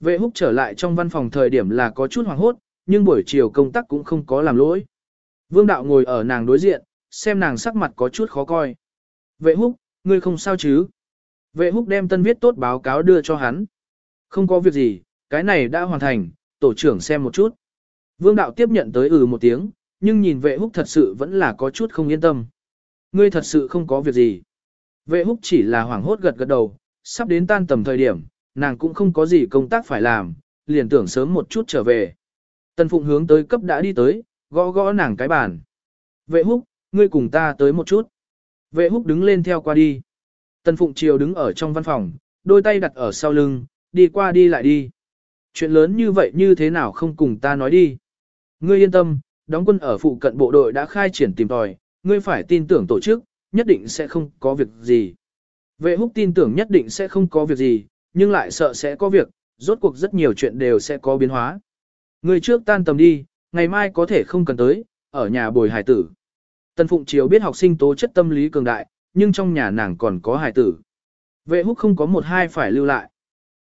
Vệ húc trở lại trong văn phòng thời điểm là có chút hoảng hốt, nhưng buổi chiều công tác cũng không có làm lỗi. Vương đạo ngồi ở nàng đối diện, xem nàng sắc mặt có chút khó coi. Vệ húc, ngươi không sao chứ? Vệ húc đem tân viết tốt báo cáo đưa cho hắn. Không có việc gì, cái này đã hoàn thành, tổ trưởng xem một chút. Vương đạo tiếp nhận tới ừ một tiếng, nhưng nhìn vệ húc thật sự vẫn là có chút không yên tâm. Ngươi thật sự không có việc gì. Vệ húc chỉ là hoảng hốt gật gật đầu, sắp đến tan tầm thời điểm, nàng cũng không có gì công tác phải làm, liền tưởng sớm một chút trở về. Tần Phụng hướng tới cấp đã đi tới, gõ gõ nàng cái bàn. Vệ húc, ngươi cùng ta tới một chút. Vệ húc đứng lên theo qua đi. Tần Phụng Triều đứng ở trong văn phòng, đôi tay đặt ở sau lưng, đi qua đi lại đi. Chuyện lớn như vậy như thế nào không cùng ta nói đi. Ngươi yên tâm, đóng quân ở phụ cận bộ đội đã khai triển tìm tòi, ngươi phải tin tưởng tổ chức, nhất định sẽ không có việc gì. Vệ húc tin tưởng nhất định sẽ không có việc gì, nhưng lại sợ sẽ có việc, rốt cuộc rất nhiều chuyện đều sẽ có biến hóa. người trước tan tầm đi, ngày mai có thể không cần tới, ở nhà bồi hải tử. Tân Phụng Chiếu biết học sinh tố chất tâm lý cường đại, nhưng trong nhà nàng còn có hải tử. Vệ húc không có một hai phải lưu lại.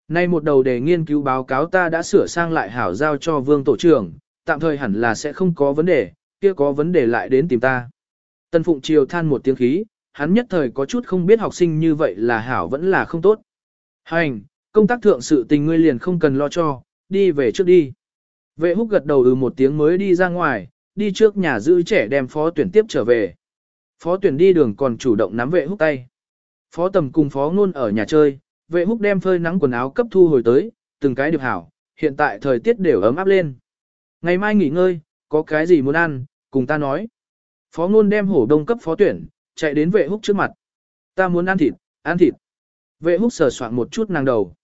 Nay một đầu đề nghiên cứu báo cáo ta đã sửa sang lại hảo giao cho vương tổ trưởng, tạm thời hẳn là sẽ không có vấn đề, kia có vấn đề lại đến tìm ta. Tân Phụng Triều than một tiếng khí, hắn nhất thời có chút không biết học sinh như vậy là hảo vẫn là không tốt. Hành, công tác thượng sự tình ngươi liền không cần lo cho, đi về trước đi. Vệ húc gật đầu ừ một tiếng mới đi ra ngoài, đi trước nhà giữ trẻ đem phó tuyển tiếp trở về. Phó tuyển đi đường còn chủ động nắm vệ húc tay. Phó tầm cùng phó ngôn ở nhà chơi, vệ húc đem phơi nắng quần áo cấp thu hồi tới, từng cái được hảo, hiện tại thời tiết đều ấm áp lên. Ngày mai nghỉ ngơi, có cái gì muốn ăn, cùng ta nói. Phó ngôn đem hổ đông cấp phó tuyển, chạy đến vệ húc trước mặt. Ta muốn ăn thịt, ăn thịt. Vệ húc sờ soạn một chút nàng đầu.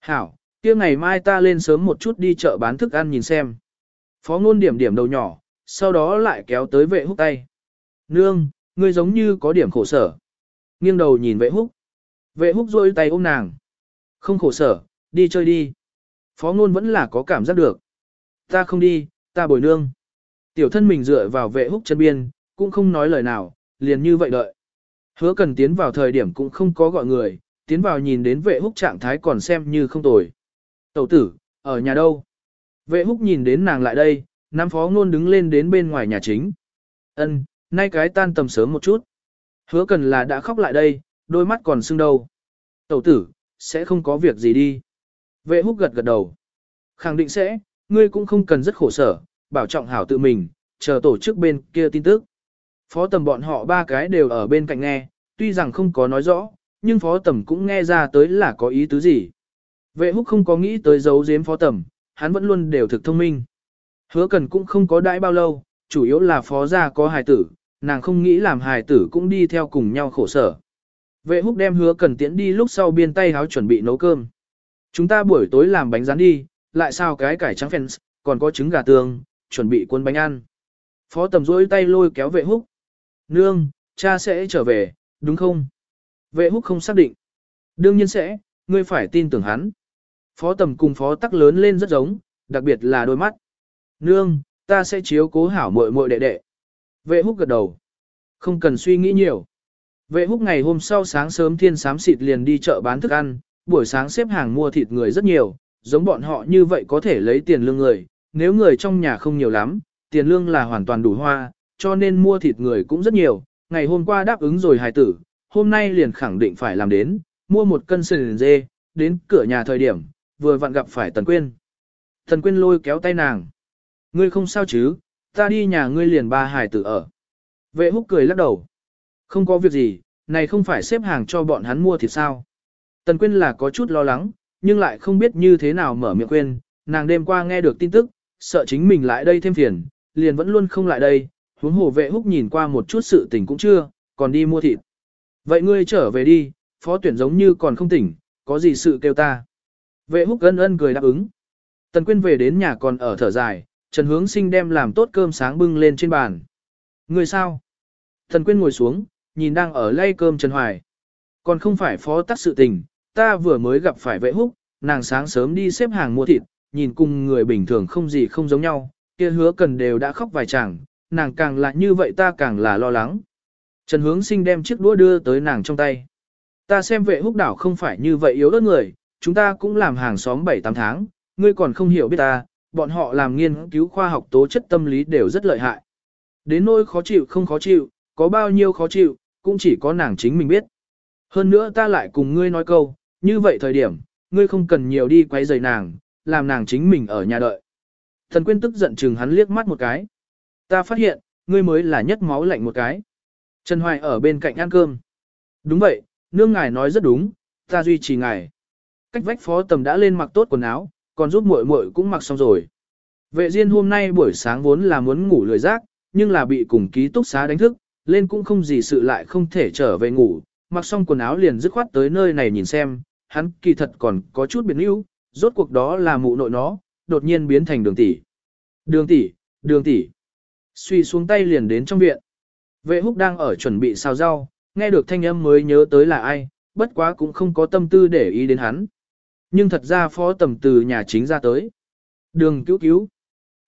Hảo, kia ngày mai ta lên sớm một chút đi chợ bán thức ăn nhìn xem. Phó ngôn điểm điểm đầu nhỏ, sau đó lại kéo tới vệ húc tay. Nương, ngươi giống như có điểm khổ sở. Nghiêng đầu nhìn vệ húc. Vệ húc rôi tay ôm nàng. Không khổ sở, đi chơi đi. Phó ngôn vẫn là có cảm giác được. Ta không đi, ta bồi nương. Tiểu thân mình dựa vào vệ húc chân biên, cũng không nói lời nào, liền như vậy đợi. Hứa cần tiến vào thời điểm cũng không có gọi người, tiến vào nhìn đến vệ húc trạng thái còn xem như không tồi. Tẩu tử, ở nhà đâu? Vệ húc nhìn đến nàng lại đây, nam phó ngôn đứng lên đến bên ngoài nhà chính. Ân, nay cái tan tầm sớm một chút. Hứa cần là đã khóc lại đây, đôi mắt còn sưng đâu. Tẩu tử, sẽ không có việc gì đi. Vệ húc gật gật đầu. Khẳng định sẽ, ngươi cũng không cần rất khổ sở, bảo trọng hảo tự mình, chờ tổ chức bên kia tin tức. Phó tầm bọn họ ba cái đều ở bên cạnh nghe, tuy rằng không có nói rõ, nhưng phó tầm cũng nghe ra tới là có ý tứ gì. Vệ húc không có nghĩ tới giấu giếm phó tầm, hắn vẫn luôn đều thực thông minh. Hứa cần cũng không có đãi bao lâu, chủ yếu là phó gia có hài tử, nàng không nghĩ làm hài tử cũng đi theo cùng nhau khổ sở. Vệ húc đem hứa cần tiễn đi lúc sau biên tay háo chuẩn bị nấu cơm. Chúng ta buổi tối làm bánh rán đi, lại sao cái cải trắng phèn, còn có trứng gà tương, chuẩn bị cuốn bánh ăn. Phó tầm rỗi tay lôi kéo vệ húc. Nương, cha sẽ trở về, đúng không? Vệ húc không xác định. Đương nhiên sẽ, ngươi phải tin tưởng hắn. Phó tầm cùng phó tắc lớn lên rất giống, đặc biệt là đôi mắt. Nương, ta sẽ chiếu cố hảo muội muội đệ đệ. Vệ húc gật đầu. Không cần suy nghĩ nhiều. Vệ húc ngày hôm sau sáng sớm thiên sám xịt liền đi chợ bán thức ăn, buổi sáng xếp hàng mua thịt người rất nhiều, giống bọn họ như vậy có thể lấy tiền lương người, nếu người trong nhà không nhiều lắm, tiền lương là hoàn toàn đủ hoa, cho nên mua thịt người cũng rất nhiều, ngày hôm qua đáp ứng rồi hài tử, hôm nay liền khẳng định phải làm đến, mua một cân sườn dê, đến cửa nhà thời điểm, vừa vặn gặp phải Tần Quyên. Tần Quyên lôi kéo tay nàng. Ngươi không sao chứ, ta đi nhà ngươi liền ba Hải tử ở. Vệ húc cười lắc đầu. Không có việc gì, này không phải xếp hàng cho bọn hắn mua thịt sao. Tần Quyên là có chút lo lắng, nhưng lại không biết như thế nào mở miệng quên, nàng đêm qua nghe được tin tức, sợ chính mình lại đây thêm phiền, liền vẫn luôn không lại đây, huống hồ vệ húc nhìn qua một chút sự tình cũng chưa, còn đi mua thịt. Vậy ngươi trở về đi, phó tuyển giống như còn không tỉnh, có gì sự kêu ta. Vệ húc ân ân cười đáp ứng. Tần Quyên về đến nhà còn ở thở dài, Trần Hướng Sinh đem làm tốt cơm sáng bưng lên trên bàn. Người sao? Tần Quyên ngồi xuống, nhìn đang ở lay cơm Trần Hoài. Còn không phải phó tắc sự tình, ta vừa mới gặp phải vệ húc, nàng sáng sớm đi xếp hàng mua thịt, nhìn cùng người bình thường không gì không giống nhau, kia hứa cần đều đã khóc vài chàng, nàng càng là như vậy ta càng là lo lắng. Trần Hướng Sinh đem chiếc đũa đưa tới nàng trong tay. Ta xem vệ húc đảo không phải như vậy yếu đất người, chúng ta cũng làm hàng xóm 7-8 tháng, ngươi còn không hiểu biết ta, bọn họ làm nghiên cứu khoa học tố chất tâm lý đều rất lợi hại. Đến nỗi khó chịu không khó chịu, có bao nhiêu khó chịu, cũng chỉ có nàng chính mình biết. Hơn nữa ta lại cùng ngươi nói câu, như vậy thời điểm, ngươi không cần nhiều đi quấy rầy nàng, làm nàng chính mình ở nhà đợi. Thần quyên tức giận chừng hắn liếc mắt một cái. Ta phát hiện, ngươi mới là nhất máu lạnh một cái. Trần Hoài ở bên cạnh ăn cơm. Đúng vậy, nương ngài nói rất đúng, ta duy trì ngài. Cách vách phó tầm đã lên mặc tốt quần áo, còn giúp muội muội cũng mặc xong rồi. Vệ Diên hôm nay buổi sáng vốn là muốn ngủ lười giác, nhưng là bị cùng ký túc xá đánh thức, lên cũng không gì sự lại không thể trở về ngủ, mặc xong quần áo liền dứt khoát tới nơi này nhìn xem, hắn kỳ thật còn có chút biến yếu, rốt cuộc đó là mụ nội nó, đột nhiên biến thành đường tỷ. Đường tỷ, đường tỷ. Suy xuống tay liền đến trong viện. Vệ húc đang ở chuẩn bị xào rau, nghe được thanh âm mới nhớ tới là ai, bất quá cũng không có tâm tư để ý đến hắn. Nhưng thật ra phó tầm từ nhà chính ra tới. Đường cứu cứu.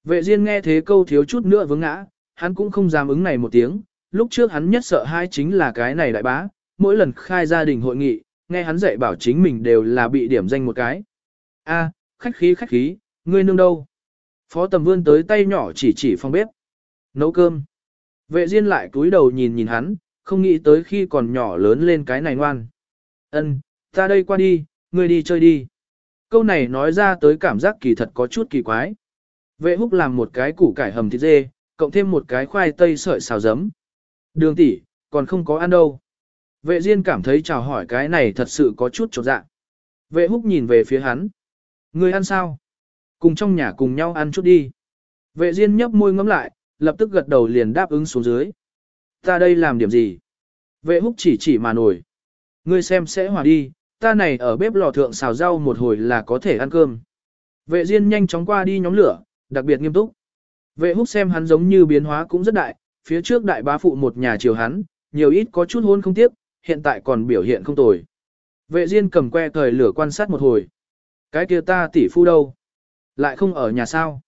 Vệ Diên nghe thế câu thiếu chút nữa vướng ngã, hắn cũng không dám ứng này một tiếng, lúc trước hắn nhất sợ hai chính là cái này đại bá, mỗi lần khai gia đình hội nghị, nghe hắn dạy bảo chính mình đều là bị điểm danh một cái. A, khách khí khách khí, ngươi nương đâu? Phó tầm vươn tới tay nhỏ chỉ chỉ phòng bếp. Nấu cơm. Vệ Diên lại cúi đầu nhìn nhìn hắn, không nghĩ tới khi còn nhỏ lớn lên cái này ngoan. Ân, ta đây qua đi, ngươi đi chơi đi. Câu này nói ra tới cảm giác kỳ thật có chút kỳ quái. Vệ húc làm một cái củ cải hầm thịt dê, cộng thêm một cái khoai tây sợi xào giấm. Đường tỷ, còn không có ăn đâu. Vệ Diên cảm thấy chào hỏi cái này thật sự có chút chột dạ. Vệ húc nhìn về phía hắn. Ngươi ăn sao? Cùng trong nhà cùng nhau ăn chút đi. Vệ Diên nhấp môi ngấm lại, lập tức gật đầu liền đáp ứng xuống dưới. Ta đây làm điểm gì? Vệ húc chỉ chỉ mà nổi. Ngươi xem sẽ hòa đi, ta này ở bếp lò thượng xào rau một hồi là có thể ăn cơm. Vệ Diên nhanh chóng qua đi nhóm lửa, đặc biệt nghiêm túc. Vệ húc xem hắn giống như biến hóa cũng rất đại, phía trước đại bá phụ một nhà chiều hắn, nhiều ít có chút hôn không tiếp, hiện tại còn biểu hiện không tồi. Vệ Diên cầm que thời lửa quan sát một hồi. Cái kia ta tỷ phu đâu? Lại không ở nhà sao?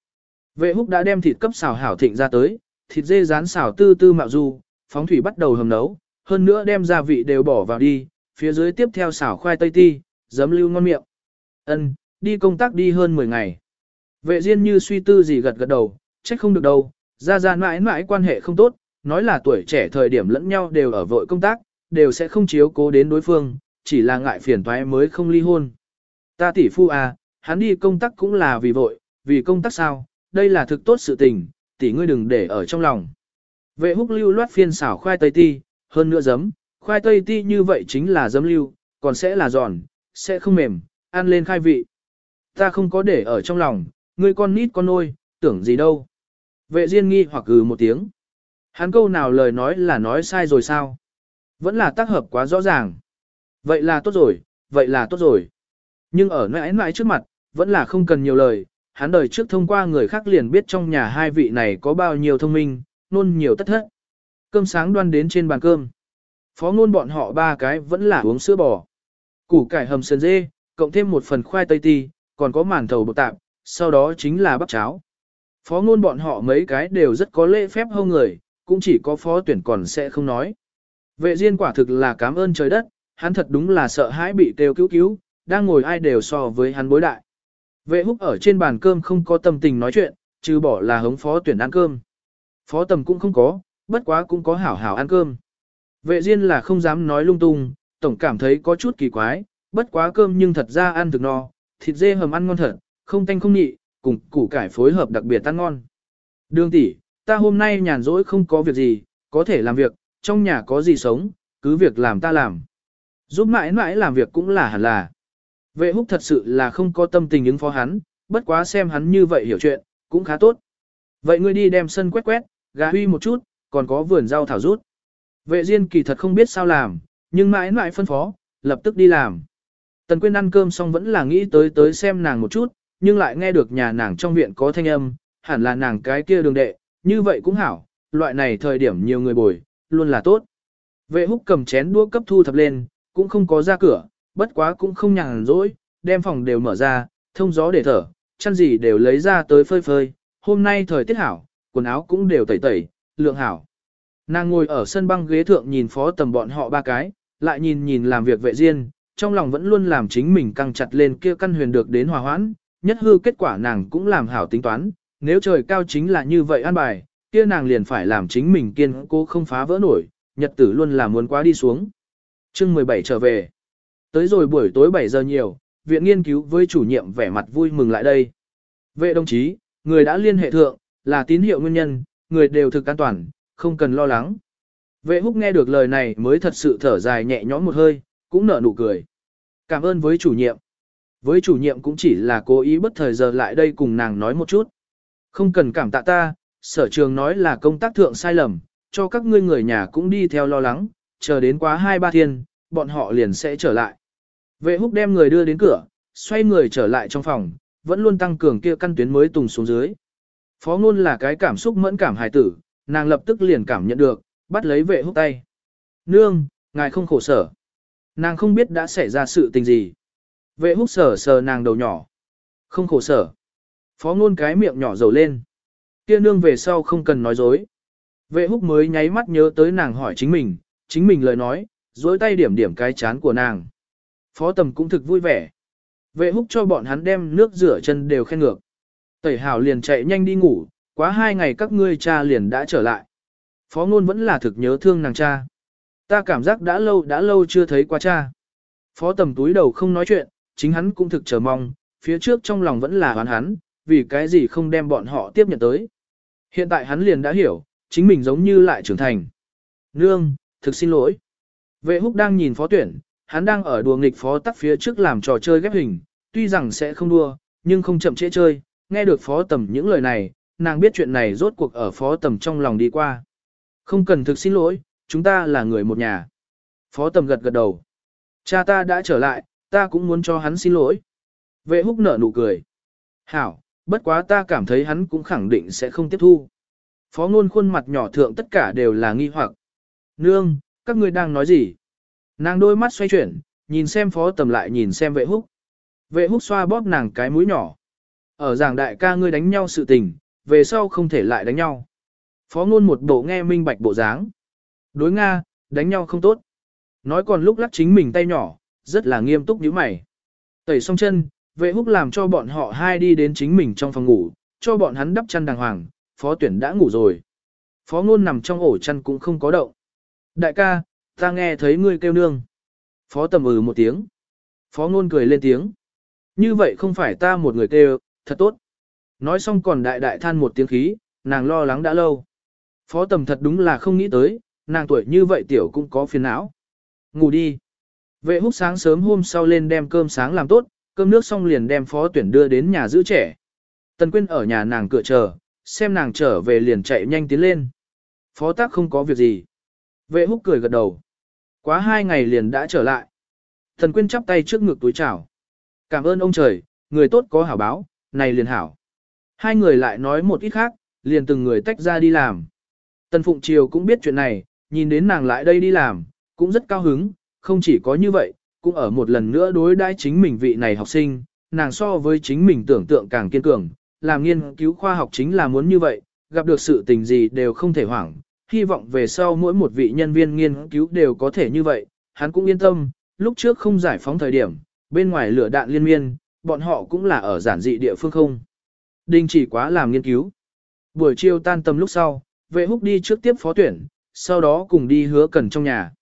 Vệ húc đã đem thịt cấp xào hảo thịnh ra tới, thịt dê rán xào tư tư mạo du, phóng thủy bắt đầu hầm nấu, hơn nữa đem gia vị đều bỏ vào đi, phía dưới tiếp theo xào khoai tây ti, giấm lưu ngon miệng. Ân, đi công tác đi hơn 10 ngày. Vệ Diên như suy tư gì gật gật đầu, trách không được đâu, gia gia mãi mãi quan hệ không tốt, nói là tuổi trẻ thời điểm lẫn nhau đều ở vội công tác, đều sẽ không chiếu cố đến đối phương, chỉ là ngại phiền toái mới không ly hôn. Ta tỷ phu à, hắn đi công tác cũng là vì vội, vì công tác sao, đây là thực tốt sự tình, tỷ ngươi đừng để ở trong lòng. Vệ húc lưu loát phiên xảo khoai tây ti, hơn nữa giấm, khoai tây ti như vậy chính là giấm lưu, còn sẽ là giòn, sẽ không mềm, ăn lên khai vị. Ta không có để ở trong lòng, ngươi con nít con nôi, tưởng gì đâu. Vệ Diên nghi hoặc gừ một tiếng. Hắn câu nào lời nói là nói sai rồi sao? Vẫn là tác hợp quá rõ ràng. Vậy là tốt rồi, vậy là tốt rồi. Nhưng ở nãi nãi trước mặt, vẫn là không cần nhiều lời. Hắn đời trước thông qua người khác liền biết trong nhà hai vị này có bao nhiêu thông minh, nôn nhiều tất thất. Cơm sáng đoan đến trên bàn cơm. Phó ngôn bọn họ ba cái vẫn là uống sữa bò. Củ cải hầm sườn dê, cộng thêm một phần khoai tây ti, còn có màn thầu bột tạp, sau đó chính là bắp cháo. Phó ngôn bọn họ mấy cái đều rất có lễ phép hơn người, cũng chỉ có phó tuyển còn sẽ không nói. Vệ Diên quả thực là cảm ơn trời đất, hắn thật đúng là sợ hãi bị kêu cứu cứu, đang ngồi ai đều so với hắn bối đại. Vệ húc ở trên bàn cơm không có tâm tình nói chuyện, trừ bỏ là hống phó tuyển ăn cơm. Phó tầm cũng không có, bất quá cũng có hảo hảo ăn cơm. Vệ Diên là không dám nói lung tung, tổng cảm thấy có chút kỳ quái, bất quá cơm nhưng thật ra ăn thực no, thịt dê hầm ăn ngon thật, không tanh không nhị, cùng củ cải phối hợp đặc biệt ăn ngon. Đường tỷ, ta hôm nay nhàn rỗi không có việc gì, có thể làm việc, trong nhà có gì sống, cứ việc làm ta làm. Giúp mãi mãi làm việc cũng là hẳn là. Vệ húc thật sự là không có tâm tình ứng phó hắn, bất quá xem hắn như vậy hiểu chuyện, cũng khá tốt. Vậy ngươi đi đem sân quét quét, gà huy một chút, còn có vườn rau thảo rút. Vệ Diên kỳ thật không biết sao làm, nhưng mãi mãi phân phó, lập tức đi làm. Tần Quyên ăn cơm xong vẫn là nghĩ tới tới xem nàng một chút, nhưng lại nghe được nhà nàng trong viện có thanh âm, hẳn là nàng cái kia đường đệ, như vậy cũng hảo, loại này thời điểm nhiều người bồi, luôn là tốt. Vệ húc cầm chén đũa cấp thu thập lên, cũng không có ra cửa, bất quá cũng không nhàn rỗi, đem phòng đều mở ra, thông gió để thở, chăn gì đều lấy ra tới phơi phơi, hôm nay thời tiết hảo, quần áo cũng đều tẩy tẩy, lượng hảo. Nàng ngồi ở sân băng ghế thượng nhìn phó tầm bọn họ ba cái, lại nhìn nhìn làm việc vệ riêng, trong lòng vẫn luôn làm chính mình căng chặt lên kia căn huyền được đến hòa hoãn, nhất hư kết quả nàng cũng làm hảo tính toán, nếu trời cao chính là như vậy an bài, kia nàng liền phải làm chính mình kiên cố không phá vỡ nổi, nhật tử luôn là muốn quá đi xuống. chương 17 trở về. Tới rồi buổi tối 7 giờ nhiều, viện nghiên cứu với chủ nhiệm vẻ mặt vui mừng lại đây. Vệ đồng chí, người đã liên hệ thượng, là tín hiệu nguyên nhân, người đều thực an toàn, không cần lo lắng. Vệ húc nghe được lời này mới thật sự thở dài nhẹ nhõm một hơi, cũng nở nụ cười. Cảm ơn với chủ nhiệm. Với chủ nhiệm cũng chỉ là cố ý bất thời giờ lại đây cùng nàng nói một chút. Không cần cảm tạ ta, sở trường nói là công tác thượng sai lầm, cho các ngươi người nhà cũng đi theo lo lắng, chờ đến quá hai ba thiên, bọn họ liền sẽ trở lại. Vệ húc đem người đưa đến cửa, xoay người trở lại trong phòng, vẫn luôn tăng cường kia căn tuyến mới tùng xuống dưới. Phó ngôn là cái cảm xúc mẫn cảm hài tử, nàng lập tức liền cảm nhận được, bắt lấy vệ húc tay. Nương, ngài không khổ sở. Nàng không biết đã xảy ra sự tình gì. Vệ húc sở sờ nàng đầu nhỏ. Không khổ sở. Phó ngôn cái miệng nhỏ dầu lên. Kia nương về sau không cần nói dối. Vệ húc mới nháy mắt nhớ tới nàng hỏi chính mình, chính mình lời nói, dối tay điểm điểm cái chán của nàng. Phó tầm cũng thực vui vẻ. Vệ húc cho bọn hắn đem nước rửa chân đều khen ngược. Tẩy hào liền chạy nhanh đi ngủ, quá hai ngày các ngươi cha liền đã trở lại. Phó ngôn vẫn là thực nhớ thương nàng cha. Ta cảm giác đã lâu đã lâu chưa thấy qua cha. Phó tầm túi đầu không nói chuyện, chính hắn cũng thực chờ mong, phía trước trong lòng vẫn là hoán hắn, vì cái gì không đem bọn họ tiếp nhận tới. Hiện tại hắn liền đã hiểu, chính mình giống như lại trưởng thành. Nương, thực xin lỗi. Vệ húc đang nhìn phó tuyển, hắn đang ở đùa nghịch phó tắc phía trước làm trò chơi ghép hình, tuy rằng sẽ không đua, nhưng không chậm trễ chơi, nghe được phó tầm những lời này, nàng biết chuyện này rốt cuộc ở phó tầm trong lòng đi qua. Không cần thực xin lỗi, chúng ta là người một nhà. Phó tầm gật gật đầu. Cha ta đã trở lại, ta cũng muốn cho hắn xin lỗi. Vệ húc nở nụ cười. Hảo, bất quá ta cảm thấy hắn cũng khẳng định sẽ không tiếp thu. Phó ngôn khuôn mặt nhỏ thượng tất cả đều là nghi hoặc. Nương, các ngươi đang nói gì? Nàng đôi mắt xoay chuyển, nhìn xem phó tầm lại nhìn xem vệ húc. Vệ húc xoa bóp nàng cái mũi nhỏ. Ở giảng đại ca ngươi đánh nhau sự tình, về sau không thể lại đánh nhau. Phó ngôn một bộ nghe minh bạch bộ dáng. Đối Nga, đánh nhau không tốt. Nói còn lúc lắc chính mình tay nhỏ, rất là nghiêm túc như mày. Tẩy xong chân, vệ húc làm cho bọn họ hai đi đến chính mình trong phòng ngủ, cho bọn hắn đắp chăn đàng hoàng, phó tuyển đã ngủ rồi. Phó ngôn nằm trong ổ chăn cũng không có động. Đại ca, ta nghe thấy ngươi kêu nương. Phó tầm ừ một tiếng. Phó ngôn cười lên tiếng. Như vậy không phải ta một người kêu, thật tốt. Nói xong còn đại đại than một tiếng khí, nàng lo lắng đã lâu. Phó tầm thật đúng là không nghĩ tới, nàng tuổi như vậy tiểu cũng có phiền não. Ngủ đi. Vệ húc sáng sớm hôm sau lên đem cơm sáng làm tốt, cơm nước xong liền đem phó tuyển đưa đến nhà giữ trẻ. Tần Quyên ở nhà nàng cửa chờ, xem nàng trở về liền chạy nhanh tiến lên. Phó tác không có việc gì. Vệ húc cười gật đầu. Quá hai ngày liền đã trở lại. Thần Quyên chắp tay trước ngực túi chào. Cảm ơn ông trời, người tốt có hảo báo, này liền hảo. Hai người lại nói một ít khác, liền từng người tách ra đi làm. Tần Phụng Triều cũng biết chuyện này, nhìn đến nàng lại đây đi làm, cũng rất cao hứng, không chỉ có như vậy, cũng ở một lần nữa đối đãi chính mình vị này học sinh, nàng so với chính mình tưởng tượng càng kiên cường, làm nghiên cứu khoa học chính là muốn như vậy, gặp được sự tình gì đều không thể hoảng, hy vọng về sau mỗi một vị nhân viên nghiên cứu đều có thể như vậy, hắn cũng yên tâm, lúc trước không giải phóng thời điểm, bên ngoài lửa đạn liên miên, bọn họ cũng là ở giản dị địa phương không. Đình chỉ quá làm nghiên cứu. Buổi chiều tan tầm lúc sau, vệ húc đi trước tiếp phó tuyển, sau đó cùng đi hứa cần trong nhà.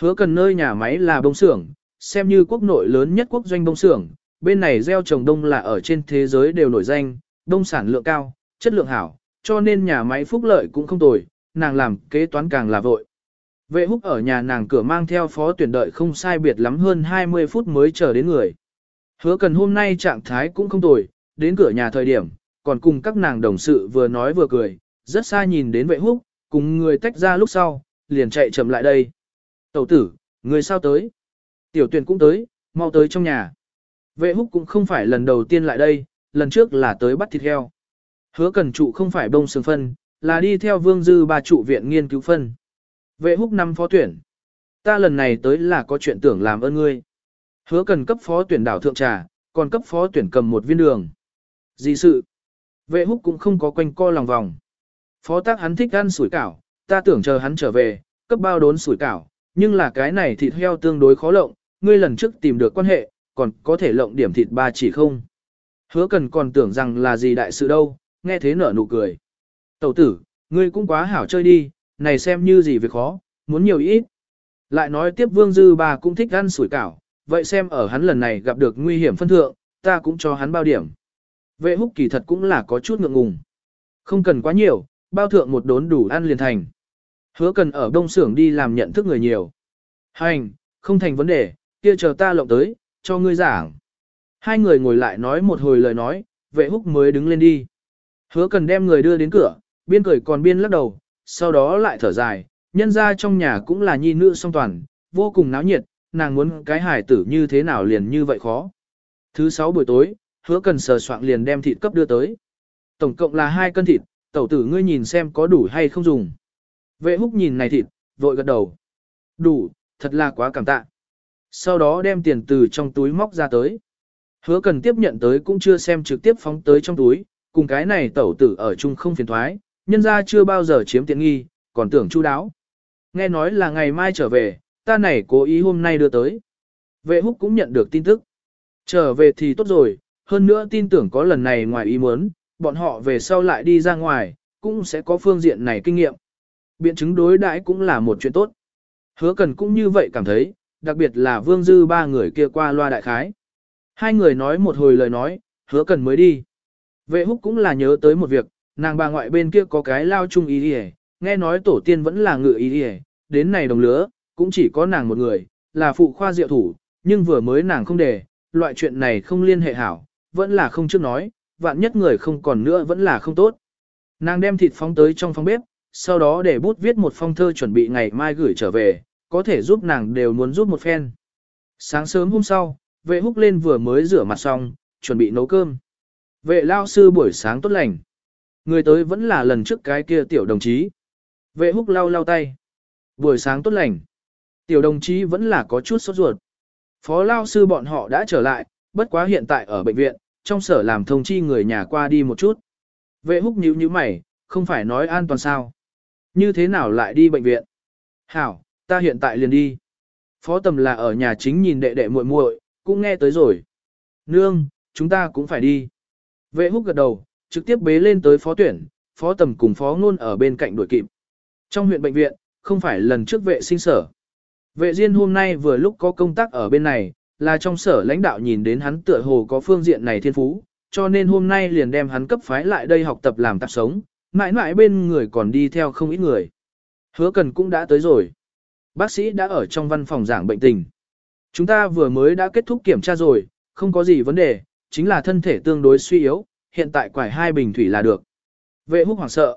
Hứa cần nơi nhà máy là bông xưởng, xem như quốc nội lớn nhất quốc doanh bông xưởng, bên này gieo trồng đông là ở trên thế giới đều nổi danh, đông sản lượng cao, chất lượng hảo, cho nên nhà máy phúc lợi cũng không tồi, nàng làm kế toán càng là vội. Vệ húc ở nhà nàng cửa mang theo phó tuyển đợi không sai biệt lắm hơn 20 phút mới chờ đến người. Hứa cần hôm nay trạng thái cũng không tồi, đến cửa nhà thời điểm, còn cùng các nàng đồng sự vừa nói vừa cười, rất xa nhìn đến vệ húc, cùng người tách ra lúc sau, liền chạy chậm lại đây. Tẩu tử, người sao tới? Tiểu tuyển cũng tới, mau tới trong nhà. Vệ húc cũng không phải lần đầu tiên lại đây, lần trước là tới bắt thịt heo. Hứa cần trụ không phải bông sừng phân, là đi theo vương dư ba trụ viện nghiên cứu phân. Vệ húc năm phó tuyển. Ta lần này tới là có chuyện tưởng làm ơn ngươi. Hứa cần cấp phó tuyển đảo thượng trà, còn cấp phó tuyển cầm một viên đường. Gì sự? Vệ húc cũng không có quanh co lòng vòng. Phó tác hắn thích ăn sủi cảo, ta tưởng chờ hắn trở về, cấp bao đốn sủi cảo, nhưng là cái này thịt heo tương đối khó lộng, ngươi lần trước tìm được quan hệ, còn có thể lộng điểm thịt ba chỉ không. Hứa cần còn tưởng rằng là gì đại sự đâu, nghe thế nở nụ cười. Tẩu tử, ngươi cũng quá hảo chơi đi, này xem như gì việc khó, muốn nhiều ít. Lại nói tiếp Vương Dư bà cũng thích ăn sủi cảo, vậy xem ở hắn lần này gặp được nguy hiểm phân thượng, ta cũng cho hắn bao điểm. Vệ húc kỳ thật cũng là có chút ngượng ngùng. Không cần quá nhiều, bao thượng một đốn đủ ăn liền thành. Hứa cần ở đông xưởng đi làm nhận thức người nhiều. Hành, không thành vấn đề, kia chờ ta lộng tới, cho ngươi giảng. Hai người ngồi lại nói một hồi lời nói, vệ húc mới đứng lên đi. Hứa cần đem người đưa đến cửa, biên cười còn biên lắc đầu, sau đó lại thở dài, nhân ra trong nhà cũng là nhi nữ song toàn, vô cùng náo nhiệt, nàng muốn cái hài tử như thế nào liền như vậy khó. Thứ sáu buổi tối, hứa cần sờ soạn liền đem thịt cấp đưa tới. Tổng cộng là hai cân thịt, tẩu tử ngươi nhìn xem có đủ hay không dùng. Vệ húc nhìn này thịt, vội gật đầu. Đủ, thật là quá cảm tạ. Sau đó đem tiền từ trong túi móc ra tới. Hứa cần tiếp nhận tới cũng chưa xem trực tiếp phóng tới trong túi, cùng cái này tẩu tử ở chung không phiền thoái, nhân ra chưa bao giờ chiếm tiện nghi, còn tưởng chu đáo. Nghe nói là ngày mai trở về, ta này cố ý hôm nay đưa tới. Vệ húc cũng nhận được tin tức. Trở về thì tốt rồi, hơn nữa tin tưởng có lần này ngoài ý muốn, bọn họ về sau lại đi ra ngoài, cũng sẽ có phương diện này kinh nghiệm. Biện chứng đối đãi cũng là một chuyện tốt. Hứa cần cũng như vậy cảm thấy, đặc biệt là vương dư ba người kia qua loa đại khái. Hai người nói một hồi lời nói, hứa cần mới đi. Vệ húc cũng là nhớ tới một việc, nàng bà ngoại bên kia có cái lao chung ý đi nghe nói tổ tiên vẫn là ngự ý đi đến này đồng lứa, cũng chỉ có nàng một người, là phụ khoa diệu thủ, nhưng vừa mới nàng không để, loại chuyện này không liên hệ hảo, vẫn là không trước nói, vạn nhất người không còn nữa vẫn là không tốt. Nàng đem thịt phóng tới trong phòng bếp, sau đó để bút viết một phong thơ chuẩn bị ngày mai gửi trở về, có thể giúp nàng đều muốn giúp một phen. Sáng sớm hôm sau, vệ húc lên vừa mới rửa mặt xong, chuẩn bị nấu cơm. Vệ lao sư buổi sáng tốt lành. Người tới vẫn là lần trước cái kia tiểu đồng chí. Vệ húc lau lau tay. Buổi sáng tốt lành. Tiểu đồng chí vẫn là có chút sốt ruột. Phó lao sư bọn họ đã trở lại, bất quá hiện tại ở bệnh viện, trong sở làm thông chi người nhà qua đi một chút. Vệ húc nhíu nhíu mày, không phải nói an toàn sao. Như thế nào lại đi bệnh viện? Hảo, ta hiện tại liền đi. Phó tầm là ở nhà chính nhìn đệ đệ muội muội, cũng nghe tới rồi. Nương, chúng ta cũng phải đi. Vệ húc gật đầu, trực tiếp bế lên tới phó tuyển, phó tầm cùng phó ngôn ở bên cạnh đuổi kịp. Trong huyện bệnh viện, không phải lần trước vệ sinh sở. Vệ Diên hôm nay vừa lúc có công tác ở bên này, là trong sở lãnh đạo nhìn đến hắn tựa hồ có phương diện này thiên phú, cho nên hôm nay liền đem hắn cấp phái lại đây học tập làm tạp sống, mãi mãi bên người còn đi theo không ít người. Hứa cần cũng đã tới rồi. Bác sĩ đã ở trong văn phòng giảng bệnh tình. Chúng ta vừa mới đã kết thúc kiểm tra rồi, không có gì vấn đề, chính là thân thể tương đối suy yếu, hiện tại quải hai bình thủy là được. Vệ húc hoảng sợ.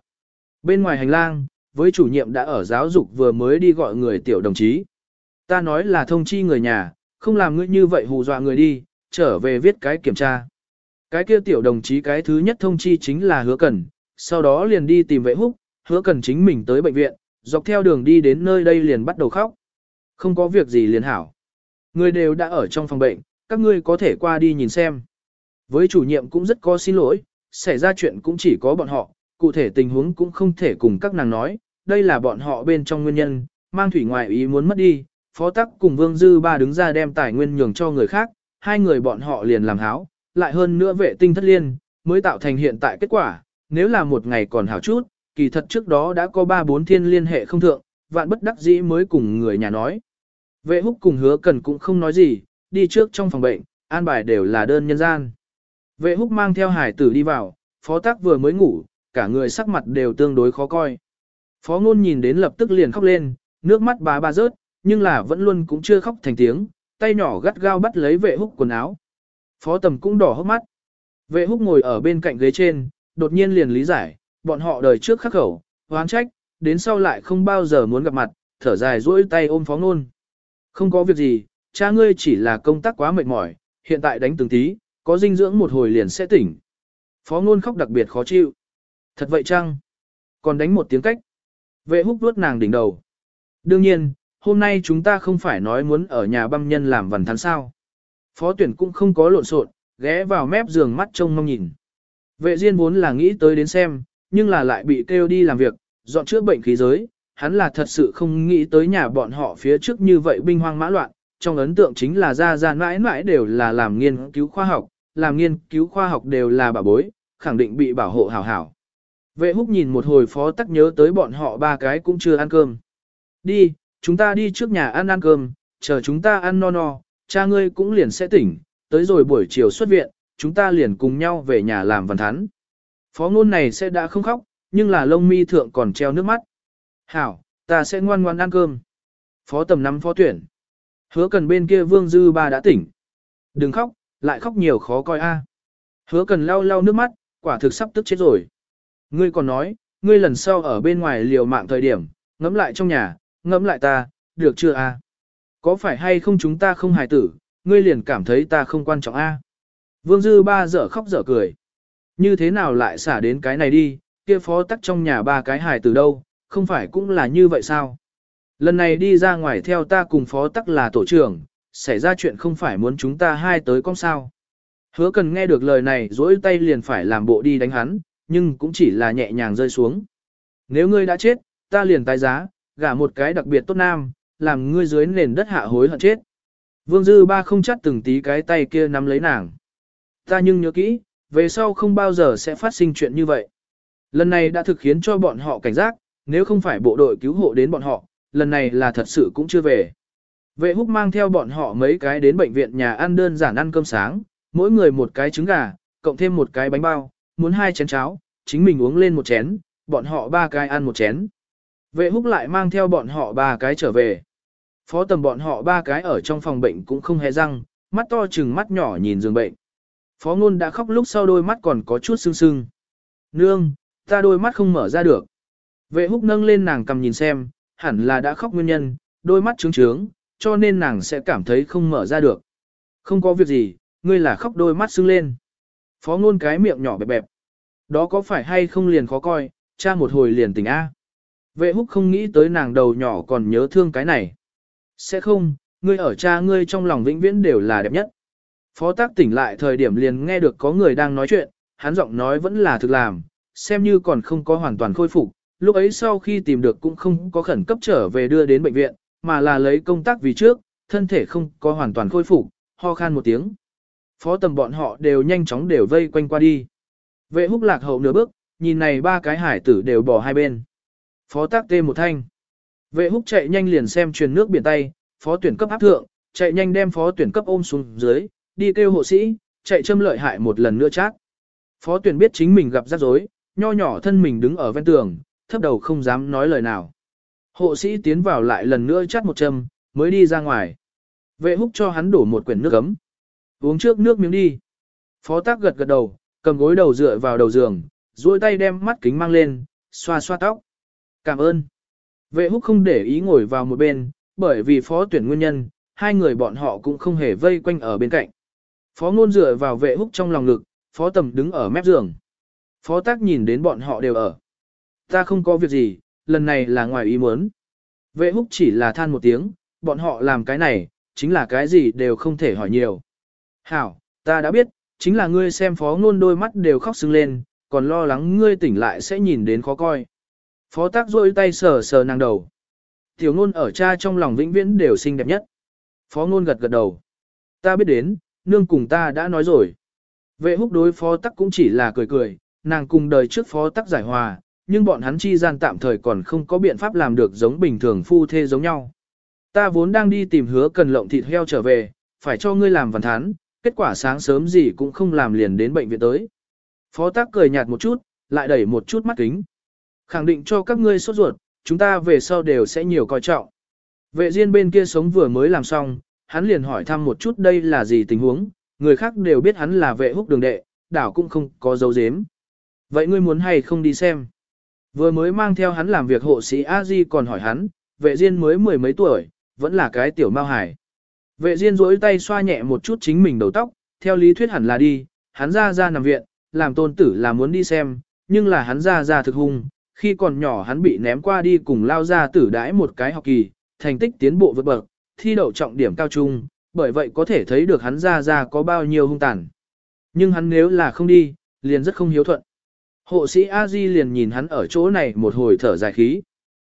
Bên ngoài hành lang, với chủ nhiệm đã ở giáo dục vừa mới đi gọi người tiểu đồng chí. Ta nói là thông chi người nhà, không làm ngươi như vậy hù dọa người đi, trở về viết cái kiểm tra. Cái kia tiểu đồng chí cái thứ nhất thông chi chính là hứa cần, sau đó liền đi tìm vệ húc, hứa cần chính mình tới bệnh viện, dọc theo đường đi đến nơi đây liền bắt đầu khóc. Không có việc gì liền hảo. Người đều đã ở trong phòng bệnh, các ngươi có thể qua đi nhìn xem. Với chủ nhiệm cũng rất có xin lỗi, xảy ra chuyện cũng chỉ có bọn họ, cụ thể tình huống cũng không thể cùng các nàng nói, đây là bọn họ bên trong nguyên nhân, mang thủy ngoại ý muốn mất đi, phó tắc cùng Vương Dư Ba đứng ra đem tài nguyên nhường cho người khác, hai người bọn họ liền làm háo, lại hơn nữa vệ tinh thất liên, mới tạo thành hiện tại kết quả, nếu là một ngày còn hảo chút, kỳ thật trước đó đã có ba bốn thiên liên hệ không thượng, vạn bất đắc dĩ mới cùng người nhà nói. Vệ húc cùng hứa cần cũng không nói gì, đi trước trong phòng bệnh, an bài đều là đơn nhân gian. Vệ húc mang theo hải tử đi vào, phó tác vừa mới ngủ, cả người sắc mặt đều tương đối khó coi. Phó ngôn nhìn đến lập tức liền khóc lên, nước mắt bá ba rớt, nhưng là vẫn luôn cũng chưa khóc thành tiếng, tay nhỏ gắt gao bắt lấy vệ húc quần áo. Phó tầm cũng đỏ hốc mắt. Vệ húc ngồi ở bên cạnh ghế trên, đột nhiên liền lý giải, bọn họ đời trước khắc khẩu, hoán trách, đến sau lại không bao giờ muốn gặp mặt, thở dài duỗi tay ôm phó ngôn. Không có việc gì, cha ngươi chỉ là công tác quá mệt mỏi, hiện tại đánh từng tí, có dinh dưỡng một hồi liền sẽ tỉnh. Phó ngôn khóc đặc biệt khó chịu. Thật vậy chăng? Còn đánh một tiếng cách. Vệ húc đuốt nàng đỉnh đầu. Đương nhiên, hôm nay chúng ta không phải nói muốn ở nhà băm nhân làm vần thắn sao. Phó tuyển cũng không có lộn xộn, ghé vào mép giường mắt trông mong nhìn. Vệ Diên vốn là nghĩ tới đến xem, nhưng là lại bị kêu đi làm việc, dọn chữa bệnh khí giới, hắn là thật sự không nghĩ tới nhà bọn họ phía trước như vậy binh hoang mã loạn, trong ấn tượng chính là ra ra mãi mãi đều là làm nghiên cứu khoa học, làm nghiên cứu khoa học đều là bà bối, khẳng định bị bảo hộ hảo hảo. Vệ húc nhìn một hồi phó tắc nhớ tới bọn họ ba cái cũng chưa ăn cơm. Đi, chúng ta đi trước nhà ăn ăn cơm, chờ chúng ta ăn no no, cha ngươi cũng liền sẽ tỉnh, tới rồi buổi chiều xuất viện, chúng ta liền cùng nhau về nhà làm văn thắn. Phó ngôn này sẽ đã không khóc, nhưng là lông mi thượng còn treo nước mắt. Hảo, ta sẽ ngoan ngoan ăn cơm. Phó tầm năm phó tuyển. Hứa cần bên kia vương dư ba đã tỉnh. Đừng khóc, lại khóc nhiều khó coi a. Hứa cần lau lau nước mắt, quả thực sắp tức chết rồi. Ngươi còn nói, ngươi lần sau ở bên ngoài liều mạng thời điểm, ngẫm lại trong nhà, ngẫm lại ta, được chưa a? Có phải hay không chúng ta không hài tử, ngươi liền cảm thấy ta không quan trọng a? Vương Dư ba dở khóc dở cười. Như thế nào lại xả đến cái này đi, kia phó tắc trong nhà ba cái hài tử đâu, không phải cũng là như vậy sao? Lần này đi ra ngoài theo ta cùng phó tắc là tổ trưởng, xảy ra chuyện không phải muốn chúng ta hai tới con sao. Hứa cần nghe được lời này dỗi tay liền phải làm bộ đi đánh hắn, nhưng cũng chỉ là nhẹ nhàng rơi xuống. Nếu ngươi đã chết, ta liền tái giá, gả một cái đặc biệt tốt nam, làm ngươi dưới nền đất hạ hối hận chết. Vương Dư ba không chắc từng tí cái tay kia nắm lấy nàng. Ta nhưng nhớ kỹ, về sau không bao giờ sẽ phát sinh chuyện như vậy. Lần này đã thực khiến cho bọn họ cảnh giác, nếu không phải bộ đội cứu hộ đến bọn họ, lần này là thật sự cũng chưa về. Vệ húc mang theo bọn họ mấy cái đến bệnh viện nhà ăn đơn giản ăn cơm sáng, mỗi người một cái trứng gà, cộng thêm một cái bánh bao, muốn hai chén cháo, chính mình uống lên một chén, bọn họ ba cái ăn một chén. Vệ húc lại mang theo bọn họ ba cái trở về. Phó tầm bọn họ ba cái ở trong phòng bệnh cũng không hề răng, mắt to chừng mắt nhỏ nhìn giường bệnh. Phó ngôn đã khóc lúc sau đôi mắt còn có chút sưng sưng. Nương, ta đôi mắt không mở ra được. Vệ húc nâng lên nàng cầm nhìn xem, hẳn là đã khóc nguyên nhân, đôi mắt trướng trướng, cho nên nàng sẽ cảm thấy không mở ra được. Không có việc gì, ngươi là khóc đôi mắt sưng lên. Phó ngôn cái miệng nhỏ bẹp bẹp. Đó có phải hay không liền khó coi, cha một hồi liền tỉnh A. Vệ húc không nghĩ tới nàng đầu nhỏ còn nhớ thương cái này. Sẽ không, ngươi ở cha ngươi trong lòng vĩnh viễn đều là đẹp nhất. Phó tác tỉnh lại thời điểm liền nghe được có người đang nói chuyện, hắn giọng nói vẫn là thực làm, xem như còn không có hoàn toàn khôi phục, lúc ấy sau khi tìm được cũng không có khẩn cấp trở về đưa đến bệnh viện, mà là lấy công tác vì trước, thân thể không có hoàn toàn khôi phục, ho khan một tiếng. Phó tầm bọn họ đều nhanh chóng đều vây quanh qua đi. Vệ húc lạc hậu nửa bước, nhìn này ba cái hải tử đều bỏ hai bên. Phó tác tê một thanh. Vệ húc chạy nhanh liền xem truyền nước biển tay, phó tuyển cấp áp thượng, chạy nhanh đem phó tuyển cấp ôm xuống dưới, đi kêu hộ sĩ, chạy châm lợi hại một lần nữa chát. Phó tuyển biết chính mình gặp rắc rối, nho nhỏ thân mình đứng ở ven tường, thấp đầu không dám nói lời nào. Hộ sĩ tiến vào lại lần nữa chát một châm, mới đi ra ngoài. Vệ húc cho hắn đổ một quyển nước ấm. Uống trước nước miếng đi. Phó tác gật gật đầu, cầm gối đầu dựa vào đầu giường, duỗi tay đem mắt kính mang lên, xoa xoa tóc. Cảm ơn. Vệ húc không để ý ngồi vào một bên, bởi vì phó tuyển nguyên nhân, hai người bọn họ cũng không hề vây quanh ở bên cạnh. Phó ngôn dựa vào vệ húc trong lòng ngực, phó tầm đứng ở mép giường. Phó tác nhìn đến bọn họ đều ở. Ta không có việc gì, lần này là ngoài ý muốn. Vệ húc chỉ là than một tiếng, bọn họ làm cái này, chính là cái gì đều không thể hỏi nhiều. Hảo, ta đã biết, chính là ngươi xem phó ngôn đôi mắt đều khóc sưng lên, còn lo lắng ngươi tỉnh lại sẽ nhìn đến khó coi. Phó tác rôi tay sờ sờ nàng đầu. Tiểu ngôn ở cha trong lòng vĩnh viễn đều xinh đẹp nhất. Phó ngôn gật gật đầu. Ta biết đến, nương cùng ta đã nói rồi. Vệ húc đối phó tắc cũng chỉ là cười cười, nàng cùng đời trước phó tắc giải hòa, nhưng bọn hắn chi gian tạm thời còn không có biện pháp làm được giống bình thường phu thê giống nhau. Ta vốn đang đi tìm hứa cần lộng thịt heo trở về, phải cho ngươi làm văn thán, kết quả sáng sớm gì cũng không làm liền đến bệnh viện tới. Phó tác cười nhạt một chút, lại đẩy một chút mắt kính. Khẳng định cho các ngươi sốt ruột, chúng ta về sau đều sẽ nhiều coi trọng. Vệ riêng bên kia sống vừa mới làm xong, hắn liền hỏi thăm một chút đây là gì tình huống, người khác đều biết hắn là vệ húc đường đệ, đảo cũng không có dấu dếm. Vậy ngươi muốn hay không đi xem? Vừa mới mang theo hắn làm việc hộ sĩ a di còn hỏi hắn, vệ riêng mới mười mấy tuổi, vẫn là cái tiểu mao hải. Vệ Diên rỗi tay xoa nhẹ một chút chính mình đầu tóc, theo lý thuyết hẳn là đi, hắn ra ra nằm viện, làm tôn tử là muốn đi xem, nhưng là hắn ra ra thực hung, khi còn nhỏ hắn bị ném qua đi cùng lao ra tử đãi một cái học kỳ, thành tích tiến bộ vượt bậc, thi đậu trọng điểm cao trung, bởi vậy có thể thấy được hắn ra ra có bao nhiêu hung tàn. Nhưng hắn nếu là không đi, liền rất không hiếu thuận. Hộ sĩ A Di liền nhìn hắn ở chỗ này một hồi thở dài khí.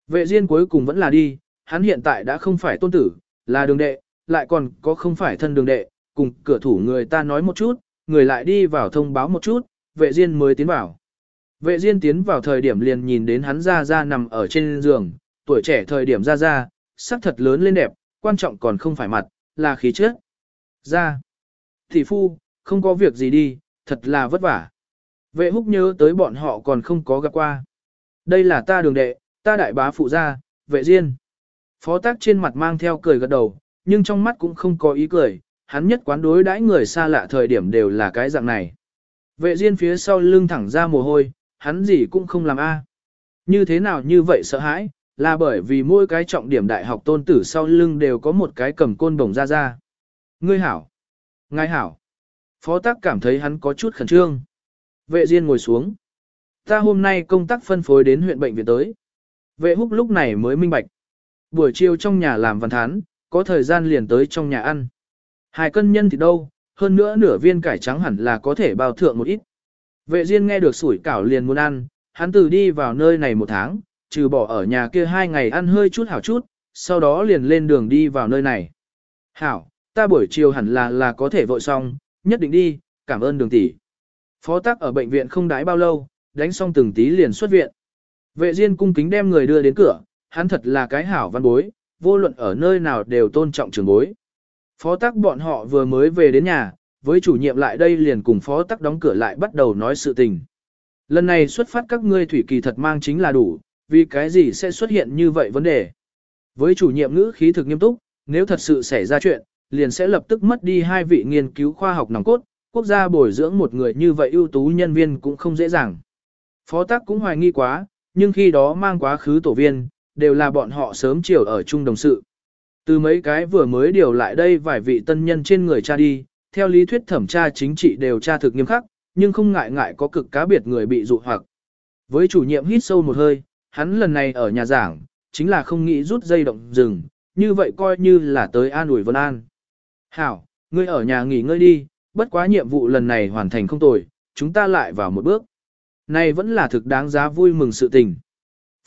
Vệ Diên cuối cùng vẫn là đi, hắn hiện tại đã không phải tôn tử, là đường đệ, lại còn có không phải thân đường đệ, cùng cửa thủ người ta nói một chút, người lại đi vào thông báo một chút, vệ diên mới tiến vào. Vệ diên tiến vào thời điểm liền nhìn đến hắn ra ra nằm ở trên giường, tuổi trẻ thời điểm ra ra, sắc thật lớn lên đẹp, quan trọng còn không phải mặt, là khí chất. Ra. Thị phu, không có việc gì đi, thật là vất vả. Vệ húc nhớ tới bọn họ còn không có gặp qua. Đây là ta đường đệ, ta đại bá phụ gia, vệ diên. Phó tác trên mặt mang theo cười gật đầu, nhưng trong mắt cũng không có ý cười, hắn nhất quán đối đãi người xa lạ thời điểm đều là cái dạng này. Vệ diên phía sau lưng thẳng ra mồ hôi, hắn gì cũng không làm a. Như thế nào như vậy sợ hãi, là bởi vì mỗi cái trọng điểm đại học tôn tử sau lưng đều có một cái cầm côn bổng ra ra. Ngươi hảo. Ngài hảo. Phó tác cảm thấy hắn có chút khẩn trương. Vệ Diên ngồi xuống. Ta hôm nay công tác phân phối đến huyện bệnh viện tới. Vệ húc lúc này mới minh bạch. Buổi chiều trong nhà làm văn thán, có thời gian liền tới trong nhà ăn. Hai cân nhân thì đâu, hơn nữa nửa viên cải trắng hẳn là có thể bao thượng một ít. Vệ Diên nghe được sủi cảo liền muốn ăn, hắn từ đi vào nơi này một tháng, trừ bỏ ở nhà kia hai ngày ăn hơi chút hảo chút, sau đó liền lên đường đi vào nơi này. Hảo, ta buổi chiều hẳn là là có thể vội xong, nhất định đi, cảm ơn đường tỷ. Phó tác ở bệnh viện không đái bao lâu, đánh xong từng tí liền xuất viện. Vệ Diên cung kính đem người đưa đến cửa, hắn thật là cái hảo văn bối, vô luận ở nơi nào đều tôn trọng trường bối. Phó tác bọn họ vừa mới về đến nhà, với chủ nhiệm lại đây liền cùng phó tác đóng cửa lại bắt đầu nói sự tình. Lần này xuất phát các ngươi thủy kỳ thật mang chính là đủ, vì cái gì sẽ xuất hiện như vậy vấn đề. Với chủ nhiệm ngữ khí thực nghiêm túc, nếu thật sự xảy ra chuyện, liền sẽ lập tức mất đi hai vị nghiên cứu khoa học nòng cốt, quốc gia bồi dưỡng một người như vậy ưu tú nhân viên cũng không dễ dàng. Phó tác cũng hoài nghi quá, nhưng khi đó mang quá khứ tổ viên, đều là bọn họ sớm chiều ở chung đồng sự. Từ mấy cái vừa mới điều lại đây vài vị tân nhân trên người cha đi, theo lý thuyết thẩm tra chính trị đều tra thực nghiêm khắc, nhưng không ngại ngại có cực cá biệt người bị dụ hoặc. Với chủ nhiệm hít sâu một hơi, hắn lần này ở nhà giảng, chính là không nghĩ rút dây động rừng, như vậy coi như là tới an ủi Vân An. Hảo, ngươi ở nhà nghỉ ngơi đi, bất quá nhiệm vụ lần này hoàn thành không tồi, chúng ta lại vào một bước. Này vẫn là thực đáng giá vui mừng sự tình.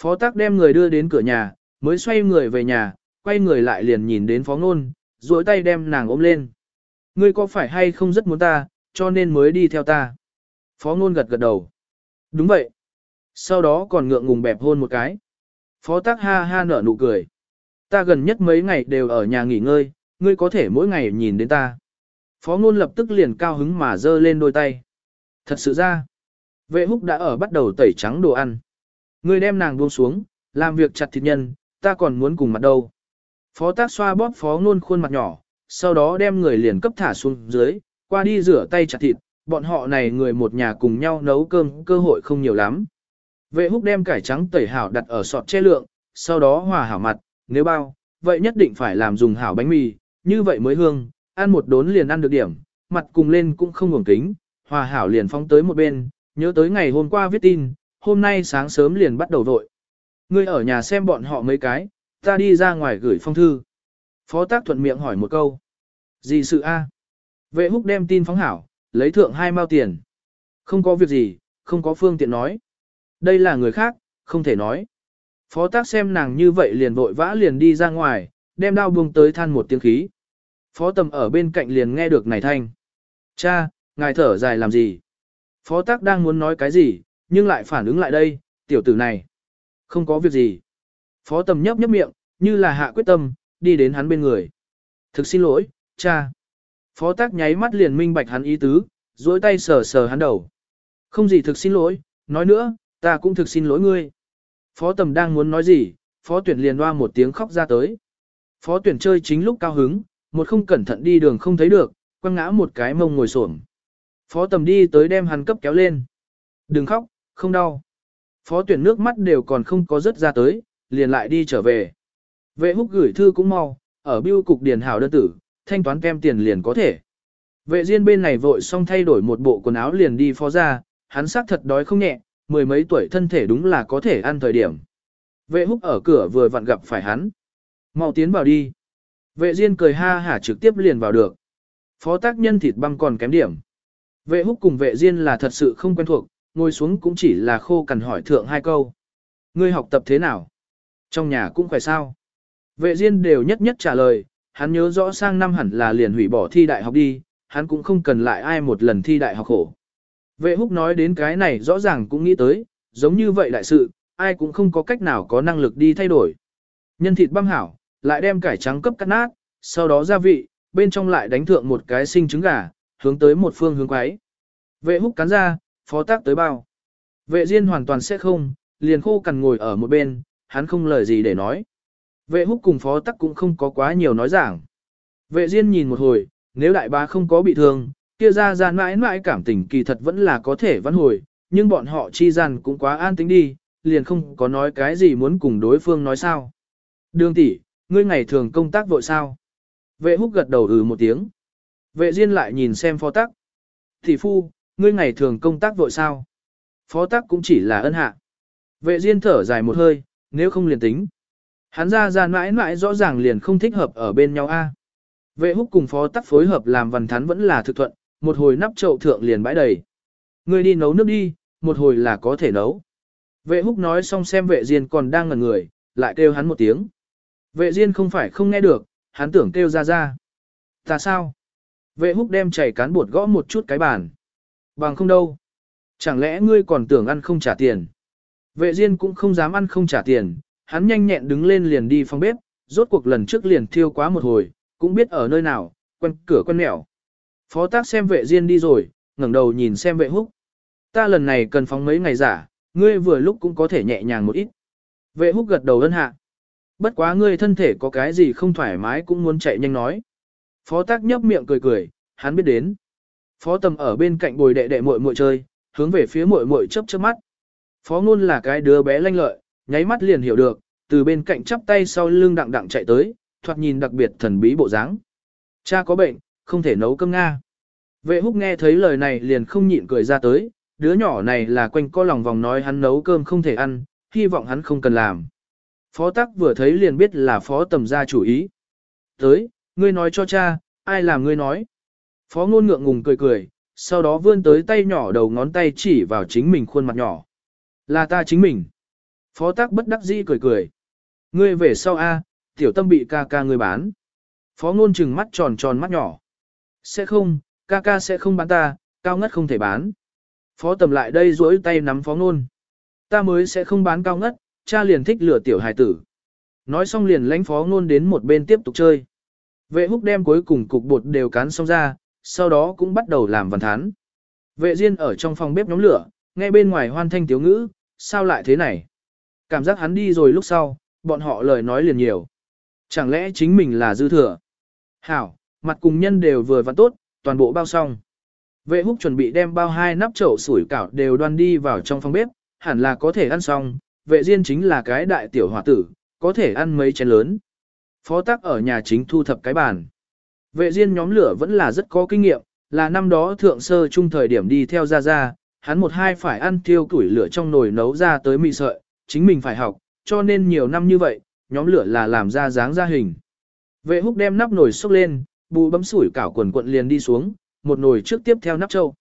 Phó tác đem người đưa đến cửa nhà, mới xoay người về nhà, quay người lại liền nhìn đến phó ngôn, duỗi tay đem nàng ôm lên. Ngươi có phải hay không rất muốn ta, cho nên mới đi theo ta. Phó ngôn gật gật đầu. Đúng vậy. Sau đó còn ngượng ngùng bẹp hôn một cái. Phó tác ha ha nở nụ cười. Ta gần nhất mấy ngày đều ở nhà nghỉ ngơi, ngươi có thể mỗi ngày nhìn đến ta. Phó ngôn lập tức liền cao hứng mà giơ lên đôi tay. Thật sự ra, vệ húc đã ở bắt đầu tẩy trắng đồ ăn. Người đem nàng buông xuống, làm việc chặt thịt nhân, ta còn muốn cùng mặt đâu. Phó tác xoa bóp phó ngôn khuôn mặt nhỏ, sau đó đem người liền cấp thả xuống dưới, qua đi rửa tay chặt thịt, bọn họ này người một nhà cùng nhau nấu cơm, cơ hội không nhiều lắm. Vệ húc đem cải trắng tẩy hảo đặt ở sọt che lượng, sau đó hòa hảo mặt, nếu bao, vậy nhất định phải làm dùng hảo bánh mì, như vậy mới hương, ăn một đốn liền ăn được điểm, mặt cùng lên cũng không ngủng kính, hòa hảo liền phóng tới một bên, nhớ tới ngày hôm qua viết tin, hôm nay sáng sớm liền bắt đầu vội. Ngươi ở nhà xem bọn họ mấy cái, ta đi ra ngoài gửi phong thư. Phó tác thuận miệng hỏi một câu. Gì sự a? Vệ húc đem tin phóng hảo, lấy thượng hai mao tiền. Không có việc gì, không có phương tiện nói. Đây là người khác, không thể nói. Phó tác xem nàng như vậy liền vội vã liền đi ra ngoài, đem đao buông tới than một tiếng khí. Phó tầm ở bên cạnh liền nghe được này thanh. Cha, ngài thở dài làm gì? Phó tác đang muốn nói cái gì, nhưng lại phản ứng lại đây, tiểu tử này. Không có việc gì. Phó tầm nhấp nhấp miệng, như là hạ quyết tâm, đi đến hắn bên người. Thực xin lỗi, cha. Phó tác nháy mắt liền minh bạch hắn ý tứ, duỗi tay sờ sờ hắn đầu. Không gì thực xin lỗi, nói nữa, ta cũng thực xin lỗi ngươi. Phó tầm đang muốn nói gì, phó tuyển liền loa một tiếng khóc ra tới. Phó tuyển chơi chính lúc cao hứng, một không cẩn thận đi đường không thấy được, quăng ngã một cái mông ngồi xổm. Phó tầm đi tới đem hắn cấp kéo lên. Đừng khóc, không đau. Phó tuyển nước mắt đều còn không có rớt ra tới, liền lại đi trở về. Vệ húc gửi thư cũng mau, ở biêu cục điền hảo đơn tử, thanh toán kem tiền liền có thể. Vệ riêng bên này vội xong thay đổi một bộ quần áo liền đi phó ra, hắn xác thật đói không nhẹ, mười mấy tuổi thân thể đúng là có thể ăn thời điểm. Vệ húc ở cửa vừa vặn gặp phải hắn. mau tiến vào đi. Vệ Diên cười ha hả trực tiếp liền vào được. Phó tác nhân thịt băng còn kém điểm. Vệ húc cùng vệ Diên là thật sự không quen thuộc, ngồi xuống cũng chỉ là khô cằn hỏi thượng hai câu. Ngươi học tập thế nào? Trong nhà cũng khỏe sao? Vệ Diên đều nhất nhất trả lời, hắn nhớ rõ sang năm hẳn là liền hủy bỏ thi đại học đi, hắn cũng không cần lại ai một lần thi đại học khổ. Vệ húc nói đến cái này rõ ràng cũng nghĩ tới, giống như vậy đại sự, ai cũng không có cách nào có năng lực đi thay đổi. Nhân thịt băm hảo, lại đem cải trắng cấp cắt nát, sau đó gia vị, bên trong lại đánh thượng một cái sinh trứng gà, hướng tới một phương hướng quái. Vệ húc cắn ra, phó tác tới bao. Vệ Diên hoàn toàn sẽ không, liền khô cằn ngồi ở một bên, hắn không lời gì để nói. Vệ húc cùng phó tắc cũng không có quá nhiều nói giảng. Vệ Diên nhìn một hồi, nếu đại bá không có bị thương, kia ra ra mãi mãi cảm tình kỳ thật vẫn là có thể vãn hồi, nhưng bọn họ chi gian cũng quá an tính đi, liền không có nói cái gì muốn cùng đối phương nói sao. Đường tỷ, ngươi ngày thường công tác vội sao? Vệ húc gật đầu ừ một tiếng. Vệ Diên lại nhìn xem phó tắc. Thị phu, ngươi ngày thường công tác vội sao? Phó tắc cũng chỉ là ân hạ. Vệ Diên thở dài một hơi, nếu không liền tính. Hắn ra ra mãi mãi rõ ràng liền không thích hợp ở bên nhau a. Vệ húc cùng phó tắc phối hợp làm văn thắn vẫn là thực thuận, một hồi nắp chậu thượng liền bãi đầy. Ngươi đi nấu nước đi, một hồi là có thể nấu. Vệ húc nói xong xem vệ diên còn đang ngẩn người, lại kêu hắn một tiếng. Vệ diên không phải không nghe được, hắn tưởng kêu ra ra. Ta sao? Vệ húc đem chảy cán bột gõ một chút cái bàn. Bằng không đâu. Chẳng lẽ ngươi còn tưởng ăn không trả tiền? Vệ Diên cũng không dám ăn không trả tiền, hắn nhanh nhẹn đứng lên liền đi phòng bếp, rốt cuộc lần trước liền thiêu quá một hồi, cũng biết ở nơi nào, quen cửa quen mẹo. Phó tác xem vệ Diên đi rồi, ngẩng đầu nhìn xem vệ húc. Ta lần này cần phóng mấy ngày giả, ngươi vừa lúc cũng có thể nhẹ nhàng một ít. Vệ húc gật đầu ân hạ. Bất quá ngươi thân thể có cái gì không thoải mái cũng muốn chạy nhanh nói. Phó tác nhấp miệng cười cười, hắn biết đến. Phó tầm ở bên cạnh bồi đệ đệ muội muội chơi, hướng về phía muội muội chớp chớp mắt. Phó ngôn là cái đứa bé lanh lợi, nháy mắt liền hiểu được, từ bên cạnh chắp tay sau lưng đặng đặng chạy tới, thoạt nhìn đặc biệt thần bí bộ dáng. Cha có bệnh, không thể nấu cơm nga. Vệ húc nghe thấy lời này liền không nhịn cười ra tới, đứa nhỏ này là quanh co lòng vòng nói hắn nấu cơm không thể ăn, hy vọng hắn không cần làm. Phó tắc vừa thấy liền biết là phó tầm ra chủ ý. Tới, ngươi nói cho cha, ai làm ngươi nói. Phó ngôn ngượng ngùng cười cười, sau đó vươn tới tay nhỏ đầu ngón tay chỉ vào chính mình khuôn mặt nhỏ. Là ta chính mình. Phó tác bất đắc dĩ cười cười. Ngươi về sau A, tiểu tâm bị ca ca ngươi bán. Phó ngôn trừng mắt tròn tròn mắt nhỏ. Sẽ không, ca ca sẽ không bán ta, cao ngất không thể bán. Phó tầm lại đây duỗi tay nắm phó ngôn. Ta mới sẽ không bán cao ngất, cha liền thích lừa tiểu hài tử. Nói xong liền lánh phó ngôn đến một bên tiếp tục chơi. Vệ húc đem cuối cùng cục bột đều cán xong ra, sau đó cũng bắt đầu làm văn thán. Vệ Diên ở trong phòng bếp nhóm lửa, nghe bên ngoài hoan thanh tiếu ngữ, sao lại thế này? Cảm giác hắn đi rồi lúc sau, bọn họ lời nói liền nhiều. Chẳng lẽ chính mình là dư thừa? Hảo, mặt cùng nhân đều vừa vặn tốt, toàn bộ bao xong. Vệ húc chuẩn bị đem bao hai nắp chậu sủi cảo đều đoan đi vào trong phòng bếp, hẳn là có thể ăn xong, vệ diên chính là cái đại tiểu hòa tử, có thể ăn mấy chén lớn. Phó tắc ở nhà chính thu thập cái bàn. Vệ diên nhóm lửa vẫn là rất có kinh nghiệm, là năm đó thượng sơ trung thời điểm đi theo ra ra, hắn một hai phải ăn tiêu củi lửa trong nồi nấu ra tới mì sợi, chính mình phải học, cho nên nhiều năm như vậy, nhóm lửa là làm ra dáng ra hình. Vệ húc đem nắp nồi xúc lên, bù bấm sủi cảo quần quận liền đi xuống, một nồi trước tiếp theo nắp châu.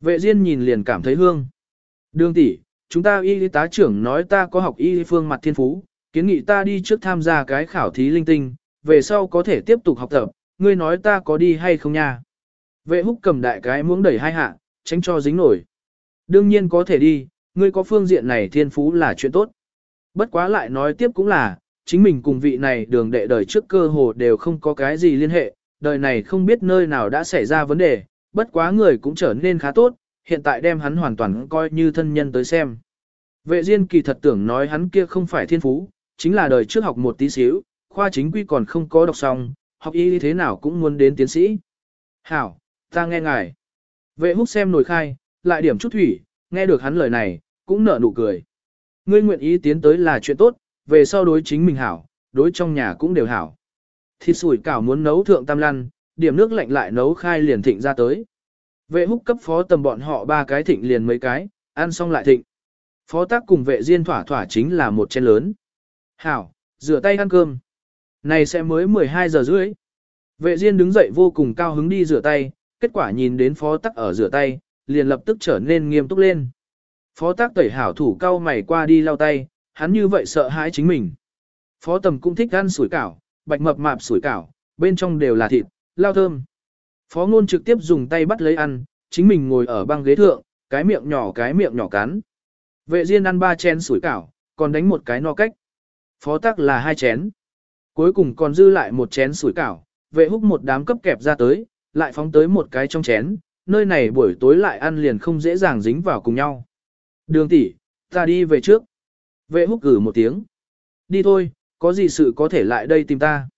Vệ diên nhìn liền cảm thấy hương. Đường tỷ, chúng ta y tá trưởng nói ta có học y phương mặt thiên phú, kiến nghị ta đi trước tham gia cái khảo thí linh tinh, về sau có thể tiếp tục học tập, ngươi nói ta có đi hay không nha? Vệ húc cầm đại cái muỗng đẩy hai hạ, tránh cho dính nổi. Đương nhiên có thể đi, ngươi có phương diện này thiên phú là chuyện tốt. Bất quá lại nói tiếp cũng là, chính mình cùng vị này đường đệ đời trước cơ hồ đều không có cái gì liên hệ, đời này không biết nơi nào đã xảy ra vấn đề, bất quá người cũng trở nên khá tốt, hiện tại đem hắn hoàn toàn coi như thân nhân tới xem. Vệ Diên kỳ thật tưởng nói hắn kia không phải thiên phú, chính là đời trước học một tí xíu, khoa chính quy còn không có đọc xong, học y thế nào cũng muốn đến tiến sĩ. Hảo, ta nghe ngài. Vệ húc xem nổi khai, lại điểm chút thủy, nghe được hắn lời này, cũng nở nụ cười. Ngươi nguyện ý tiến tới là chuyện tốt, về sau đối chính mình hảo, đối trong nhà cũng đều hảo. Thịt sủi cảo muốn nấu thượng tam lăn, điểm nước lạnh lại nấu khai liền thịnh ra tới. Vệ húc cấp phó tầm bọn họ ba cái thịnh liền mấy cái, ăn xong lại thịnh. Phó tác cùng vệ diên thỏa thỏa chính là một chén lớn. Hảo, rửa tay ăn cơm. Này sẽ mới 12 giờ rưỡi. Vệ Diên đứng dậy vô cùng cao hứng đi rửa tay, kết quả nhìn đến phó tác ở rửa tay, liền lập tức trở nên nghiêm túc lên. Phó tác tẩy hảo thủ cao mày qua đi lau tay, hắn như vậy sợ hãi chính mình. Phó tầm cũng thích ăn sủi cảo, bạch mập mạp sủi cảo, bên trong đều là thịt, lao thơm. Phó ngôn trực tiếp dùng tay bắt lấy ăn, chính mình ngồi ở băng ghế thượng, cái miệng nhỏ cái miệng nhỏ cắn. Vệ Diên ăn ba chén sủi cảo, còn đánh một cái no cách. Phó tắc là hai chén. Cuối cùng còn dư lại một chén sủi cảo, vệ húc một đám cấp kẹp ra tới, lại phóng tới một cái trong chén, nơi này buổi tối lại ăn liền không dễ dàng dính vào cùng nhau. Đường tỷ, ta đi về trước. Vệ húc gửi một tiếng. Đi thôi, có gì sự có thể lại đây tìm ta.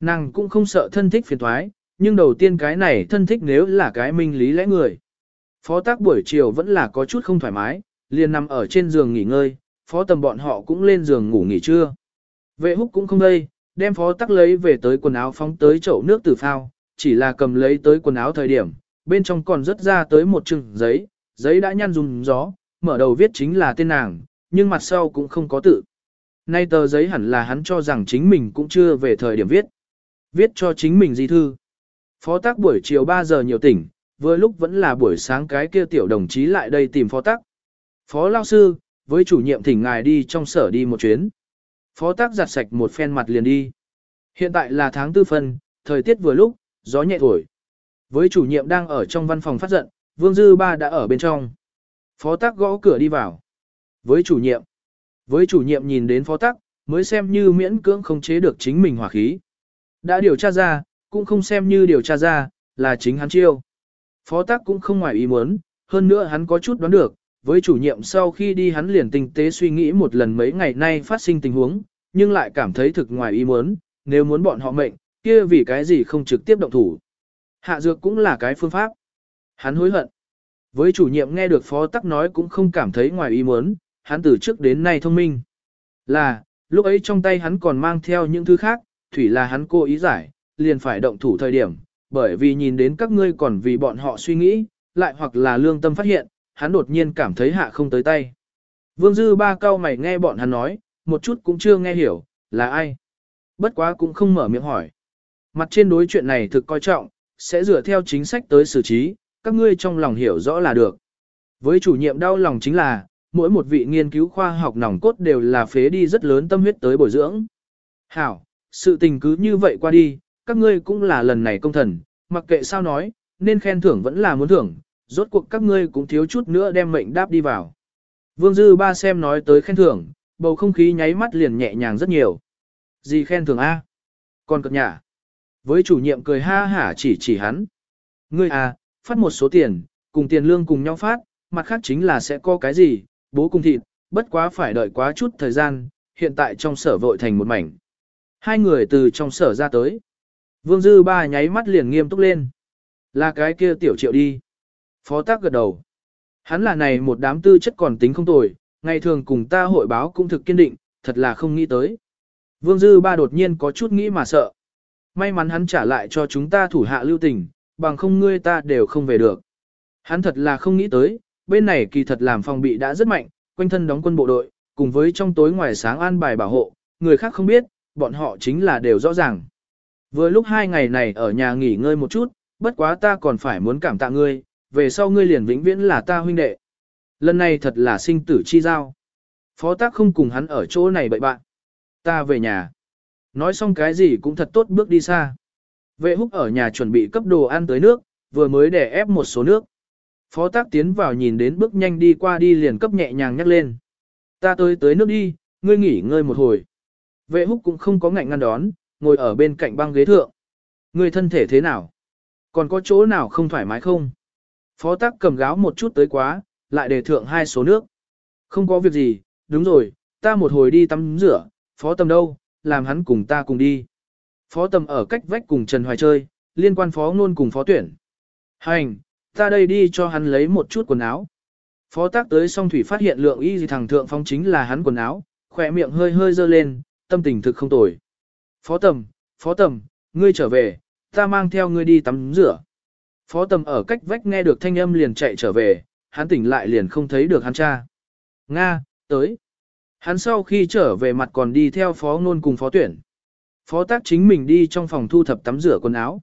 Nàng cũng không sợ thân thích phiền thoái, nhưng đầu tiên cái này thân thích nếu là cái minh lý lẽ người. Phó tác buổi chiều vẫn là có chút không thoải mái, liền nằm ở trên giường nghỉ ngơi, phó tầm bọn họ cũng lên giường ngủ nghỉ trưa. Vệ húc cũng không đây, đem phó tắc lấy về tới quần áo phóng tới chậu nước từ phao, chỉ là cầm lấy tới quần áo thời điểm, bên trong còn rất ra tới một chừng giấy, giấy đã nhăn dùng gió, mở đầu viết chính là tên nàng, nhưng mặt sau cũng không có tự. Nay tờ giấy hẳn là hắn cho rằng chính mình cũng chưa về thời điểm viết. Viết cho chính mình di thư. Phó tác buổi chiều 3 giờ nhiều tỉnh, vừa lúc vẫn là buổi sáng cái kia tiểu đồng chí lại đây tìm phó tác. Phó lao sư, với chủ nhiệm thỉnh ngài đi trong sở đi một chuyến. Phó tác giặt sạch một phen mặt liền đi. Hiện tại là tháng tư phân, thời tiết vừa lúc, gió nhẹ thổi. Với chủ nhiệm đang ở trong văn phòng phát giận, Vương Dư Ba đã ở bên trong. Phó tác gõ cửa đi vào. Với chủ nhiệm. Với chủ nhiệm nhìn đến phó tác, mới xem như miễn cưỡng không chế được chính mình hỏa khí. Đã điều tra ra, cũng không xem như điều tra ra, là chính hắn chiêu. Phó tác cũng không ngoài ý muốn, hơn nữa hắn có chút đoán được, với chủ nhiệm sau khi đi hắn liền tinh tế suy nghĩ một lần mấy ngày nay phát sinh tình huống, nhưng lại cảm thấy thực ngoài ý muốn, nếu muốn bọn họ mệnh, kia vì cái gì không trực tiếp động thủ. Hạ dược cũng là cái phương pháp. Hắn hối hận. Với chủ nhiệm nghe được phó tắc nói cũng không cảm thấy ngoài ý muốn, hắn từ trước đến nay thông minh. Là, lúc ấy trong tay hắn còn mang theo những thứ khác, thủy là hắn cố ý giải, liền phải động thủ thời điểm, bởi vì nhìn đến các ngươi còn vì bọn họ suy nghĩ, lại hoặc là lương tâm phát hiện, hắn đột nhiên cảm thấy hạ không tới tay. Vương Dư ba cao mày nghe bọn hắn nói, một chút cũng chưa nghe hiểu, là ai. Bất quá cũng không mở miệng hỏi. Mặt trên đối chuyện này thực coi trọng, sẽ dựa theo chính sách tới xử trí, các ngươi trong lòng hiểu rõ là được. Với chủ nhiệm đau lòng chính là, mỗi một vị nghiên cứu khoa học nòng cốt đều là phế đi rất lớn tâm huyết tới bồi dưỡng. Hảo, sự tình cứ như vậy qua đi, các ngươi cũng là lần này công thần, mặc kệ sao nói, nên khen thưởng vẫn là muốn thưởng, rốt cuộc các ngươi cũng thiếu chút nữa đem mệnh đáp đi vào. Vương Dư ba xem nói tới khen thưởng, bầu không khí nháy mắt liền nhẹ nhàng rất nhiều. Gì khen thưởng A? Còn cập nhả. Với chủ nhiệm cười ha hả chỉ chỉ hắn. Ngươi à, phát một số tiền, cùng tiền lương cùng nhau phát, mặt khác chính là sẽ có cái gì, bố cùng thịt, bất quá phải đợi quá chút thời gian, hiện tại trong sở vội thành một mảnh. Hai người từ trong sở ra tới. Vương Dư ba nháy mắt liền nghiêm túc lên. Là cái kia tiểu triệu đi. Phó tác gật đầu. Hắn là này một đám tư chất còn tính không tồi, ngày thường cùng ta hội báo cũng thực kiên định, thật là không nghĩ tới. Vương Dư ba đột nhiên có chút nghĩ mà sợ. May mắn hắn trả lại cho chúng ta thủ hạ lưu tình, bằng không ngươi ta đều không về được. Hắn thật là không nghĩ tới, bên này kỳ thật làm phòng bị đã rất mạnh, quanh thân đóng quân bộ đội, cùng với trong tối ngoài sáng an bài bảo hộ, người khác không biết, bọn họ chính là đều rõ ràng. Vừa lúc hai ngày này ở nhà nghỉ ngơi một chút, bất quá ta còn phải muốn cảm tạ ngươi, về sau ngươi liền vĩnh viễn là ta huynh đệ. Lần này thật là sinh tử chi giao. Phó tác không cùng hắn ở chỗ này bậy bạn. Ta về nhà. Nói xong cái gì cũng thật tốt bước đi xa. Vệ húc ở nhà chuẩn bị cấp đồ ăn tới nước, vừa mới để ép một số nước. Phó tác tiến vào nhìn đến bước nhanh đi qua đi liền cấp nhẹ nhàng nhắc lên. Ta tới tới nước đi, ngươi nghỉ ngơi một hồi. Vệ húc cũng không có ngạnh ngăn đón, ngồi ở bên cạnh băng ghế thượng. người thân thể thế nào? Còn có chỗ nào không thoải mái không? Phó tác cầm gáo một chút tới quá, lại để thượng hai số nước. Không có việc gì, đúng rồi, ta một hồi đi tắm rửa, phó tầm đâu, làm hắn cùng ta cùng đi. Phó tầm ở cách vách cùng Trần Hoài chơi, liên quan phó luôn cùng phó tuyển. Hành, ta đây đi cho hắn lấy một chút quần áo. Phó tác tới song thủy phát hiện lượng y gì thằng thượng phong chính là hắn quần áo, khỏe miệng hơi hơi dơ lên, tâm tình thực không tồi. Phó tầm, phó tầm, ngươi trở về, ta mang theo ngươi đi tắm rửa. Phó tầm ở cách vách nghe được thanh âm liền chạy trở về, hắn tỉnh lại liền không thấy được hắn cha. Nga, tới. Hắn sau khi trở về mặt còn đi theo phó ngôn cùng phó tuyển. Phó tác chính mình đi trong phòng thu thập tắm rửa quần áo.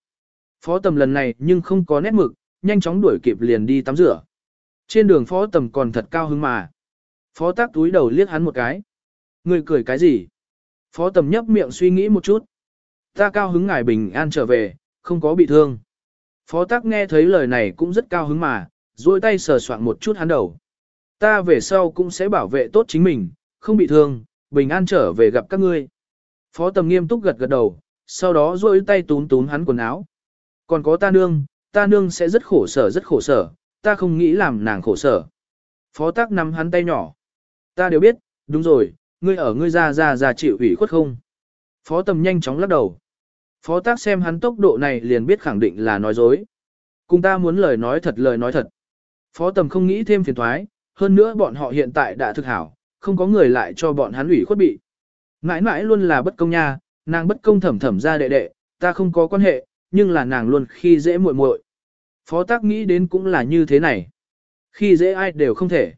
Phó tầm lần này nhưng không có nét mực, nhanh chóng đuổi kịp liền đi tắm rửa. Trên đường phó tầm còn thật cao hứng mà. Phó tác túi đầu liếc hắn một cái. Người cười cái gì? Phó tầm nhấp miệng suy nghĩ một chút. Ta cao hứng ngài bình an trở về, không có bị thương. Phó tắc nghe thấy lời này cũng rất cao hứng mà, duỗi tay sờ soạn một chút hắn đầu. Ta về sau cũng sẽ bảo vệ tốt chính mình, không bị thương, bình an trở về gặp các ngươi. Phó tầm nghiêm túc gật gật đầu, sau đó duỗi tay túm túm hắn quần áo. Còn có ta nương, ta nương sẽ rất khổ sở rất khổ sở, ta không nghĩ làm nàng khổ sở. Phó tắc nắm hắn tay nhỏ. Ta đều biết, đúng rồi, ngươi ở ngươi ra ra ra chịu ủy khuất không. Phó tầm nhanh chóng lắc đầu. Phó tác xem hắn tốc độ này liền biết khẳng định là nói dối. Cùng ta muốn lời nói thật lời nói thật. Phó tầm không nghĩ thêm phiền thoái, hơn nữa bọn họ hiện tại đã thực hảo, không có người lại cho bọn hắn ủy khuất bị. Mãi mãi luôn là bất công nha, nàng bất công thẩm thẩm ra đệ đệ, ta không có quan hệ, nhưng là nàng luôn khi dễ muội muội. Phó tác nghĩ đến cũng là như thế này. Khi dễ ai đều không thể.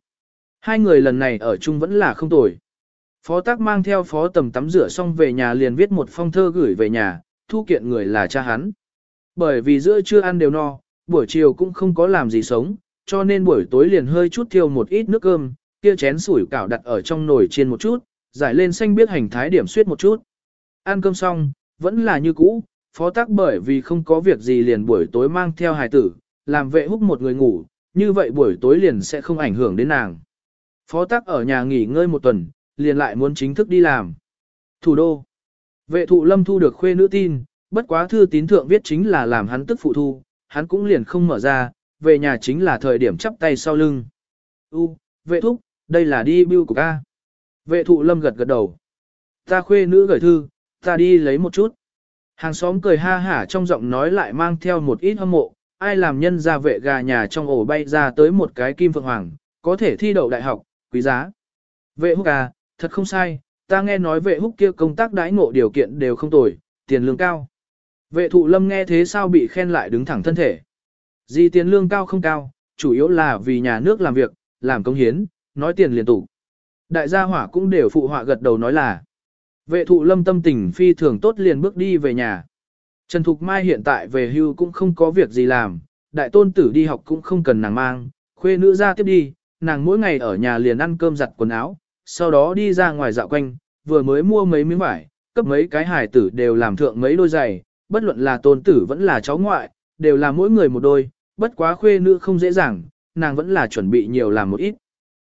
Hai người lần này ở chung vẫn là không tồi. Phó tác mang theo phó tầm tắm rửa xong về nhà liền viết một phong thơ gửi về nhà, thu kiện người là cha hắn. Bởi vì giữa trưa ăn đều no, buổi chiều cũng không có làm gì sống, cho nên buổi tối liền hơi chút thiêu một ít nước cơm, kia chén sủi cảo đặt ở trong nồi chiên một chút, giải lên xanh biết hành thái điểm suyết một chút. Ăn cơm xong, vẫn là như cũ, phó tác bởi vì không có việc gì liền buổi tối mang theo hài tử, làm vệ húc một người ngủ, như vậy buổi tối liền sẽ không ảnh hưởng đến nàng. Phó tác ở nhà nghỉ ngơi một tuần, liền lại muốn chính thức đi làm. Thủ đô. Vệ thụ lâm thu được khuê nữ tin, bất quá thư tín thượng viết chính là làm hắn tức phụ thu, hắn cũng liền không mở ra, về nhà chính là thời điểm chắp tay sau lưng. U, vệ thúc, đây là đi bưu của ca. Vệ thụ lâm gật gật đầu. Ta khuê nữ gửi thư, ta đi lấy một chút. Hàng xóm cười ha hả trong giọng nói lại mang theo một ít hâm mộ, ai làm nhân ra vệ gà nhà trong ổ bay ra tới một cái kim phượng hoàng, có thể thi đậu đại học, quý giá. Vệ húc à, thật không sai, ta nghe nói vệ húc kia công tác đãi ngộ điều kiện đều không tồi, tiền lương cao. Vệ thụ lâm nghe thế sao bị khen lại đứng thẳng thân thể. Gì tiền lương cao không cao, chủ yếu là vì nhà nước làm việc, làm công hiến, nói tiền liền tụ. Đại gia hỏa cũng đều phụ họa gật đầu nói là. Vệ thụ lâm tâm tình phi thường tốt liền bước đi về nhà. Trần Thục Mai hiện tại về hưu cũng không có việc gì làm, đại tôn tử đi học cũng không cần nàng mang, khuê nữ ra tiếp đi, nàng mỗi ngày ở nhà liền ăn cơm giặt quần áo, sau đó đi ra ngoài dạo quanh, vừa mới mua mấy miếng vải, cấp mấy cái hài tử đều làm thượng mấy đôi giày, bất luận là tôn tử vẫn là cháu ngoại, đều là mỗi người một đôi, bất quá khuê nữ không dễ dàng, nàng vẫn là chuẩn bị nhiều làm một ít.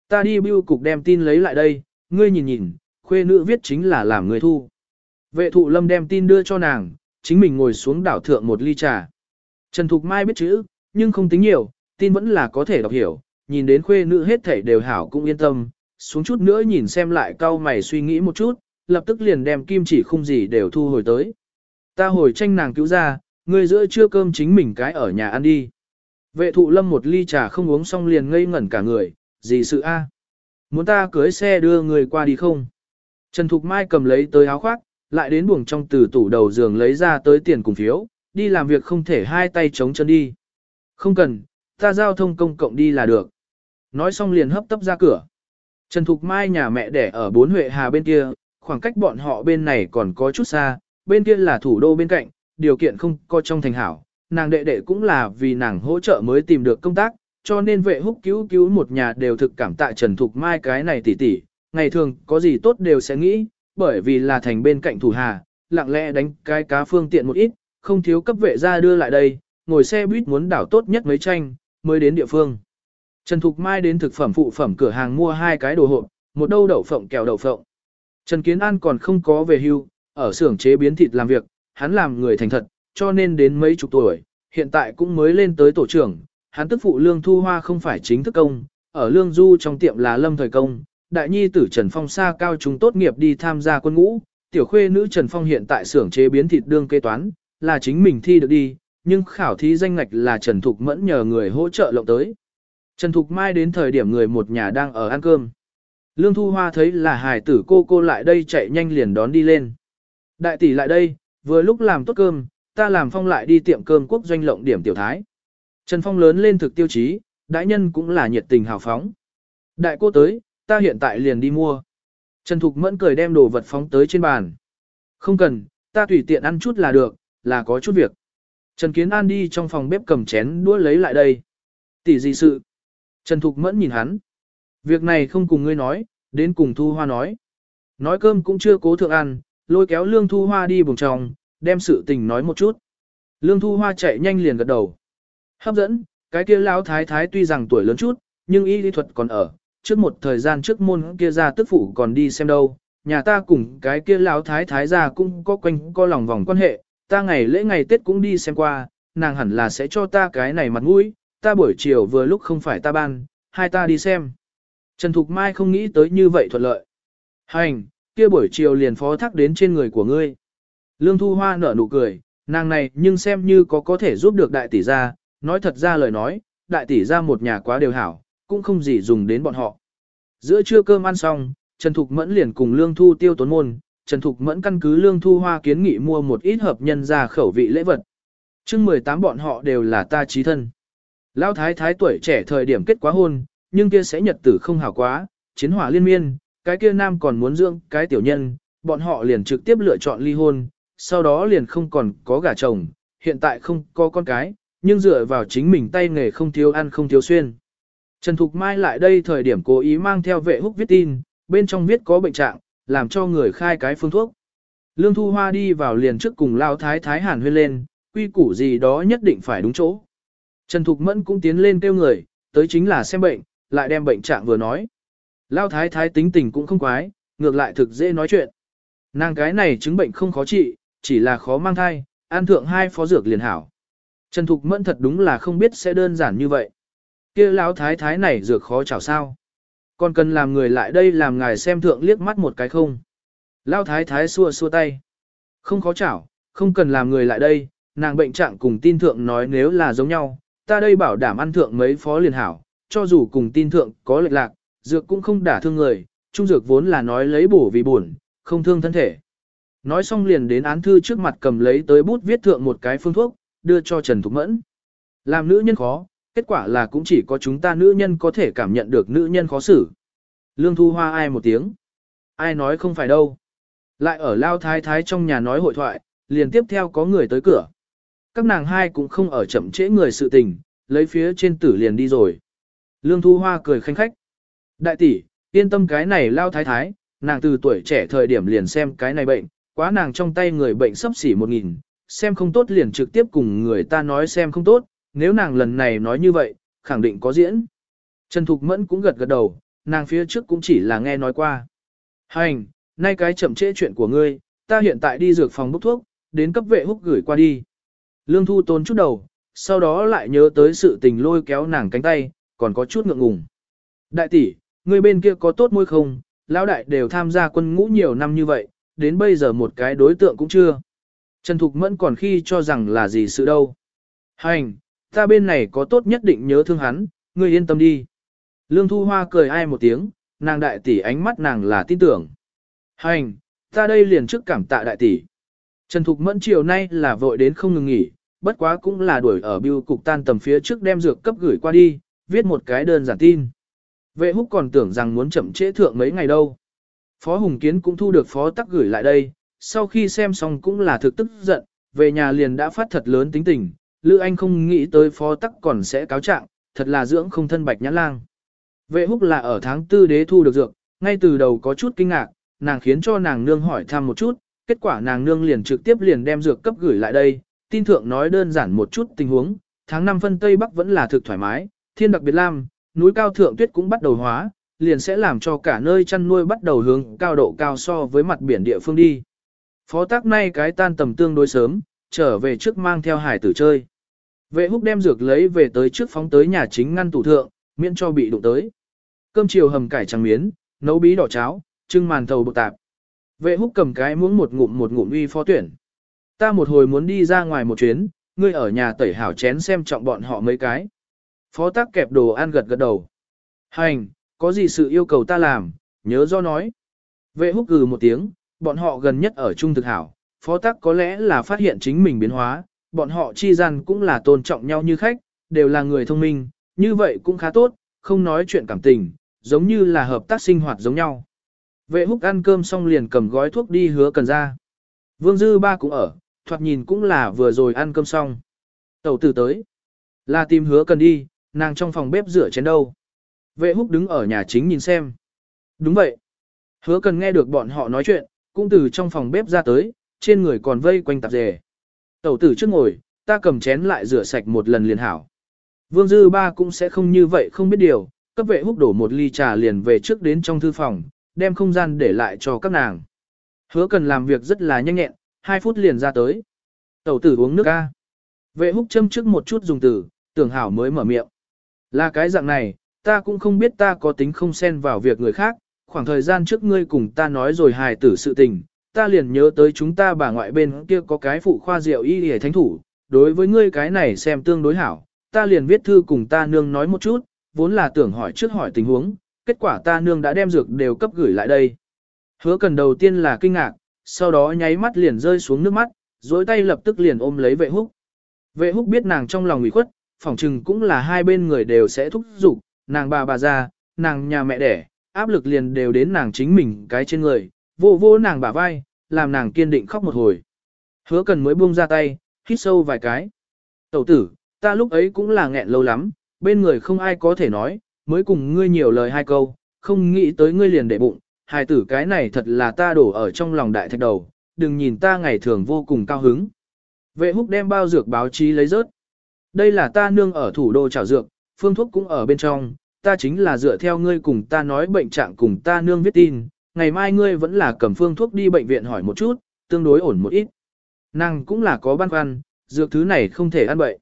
Ta đi bưu cục đem tin lấy lại đây, ngươi nhìn nhìn, khuê nữ viết chính là làm người thu. Vệ thụ lâm đem tin đưa cho nàng, chính mình ngồi xuống đảo thượng một ly trà. Trần Thục Mai biết chữ, nhưng không tính nhiều, tin vẫn là có thể đọc hiểu, nhìn đến khuê nữ hết thảy đều hảo cũng yên tâm, xuống chút nữa nhìn xem lại cau mày suy nghĩ một chút, lập tức liền đem kim chỉ khung gì đều thu hồi tới. Ta hồi tranh nàng cứu ra, người giữa trưa cơm chính mình cái ở nhà ăn đi. Vệ thụ lâm một ly trà không uống xong liền ngây ngẩn cả người, gì sự a? Muốn ta cưới xe đưa người qua đi không? Trần Thục Mai cầm lấy tới áo khoác, lại đến buồng trong từ tủ đầu giường lấy ra tới tiền cùng phiếu, đi làm việc không thể hai tay chống chân đi. Không cần, ta giao thông công cộng đi là được. Nói xong liền hấp tấp ra cửa. Trần Thục Mai nhà mẹ đẻ ở bốn Huệ Hà bên kia, khoảng cách bọn họ bên này còn có chút xa, bên kia là thủ đô bên cạnh, điều kiện không có trong thành hảo. Nàng đệ đệ cũng là vì nàng hỗ trợ mới tìm được công tác, cho nên vệ húc cứu cứu một nhà đều thực cảm tạ Trần Thục Mai cái này tỉ tỉ, ngày thường có gì tốt đều sẽ nghĩ, bởi vì là thành bên cạnh thủ hà, lặng lẽ đánh cái cá phương tiện một ít, không thiếu cấp vệ ra đưa lại đây, ngồi xe buýt muốn đảo tốt nhất mấy tranh, mới đến địa phương. Trần Thục Mai đến thực phẩm phụ phẩm cửa hàng mua hai cái đồ hộp, một đâu đậu phộng kẹo đậu phộng. Trần Kiến An còn không có về hưu, ở xưởng chế biến thịt làm việc, hắn làm người thành thật, cho nên đến mấy chục tuổi, hiện tại cũng mới lên tới tổ trưởng, hắn tức phụ Lương Thu Hoa không phải chính thức công, ở Lương Du trong tiệm là lâm thời công, đại nhi tử Trần Phong xa cao chúng tốt nghiệp đi tham gia quân ngũ, tiểu khuê nữ Trần Phong hiện tại xưởng chế biến thịt đương kế toán, là chính mình thi được đi, nhưng khảo thí danh ngạch là Trần Thục Mẫn nhờ người hỗ trợ lộng tới. Trần Thục Mai đến thời điểm người một nhà đang ở ăn cơm. Lương Thu Hoa thấy là hài tử cô cô lại đây chạy nhanh liền đón đi lên. Đại tỷ lại đây, vừa lúc làm tốt cơm, ta làm phong lại đi tiệm cơm quốc doanh lộng điểm tiểu thái. Trần Phong lớn lên thực tiêu chí, đại nhân cũng là nhiệt tình hào phóng. Đại cô tới, ta hiện tại liền đi mua. Trần Thục Mẫn cười đem đồ vật phóng tới trên bàn. Không cần, ta tùy tiện ăn chút là được, là có chút việc. Trần Kiến An đi trong phòng bếp cầm chén đũa lấy lại đây. Tỷ gì sự? Trần Thục Mẫn nhìn hắn. Việc này không cùng ngươi nói, đến cùng Thu Hoa nói. Nói cơm cũng chưa cố thượng ăn, lôi kéo Lương Thu Hoa đi bùng trong, đem sự tình nói một chút. Lương Thu Hoa chạy nhanh liền gật đầu. Hấp dẫn, cái kia lão thái thái tuy rằng tuổi lớn chút, nhưng y lý thuật còn ở, trước một thời gian trước môn kia ra tức phụ còn đi xem đâu, nhà ta cùng cái kia lão thái thái ra cũng có quanh co lòng vòng quan hệ, ta ngày lễ ngày Tết cũng đi xem qua, nàng hẳn là sẽ cho ta cái này mặt mũi, ta buổi chiều vừa lúc không phải ta ban, hai ta đi xem. Trần Thục Mai không nghĩ tới như vậy thuận lợi. Hành, kia buổi chiều liền phó thác đến trên người của ngươi. Lương Thu Hoa nở nụ cười, nàng này nhưng xem như có có thể giúp được đại tỷ gia, nói thật ra lời nói, đại tỷ gia một nhà quá đều hảo, cũng không gì dùng đến bọn họ. Giữa trưa cơm ăn xong, Trần Thục Mẫn liền cùng Lương Thu tiêu tốn môn, Trần Thục Mẫn căn cứ Lương Thu Hoa kiến nghị mua một ít hợp nhân ra khẩu vị lễ vật. chương 18 bọn họ đều là ta trí thân. Lão thái thái tuổi trẻ thời điểm kết quá hôn, nhưng kia sẽ nhật tử không hảo quá, chiến hỏa liên miên, cái kia nam còn muốn dưỡng cái tiểu nhân, bọn họ liền trực tiếp lựa chọn ly hôn, sau đó liền không còn có gả chồng, hiện tại không có con cái, nhưng dựa vào chính mình tay nghề không thiếu ăn không thiếu xuyên. Trần Thục Mai lại đây thời điểm cố ý mang theo vệ húc viết tin, bên trong viết có bệnh trạng, làm cho người khai cái phương thuốc. Lương Thu Hoa đi vào liền trước cùng Lao Thái Thái Hàn huyên lên, quy củ gì đó nhất định phải đúng chỗ. Trần Thục Mẫn cũng tiến lên kêu người, tới chính là xem bệnh, lại đem bệnh trạng vừa nói. Lao Thái Thái tính tình cũng không quái, ngược lại thực dễ nói chuyện. Nàng cái này chứng bệnh không khó trị, chỉ là khó mang thai, an thượng hai phó dược liền hảo. Trần Thục Mẫn thật đúng là không biết sẽ đơn giản như vậy. kia lão thái thái này dược khó chảo sao. Còn cần làm người lại đây làm ngài xem thượng liếc mắt một cái không. Lão thái thái xua xua tay. Không khó chảo, không cần làm người lại đây, nàng bệnh trạng cùng tin thượng nói nếu là giống nhau, ta đây bảo đảm ăn thượng mấy phó liền hảo, cho dù cùng tin thượng có lệch lạc, dược cũng không đả thương người, trung dược vốn là nói lấy bổ vì buồn, không thương thân thể. Nói xong liền đến án thư trước mặt cầm lấy tới bút viết thượng một cái phương thuốc, đưa cho Trần Thục Mẫn. Làm nữ nhân khó, kết quả là cũng chỉ có chúng ta nữ nhân có thể cảm nhận được nữ nhân khó xử. Lương Thu Hoa ai một tiếng. Ai nói không phải đâu. Lại ở Lao Thái Thái trong nhà nói hội thoại, liền tiếp theo có người tới cửa. Các nàng hai cũng không ở chậm trễ người sự tình, lấy phía trên tử liền đi rồi. Lương Thu Hoa cười khanh khách. Đại tỷ, yên tâm cái này Lao Thái Thái, nàng từ tuổi trẻ thời điểm liền xem cái này bệnh, quá nàng trong tay người bệnh sắp xỉ một nghìn, xem không tốt liền trực tiếp cùng người ta nói xem không tốt, nếu nàng lần này nói như vậy, khẳng định có diễn. Trần Thục Mẫn cũng gật gật đầu, nàng phía trước cũng chỉ là nghe nói qua. Hành, nay cái chậm trễ chuyện của ngươi, ta hiện tại đi dược phòng bốc thuốc, đến cấp vệ húc gửi qua đi. Lương Thu tôn chút đầu, sau đó lại nhớ tới sự tình lôi kéo nàng cánh tay, còn có chút ngượng ngùng. Đại tỷ, ngươi bên kia có tốt môi không, lão đại đều tham gia quân ngũ nhiều năm như vậy, đến bây giờ một cái đối tượng cũng chưa. Trần Thục Mẫn còn khi cho rằng là gì sự đâu. Hành, ta bên này có tốt nhất định nhớ thương hắn, ngươi yên tâm đi. Lương Thu Hoa cười ai một tiếng, nàng đại tỷ ánh mắt nàng là tin tưởng. Hành, ta đây liền trước cảm tạ đại tỷ. Trần Thục Mẫn chiều nay là vội đến không ngừng nghỉ, bất quá cũng là đuổi ở biêu cục tan tầm phía trước đem dược cấp gửi qua đi, viết một cái đơn giản tin. Vệ húc còn tưởng rằng muốn chậm trễ thượng mấy ngày đâu. Phó Hùng Kiến cũng thu được phó tắc gửi lại đây, sau khi xem xong cũng là thực tức giận, về nhà liền đã phát thật lớn tính tình, Lữ Anh không nghĩ tới phó tắc còn sẽ cáo trạng, thật là dưỡng không thân bạch nhãn lang. Vệ húc là ở tháng tư đế thu được dược, ngay từ đầu có chút kinh ngạc, nàng khiến cho nàng nương hỏi thăm một chút, kết quả nàng nương liền trực tiếp liền đem dược cấp gửi lại đây, tin thượng nói đơn giản một chút tình huống, tháng 5 phân Tây Bắc vẫn là thực thoải mái, thiên đặc biệt lam, núi cao thượng tuyết cũng bắt đầu hóa, liền sẽ làm cho cả nơi chăn nuôi bắt đầu hướng cao độ cao so với mặt biển địa phương đi. Phó tác nay cái tan tầm tương đối sớm, trở về trước mang theo hải tử chơi. Vệ húc đem dược lấy về tới trước phóng tới nhà chính ngăn tủ thượng, miễn cho bị đụng tới. Cơm chiều hầm cải trắng miến, nấu bí đỏ cháo, trưng màn thầu bột tạp. Vệ húc cầm cái muỗng một ngụm một ngụm uy phó tuyển. Ta một hồi muốn đi ra ngoài một chuyến, ngươi ở nhà tẩy hảo chén xem trọng bọn họ mấy cái. Phó tác kẹp đồ ăn gật gật đầu. Hành, có gì sự yêu cầu ta làm, nhớ do nói. Vệ húc gừ một tiếng, bọn họ gần nhất ở chung thực hảo, phó tắc có lẽ là phát hiện chính mình biến hóa, bọn họ chi gian cũng là tôn trọng nhau như khách, đều là người thông minh, như vậy cũng khá tốt, không nói chuyện cảm tình, giống như là hợp tác sinh hoạt giống nhau. Vệ húc ăn cơm xong liền cầm gói thuốc đi hứa cần ra. Vương Dư Ba cũng ở, thoạt nhìn cũng là vừa rồi ăn cơm xong. Tẩu tử tới. Là tìm hứa cần đi, nàng trong phòng bếp rửa chén đâu. Vệ húc đứng ở nhà chính nhìn xem. Đúng vậy. Hứa cần nghe được bọn họ nói chuyện, cũng từ trong phòng bếp ra tới, trên người còn vây quanh tạp dề. Tẩu tử trước ngồi, ta cầm chén lại rửa sạch một lần liền hảo. Vương Dư Ba cũng sẽ không như vậy không biết điều, cấp vệ húc đổ một ly trà liền về trước đến trong thư phòng, đem không gian để lại cho các nàng. Hứa cần làm việc rất là nhanh nhẹn, 2 phút liền ra tới. Tẩu tử uống nước ca. Vệ húc châm trước một chút dùng từ, tưởng hảo mới mở miệng. Là cái dạng này, ta cũng không biết ta có tính không xen vào việc người khác, khoảng thời gian trước ngươi cùng ta nói rồi hài tử sự tình, ta liền nhớ tới chúng ta bà ngoại bên kia có cái phụ khoa rượu y hề thánh thủ, đối với ngươi cái này xem tương đối hảo, ta liền viết thư cùng ta nương nói một chút, vốn là tưởng hỏi trước hỏi tình huống, kết quả ta nương đã đem dược đều cấp gửi lại đây. Hứa cần đầu tiên là kinh ngạc, sau đó nháy mắt liền rơi xuống nước mắt, dối tay lập tức liền ôm lấy vệ húc. Vệ húc biết nàng trong lòng ủy khuất, phỏng chừng cũng là hai bên người đều sẽ thúc giục, nàng bà bà già, nàng nhà mẹ đẻ, áp lực liền đều đến nàng chính mình cái trên người, vô vô nàng bả vai, làm nàng kiên định khóc một hồi. Hứa cần mới buông ra tay, hít sâu vài cái. Tẩu tử, ta lúc ấy cũng là nghẹn lâu lắm, bên người không ai có thể nói, mới cùng ngươi nhiều lời hai câu, không nghĩ tới ngươi liền để bụng, hài tử cái này thật là ta đổ ở trong lòng đại thạch đầu, đừng nhìn ta ngày thường vô cùng cao hứng. Vệ húc đem bao dược báo chí lấy rớt. Đây là ta nương ở thủ đô trảo dược, phương thuốc cũng ở bên trong, ta chính là dựa theo ngươi cùng ta nói bệnh trạng cùng ta nương viết tin, ngày mai ngươi vẫn là cầm phương thuốc đi bệnh viện hỏi một chút, tương đối ổn một ít. Nàng cũng là có băn khoăn, dược thứ này không thể ăn bậy.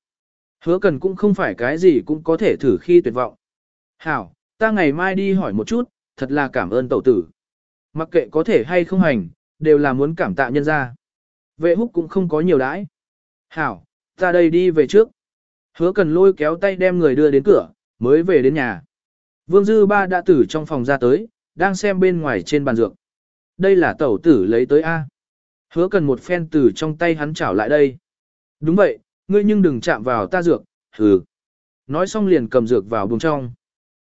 Hứa cần cũng không phải cái gì cũng có thể thử khi tuyệt vọng. Hảo, ta ngày mai đi hỏi một chút, thật là cảm ơn tẩu tử. Mặc kệ có thể hay không hành, đều là muốn cảm tạ nhân ra. Vệ húc cũng không có nhiều đãi. Hảo, ta đây đi về trước. Hứa cần lôi kéo tay đem người đưa đến cửa, mới về đến nhà. Vương Dư Ba đã tử trong phòng ra tới, đang xem bên ngoài trên bàn dược. Đây là tẩu tử lấy tới A. Hứa cần một phen từ trong tay hắn chảo lại đây. Đúng vậy, ngươi nhưng đừng chạm vào ta dược, hừ. Nói xong liền cầm dược vào buồng trong.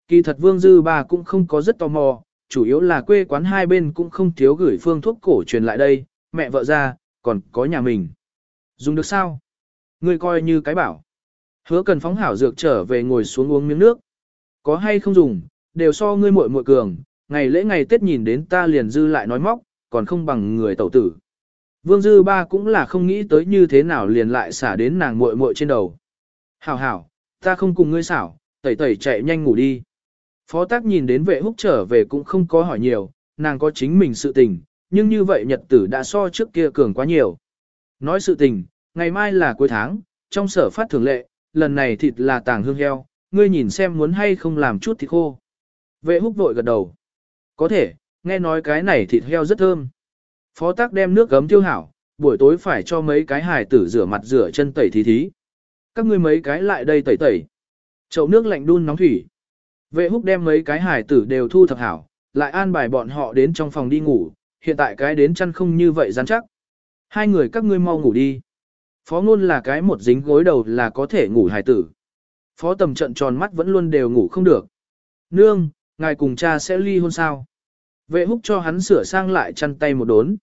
Kỳ thật Vương Dư Ba cũng không có rất tò mò, chủ yếu là quê quán hai bên cũng không thiếu gửi phương thuốc cổ truyền lại đây, mẹ vợ ra, còn có nhà mình. Dùng được sao? người coi như cái bảo. Hứa cần phóng hảo dược trở về ngồi xuống uống miếng nước. Có hay không dùng, đều so ngươi muội muội cường, ngày lễ ngày Tết nhìn đến ta liền dư lại nói móc, còn không bằng người tẩu tử. Vương Dư Ba cũng là không nghĩ tới như thế nào liền lại xả đến nàng muội muội trên đầu. Hảo hảo, ta không cùng ngươi xảo, tẩy tẩy chạy nhanh ngủ đi. Phó tác nhìn đến vệ húc trở về cũng không có hỏi nhiều, nàng có chính mình sự tình, nhưng như vậy nhật tử đã so trước kia cường quá nhiều. Nói sự tình, ngày mai là cuối tháng, trong sở phát thường lệ, lần này thịt là tàng hương heo, ngươi nhìn xem muốn hay không làm chút thịt khô. Vệ húc vội gật đầu. Có thể, nghe nói cái này thịt heo rất thơm. Phó tác đem nước gấm tiêu hảo, buổi tối phải cho mấy cái hài tử rửa mặt rửa chân tẩy thí thí. Các ngươi mấy cái lại đây tẩy tẩy. Chậu nước lạnh đun nóng thủy. Vệ húc đem mấy cái hải tử đều thu thập hảo, lại an bài bọn họ đến trong phòng đi ngủ, hiện tại cái đến chăn không như vậy rắn chắc. Hai người các ngươi mau ngủ đi. Phó ngôn là cái một dính gối đầu là có thể ngủ hải tử. Phó tầm trận tròn mắt vẫn luôn đều ngủ không được. Nương, ngài cùng cha sẽ ly hôn sao? Vệ húc cho hắn sửa sang lại chăn tay một đốn.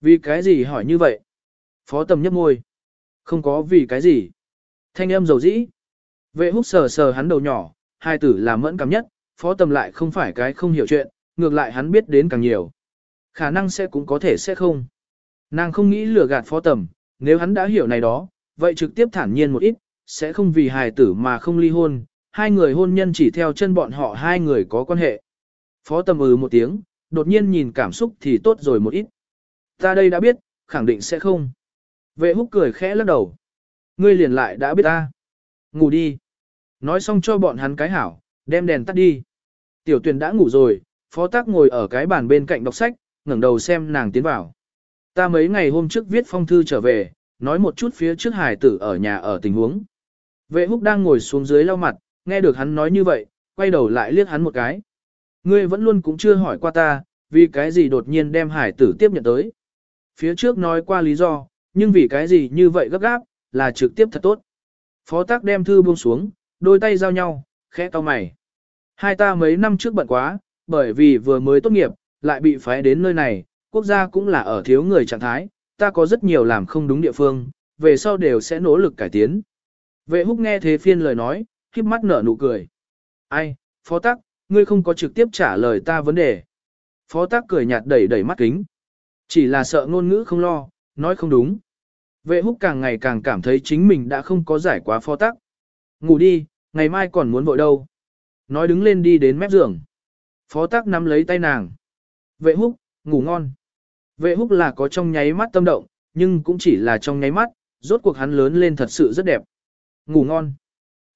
Vì cái gì hỏi như vậy? Phó tầm nhấp môi. Không có vì cái gì. Thanh âm dầu dĩ. Vệ húc sờ sờ hắn đầu nhỏ, hai tử là mẫn cảm nhất, phó tầm lại không phải cái không hiểu chuyện, ngược lại hắn biết đến càng nhiều. Khả năng sẽ cũng có thể sẽ không. Nàng không nghĩ lừa gạt phó tầm, nếu hắn đã hiểu này đó, vậy trực tiếp thản nhiên một ít, sẽ không vì hài tử mà không ly hôn, hai người hôn nhân chỉ theo chân bọn họ hai người có quan hệ. Phó tầm ừ một tiếng, đột nhiên nhìn cảm xúc thì tốt rồi một ít. Ta đây đã biết, khẳng định sẽ không. Vệ húc cười khẽ lắc đầu. Ngươi liền lại đã biết ta. Ngủ đi. Nói xong cho bọn hắn cái hảo, đem đèn tắt đi. Tiểu tuyển đã ngủ rồi, phó tác ngồi ở cái bàn bên cạnh đọc sách, ngẩng đầu xem nàng tiến vào. Ta mấy ngày hôm trước viết phong thư trở về, nói một chút phía trước hải tử ở nhà ở tình huống. Vệ húc đang ngồi xuống dưới lau mặt, nghe được hắn nói như vậy, quay đầu lại liếc hắn một cái. Ngươi vẫn luôn cũng chưa hỏi qua ta, vì cái gì đột nhiên đem hải tử tiếp nhận tới. Phía trước nói qua lý do, nhưng vì cái gì như vậy gấp gáp, là trực tiếp thật tốt. Phó tác đem thư buông xuống, đôi tay giao nhau, khẽ cau mày. Hai ta mấy năm trước bận quá, bởi vì vừa mới tốt nghiệp, lại bị phái đến nơi này, quốc gia cũng là ở thiếu người trạng thái, ta có rất nhiều làm không đúng địa phương, về sau đều sẽ nỗ lực cải tiến. Vệ húc nghe thế phiên lời nói, khiếp mắt nở nụ cười. Ai, phó tắc, ngươi không có trực tiếp trả lời ta vấn đề. Phó tắc cười nhạt đẩy đẩy mắt kính. Chỉ là sợ ngôn ngữ không lo, Nói không đúng. Vệ húc càng ngày càng cảm thấy chính mình đã không có giải quá phó tắc. Ngủ đi, ngày mai còn muốn vội đâu. Nói đứng lên đi đến mép giường. Phó tắc nắm lấy tay nàng. Vệ húc, ngủ ngon. Vệ húc là có trong nháy mắt tâm động, nhưng cũng chỉ là trong nháy mắt, rốt cuộc hắn lớn lên thật sự rất đẹp. Ngủ ngon.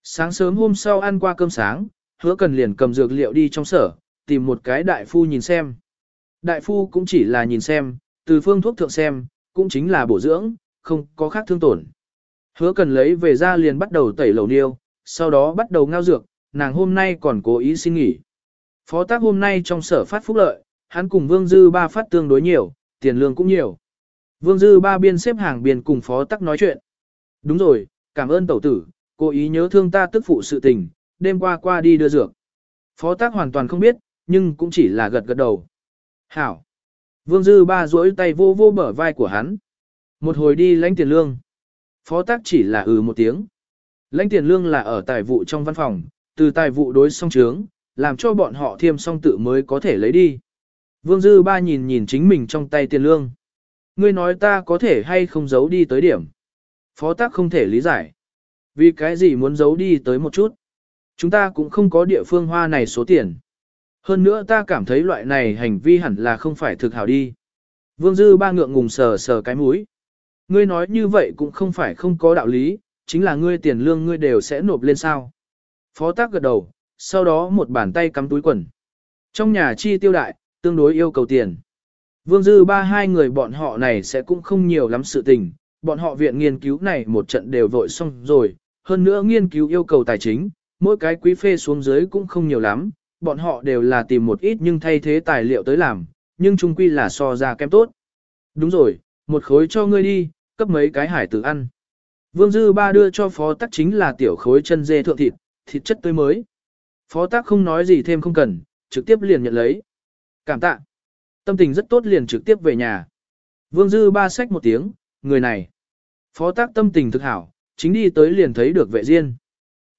Sáng sớm hôm sau ăn qua cơm sáng, hứa cần liền cầm dược liệu đi trong sở, tìm một cái đại phu nhìn xem. Đại phu cũng chỉ là nhìn xem, từ phương thuốc thượng xem, cũng chính là bổ dưỡng, không có khác thương tổn. Hứa cần lấy về ra liền bắt đầu tẩy lầu niêu, sau đó bắt đầu ngao dược, nàng hôm nay còn cố ý xin nghỉ. Phó tác hôm nay trong sở phát phúc lợi, hắn cùng Vương Dư ba phát tương đối nhiều, tiền lương cũng nhiều. Vương Dư ba biên xếp hàng biên cùng phó tác nói chuyện. Đúng rồi, cảm ơn tẩu tử, cố ý nhớ thương ta tức phụ sự tình, đêm qua qua đi đưa dược. Phó tác hoàn toàn không biết, nhưng cũng chỉ là gật gật đầu. Hảo. Vương Dư ba duỗi tay vô vô bở vai của hắn. Một hồi đi lãnh tiền lương. Phó tác chỉ là ừ một tiếng. Lãnh tiền lương là ở tài vụ trong văn phòng, từ tài vụ đối song trướng, làm cho bọn họ thiêm song tự mới có thể lấy đi. Vương Dư ba nhìn nhìn chính mình trong tay tiền lương. Ngươi nói ta có thể hay không giấu đi tới điểm. Phó tác không thể lý giải. Vì cái gì muốn giấu đi tới một chút. Chúng ta cũng không có địa phương hoa này số tiền. Hơn nữa ta cảm thấy loại này hành vi hẳn là không phải thực hảo đi. Vương Dư ba ngượng ngùng sờ sờ cái mũi. Ngươi nói như vậy cũng không phải không có đạo lý, chính là ngươi tiền lương ngươi đều sẽ nộp lên sao. Phó tác gật đầu, sau đó một bàn tay cắm túi quần. Trong nhà chi tiêu đại, tương đối yêu cầu tiền. Vương Dư ba hai người bọn họ này sẽ cũng không nhiều lắm sự tình, bọn họ viện nghiên cứu này một trận đều vội xong rồi, hơn nữa nghiên cứu yêu cầu tài chính, mỗi cái quý phê xuống dưới cũng không nhiều lắm, bọn họ đều là tìm một ít nhưng thay thế tài liệu tới làm, nhưng chung quy là so ra kém tốt. Đúng rồi, một khối cho ngươi đi, cấp mấy cái hải tử ăn. Vương Dư Ba đưa cho phó tắc chính là tiểu khối chân dê thượng thịt, thịt chất tươi mới. Phó tắc không nói gì thêm không cần, trực tiếp liền nhận lấy. Cảm tạ. Tâm tình rất tốt liền trực tiếp về nhà. Vương Dư Ba xách một tiếng, người này. Phó tác tâm tình thực hảo, chính đi tới liền thấy được vệ riêng.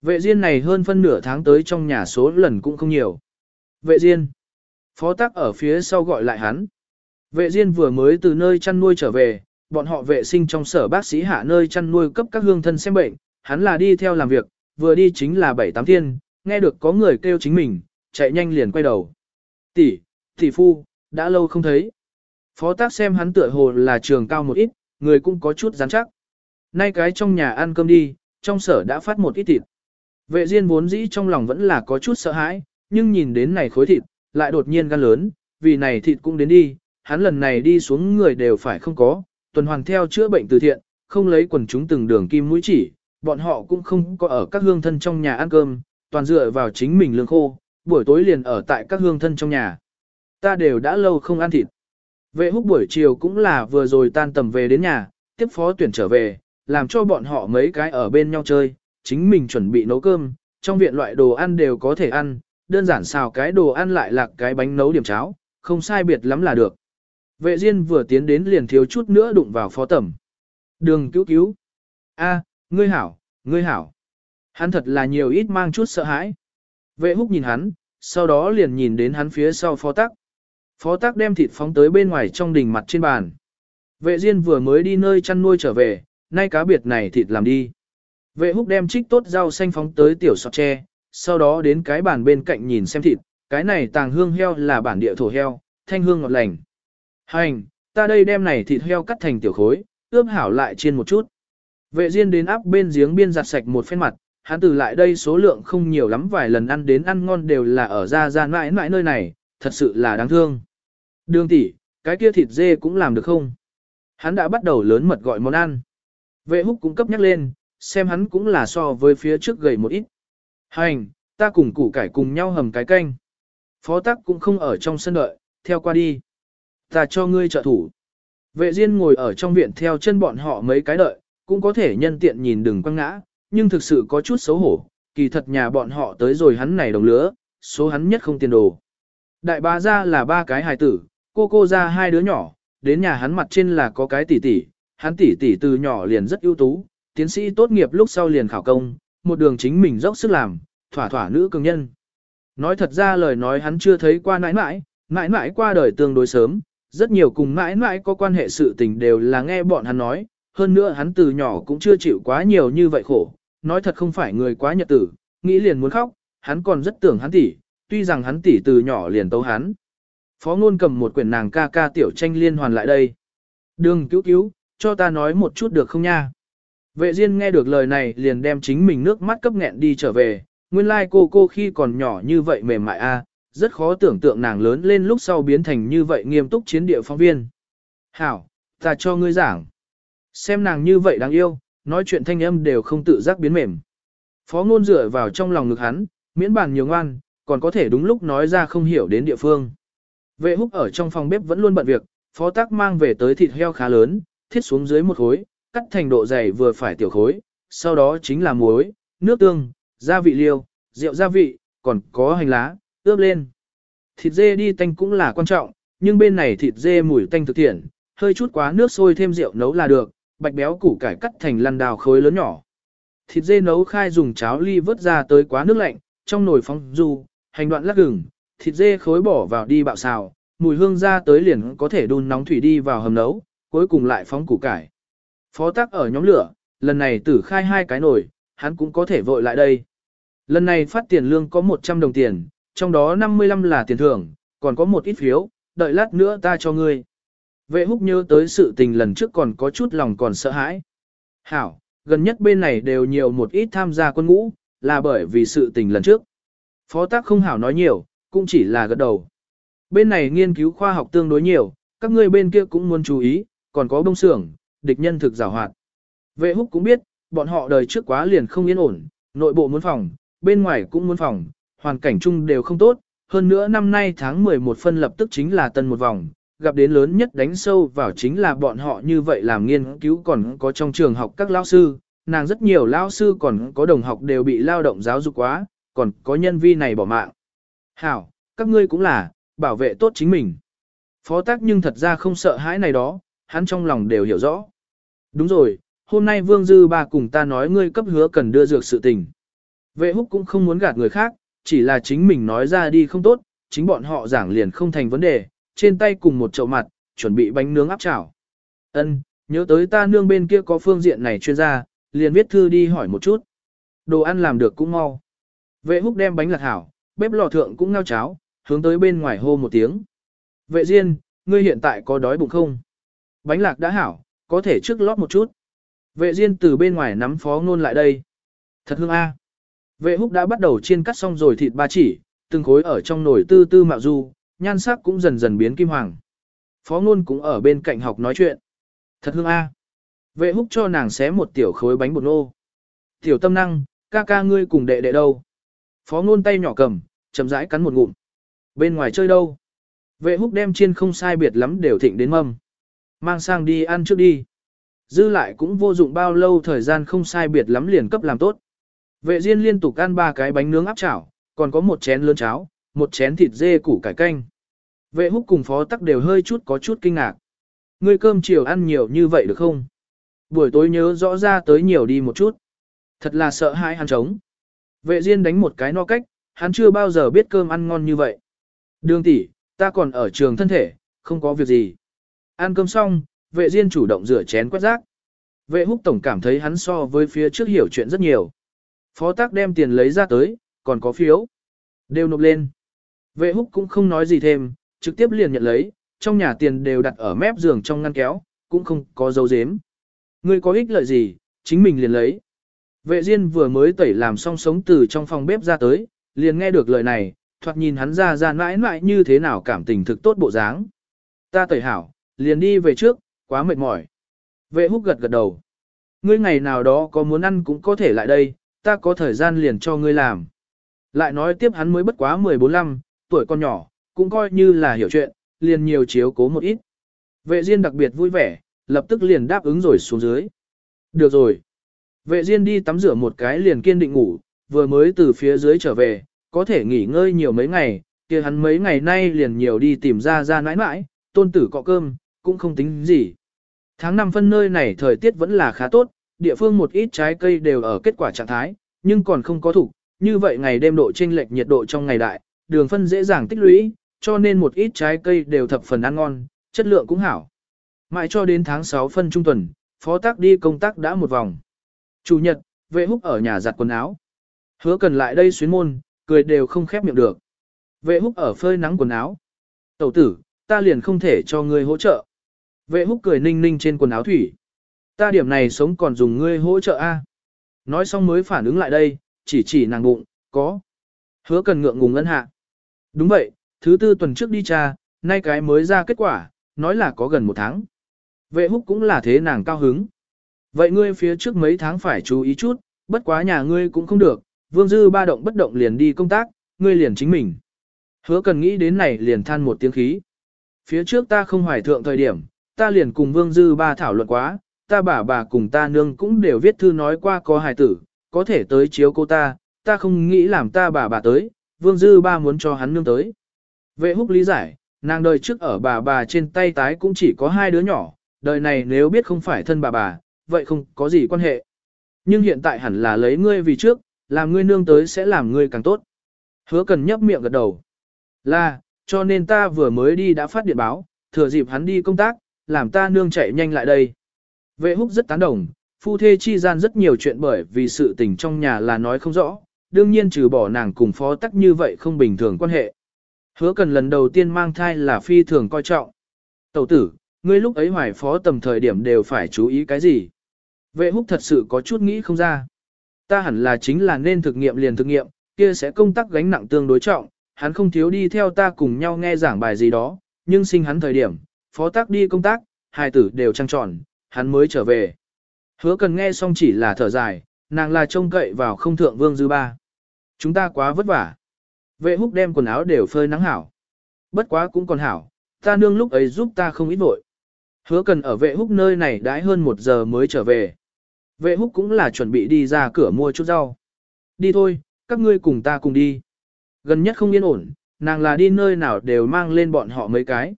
Vệ riêng này hơn phân nửa tháng tới trong nhà số lần cũng không nhiều. Vệ riêng. Phó tác ở phía sau gọi lại hắn. Vệ diên vừa mới từ nơi chăn nuôi trở về, bọn họ vệ sinh trong sở bác sĩ hạ nơi chăn nuôi cấp các hương thân xem bệnh, hắn là đi theo làm việc, vừa đi chính là bảy tám thiên, nghe được có người kêu chính mình, chạy nhanh liền quay đầu. Tỷ, tỷ phu, đã lâu không thấy. Phó tác xem hắn tựa hồ là trường cao một ít, người cũng có chút rắn chắc. Nay cái trong nhà ăn cơm đi, trong sở đã phát một ít thịt. Vệ Diên vốn dĩ trong lòng vẫn là có chút sợ hãi, nhưng nhìn đến này khối thịt, lại đột nhiên gan lớn, vì này thịt cũng đến đi, hắn lần này đi xuống người đều phải không có, tuần hoàn theo chữa bệnh từ thiện, không lấy quần chúng từng đường kim mũi chỉ, bọn họ cũng không có ở các hương thân trong nhà ăn cơm, toàn dựa vào chính mình lương khô, buổi tối liền ở tại các hương thân trong nhà. Ta đều đã lâu không ăn thịt. Vệ húc buổi chiều cũng là vừa rồi tan tầm về đến nhà, tiếp phó tuyển trở về, làm cho bọn họ mấy cái ở bên nhau chơi, chính mình chuẩn bị nấu cơm, trong viện loại đồ ăn đều có thể ăn, đơn giản xào cái đồ ăn lại lạc cái bánh nấu điểm cháo, không sai biệt lắm là được. Vệ Diên vừa tiến đến liền thiếu chút nữa đụng vào phó tẩm. Đường cứu cứu. a ngươi hảo, ngươi hảo. Hắn thật là nhiều ít mang chút sợ hãi. Vệ húc nhìn hắn, sau đó liền nhìn đến hắn phía sau phó tắc. Phó tắc đem thịt phóng tới bên ngoài trong đình mặt trên bàn. Vệ Diên vừa mới đi nơi chăn nuôi trở về, nay cá biệt này thịt làm đi. Vệ húc đem trích tốt rau xanh phóng tới tiểu sọt tre, sau đó đến cái bàn bên cạnh nhìn xem thịt, cái này tàng hương heo là bản địa thổ heo, thanh hương ngọt lành. Hành, ta đây đem này thịt heo cắt thành tiểu khối, ướp hảo lại chiên một chút. Vệ Diên đến áp bên giếng biên giặt sạch một phen mặt, hắn từ lại đây số lượng không nhiều lắm vài lần ăn đến ăn ngon đều là ở ra ra mãi mãi nơi này, thật sự là đáng thương. Đường tỷ, cái kia thịt dê cũng làm được không? Hắn đã bắt đầu lớn mật gọi món ăn. Vệ húc cũng cấp nhắc lên, xem hắn cũng là so với phía trước gầy một ít. Hành, ta cùng củ cải cùng nhau hầm cái canh. Phó tắc cũng không ở trong sân đợi, theo qua đi. Ta cho ngươi trợ thủ. Vệ Diên ngồi ở trong viện theo chân bọn họ mấy cái đợi, cũng có thể nhân tiện nhìn đừng quăng ngã, nhưng thực sự có chút xấu hổ, kỳ thật nhà bọn họ tới rồi hắn này đồng lứa, số hắn nhất không tiền đồ. Đại bá ra là ba cái hài tử, cô cô ra hai đứa nhỏ, đến nhà hắn mặt trên là có cái tỷ tỷ, hắn tỷ tỷ từ nhỏ liền rất ưu tú, tiến sĩ tốt nghiệp lúc sau liền khảo công, một đường chính mình dốc sức làm, thỏa thỏa nữ cường nhân. Nói thật ra lời nói hắn chưa thấy qua nãi nãi, nãi nãi qua đời tương đối sớm, rất nhiều cùng mãi mãi có quan hệ sự tình đều là nghe bọn hắn nói, hơn nữa hắn từ nhỏ cũng chưa chịu quá nhiều như vậy khổ, nói thật không phải người quá nhật tử, nghĩ liền muốn khóc, hắn còn rất tưởng hắn tỷ, tuy rằng hắn tỷ từ nhỏ liền tấu hắn. Phó ngôn cầm một quyển nàng ca ca tiểu tranh liên hoàn lại đây. Đường cứu cứu, cho ta nói một chút được không nha? Vệ Diên nghe được lời này liền đem chính mình nước mắt cấp nghẹn đi trở về, nguyên lai like cô cô khi còn nhỏ như vậy mềm mại a, rất khó tưởng tượng nàng lớn lên lúc sau biến thành như vậy nghiêm túc chiến địa phóng viên. Hảo, ta cho ngươi giảng. Xem nàng như vậy đáng yêu, nói chuyện thanh âm đều không tự giác biến mềm. Phó ngôn dựa vào trong lòng ngực hắn, miễn bàn nhiều ngoan, còn có thể đúng lúc nói ra không hiểu đến địa phương. Vệ húc ở trong phòng bếp vẫn luôn bận việc, phó tác mang về tới thịt heo khá lớn, thiết xuống dưới một khối, cắt thành độ dày vừa phải tiểu khối, sau đó chính là muối, nước tương, gia vị liêu, rượu gia vị, còn có hành lá, ướp lên. Thịt dê đi tanh cũng là quan trọng, nhưng bên này thịt dê mùi tanh thực thiện, hơi chút quá nước sôi thêm rượu nấu là được, bạch béo củ cải cắt thành lăn đào khối lớn nhỏ. Thịt dê nấu khai dùng cháo ly vớt ra tới quá nước lạnh, trong nồi phóng du, hành đoạn lắc gừng, thịt dê khối bỏ vào đi bạo xào, mùi hương ra tới liền có thể đun nóng thủy đi vào hầm nấu, cuối cùng lại phóng củ cải. Phó tác ở nhóm lửa, lần này tử khai hai cái nồi, hắn cũng có thể vội lại đây. Lần này phát tiền lương có 100 đồng tiền, trong đó 55 là tiền thưởng, còn có một ít phiếu, đợi lát nữa ta cho ngươi. Vệ húc nhớ tới sự tình lần trước còn có chút lòng còn sợ hãi. Hảo, gần nhất bên này đều nhiều một ít tham gia quân ngũ, là bởi vì sự tình lần trước. Phó tác không hảo nói nhiều, cũng chỉ là gật đầu. Bên này nghiên cứu khoa học tương đối nhiều, các ngươi bên kia cũng muốn chú ý, còn có bông xưởng, địch nhân thực giảo hoạt. Vệ húc cũng biết, bọn họ đời trước quá liền không yên ổn, nội bộ muốn phòng, bên ngoài cũng muốn phòng, hoàn cảnh chung đều không tốt, hơn nữa năm nay tháng 11 phân lập tức chính là tân một vòng, gặp đến lớn nhất đánh sâu vào chính là bọn họ như vậy làm nghiên cứu còn có trong trường học các lao sư, nàng rất nhiều lao sư còn có đồng học đều bị lao động giáo dục quá, còn có nhân vi này bỏ mạng. Hảo, các ngươi cũng là, bảo vệ tốt chính mình. Phó tác nhưng thật ra không sợ hãi này đó, hắn trong lòng đều hiểu rõ. Đúng rồi, hôm nay Vương Dư ba cùng ta nói ngươi cấp hứa cần đưa dược sự tình. Vệ húc cũng không muốn gạt người khác, chỉ là chính mình nói ra đi không tốt, chính bọn họ giảng liền không thành vấn đề, trên tay cùng một chậu mặt, chuẩn bị bánh nướng áp chảo. Ân, nhớ tới ta nương bên kia có phương diện này chuyên gia, liền viết thư đi hỏi một chút. Đồ ăn làm được cũng mau. Vệ húc đem bánh lạc hảo, bếp lò thượng cũng ngao cháo, hướng tới bên ngoài hô một tiếng. Vệ Diên, ngươi hiện tại có đói bụng không? Bánh lạc đã hảo, có thể trước lót một chút. Vệ Diên từ bên ngoài nắm phó ngôn lại đây. Thật hương a. Vệ húc đã bắt đầu chiên cắt xong rồi thịt ba chỉ, từng khối ở trong nồi tư tư mạo du, nhan sắc cũng dần dần biến kim hoàng. Phó ngôn cũng ở bên cạnh học nói chuyện. Thật hương a. Vệ húc cho nàng xé một tiểu khối bánh bột nô. Tiểu tâm năng, ca ca ngươi cùng đệ đệ đâu. Phó ngôn tay nhỏ cầm, chậm rãi cắn một ngụm. Bên ngoài chơi đâu? Vệ húc đem chiên không sai biệt lắm đều thịnh đến mâm. Mang sang đi ăn trước đi. Dư lại cũng vô dụng bao lâu thời gian không sai biệt lắm liền cấp làm tốt. Vệ Diên liên tục ăn ba cái bánh nướng áp chảo, còn có một chén lớn cháo, một chén thịt dê củ cải canh. Vệ húc cùng phó tắc đều hơi chút có chút kinh ngạc. Ngươi cơm chiều ăn nhiều như vậy được không? Buổi tối nhớ rõ ra tới nhiều đi một chút. Thật là sợ hãi hắn trống. Vệ Diên đánh một cái no cách, hắn chưa bao giờ biết cơm ăn ngon như vậy. Đường tỷ, ta còn ở trường thân thể, không có việc gì. Ăn cơm xong, vệ Diên chủ động rửa chén quét rác. Vệ húc tổng cảm thấy hắn so với phía trước hiểu chuyện rất nhiều. Phó tác đem tiền lấy ra tới, còn có phiếu. Đều nộp lên. Vệ húc cũng không nói gì thêm, trực tiếp liền nhận lấy, trong nhà tiền đều đặt ở mép giường trong ngăn kéo, cũng không có dấu dếm. Ngươi có ích lợi gì, chính mình liền lấy. Vệ Diên vừa mới tẩy làm xong sống từ trong phòng bếp ra tới, liền nghe được lời này, thoạt nhìn hắn ra ra mãi mãi như thế nào cảm tình thực tốt bộ dáng. Ta tẩy hảo, liền đi về trước, quá mệt mỏi. Vệ húc gật gật đầu. Ngươi ngày nào đó có muốn ăn cũng có thể lại đây, ta có thời gian liền cho ngươi làm. Lại nói tiếp hắn mới bất quá 14-15, tuổi con nhỏ, cũng coi như là hiểu chuyện, liền nhiều chiếu cố một ít. Vệ Diên đặc biệt vui vẻ, lập tức liền đáp ứng rồi xuống dưới. Được rồi. Vệ Diên đi tắm rửa một cái liền kiên định ngủ, vừa mới từ phía dưới trở về, có thể nghỉ ngơi nhiều mấy ngày, kia hắn mấy ngày nay liền nhiều đi tìm ra ra nãi nãi, tôn tử cọ cơm, cũng không tính gì. Tháng năm phân nơi này thời tiết vẫn là khá tốt, địa phương một ít trái cây đều ở kết quả trạng thái, nhưng còn không có thủ, như vậy ngày đêm độ chênh lệch nhiệt độ trong ngày đại, đường phân dễ dàng tích lũy, cho nên một ít trái cây đều thập phần ăn ngon, chất lượng cũng hảo. Mãi cho đến tháng 6 phân trung tuần, phó tác đi công tác đã một vòng. Chủ nhật, vệ húc ở nhà giặt quần áo. Hứa cần lại đây xuyến môn, cười đều không khép miệng được. Vệ húc ở phơi nắng quần áo. Tẩu tử, ta liền không thể cho ngươi hỗ trợ. Vệ húc cười ninh ninh trên quần áo thủy. Ta điểm này sống còn dùng ngươi hỗ trợ a. Nói xong mới phản ứng lại đây, chỉ chỉ nàng bụng, có. Hứa cần ngượng ngùng ngân hạ. Đúng vậy, thứ tư tuần trước đi tra, nay cái mới ra kết quả, nói là có gần một tháng. Vệ húc cũng là thế nàng cao hứng. Vậy ngươi phía trước mấy tháng phải chú ý chút, bất quá nhà ngươi cũng không được, vương dư ba động bất động liền đi công tác, ngươi liền chính mình. Hứa cần nghĩ đến này liền than một tiếng khí. Phía trước ta không hoài thượng thời điểm, ta liền cùng vương dư ba thảo luận quá, ta bà bà cùng ta nương cũng đều viết thư nói qua có hài tử, có thể tới chiếu cô ta, ta không nghĩ làm ta bà bà tới, vương dư ba muốn cho hắn nương tới. Vệ húc lý giải, nàng đời trước ở bà bà trên tay tái cũng chỉ có hai đứa nhỏ, đời này nếu biết không phải thân bà bà, vậy không có gì quan hệ. Nhưng hiện tại hẳn là lấy ngươi vì trước, làm ngươi nương tới sẽ làm ngươi càng tốt. Hứa cần nhấp miệng gật đầu. Là, cho nên ta vừa mới đi đã phát điện báo, thừa dịp hắn đi công tác, làm ta nương chạy nhanh lại đây. Vệ húc rất tán đồng, phu thê chi gian rất nhiều chuyện bởi vì sự tình trong nhà là nói không rõ, đương nhiên trừ bỏ nàng cùng phó tắc như vậy không bình thường quan hệ. Hứa cần lần đầu tiên mang thai là phi thường coi trọng. Tẩu tử, ngươi lúc ấy hoài phó tầm thời điểm đều phải chú ý cái gì? Vệ húc thật sự có chút nghĩ không ra. Ta hẳn là chính là nên thực nghiệm liền thực nghiệm, kia sẽ công tác gánh nặng tương đối trọng, hắn không thiếu đi theo ta cùng nhau nghe giảng bài gì đó, nhưng sinh hắn thời điểm, phó tác đi công tác, hai tử đều trăng tròn, hắn mới trở về. Hứa cần nghe xong chỉ là thở dài, nàng là trông cậy vào không thượng vương dư ba. Chúng ta quá vất vả. Vệ húc đem quần áo đều phơi nắng hảo. Bất quá cũng còn hảo, ta nương lúc ấy giúp ta không ít vội. Hứa cần ở vệ húc nơi này đãi hơn một giờ mới trở về. Vệ húc cũng là chuẩn bị đi ra cửa mua chút rau. Đi thôi, các ngươi cùng ta cùng đi. Gần nhất không yên ổn, nàng là đi nơi nào đều mang lên bọn họ mấy cái.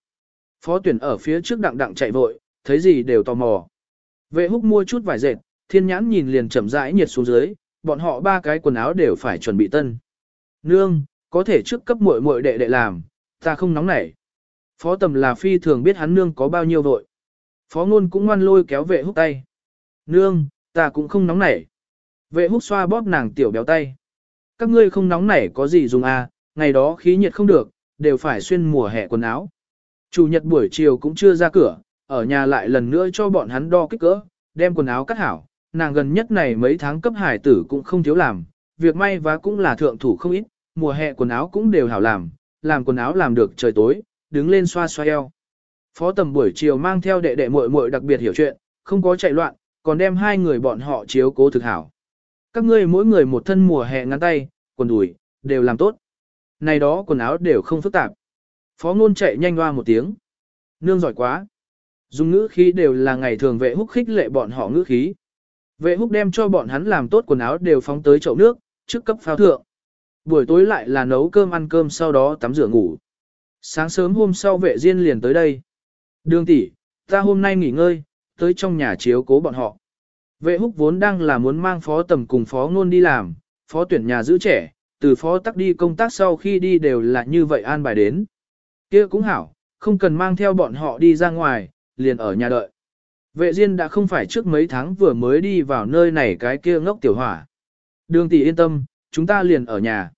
Phó tuyển ở phía trước đặng đặng chạy vội, thấy gì đều tò mò. Vệ húc mua chút vải dệt, thiên nhãn nhìn liền chậm rãi nhiệt xuống dưới, bọn họ ba cái quần áo đều phải chuẩn bị tân. Nương, có thể trước cấp muội muội đệ đệ làm, ta không nóng nảy. Phó tầm là phi thường biết hắn nương có bao nhiêu vội. Phó ngôn cũng ngoan lôi kéo vệ húc tay. Nương, ta cũng không nóng nảy. Vệ húc xoa bóp nàng tiểu béo tay. Các ngươi không nóng nảy có gì dùng à, ngày đó khí nhiệt không được, đều phải xuyên mùa hè quần áo. Chủ nhật buổi chiều cũng chưa ra cửa, ở nhà lại lần nữa cho bọn hắn đo kích cỡ, đem quần áo cắt hảo. Nàng gần nhất này mấy tháng cấp hải tử cũng không thiếu làm, việc may và cũng là thượng thủ không ít, mùa hè quần áo cũng đều hảo làm, làm quần áo làm được trời tối, đứng lên xoa xoa eo. Phó tầm buổi chiều mang theo đệ đệ muội muội đặc biệt hiểu chuyện, không có chạy loạn, còn đem hai người bọn họ chiếu cố thực hảo. Các ngươi mỗi người một thân mùa hè ngắn tay, quần đùi, đều làm tốt. Này đó quần áo đều không phức tạp. Phó ngôn chạy nhanh hoa một tiếng. Nương giỏi quá. Dùng ngữ khí đều là ngày thường vệ húc khích lệ bọn họ ngữ khí. Vệ húc đem cho bọn hắn làm tốt quần áo đều phóng tới chậu nước, trước cấp phao thượng. Buổi tối lại là nấu cơm ăn cơm sau đó tắm rửa ngủ. Sáng sớm hôm sau vệ diên liền tới đây. Đường tỷ, ta hôm nay nghỉ ngơi, tới trong nhà chiếu cố bọn họ. Vệ húc vốn đang là muốn mang phó tầm cùng phó ngôn đi làm, phó tuyển nhà giữ trẻ, từ phó tắc đi công tác sau khi đi đều là như vậy an bài đến. kia cũng hảo, không cần mang theo bọn họ đi ra ngoài, liền ở nhà đợi. Vệ Diên đã không phải trước mấy tháng vừa mới đi vào nơi này cái kia ngốc tiểu hỏa. Đường tỷ yên tâm, chúng ta liền ở nhà.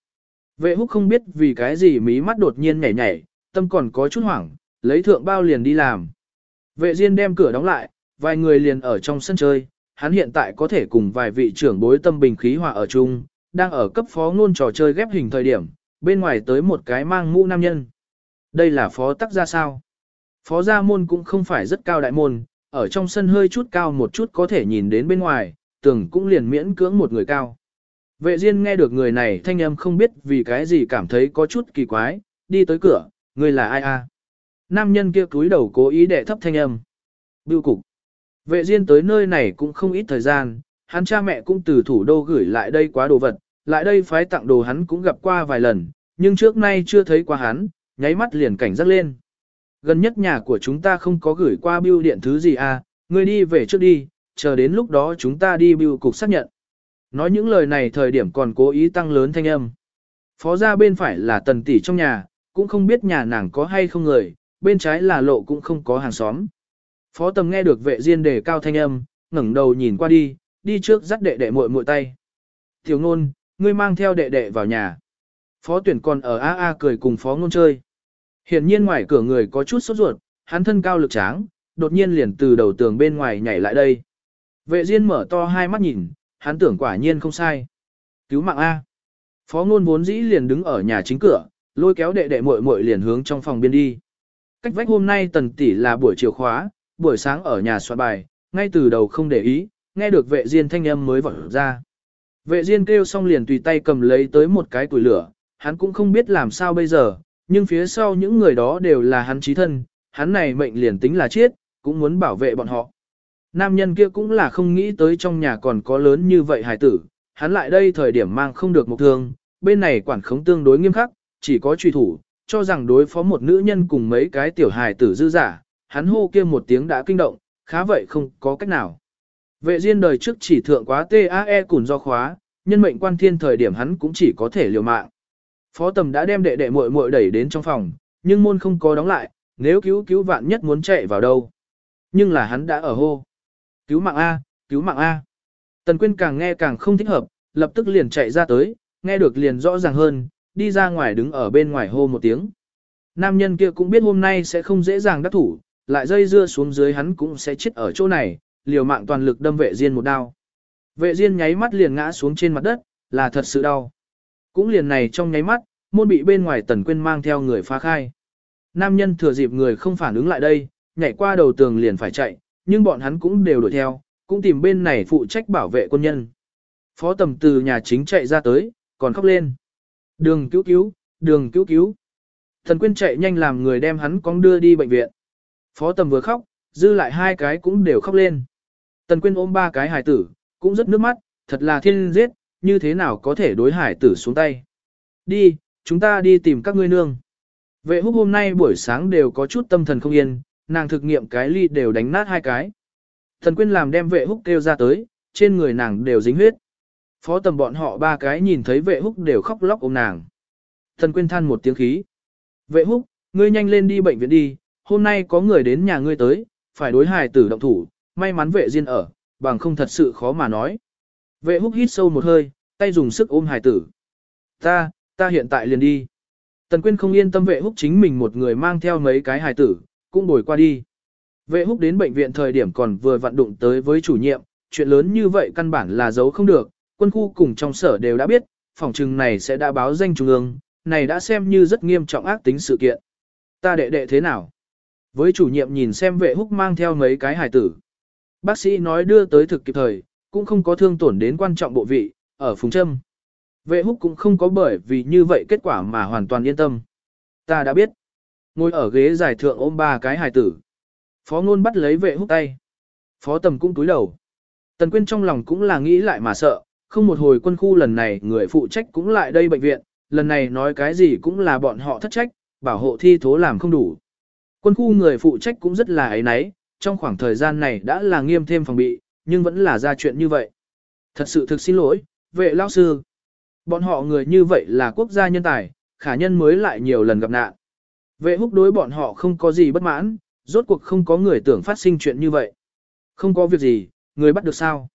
Vệ húc không biết vì cái gì mí mắt đột nhiên nhảy nhảy, tâm còn có chút hoảng, lấy thượng bao liền đi làm. Vệ Diên đem cửa đóng lại, vài người liền ở trong sân chơi, hắn hiện tại có thể cùng vài vị trưởng bối tâm bình khí hòa ở chung, đang ở cấp phó ngôn trò chơi ghép hình thời điểm, bên ngoài tới một cái mang mũ nam nhân. Đây là phó tắc gia sao? Phó gia môn cũng không phải rất cao đại môn, ở trong sân hơi chút cao một chút có thể nhìn đến bên ngoài, tường cũng liền miễn cưỡng một người cao. Vệ Diên nghe được người này thanh âm không biết vì cái gì cảm thấy có chút kỳ quái, đi tới cửa, người là ai a? Nam nhân kia cúi đầu cố ý đệ thấp thanh âm. Bưu cục. Vệ Diên tới nơi này cũng không ít thời gian, hắn cha mẹ cũng từ thủ đô gửi lại đây quá đồ vật, lại đây phái tặng đồ hắn cũng gặp qua vài lần, nhưng trước nay chưa thấy qua hắn, nháy mắt liền cảnh giác lên. Gần nhất nhà của chúng ta không có gửi qua bưu điện thứ gì à, ngươi đi về trước đi, chờ đến lúc đó chúng ta đi bưu cục xác nhận. Nói những lời này thời điểm còn cố ý tăng lớn thanh âm. Phó ra bên phải là tần tỷ trong nhà, cũng không biết nhà nàng có hay không người, bên trái là lộ cũng không có hàng xóm. Phó tầm nghe được vệ diên đề cao thanh âm, ngẩng đầu nhìn qua đi, đi trước dắt đệ đệ muội muội tay. Tiểu ngôn, ngươi mang theo đệ đệ vào nhà. Phó tuyển còn ở A A cười cùng phó ngôn chơi. Hiển nhiên ngoài cửa người có chút sốt ruột, hắn thân cao lực tráng, đột nhiên liền từ đầu tường bên ngoài nhảy lại đây. Vệ Diên mở to hai mắt nhìn, hắn tưởng quả nhiên không sai. Cứu mạng A. Phó ngôn vốn dĩ liền đứng ở nhà chính cửa, lôi kéo đệ đệ muội muội liền hướng trong phòng biên đi. Cách vách hôm nay tần tỷ là buổi chiều khóa, buổi sáng ở nhà soạn bài, ngay từ đầu không để ý, nghe được vệ Diên thanh âm mới vỡ ra. Vệ Diên kêu xong liền tùy tay cầm lấy tới một cái củi lửa, hắn cũng không biết làm sao bây giờ, nhưng phía sau những người đó đều là hắn trí thân, hắn này mệnh liền tính là chết, cũng muốn bảo vệ bọn họ. Nam nhân kia cũng là không nghĩ tới trong nhà còn có lớn như vậy hài tử, hắn lại đây thời điểm mang không được một thương, bên này quản khống tương đối nghiêm khắc, chỉ có truy thủ, cho rằng đối phó một nữ nhân cùng mấy cái tiểu hài tử dư giả, hắn hô kia một tiếng đã kinh động, khá vậy không có cách nào. Vệ riêng đời trước chỉ thượng quá TAE cùng do khóa, nhân mệnh quan thiên thời điểm hắn cũng chỉ có thể liều mạng. Phó tầm đã đem đệ đệ muội muội đẩy đến trong phòng, nhưng môn không có đóng lại, nếu cứu cứu vạn nhất muốn chạy vào đâu. Nhưng là hắn đã ở hô. Cứu mạng A, cứu mạng A. Tần Quyên càng nghe càng không thích hợp, lập tức liền chạy ra tới, nghe được liền rõ ràng hơn, đi ra ngoài đứng ở bên ngoài hô một tiếng. Nam nhân kia cũng biết hôm nay sẽ không dễ dàng đắc thủ, lại dây dưa xuống dưới hắn cũng sẽ chết ở chỗ này, liều mạng toàn lực đâm vệ diên một đao. Vệ diên nháy mắt liền ngã xuống trên mặt đất, là thật sự đau. Cũng liền này trong nháy mắt, môn bị bên ngoài tần quyên mang theo người phá khai. Nam nhân thừa dịp người không phản ứng lại đây, nhảy qua đầu tường liền phải chạy, nhưng bọn hắn cũng đều đuổi theo, cũng tìm bên này phụ trách bảo vệ quân nhân. Phó tầm từ nhà chính chạy ra tới, còn khóc lên. Đường cứu cứu, đường cứu cứu. Thần quyên chạy nhanh làm người đem hắn con đưa đi bệnh viện. Phó tầm vừa khóc, dư lại hai cái cũng đều khóc lên. Tần quyên ôm ba cái hài tử, cũng rất nước mắt, thật là thiên giết, như thế nào có thể đối hải tử xuống tay. Đi, chúng ta đi tìm các ngươi nương. Vệ húc hôm nay buổi sáng đều có chút tâm thần không yên, nàng thực nghiệm cái ly đều đánh nát hai cái. Thần quyên làm đem vệ húc kêu ra tới, trên người nàng đều dính huyết. Phó tầm bọn họ ba cái nhìn thấy vệ húc đều khóc lóc ôm nàng. Thần quyên than một tiếng khí. Vệ húc, ngươi nhanh lên đi bệnh viện đi, hôm nay có người đến nhà ngươi tới, phải đối hài tử động thủ, may mắn vệ diên ở, bằng không thật sự khó mà nói. Vệ húc hít sâu một hơi, tay dùng sức ôm hài tử. Ta, ta hiện tại liền đi. Tần Quyên không yên tâm vệ húc chính mình một người mang theo mấy cái hài tử, cũng bồi qua đi. Vệ húc đến bệnh viện thời điểm còn vừa vận đụng tới với chủ nhiệm, chuyện lớn như vậy căn bản là giấu không được, quân khu cùng trong sở đều đã biết, phòng trừng này sẽ đã báo danh trung ương, này đã xem như rất nghiêm trọng ác tính sự kiện. Ta đệ đệ thế nào? Với chủ nhiệm nhìn xem vệ húc mang theo mấy cái hài tử. Bác sĩ nói đưa tới thực kịp thời, cũng không có thương tổn đến quan trọng bộ vị, ở phùng châm. Vệ húc cũng không có bởi vì như vậy kết quả mà hoàn toàn yên tâm. Ta đã biết. Ngồi ở ghế giải thượng ôm ba cái hài tử. Phó ngôn bắt lấy vệ húc tay. Phó tầm cũng túi đầu. Tần quyên trong lòng cũng là nghĩ lại mà sợ, không một hồi quân khu lần này người phụ trách cũng lại đây bệnh viện, lần này nói cái gì cũng là bọn họ thất trách, bảo hộ thi thố làm không đủ. Quân khu người phụ trách cũng rất là ấy náy, trong khoảng thời gian này đã là nghiêm thêm phòng bị, nhưng vẫn là ra chuyện như vậy. Thật sự thực xin lỗi, vệ lao sư. Bọn họ người như vậy là quốc gia nhân tài, khả nhân mới lại nhiều lần gặp nạn. Vệ húc đối bọn họ không có gì bất mãn, rốt cuộc không có người tưởng phát sinh chuyện như vậy. Không có việc gì, người bắt được sao?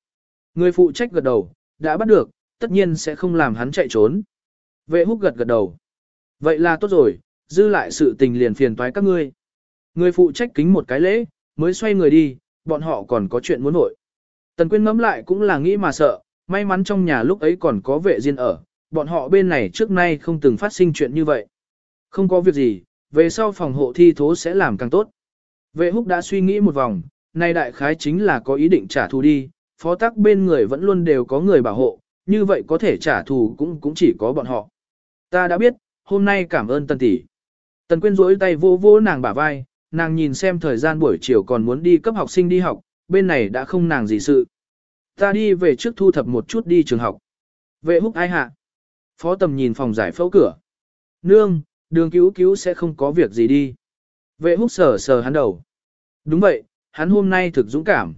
Người phụ trách gật đầu, đã bắt được, tất nhiên sẽ không làm hắn chạy trốn. Vệ húc gật gật đầu. Vậy là tốt rồi, dư lại sự tình liền phiền toái các ngươi. Người phụ trách kính một cái lễ, mới xoay người đi, bọn họ còn có chuyện muốn nội. Tần Quyên ngẫm lại cũng là nghĩ mà sợ, may mắn trong nhà lúc ấy còn có vệ riêng ở, bọn họ bên này trước nay không từng phát sinh chuyện như vậy. Không có việc gì, về sau phòng hộ thi thố sẽ làm càng tốt. Vệ húc đã suy nghĩ một vòng, nay đại khái chính là có ý định trả thù đi, phó tắc bên người vẫn luôn đều có người bảo hộ, như vậy có thể trả thù cũng cũng chỉ có bọn họ. Ta đã biết, hôm nay cảm ơn tần tỷ. Tần Quyên rỗi tay vô vô nàng bả vai, nàng nhìn xem thời gian buổi chiều còn muốn đi cấp học sinh đi học, bên này đã không nàng gì sự. Ta đi về trước thu thập một chút đi trường học. Vệ húc ai hạ? Phó tầm nhìn phòng giải phẫu cửa. Nương, đường cứu cứu sẽ không có việc gì đi. Vệ húc sờ sờ hắn đầu. Đúng vậy, hắn hôm nay thực dũng cảm.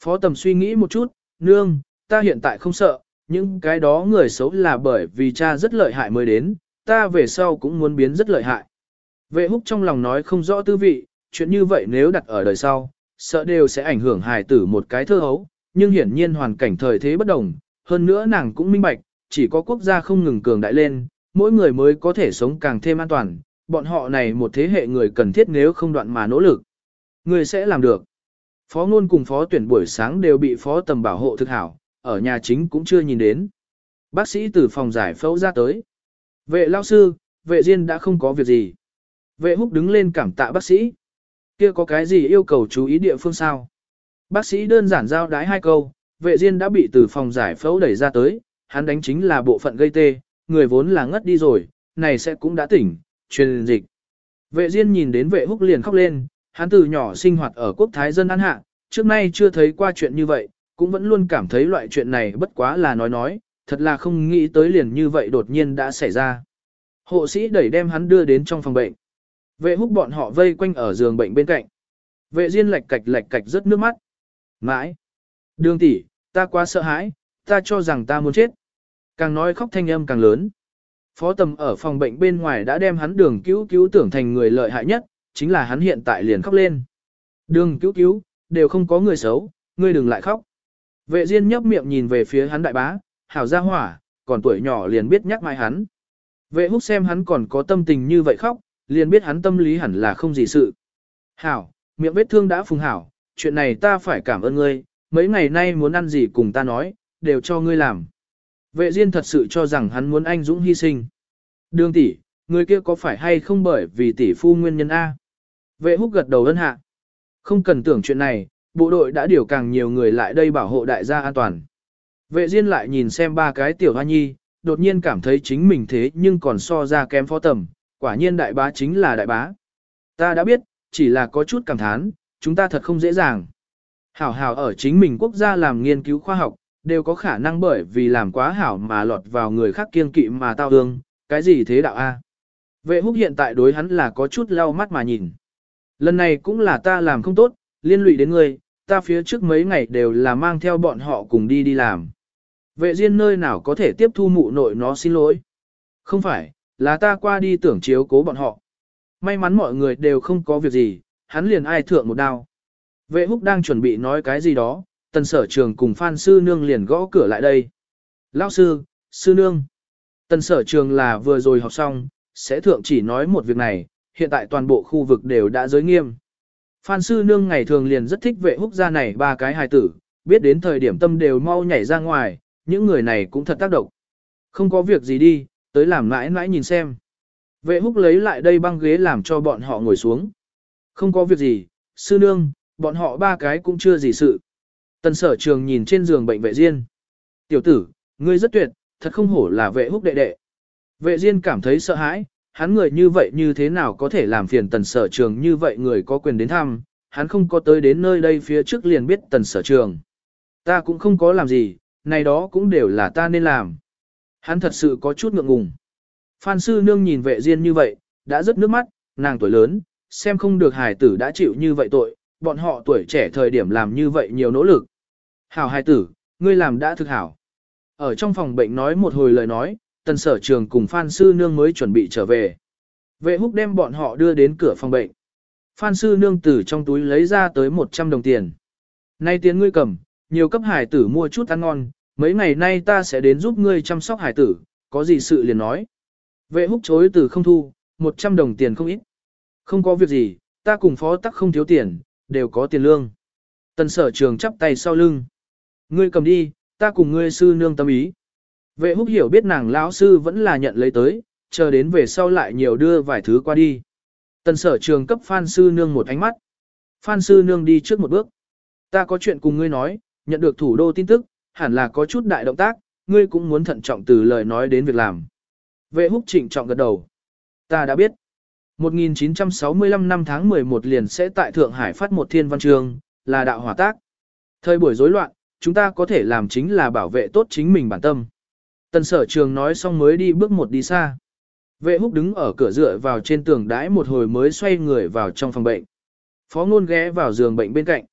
Phó tầm suy nghĩ một chút, nương, ta hiện tại không sợ, những cái đó người xấu là bởi vì cha rất lợi hại mới đến, ta về sau cũng muốn biến rất lợi hại. Vệ húc trong lòng nói không rõ tư vị, chuyện như vậy nếu đặt ở đời sau, sợ đều sẽ ảnh hưởng hài tử một cái thơ hấu, nhưng hiển nhiên hoàn cảnh thời thế bất đồng, hơn nữa nàng cũng minh bạch, chỉ có quốc gia không ngừng cường đại lên, mỗi người mới có thể sống càng thêm an toàn, bọn họ này một thế hệ người cần thiết nếu không đoạn mà nỗ lực. Người sẽ làm được. Phó ngôn cùng phó tuyển buổi sáng đều bị phó tầm bảo hộ thực hảo, ở nhà chính cũng chưa nhìn đến. Bác sĩ từ phòng giải phẫu ra tới. Vệ lao sư, vệ diên đã không có việc gì. Vệ húc đứng lên cảm tạ bác sĩ. Kia có cái gì yêu cầu chú ý địa phương sao? Bác sĩ đơn giản giao đái hai câu, vệ diên đã bị từ phòng giải phẫu đẩy ra tới, hắn đánh chính là bộ phận gây tê, người vốn là ngất đi rồi, này sẽ cũng đã tỉnh, truyền dịch. Vệ diên nhìn đến vệ húc liền khóc lên, hắn từ nhỏ sinh hoạt ở quốc thái dân an hạ, trước nay chưa thấy qua chuyện như vậy, cũng vẫn luôn cảm thấy loại chuyện này bất quá là nói nói, thật là không nghĩ tới liền như vậy đột nhiên đã xảy ra. Hộ sĩ đẩy đem hắn đưa đến trong phòng bệnh. Vệ húc bọn họ vây quanh ở giường bệnh bên cạnh. Vệ diên lạch cạch lạch cạch rất nước mắt. Mãi. Đường tỷ, ta quá sợ hãi, ta cho rằng ta muốn chết. Càng nói khóc thanh âm càng lớn. Phó tầm ở phòng bệnh bên ngoài đã đem hắn đường cứu cứu tưởng thành người lợi hại nhất, chính là hắn hiện tại liền khóc lên. Đường cứu cứu, đều không có người xấu, ngươi đừng lại khóc. Vệ Diên nhấp miệng nhìn về phía hắn đại bá, hảo gia hỏa, còn tuổi nhỏ liền biết nhắc mai hắn. Vệ húc xem hắn còn có tâm tình như vậy khóc, liền biết hắn tâm lý hẳn là không gì sự. Hảo, miệng vết thương đã phùng hảo, chuyện này ta phải cảm ơn ngươi, mấy ngày nay muốn ăn gì cùng ta nói, đều cho ngươi làm. Vệ Diên thật sự cho rằng hắn muốn anh dũng hy sinh. Đường tỷ, người kia có phải hay không bởi vì tỷ phu nguyên nhân A? Vệ húc gật đầu ân hạ. Không cần tưởng chuyện này, bộ đội đã điều càng nhiều người lại đây bảo hộ đại gia an toàn. Vệ Diên lại nhìn xem ba cái tiểu hoa nhi, đột nhiên cảm thấy chính mình thế nhưng còn so ra kém phó tầm, quả nhiên đại bá chính là đại bá. Ta đã biết, chỉ là có chút cảm thán, chúng ta thật không dễ dàng. Hảo hảo ở chính mình quốc gia làm nghiên cứu khoa học, đều có khả năng bởi vì làm quá hảo mà lọt vào người khác kiên kỵ mà tao hương, cái gì thế đạo A. Vệ húc hiện tại đối hắn là có chút lau mắt mà nhìn. Lần này cũng là ta làm không tốt, liên lụy đến ngươi, ta phía trước mấy ngày đều là mang theo bọn họ cùng đi đi làm. Vệ riêng nơi nào có thể tiếp thu mụ nội nó xin lỗi. Không phải, là ta qua đi tưởng chiếu cố bọn họ. May mắn mọi người đều không có việc gì, hắn liền ai thượng một đao. Vệ húc đang chuẩn bị nói cái gì đó, tần sở trường cùng Phan Sư Nương liền gõ cửa lại đây. Lão sư, Sư Nương. Tần sở trường là vừa rồi học xong, sẽ thượng chỉ nói một việc này, hiện tại toàn bộ khu vực đều đã giới nghiêm. Phan Sư Nương ngày thường liền rất thích vệ húc gia này ba cái hài tử, biết đến thời điểm tâm đều mau nhảy ra ngoài, những người này cũng thật tác động. Không có việc gì đi, tới làm mãi mãi nhìn xem. Vệ húc lấy lại đây băng ghế làm cho bọn họ ngồi xuống. Không có việc gì, sư nương, bọn họ ba cái cũng chưa gì sự. Tần sở trường nhìn trên giường bệnh vệ diên. Tiểu tử, ngươi rất tuyệt, thật không hổ là vệ húc đệ đệ. Vệ diên cảm thấy sợ hãi, hắn người như vậy như thế nào có thể làm phiền tần sở trường như vậy người có quyền đến thăm, hắn không có tới đến nơi đây phía trước liền biết tần sở trường. Ta cũng không có làm gì, này đó cũng đều là ta nên làm. Hắn thật sự có chút ngượng ngùng. Phan sư nương nhìn vệ diên như vậy, đã rất nước mắt, nàng tuổi lớn, xem không được hài tử đã chịu như vậy tội, bọn họ tuổi trẻ thời điểm làm như vậy nhiều nỗ lực. Hảo hài tử, ngươi làm đã thực hảo. Ở trong phòng bệnh nói một hồi lời nói, tần sở trường cùng Phan sư nương mới chuẩn bị trở về. Vệ húc đem bọn họ đưa đến cửa phòng bệnh. Phan sư nương từ trong túi lấy ra tới 100 đồng tiền. Nay tiền ngươi cầm, nhiều cấp hải tử mua chút ăn ngon, mấy ngày nay ta sẽ đến giúp ngươi chăm sóc hải tử, có gì sự liền nói. Vệ húc chối từ không thu, 100 đồng tiền không ít. Không có việc gì, ta cùng phó tắc không thiếu tiền, đều có tiền lương. Tần sở trường chắp tay sau lưng. Ngươi cầm đi, ta cùng ngươi sư nương tâm ý. Vệ húc hiểu biết nàng lão sư vẫn là nhận lấy tới, chờ đến về sau lại nhiều đưa vài thứ qua đi. Tần sở trường cấp Phan sư nương một ánh mắt. Phan sư nương đi trước một bước. Ta có chuyện cùng ngươi nói, nhận được thủ đô tin tức, hẳn là có chút đại động tác, ngươi cũng muốn thận trọng từ lời nói đến việc làm. Vệ húc trịnh trọng gật đầu. Ta đã biết. 1965 năm tháng 11 liền sẽ tại Thượng Hải phát một thiên văn trường, là đạo hỏa tác. Thời buổi rối loạn, chúng ta có thể làm chính là bảo vệ tốt chính mình bản tâm. Tần sở trường nói xong mới đi bước một đi xa. Vệ húc đứng ở cửa dựa vào trên tường đãi một hồi mới xoay người vào trong phòng bệnh. Phó ngôn ghé vào giường bệnh bên cạnh.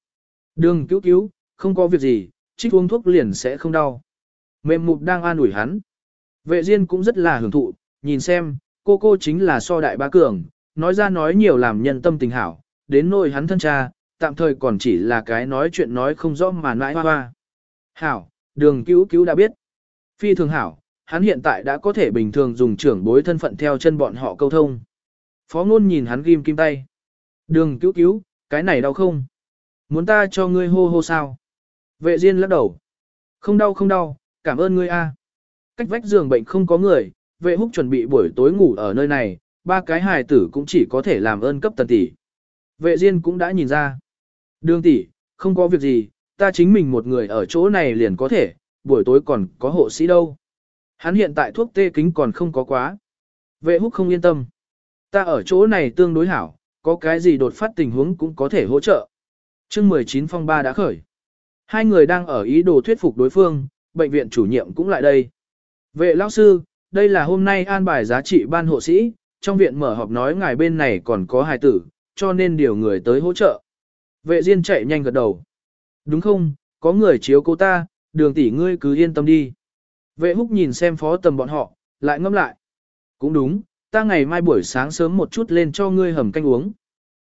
Đường cứu cứu, không có việc gì, trích uống thuốc liền sẽ không đau. Mềm mục đang an ủi hắn. Vệ Diên cũng rất là hưởng thụ, nhìn xem, cô cô chính là so đại bá cường, nói ra nói nhiều làm nhân tâm tình hảo, đến nỗi hắn thân cha, tạm thời còn chỉ là cái nói chuyện nói không rõ mà nãi hoa hoa. Hảo, đường cứu cứu đã biết. Phi thường hảo, hắn hiện tại đã có thể bình thường dùng trưởng bối thân phận theo chân bọn họ câu thông. Phó ngôn nhìn hắn ghim kim tay. Đường cứu cứu, cái này đau không? Muốn ta cho ngươi hô hô sao? Vệ Diên lắc đầu. Không đau không đau, cảm ơn ngươi a. Cách vách giường bệnh không có người, vệ húc chuẩn bị buổi tối ngủ ở nơi này, ba cái hài tử cũng chỉ có thể làm ơn cấp tần tỷ. Vệ Diên cũng đã nhìn ra. Đường tỷ, không có việc gì, ta chính mình một người ở chỗ này liền có thể, buổi tối còn có hộ sĩ đâu. Hắn hiện tại thuốc tê kính còn không có quá. Vệ húc không yên tâm. Ta ở chỗ này tương đối hảo, có cái gì đột phát tình huống cũng có thể hỗ trợ. chương 19 phong ba đã khởi. Hai người đang ở ý đồ thuyết phục đối phương, bệnh viện chủ nhiệm cũng lại đây. Vệ lão sư, đây là hôm nay an bài giá trị ban hộ sĩ, trong viện mở họp nói ngài bên này còn có hài tử, cho nên điều người tới hỗ trợ. Vệ Diên chạy nhanh gật đầu. Đúng không, có người chiếu cô ta, đường tỷ ngươi cứ yên tâm đi. Vệ húc nhìn xem phó tầm bọn họ, lại ngâm lại. Cũng đúng, ta ngày mai buổi sáng sớm một chút lên cho ngươi hầm canh uống.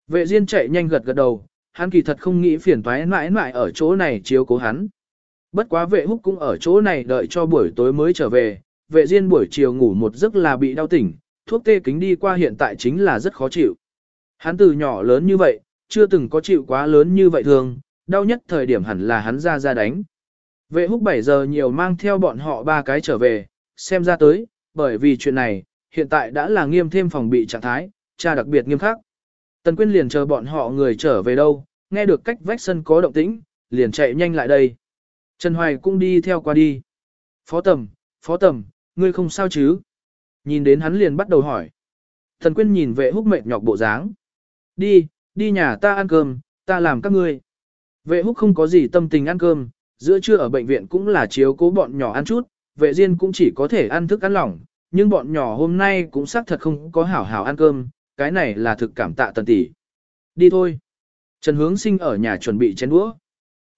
Vệ Diên chạy nhanh gật gật đầu, hắn kỳ thật không nghĩ phiền toái mãi mãi ở chỗ này chiếu cố hắn. Bất quá vệ húc cũng ở chỗ này đợi cho buổi tối mới trở về, vệ Diên buổi chiều ngủ một giấc là bị đau tỉnh, thuốc tê kính đi qua hiện tại chính là rất khó chịu. Hắn từ nhỏ lớn như vậy, chưa từng có chịu quá lớn như vậy thường, đau nhất thời điểm hẳn là hắn ra ra đánh. Vệ húc 7 giờ nhiều mang theo bọn họ ba cái trở về, xem ra tới, bởi vì chuyện này, hiện tại đã là nghiêm thêm phòng bị trạng thái, cha đặc biệt nghiêm khắc. Tần Quyên liền chờ bọn họ người trở về đâu, nghe được cách vách sân có động tĩnh, liền chạy nhanh lại đây. Trần Hoài cũng đi theo qua đi. Phó tầm, phó tầm, ngươi không sao chứ? Nhìn đến hắn liền bắt đầu hỏi. Tần Quyên nhìn vệ húc mệt nhọc bộ dáng. Đi, đi nhà ta ăn cơm, ta làm các ngươi. Vệ húc không có gì tâm tình ăn cơm, giữa trưa ở bệnh viện cũng là chiếu cố bọn nhỏ ăn chút, vệ riêng cũng chỉ có thể ăn thức ăn lỏng, nhưng bọn nhỏ hôm nay cũng xác thật không có hảo hảo ăn cơm, cái này là thực cảm tạ tần tỷ. Đi thôi. Trần Hướng Sinh ở nhà chuẩn bị chén đũa.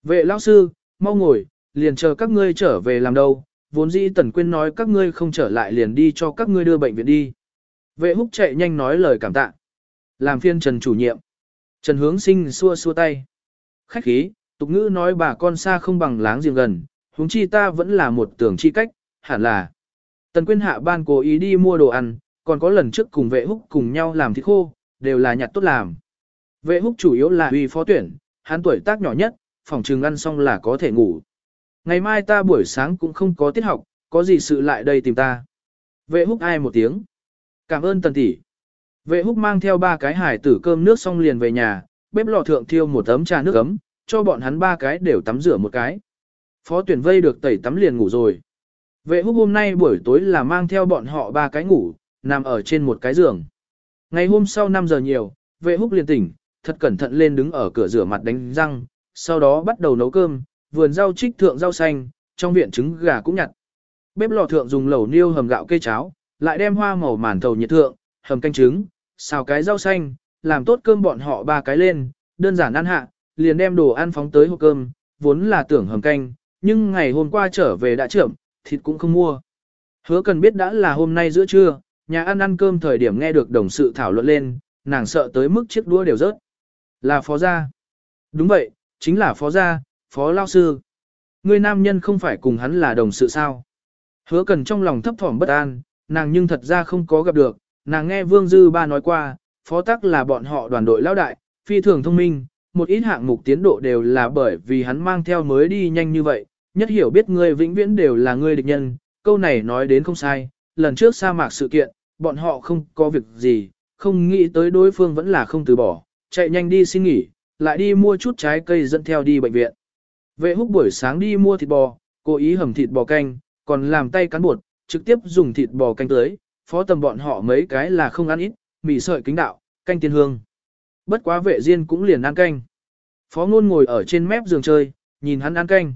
Vệ lão sư, mau ngồi, liền chờ các ngươi trở về làm đâu, vốn dĩ tần quyên nói các ngươi không trở lại liền đi cho các ngươi đưa bệnh viện đi. Vệ húc chạy nhanh nói lời cảm tạ. Làm phiên Trần chủ nhiệm. Trần Hướng Sinh xua xua tay. Khách khí, tục ngữ nói bà con xa không bằng láng giềng gần, huống chi ta vẫn là một tưởng chi cách, hẳn là. Tần Quyên hạ ban cố ý đi mua đồ ăn, còn có lần trước cùng vệ húc cùng nhau làm thịt khô, đều là nhặt tốt làm. Vệ húc chủ yếu là uy phó tuyển, hắn tuổi tác nhỏ nhất, phòng trường ăn xong là có thể ngủ. Ngày mai ta buổi sáng cũng không có tiết học, có gì sự lại đây tìm ta. Vệ húc ai một tiếng. Cảm ơn tần tỷ. Vệ húc mang theo ba cái hải tử cơm nước xong liền về nhà, bếp lò thượng thiêu một tấm trà nước ấm, cho bọn hắn ba cái đều tắm rửa một cái. Phó tuyển vây được tẩy tắm liền ngủ rồi. Vệ húc hôm nay buổi tối là mang theo bọn họ ba cái ngủ, nằm ở trên một cái giường. Ngày hôm sau 5 giờ nhiều, vệ húc liền tỉnh, thật cẩn thận lên đứng ở cửa rửa mặt đánh răng, sau đó bắt đầu nấu cơm, vườn rau trích thượng rau xanh, trong viện trứng gà cũng nhặt. Bếp lò thượng dùng lẩu niêu hầm gạo cây cháo, lại đem hoa màu màn thầu nhiệt thượng, hầm canh trứng, xào cái rau xanh, làm tốt cơm bọn họ ba cái lên, đơn giản ăn hạ, liền đem đồ ăn phóng tới hộp cơm, vốn là tưởng hầm canh, nhưng ngày hôm qua trở về đã trưởng, thịt cũng không mua. Hứa cần biết đã là hôm nay giữa trưa, nhà ăn ăn cơm thời điểm nghe được đồng sự thảo luận lên, nàng sợ tới mức chiếc đũa đều rớt. Là phó gia. Đúng vậy, chính là phó gia, phó lao sư. Người nam nhân không phải cùng hắn là đồng sự sao. Hứa cần trong lòng thấp thỏm bất an, nàng nhưng thật ra không có gặp được, nàng nghe Vương Dư Ba nói qua, phó tắc là bọn họ đoàn đội lao đại, phi thường thông minh, một ít hạng mục tiến độ đều là bởi vì hắn mang theo mới đi nhanh như vậy, nhất hiểu biết ngươi vĩnh viễn đều là ngươi địch nhân, câu này nói đến không sai, lần trước sa mạc sự kiện, bọn họ không có việc gì, không nghĩ tới đối phương vẫn là không từ bỏ, chạy nhanh đi xin nghỉ, lại đi mua chút trái cây dẫn theo đi bệnh viện. Vệ húc buổi sáng đi mua thịt bò, cố ý hầm thịt bò canh, còn làm tay cán bột, trực tiếp dùng thịt bò canh tới, phó tầm bọn họ mấy cái là không ăn ít, mì sợi kính đạo, canh tiên hương. Bất quá vệ riêng cũng liền ăn canh. Phó ngôn ngồi ở trên mép giường chơi, nhìn hắn ăn canh.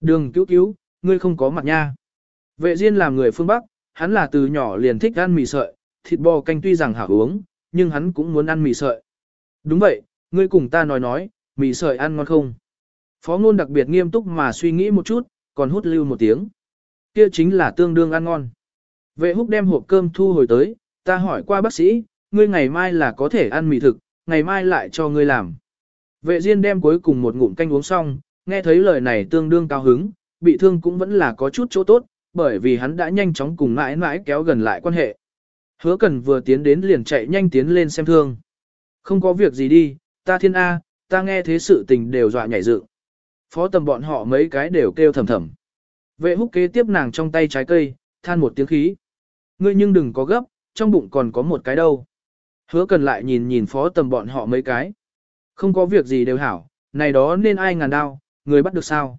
Đường cứu cứu, ngươi không có mặt nha. Vệ riêng làm người phương Bắc, hắn là từ nhỏ liền thích ăn mì sợi, thịt bò canh tuy rằng hảo uống, nhưng hắn cũng muốn ăn mì sợi. Đúng vậy, ngươi cùng ta nói nói, mì sợi ăn ngon không? Phó ngôn đặc biệt nghiêm túc mà suy nghĩ một chút, còn hút lưu một tiếng. Kia chính là tương đương ăn ngon. Vệ húc đem hộp cơm thu hồi tới, ta hỏi qua bác sĩ, ngươi ngày mai là có thể ăn mì thực, ngày mai lại cho ngươi làm. Vệ Diên đem cuối cùng một ngụm canh uống xong, nghe thấy lời này tương đương cao hứng, bị thương cũng vẫn là có chút chỗ tốt, bởi vì hắn đã nhanh chóng cùng mãi mãi kéo gần lại quan hệ. Hứa cần vừa tiến đến liền chạy nhanh tiến lên xem thương. Không có việc gì đi, ta thiên A, ta nghe thế sự tình đều dọa nhảy dựng. Phó tầm bọn họ mấy cái đều kêu thầm thầm. Vệ húc kế tiếp nàng trong tay trái cây, than một tiếng khí. Ngươi nhưng đừng có gấp, trong bụng còn có một cái đâu. Hứa cần lại nhìn nhìn phó tầm bọn họ mấy cái. Không có việc gì đều hảo, này đó nên ai ngàn đao, người bắt được sao?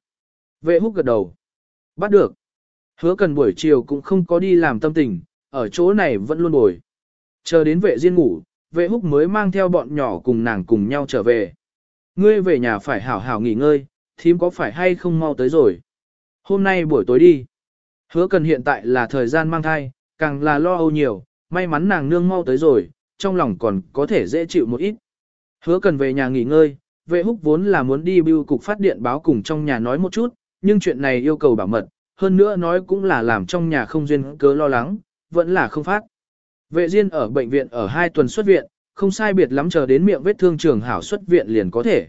Vệ húc gật đầu. Bắt được. Hứa cần buổi chiều cũng không có đi làm tâm tình, ở chỗ này vẫn luôn bồi. Chờ đến vệ riêng ngủ, vệ húc mới mang theo bọn nhỏ cùng nàng cùng nhau trở về. Ngươi về nhà phải hảo hảo nghỉ ngơi, thím có phải hay không mau tới rồi. Hôm nay buổi tối đi. Hứa cần hiện tại là thời gian mang thai, càng là lo âu nhiều, may mắn nàng nương mau tới rồi, trong lòng còn có thể dễ chịu một ít. Hứa cần về nhà nghỉ ngơi, vệ húc vốn là muốn đi bưu cục phát điện báo cùng trong nhà nói một chút, nhưng chuyện này yêu cầu bảo mật, hơn nữa nói cũng là làm trong nhà không duyên cớ lo lắng, vẫn là không phát. Vệ Diên ở bệnh viện ở hai tuần xuất viện, không sai biệt lắm chờ đến miệng vết thương trường hảo xuất viện liền có thể.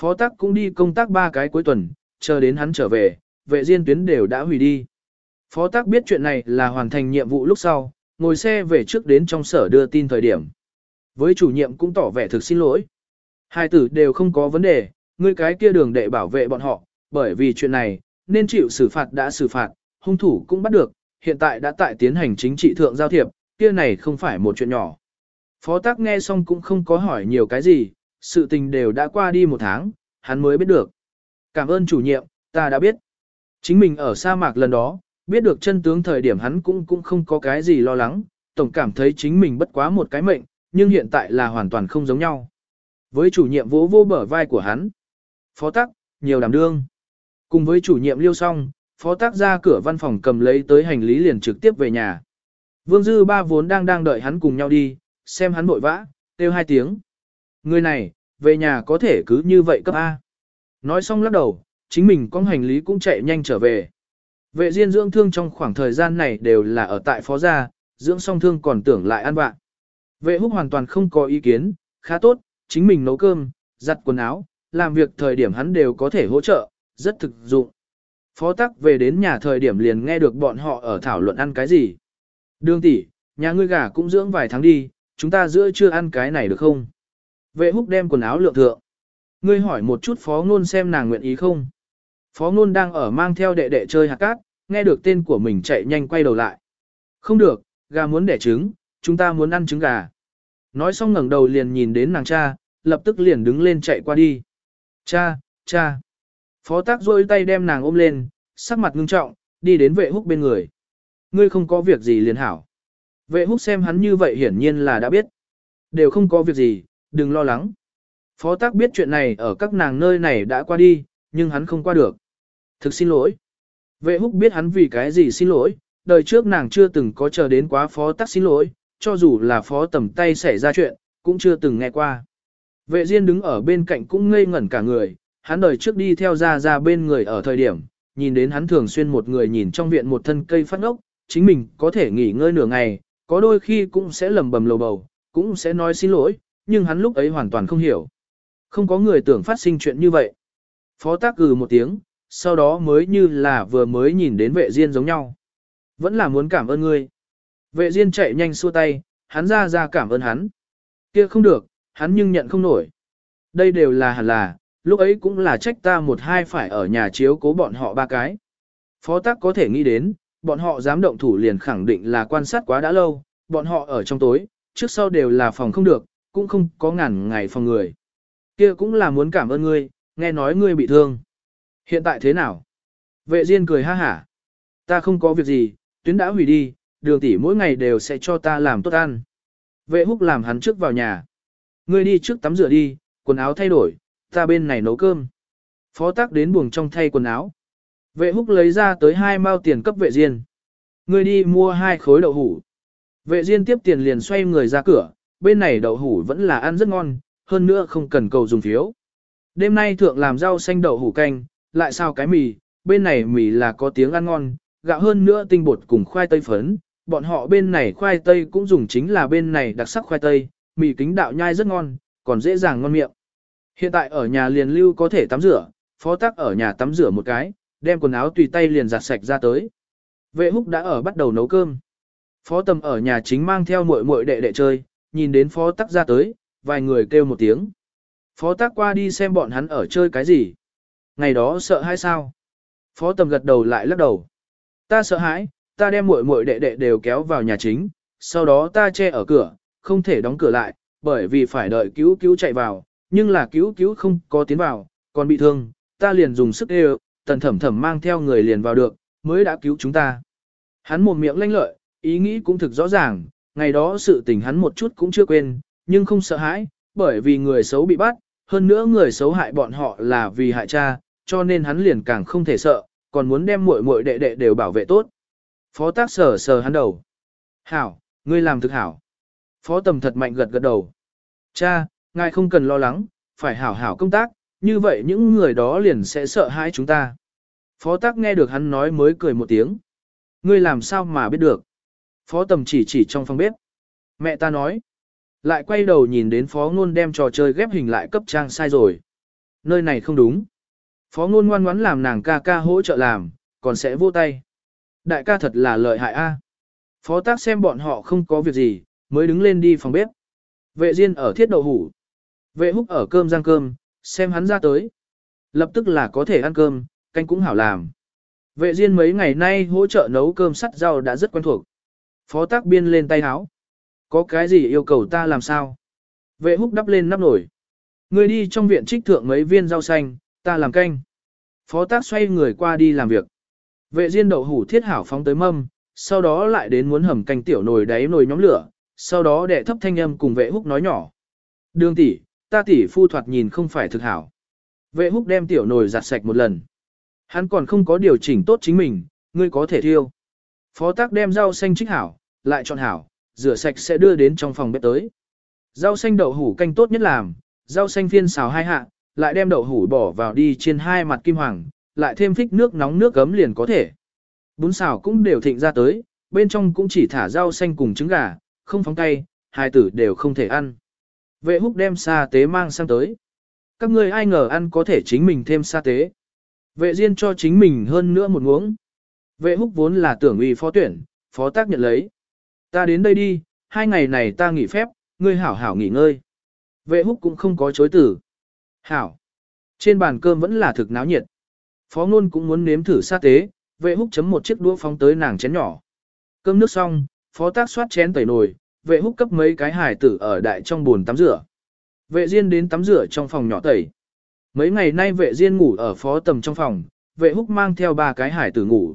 Phó tắc cũng đi công tác ba cái cuối tuần, chờ đến hắn trở về, vệ Diên tuyến đều đã hủy đi. Phó tắc biết chuyện này là hoàn thành nhiệm vụ lúc sau, ngồi xe về trước đến trong sở đưa tin thời điểm. Với chủ nhiệm cũng tỏ vẻ thực xin lỗi. Hai tử đều không có vấn đề, ngươi cái kia đường đệ bảo vệ bọn họ, bởi vì chuyện này, nên chịu xử phạt đã xử phạt, hung thủ cũng bắt được, hiện tại đã tại tiến hành chính trị thượng giao thiệp, kia này không phải một chuyện nhỏ. Phó tác nghe xong cũng không có hỏi nhiều cái gì, sự tình đều đã qua đi một tháng, hắn mới biết được. Cảm ơn chủ nhiệm, ta đã biết. Chính mình ở sa mạc lần đó, biết được chân tướng thời điểm hắn cũng cũng không có cái gì lo lắng, tổng cảm thấy chính mình bất quá một cái mệnh, nhưng hiện tại là hoàn toàn không giống nhau. Với chủ nhiệm vỗ vô bờ vai của hắn. Phó tắc, nhiều đảm đương. Cùng với chủ nhiệm liêu xong, phó tác ra cửa văn phòng cầm lấy tới hành lý liền trực tiếp về nhà. Vương Dư ba vốn đang đang đợi hắn cùng nhau đi, xem hắn vội vã, kêu hai tiếng. Người này, về nhà có thể cứ như vậy cấp A. Nói xong lắc đầu, chính mình con hành lý cũng chạy nhanh trở về. Vệ diên dưỡng thương trong khoảng thời gian này đều là ở tại phó gia, dưỡng xong thương còn tưởng lại ăn bạn. Vệ húc hoàn toàn không có ý kiến, khá tốt, chính mình nấu cơm, giặt quần áo, làm việc thời điểm hắn đều có thể hỗ trợ, rất thực dụng. Phó tắc về đến nhà thời điểm liền nghe được bọn họ ở thảo luận ăn cái gì. Đường tỷ, nhà ngươi gà cũng dưỡng vài tháng đi, chúng ta giữa chưa ăn cái này được không? Vệ húc đem quần áo lượng thượng. Ngươi hỏi một chút phó ngôn xem nàng nguyện ý không? Phó ngôn đang ở mang theo đệ đệ chơi hạt cát, nghe được tên của mình chạy nhanh quay đầu lại. Không được, gà muốn đẻ trứng, chúng ta muốn ăn trứng gà. Nói xong ngẩng đầu liền nhìn đến nàng cha, lập tức liền đứng lên chạy qua đi. Cha, cha. Phó tác rôi tay đem nàng ôm lên, sắc mặt ngưng trọng, đi đến vệ húc bên người. Ngươi không có việc gì liền hảo. Vệ húc xem hắn như vậy hiển nhiên là đã biết. Đều không có việc gì, đừng lo lắng. Phó tác biết chuyện này ở các nàng nơi này đã qua đi, nhưng hắn không qua được. Thực xin lỗi. Vệ húc biết hắn vì cái gì xin lỗi, đời trước nàng chưa từng có chờ đến quá phó tác xin lỗi, cho dù là phó tầm tay xảy ra chuyện, cũng chưa từng nghe qua. Vệ Diên đứng ở bên cạnh cũng ngây ngẩn cả người, hắn đời trước đi theo ra ra bên người ở thời điểm, nhìn đến hắn thường xuyên một người nhìn trong viện một thân cây phát ngốc, chính mình có thể nghỉ ngơi nửa ngày, có đôi khi cũng sẽ lầm bầm lầu bầu, cũng sẽ nói xin lỗi, nhưng hắn lúc ấy hoàn toàn không hiểu. Không có người tưởng phát sinh chuyện như vậy. Phó tác gừ một tiếng, sau đó mới như là vừa mới nhìn đến vệ diên giống nhau. Vẫn là muốn cảm ơn ngươi. Vệ diên chạy nhanh xua tay, hắn ra ra cảm ơn hắn. kia không được, hắn nhưng nhận không nổi. Đây đều là hẳn là, lúc ấy cũng là trách ta một hai phải ở nhà chiếu cố bọn họ ba cái. Phó tác có thể nghĩ đến, bọn họ dám động thủ liền khẳng định là quan sát quá đã lâu, bọn họ ở trong tối, trước sau đều là phòng không được, cũng không có ngàn ngày phòng người. kia cũng là muốn cảm ơn ngươi, nghe nói ngươi bị thương. Hiện tại thế nào? Vệ Diên cười ha hả. Ta không có việc gì, tuyến đã hủy đi, đường tỷ mỗi ngày đều sẽ cho ta làm tốt ăn. Vệ húc làm hắn trước vào nhà. Ngươi đi trước tắm rửa đi, quần áo thay đổi, ta bên này nấu cơm. Phó tác đến buồng trong thay quần áo. Vệ húc lấy ra tới hai mao tiền cấp vệ diên. Ngươi đi mua hai khối đậu hủ. Vệ diên tiếp tiền liền xoay người ra cửa, bên này đậu hủ vẫn là ăn rất ngon, hơn nữa không cần cầu dùng phiếu. Đêm nay thượng làm rau xanh đậu hủ canh, lại sao cái mì, bên này mì là có tiếng ăn ngon, gạo hơn nữa tinh bột cùng khoai tây phấn, bọn họ bên này khoai tây cũng dùng chính là bên này đặc sắc khoai tây, mì kính đạo nhai rất ngon, còn dễ dàng ngon miệng. Hiện tại ở nhà liền lưu có thể tắm rửa, phó tắc ở nhà tắm rửa một cái, đem quần áo tùy tay liền giặt sạch ra tới. Vệ húc đã ở bắt đầu nấu cơm. Phó tầm ở nhà chính mang theo muội muội đệ đệ chơi, nhìn đến phó tắc ra tới, vài người kêu một tiếng. Phó tắc qua đi xem bọn hắn ở chơi cái gì. Ngày đó sợ hay sao? Phó tầm gật đầu lại lắc đầu. Ta sợ hãi, ta đem muội muội đệ đệ đều kéo vào nhà chính, sau đó ta che ở cửa, không thể đóng cửa lại, bởi vì phải đợi cứu cứu chạy vào, nhưng là cứu cứu không có tiến vào, còn bị thương, ta liền dùng sức đều, tần thẩm thẩm mang theo người liền vào được, mới đã cứu chúng ta. Hắn một miệng lanh lợi, ý nghĩ cũng thực rõ ràng, ngày đó sự tình hắn một chút cũng chưa quên, nhưng không sợ hãi, bởi vì người xấu bị bắt, hơn nữa người xấu hại bọn họ là vì hại cha, cho nên hắn liền càng không thể sợ, còn muốn đem muội muội đệ đệ đều bảo vệ tốt. Phó tác sở sờ hắn đầu. Hảo, ngươi làm thực hảo. Phó tầm thật mạnh gật gật đầu. Cha, ngài không cần lo lắng, phải hảo hảo công tác, như vậy những người đó liền sẽ sợ hãi chúng ta. Phó tác nghe được hắn nói mới cười một tiếng. Ngươi làm sao mà biết được. Phó tầm chỉ chỉ trong phòng bếp. Mẹ ta nói. Lại quay đầu nhìn đến phó ngôn đem trò chơi ghép hình lại cấp trang sai rồi. Nơi này không đúng. Phó ngôn ngoan ngoãn làm nàng ca ca hỗ trợ làm, còn sẽ vô tay. Đại ca thật là lợi hại a. Phó tác xem bọn họ không có việc gì, mới đứng lên đi phòng bếp. Vệ Diên ở thiết đậu hủ. Vệ húc ở cơm giang cơm, xem hắn ra tới. Lập tức là có thể ăn cơm, canh cũng hảo làm. Vệ Diên mấy ngày nay hỗ trợ nấu cơm sắt rau đã rất quen thuộc. Phó tác biên lên tay háo. Có cái gì yêu cầu ta làm sao? Vệ húc đắp lên nắp nổi. Người đi trong viện trích thượng mấy viên rau xanh, ta làm canh. Phó tác xoay người qua đi làm việc. Vệ diên đậu hủ thiết hảo phóng tới mâm, sau đó lại đến muốn hầm canh tiểu nồi đáy nồi nhóm lửa, sau đó đệ thấp thanh âm cùng vệ húc nói nhỏ. Đường tỷ, ta tỷ phu thoạt nhìn không phải thực hảo. Vệ húc đem tiểu nồi giặt sạch một lần. Hắn còn không có điều chỉnh tốt chính mình, ngươi có thể thiêu. Phó tác đem rau xanh trích hảo, lại chọn hảo, rửa sạch sẽ đưa đến trong phòng bếp tới. Rau xanh đậu hủ canh tốt nhất làm, rau xanh phiên xào hai hạ, lại đem đậu hủ bỏ vào đi trên hai mặt kim hoàng, lại thêm phích nước nóng nước gấm liền có thể. Bún xào cũng đều thịnh ra tới, bên trong cũng chỉ thả rau xanh cùng trứng gà, không phóng tay, hai tử đều không thể ăn. Vệ húc đem sa tế mang sang tới. Các ngươi ai ngờ ăn có thể chính mình thêm sa tế. Vệ diên cho chính mình hơn nữa một muỗng. Vệ húc vốn là tưởng uy phó tuyển, phó tác nhận lấy. Ta đến đây đi, hai ngày này ta nghỉ phép, ngươi hảo hảo nghỉ ngơi. Vệ húc cũng không có chối từ. Hảo. Trên bàn cơm vẫn là thực náo nhiệt. Phó ngôn cũng muốn nếm thử sa tế, vệ húc chấm một chiếc đũa phóng tới nàng chén nhỏ. Cơm nước xong, phó tác xoát chén tẩy nồi, vệ húc cấp mấy cái hải tử ở đại trong bồn tắm rửa. Vệ Diên đến tắm rửa trong phòng nhỏ tẩy. Mấy ngày nay vệ Diên ngủ ở phó tầm trong phòng, vệ húc mang theo ba cái hải tử ngủ.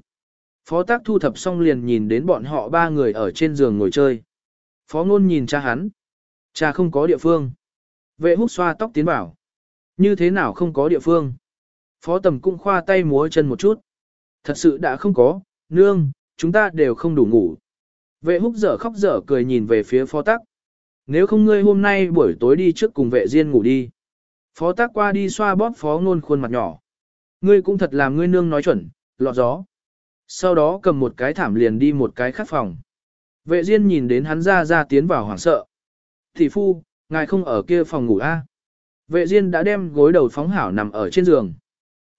Phó tác thu thập xong liền nhìn đến bọn họ ba người ở trên giường ngồi chơi. Phó ngôn nhìn cha hắn. Cha không có địa phương. Vệ húc xoa tóc tiến bảo. Như thế nào không có địa phương? Phó tầm cũng khoa tay múa chân một chút. Thật sự đã không có, nương, chúng ta đều không đủ ngủ. Vệ húc dở khóc dở cười nhìn về phía phó tắc. Nếu không ngươi hôm nay buổi tối đi trước cùng vệ diên ngủ đi. Phó tắc qua đi xoa bóp phó ngôn khuôn mặt nhỏ. Ngươi cũng thật làm ngươi nương nói chuẩn, lọt gió. Sau đó cầm một cái thảm liền đi một cái khác phòng. Vệ diên nhìn đến hắn ra ra tiến vào hoảng sợ. Thị phu, ngài không ở kia phòng ngủ a? À? Vệ Diên đã đem gối đầu phóng hảo nằm ở trên giường.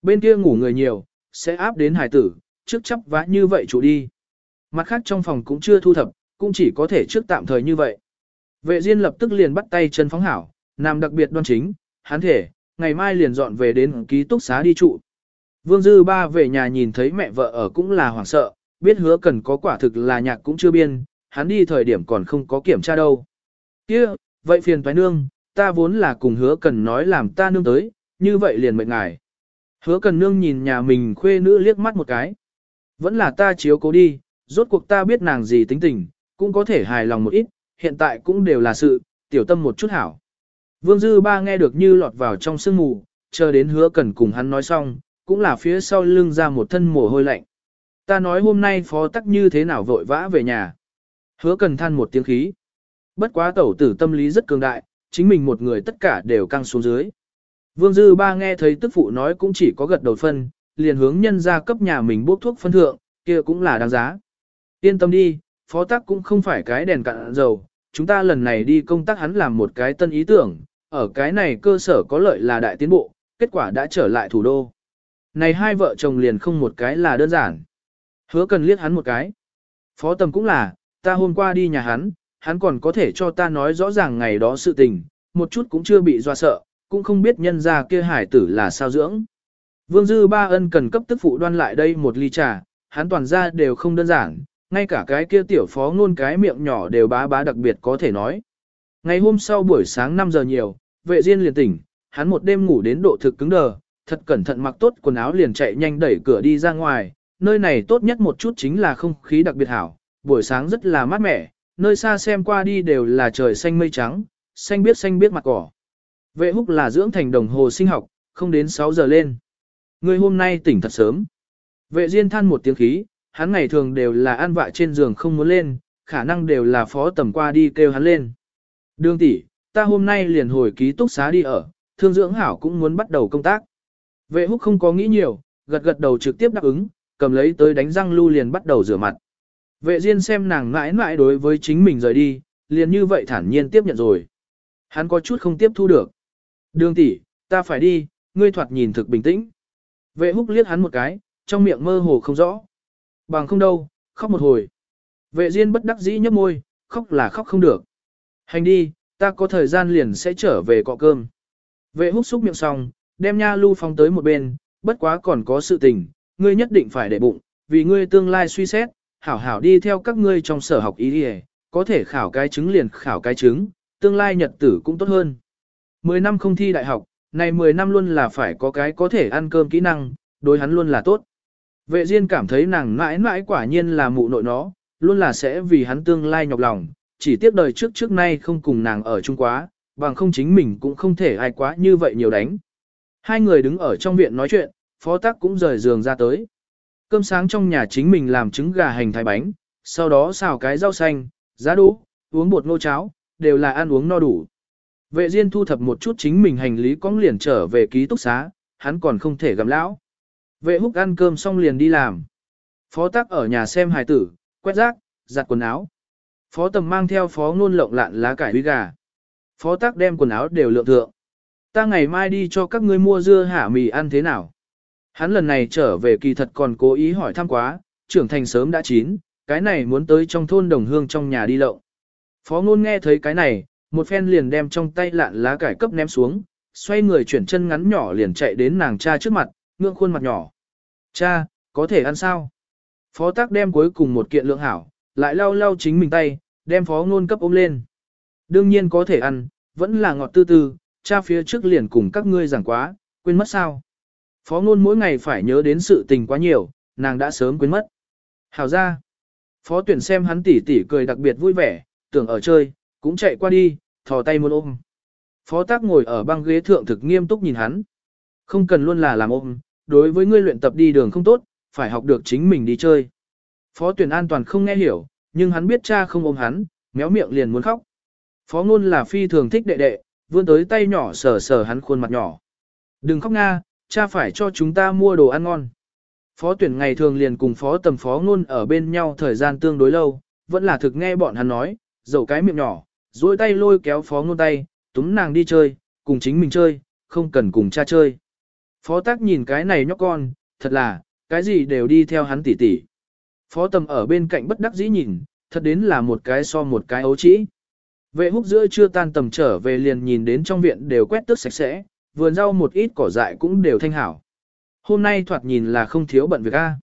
Bên kia ngủ người nhiều, sẽ áp đến hải tử, trước chấp vã như vậy chủ đi. Mặt khác trong phòng cũng chưa thu thập, cũng chỉ có thể trước tạm thời như vậy. Vệ Diên lập tức liền bắt tay chân phóng hảo, nằm đặc biệt đoan chính, hắn thể, ngày mai liền dọn về đến ký túc xá đi trụ. Vương Dư Ba về nhà nhìn thấy mẹ vợ ở cũng là hoảng sợ, biết hứa cần có quả thực là nhạc cũng chưa biên, hắn đi thời điểm còn không có kiểm tra đâu. kia vậy phiền toái nương, ta vốn là cùng hứa cần nói làm ta nương tới, như vậy liền mệnh ngài. Hứa cần nương nhìn nhà mình khuê nữ liếc mắt một cái. Vẫn là ta chiếu cố đi, rốt cuộc ta biết nàng gì tính tình, cũng có thể hài lòng một ít, hiện tại cũng đều là sự, tiểu tâm một chút hảo. Vương Dư Ba nghe được như lọt vào trong sương mù, chờ đến hứa cần cùng hắn nói xong, cũng là phía sau lưng ra một thân mồ hôi lạnh. Ta nói hôm nay phó tắc như thế nào vội vã về nhà. Hứa cần than một tiếng khí. Bất quá tẩu tử tâm lý rất cường đại, chính mình một người tất cả đều căng xuống dưới. Vương Dư Ba nghe thấy tức phụ nói cũng chỉ có gật đầu phân, liền hướng nhân ra cấp nhà mình bốc thuốc phân thượng, kia cũng là đáng giá. Yên tâm đi, phó tác cũng không phải cái đèn cạn dầu, chúng ta lần này đi công tác hắn làm một cái tân ý tưởng, ở cái này cơ sở có lợi là đại tiến bộ, kết quả đã trở lại thủ đô. Này hai vợ chồng liền không một cái là đơn giản. Hứa cần liếc hắn một cái. Phó tầm cũng là, ta hôm qua đi nhà hắn, hắn còn có thể cho ta nói rõ ràng ngày đó sự tình, một chút cũng chưa bị doa sợ, cũng không biết nhân ra kia hải tử là sao dưỡng. Vương Dư Ba Ân cần cấp tức phụ đoan lại đây một ly trà, hắn toàn ra đều không đơn giản, ngay cả cái kia tiểu phó ngôn cái miệng nhỏ đều bá bá đặc biệt có thể nói. Ngày hôm sau buổi sáng 5 giờ nhiều, vệ diên liền tỉnh, hắn một đêm ngủ đến độ thực cứng đờ, thật cẩn thận mặc tốt quần áo liền chạy nhanh đẩy cửa đi ra ngoài, nơi này tốt nhất một chút chính là không khí đặc biệt hảo, buổi sáng rất là mát mẻ, nơi xa xem qua đi đều là trời xanh mây trắng, xanh biết xanh biết mặt cỏ. Vệ húc là dưỡng thành đồng hồ sinh học, không đến 6 giờ lên. Người hôm nay tỉnh thật sớm. Vệ Diên than một tiếng khí, hắn ngày thường đều là ăn vạ trên giường không muốn lên, khả năng đều là phó tầm qua đi kêu hắn lên. Đường tỷ, ta hôm nay liền hồi ký túc xá đi ở, thương dưỡng hảo cũng muốn bắt đầu công tác. Vệ húc không có nghĩ nhiều, gật gật đầu trực tiếp đáp ứng, cầm lấy tới đánh răng lưu liền bắt đầu rửa mặt. Vệ Diên xem nàng mãi mãi đối với chính mình rời đi, liền như vậy thản nhiên tiếp nhận rồi. Hắn có chút không tiếp thu được. Đường tỷ, ta phải đi, ngươi thoạt nhìn thực bình tĩnh. Vệ húc liếc hắn một cái, trong miệng mơ hồ không rõ. Bằng không đâu, khóc một hồi. Vệ Diên bất đắc dĩ nhếch môi, khóc là khóc không được. Hành đi, ta có thời gian liền sẽ trở về cọ cơm. Vệ húc xúc miệng xong, đem nha lưu phong tới một bên, bất quá còn có sự tình, ngươi nhất định phải để bụng, vì ngươi tương lai suy xét, hảo hảo đi theo các ngươi trong sở học ý đi có thể khảo cái chứng liền khảo cái chứng, tương lai nhật tử cũng tốt hơn. Mười năm không thi đại học, này mười năm luôn là phải có cái có thể ăn cơm kỹ năng, đối hắn luôn là tốt. Vệ Diên cảm thấy nàng mãi mãi quả nhiên là mụ nội nó, luôn là sẽ vì hắn tương lai nhọc lòng, chỉ tiếc đời trước trước nay không cùng nàng ở chung quá, bằng không chính mình cũng không thể ai quá như vậy nhiều đánh. Hai người đứng ở trong viện nói chuyện, phó tắc cũng rời giường ra tới. Cơm sáng trong nhà chính mình làm trứng gà hành thái bánh, sau đó xào cái rau xanh, giá đỗ, uống bột ngô cháo, đều là ăn uống no đủ. Vệ Diên thu thập một chút chính mình hành lý cong liền trở về ký túc xá, hắn còn không thể gặp lão. Vệ húc ăn cơm xong liền đi làm. Phó tắc ở nhà xem hài tử, quét rác, giặt quần áo. Phó tầm mang theo phó ngôn lộng lạn lá cải huy gà. Phó tắc đem quần áo đều lượng thượng. Ta ngày mai đi cho các ngươi mua dưa hả mì ăn thế nào? Hắn lần này trở về kỳ thật còn cố ý hỏi thăm quá, trưởng thành sớm đã chín, cái này muốn tới trong thôn đồng hương trong nhà đi lộng. Phó ngôn nghe thấy cái này, một phen liền đem trong tay lạn lá cải cấp ném xuống, xoay người chuyển chân ngắn nhỏ liền chạy đến nàng cha trước mặt, ngưỡng khuôn mặt nhỏ. Cha, có thể ăn sao? Phó tác đem cuối cùng một kiện lượng hảo, lại lau lau chính mình tay, đem phó ngôn cấp ôm lên. Đương nhiên có thể ăn, vẫn là ngọt tư tư, cha phía trước liền cùng các ngươi giảng quá, quên mất sao? Phó ngôn mỗi ngày phải nhớ đến sự tình quá nhiều, nàng đã sớm quên mất. Hảo ra. Phó tuyển xem hắn tỉ tỉ cười đặc biệt vui vẻ, tưởng ở chơi, cũng chạy qua đi, thò tay muốn ôm. Phó tác ngồi ở băng ghế thượng thực nghiêm túc nhìn hắn. Không cần luôn là làm ôm, đối với ngươi luyện tập đi đường không tốt, phải học được chính mình đi chơi. Phó tuyển an toàn không nghe hiểu, nhưng hắn biết cha không ôm hắn, méo miệng liền muốn khóc. Phó ngôn là phi thường thích đệ đệ, vươn tới tay nhỏ sờ sờ hắn khuôn mặt nhỏ. Đừng khóc nga, cha phải cho chúng ta mua đồ ăn ngon. Phó tuyển ngày thường liền cùng phó tầm phó ngôn ở bên nhau thời gian tương đối lâu, vẫn là thực nghe bọn hắn nói, dầu cái miệng nhỏ, duỗi tay lôi kéo phó ngôn tay, túm nàng đi chơi, cùng chính mình chơi, không cần cùng cha chơi. Phó tác nhìn cái này nhóc con, thật là, cái gì đều đi theo hắn tỉ tỉ. Phó tầm ở bên cạnh bất đắc dĩ nhìn, thật đến là một cái so một cái ấu trĩ. Vệ húc giữa chưa tan tầm trở về liền nhìn đến trong viện đều quét tước sạch sẽ, vườn rau một ít cỏ dại cũng đều thanh hảo. Hôm nay thoạt nhìn là không thiếu bận việc a.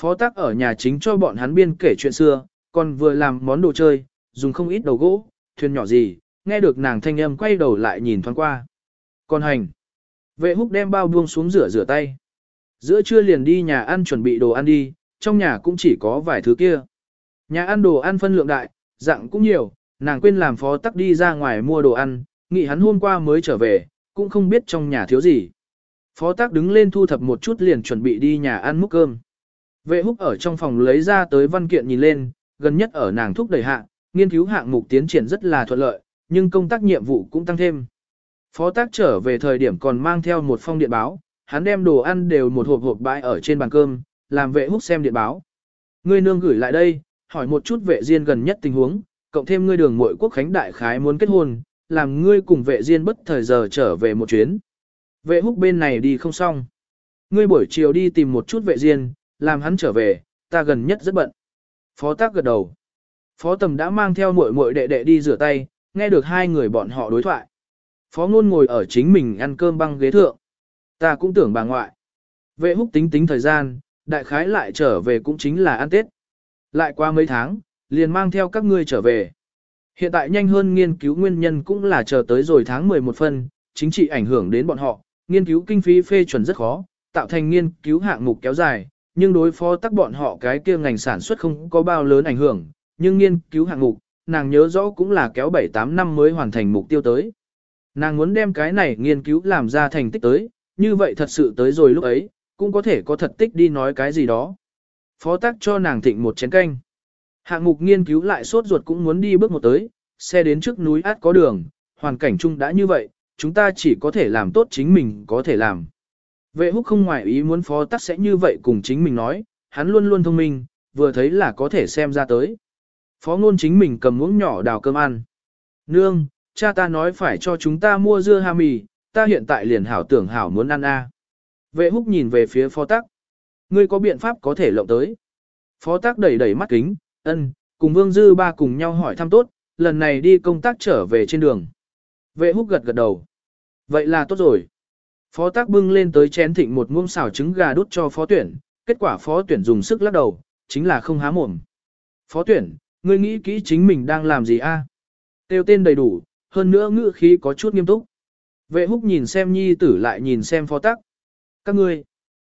Phó tác ở nhà chính cho bọn hắn biên kể chuyện xưa, còn vừa làm món đồ chơi, dùng không ít đầu gỗ, thuyền nhỏ gì, nghe được nàng thanh âm quay đầu lại nhìn thoáng qua. Còn hành. Vệ húc đem bao buông xuống rửa rửa tay. Giữa trưa liền đi nhà ăn chuẩn bị đồ ăn đi, trong nhà cũng chỉ có vài thứ kia. Nhà ăn đồ ăn phân lượng đại, dạng cũng nhiều, nàng quên làm phó tắc đi ra ngoài mua đồ ăn, nghĩ hắn hôm qua mới trở về, cũng không biết trong nhà thiếu gì. Phó tác đứng lên thu thập một chút liền chuẩn bị đi nhà ăn múc cơm. Vệ húc ở trong phòng lấy ra tới văn kiện nhìn lên, gần nhất ở nàng thúc đẩy hạ, nghiên cứu hạng mục tiến triển rất là thuận lợi, nhưng công tác nhiệm vụ cũng tăng thêm. Phó tác trở về thời điểm còn mang theo một phong điện báo, hắn đem đồ ăn đều một hộp hộp bãi ở trên bàn cơm, làm vệ húc xem điện báo. Ngươi nương gửi lại đây, hỏi một chút vệ diên gần nhất tình huống, cộng thêm ngươi đường muội quốc khánh đại khái muốn kết hôn, làm ngươi cùng vệ diên bất thời giờ trở về một chuyến. Vệ húc bên này đi không xong. Ngươi buổi chiều đi tìm một chút vệ diên, làm hắn trở về, ta gần nhất rất bận. Phó tác gật đầu. Phó tầm đã mang theo muội muội đệ đệ đi rửa tay, nghe được hai người bọn họ đối thoại. Phó ngôn ngồi ở chính mình ăn cơm băng ghế thượng. Ta cũng tưởng bà ngoại. Vệ húc tính tính thời gian, đại khái lại trở về cũng chính là ăn Tết. Lại qua mấy tháng, liền mang theo các ngươi trở về. Hiện tại nhanh hơn nghiên cứu nguyên nhân cũng là chờ tới rồi tháng 11 phân, chính trị ảnh hưởng đến bọn họ, nghiên cứu kinh phí phê chuẩn rất khó, tạo thành nghiên cứu hạng mục kéo dài, nhưng đối phó tắc bọn họ cái kia ngành sản xuất không có bao lớn ảnh hưởng, nhưng nghiên cứu hạng mục, nàng nhớ rõ cũng là kéo 7-8 năm mới hoàn thành mục tiêu tới. Nàng muốn đem cái này nghiên cứu làm ra thành tích tới, như vậy thật sự tới rồi lúc ấy, cũng có thể có thật tích đi nói cái gì đó. Phó tác cho nàng thịnh một chén canh. Hạng mục nghiên cứu lại sốt ruột cũng muốn đi bước một tới, xe đến trước núi át có đường, hoàn cảnh chung đã như vậy, chúng ta chỉ có thể làm tốt chính mình có thể làm. Vệ húc không ngoại ý muốn phó tác sẽ như vậy cùng chính mình nói, hắn luôn luôn thông minh, vừa thấy là có thể xem ra tới. Phó ngôn chính mình cầm muỗng nhỏ đào cơm ăn. Nương, cha ta nói phải cho chúng ta mua dưa ha mì, ta hiện tại liền hảo tưởng hảo muốn ăn a. Vệ húc nhìn về phía phó tắc. Ngươi có biện pháp có thể lộng tới. Phó tắc đẩy đẩy mắt kính, ân, cùng vương dư ba cùng nhau hỏi thăm tốt, lần này đi công tác trở về trên đường. Vệ húc gật gật đầu. Vậy là tốt rồi. Phó tác bưng lên tới chén thịnh một muỗng xào trứng gà đút cho phó tuyển, kết quả phó tuyển dùng sức lắc đầu, chính là không há mồm. Phó tuyển, ngươi nghĩ kỹ chính mình đang làm gì a? À? Tiêu tên đầy đủ, hơn nữa ngữ khí có chút nghiêm túc. Vệ húc nhìn xem nhi tử lại nhìn xem phó tắc. Các ngươi,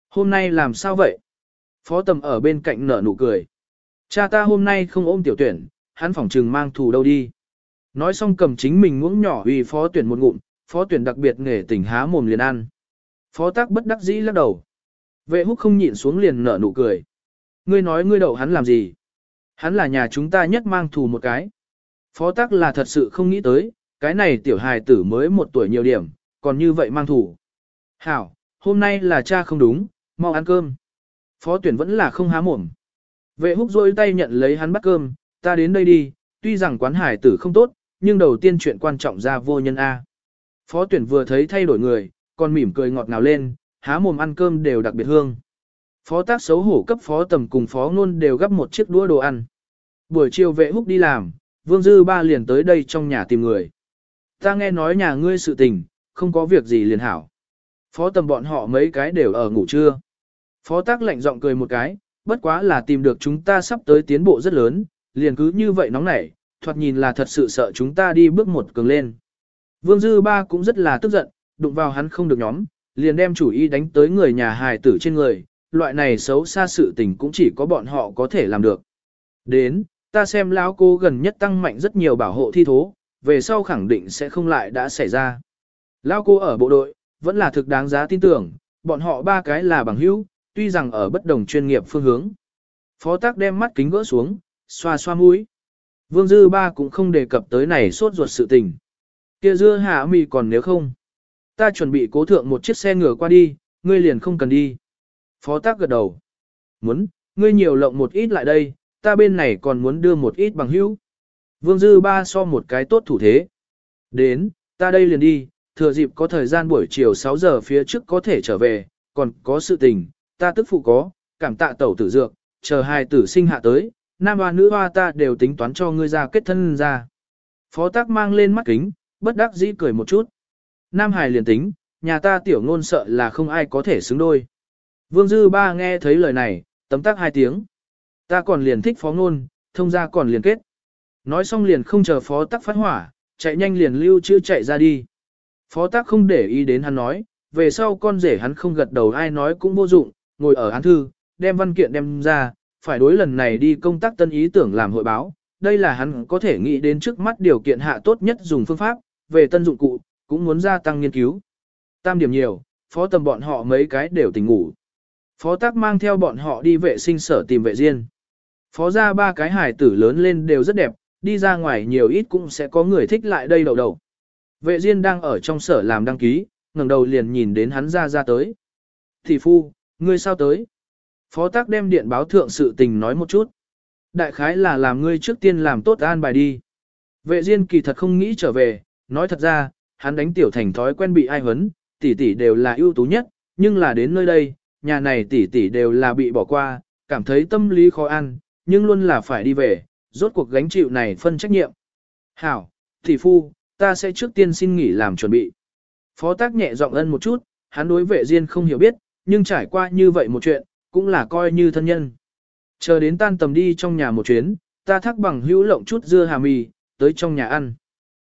hôm nay làm sao vậy? Phó tầm ở bên cạnh nở nụ cười. Cha ta hôm nay không ôm tiểu tuyển, hắn phỏng trừng mang thù đâu đi. Nói xong cầm chính mình muỗng nhỏ vì phó tuyển một ngụm, phó tuyển đặc biệt nghề tỉnh há mồm liền ăn. Phó tác bất đắc dĩ lắc đầu. Vệ húc không nhịn xuống liền nở nụ cười. Ngươi nói ngươi đậu hắn làm gì? Hắn là nhà chúng ta nhất mang thù một cái. Phó tác là thật sự không nghĩ tới, cái này tiểu hài tử mới một tuổi nhiều điểm, còn như vậy mang thủ. Hảo, hôm nay là cha không đúng, mau ăn cơm. Phó tuyển vẫn là không há mồm. Vệ húc rôi tay nhận lấy hắn bắt cơm, ta đến đây đi, tuy rằng quán hải tử không tốt, nhưng đầu tiên chuyện quan trọng ra vô nhân A. Phó tuyển vừa thấy thay đổi người, còn mỉm cười ngọt ngào lên, há mồm ăn cơm đều đặc biệt hương. Phó tác xấu hổ cấp phó tầm cùng phó ngôn đều gấp một chiếc đũa đồ ăn. Buổi chiều vệ húc đi làm, vương dư ba liền tới đây trong nhà tìm người. Ta nghe nói nhà ngươi sự tình, không có việc gì liền hảo. Phó tầm bọn họ mấy cái đều ở ngủ trưa. Phó tác lạnh giọng cười một cái, bất quá là tìm được chúng ta sắp tới tiến bộ rất lớn, liền cứ như vậy nóng nảy, thoạt nhìn là thật sự sợ chúng ta đi bước một cường lên. Vương Dư Ba cũng rất là tức giận, đụng vào hắn không được nhóm, liền đem chủ ý đánh tới người nhà hài tử trên người, loại này xấu xa sự tình cũng chỉ có bọn họ có thể làm được. Đến, ta xem lão cô gần nhất tăng mạnh rất nhiều bảo hộ thi thố, về sau khẳng định sẽ không lại đã xảy ra. Lão cô ở bộ đội, vẫn là thực đáng giá tin tưởng, bọn họ ba cái là bằng hữu, tuy rằng ở bất đồng chuyên nghiệp phương hướng. Phó tác đem mắt kính gỡ xuống, xoa xoa mũi. Vương Dư Ba cũng không đề cập tới này sốt ruột sự tình. Kia dưa hạ mì còn nếu không. Ta chuẩn bị cố thượng một chiếc xe ngựa qua đi, ngươi liền không cần đi. Phó tác gật đầu. Muốn, ngươi nhiều lộng một ít lại đây, ta bên này còn muốn đưa một ít bằng hữu. Vương Dư Ba so một cái tốt thủ thế. Đến, ta đây liền đi, thừa dịp có thời gian buổi chiều 6 giờ phía trước có thể trở về, còn có sự tình, ta tức phụ có, cảm tạ tẩu tử dược, chờ hai tử sinh hạ tới, nam hoa nữ hoa ta đều tính toán cho ngươi ra kết thân ra. Phó tác mang lên mắt kính, bất đắc dĩ cười một chút. Nam Hải liền tính, nhà ta tiểu ngôn sợ là không ai có thể xứng đôi. Vương Dư Ba nghe thấy lời này, tấm tắc hai tiếng. Ta còn liền thích phó ngôn, thông ra còn liền kết. Nói xong liền không chờ phó tắc phát hỏa, chạy nhanh liền lưu chưa chạy ra đi. Phó tắc không để ý đến hắn nói, về sau con rể hắn không gật đầu ai nói cũng vô dụng, ngồi ở án thư, đem văn kiện đem ra, phải đối lần này đi công tác tân ý tưởng làm hội báo. Đây là hắn có thể nghĩ đến trước mắt điều kiện hạ tốt nhất dùng phương pháp, về tân dụng cụ, cũng muốn gia tăng nghiên cứu. Tam điểm nhiều, phó tầm bọn họ mấy cái đều tỉnh ngủ. Phó tác mang theo bọn họ đi vệ sinh sở tìm vệ riêng. Phó ra ba cái hải tử lớn lên đều rất đẹp, đi ra ngoài nhiều ít cũng sẽ có người thích lại đây đầu đầu. Vệ Diên đang ở trong sở làm đăng ký, ngẩng đầu liền nhìn đến hắn ra ra tới. Thị phu, ngươi sao tới? Phó tác đem điện báo thượng sự tình nói một chút. Đại khái là làm ngươi trước tiên làm tốt an bài đi. Vệ Diên kỳ thật không nghĩ trở về, nói thật ra, hắn đánh tiểu thành thói quen bị ai huấn, tỷ tỷ đều là ưu tú nhất, nhưng là đến nơi đây, nhà này tỷ tỷ đều là bị bỏ qua, cảm thấy tâm lý khó ăn, nhưng luôn là phải đi về, rốt cuộc gánh chịu này phân trách nhiệm. Hảo, tỷ phu, ta sẽ trước tiên xin nghỉ làm chuẩn bị. Phó tác nhẹ giọng ân một chút, hắn đối vệ Diên không hiểu biết, nhưng trải qua như vậy một chuyện, cũng là coi như thân nhân. Chờ đến tan tầm đi trong nhà một chuyến, ta thắc bằng hữu lộng chút dưa hà mì, tới trong nhà ăn.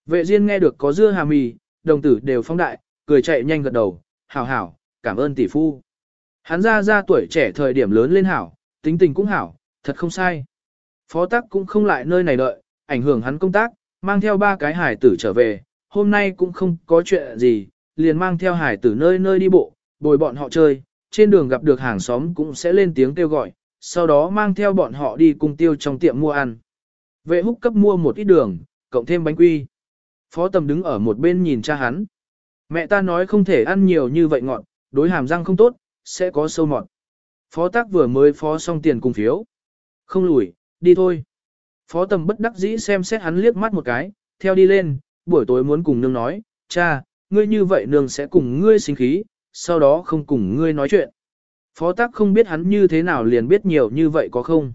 Vệ Diên nghe được có dưa hà mì, đồng tử đều phong đại, cười chạy nhanh gật đầu, hảo hảo, cảm ơn tỷ phu. Hắn ra ra tuổi trẻ thời điểm lớn lên hảo, tính tình cũng hảo, thật không sai. Phó tắc cũng không lại nơi này đợi, ảnh hưởng hắn công tác, mang theo ba cái hải tử trở về, hôm nay cũng không có chuyện gì, liền mang theo hải tử nơi nơi đi bộ, bồi bọn họ chơi, trên đường gặp được hàng xóm cũng sẽ lên tiếng kêu gọi, sau đó mang theo bọn họ đi cùng tiêu trong tiệm mua ăn. Vệ húc cấp mua một ít đường, cộng thêm bánh quy. Phó tầm đứng ở một bên nhìn cha hắn. Mẹ ta nói không thể ăn nhiều như vậy ngọt, đối hàm răng không tốt, sẽ có sâu mọt. Phó tác vừa mới phó xong tiền cùng phiếu. Không lùi, đi thôi. Phó tầm bất đắc dĩ xem xét hắn liếc mắt một cái, theo đi lên, buổi tối muốn cùng nương nói, cha, ngươi như vậy nương sẽ cùng ngươi sinh khí, sau đó không cùng ngươi nói chuyện. Phó tác không biết hắn như thế nào liền biết nhiều như vậy có không.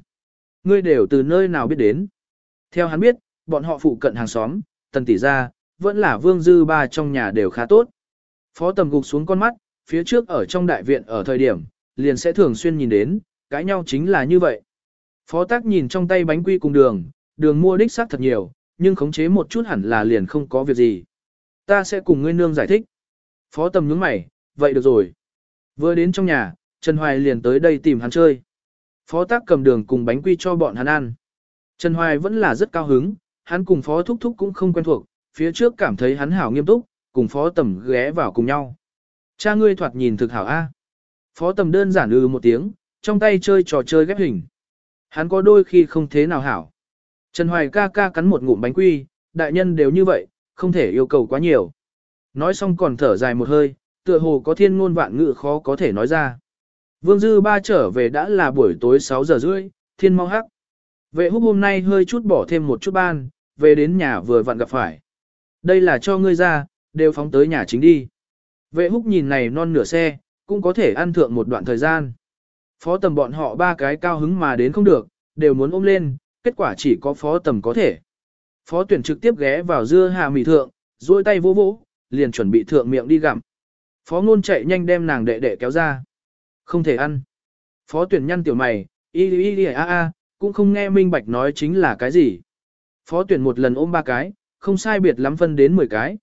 Ngươi đều từ nơi nào biết đến. Theo hắn biết, bọn họ phụ cận hàng xóm, tần tỷ gia, vẫn là vương dư ba trong nhà đều khá tốt. Phó tầm gục xuống con mắt, phía trước ở trong đại viện ở thời điểm, liền sẽ thường xuyên nhìn đến, cãi nhau chính là như vậy. Phó tác nhìn trong tay bánh quy cùng đường, đường mua đích xác thật nhiều, nhưng khống chế một chút hẳn là liền không có việc gì. Ta sẽ cùng ngươi nương giải thích. Phó tầm nhướng mày, vậy được rồi. Vừa đến trong nhà, Trần Hoài liền tới đây tìm hắn chơi. Phó tác cầm đường cùng bánh quy cho bọn hắn ăn. Trần Hoài vẫn là rất cao hứng, hắn cùng phó thúc thúc cũng không quen thuộc, phía trước cảm thấy hắn hảo nghiêm túc, cùng phó tầm ghé vào cùng nhau. Cha ngươi thoạt nhìn thực hảo A. Phó tầm đơn giản ư một tiếng, trong tay chơi trò chơi ghép hình. Hắn có đôi khi không thế nào hảo. Trần Hoài ca ca cắn một ngụm bánh quy, đại nhân đều như vậy, không thể yêu cầu quá nhiều. Nói xong còn thở dài một hơi, tựa hồ có thiên ngôn vạn ngữ khó có thể nói ra. Vương Dư ba trở về đã là buổi tối 6 giờ rưỡi, thiên mau hắc. Vệ húc hôm nay hơi chút bỏ thêm một chút ban, về đến nhà vừa vặn gặp phải. Đây là cho ngươi ra, đều phóng tới nhà chính đi. Vệ húc nhìn này non nửa xe, cũng có thể ăn thượng một đoạn thời gian. Phó tầm bọn họ ba cái cao hứng mà đến không được, đều muốn ôm lên, kết quả chỉ có phó tầm có thể. Phó tuyển trực tiếp ghé vào dưa hà mì thượng, duỗi tay vô vỗ, liền chuẩn bị thượng miệng đi gặm. Phó ngôn chạy nhanh đem nàng đệ đệ kéo ra. Không thể ăn. Phó tuyển nhăn tiểu mày, y y y a a, cũng không nghe minh bạch nói chính là cái gì. Phó tuyển một lần ôm ba cái, không sai biệt lắm phân đến 10 cái.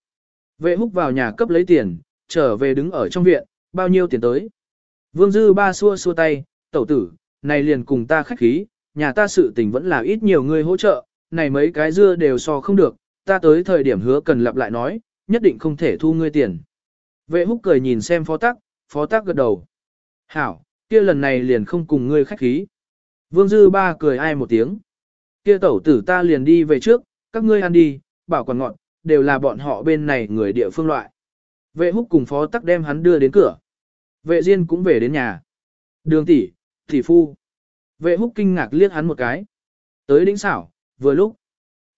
Vệ húc vào nhà cấp lấy tiền, trở về đứng ở trong viện, bao nhiêu tiền tới. Vương dư ba xua xua tay, tẩu tử, này liền cùng ta khách khí, nhà ta sự tình vẫn là ít nhiều người hỗ trợ, này mấy cái dưa đều so không được, ta tới thời điểm hứa cần lặp lại nói, nhất định không thể thu ngươi tiền. Vệ húc cười nhìn xem phó tắc, phó tắc gật đầu. Hảo, kia lần này liền không cùng ngươi khách khí. Vương dư ba cười ai một tiếng. Kia tẩu tử ta liền đi về trước, các ngươi ăn đi, bảo còn ngọn, đều là bọn họ bên này người địa phương loại. Vệ húc cùng phó tắc đem hắn đưa đến cửa. Vệ Diên cũng về đến nhà. Đường tỷ, thì phu. Vệ húc kinh ngạc liếc hắn một cái. Tới đỉnh xảo, vừa lúc.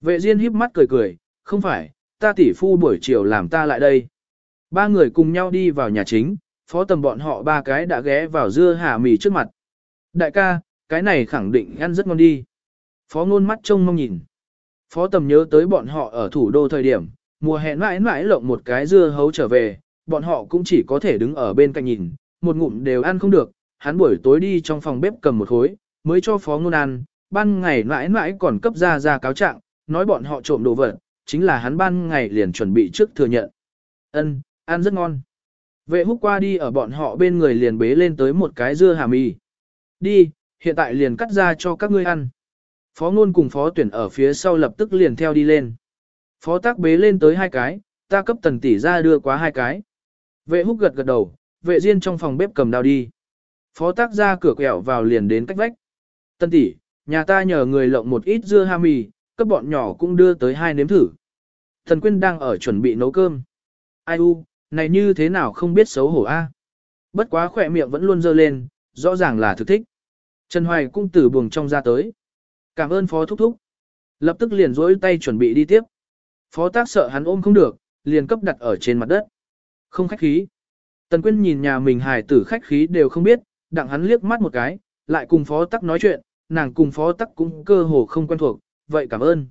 Vệ Diên híp mắt cười cười, không phải, ta tỷ phu buổi chiều làm ta lại đây. Ba người cùng nhau đi vào nhà chính, phó tầm bọn họ ba cái đã ghé vào dưa hà mì trước mặt. Đại ca, cái này khẳng định ăn rất ngon đi. Phó ngôn mắt trông mong nhìn. Phó tầm nhớ tới bọn họ ở thủ đô thời điểm, mùa hè mãi mãi lộng một cái dưa hấu trở về, bọn họ cũng chỉ có thể đứng ở bên cạnh nhìn, một ngụm đều ăn không được, hắn buổi tối đi trong phòng bếp cầm một khối, mới cho phó ngôn ăn, ban ngày mãi mãi còn cấp ra ra cáo trạng, nói bọn họ trộm đồ vật, chính là hắn ban ngày liền chuẩn bị trước thừa nhận. Ân, ăn rất ngon. Vệ húc qua đi ở bọn họ bên người liền bế lên tới một cái dưa hà mì. Đi, hiện tại liền cắt ra cho các ngươi ăn. Phó ngôn cùng phó tuyển ở phía sau lập tức liền theo đi lên. Phó tác bế lên tới hai cái, ta cấp tần tỷ ra đưa quá hai cái. Vệ húc gật gật đầu, vệ riêng trong phòng bếp cầm đao đi. Phó tác ra cửa quẹo vào liền đến cách vách. Tân tỷ, nhà ta nhờ người lộng một ít dưa ha mì, cấp bọn nhỏ cũng đưa tới hai nếm thử. Thần Quyên đang ở chuẩn bị nấu cơm. Ai u, này như thế nào không biết xấu hổ a? Bất quá khỏe miệng vẫn luôn dơ lên, rõ ràng là thực thích. Trần Hoài cũng từ buồng trong ra tới. Cảm ơn phó thúc thúc. Lập tức liền rỗi tay chuẩn bị đi tiếp. Phó tác sợ hắn ôm không được, liền cấp đặt ở trên mặt đất. Không khách khí. Tần Quyên nhìn nhà mình hài tử khách khí đều không biết, đặng hắn liếc mắt một cái, lại cùng phó tắc nói chuyện, nàng cùng phó tắc cũng cơ hồ không quen thuộc, vậy cảm ơn.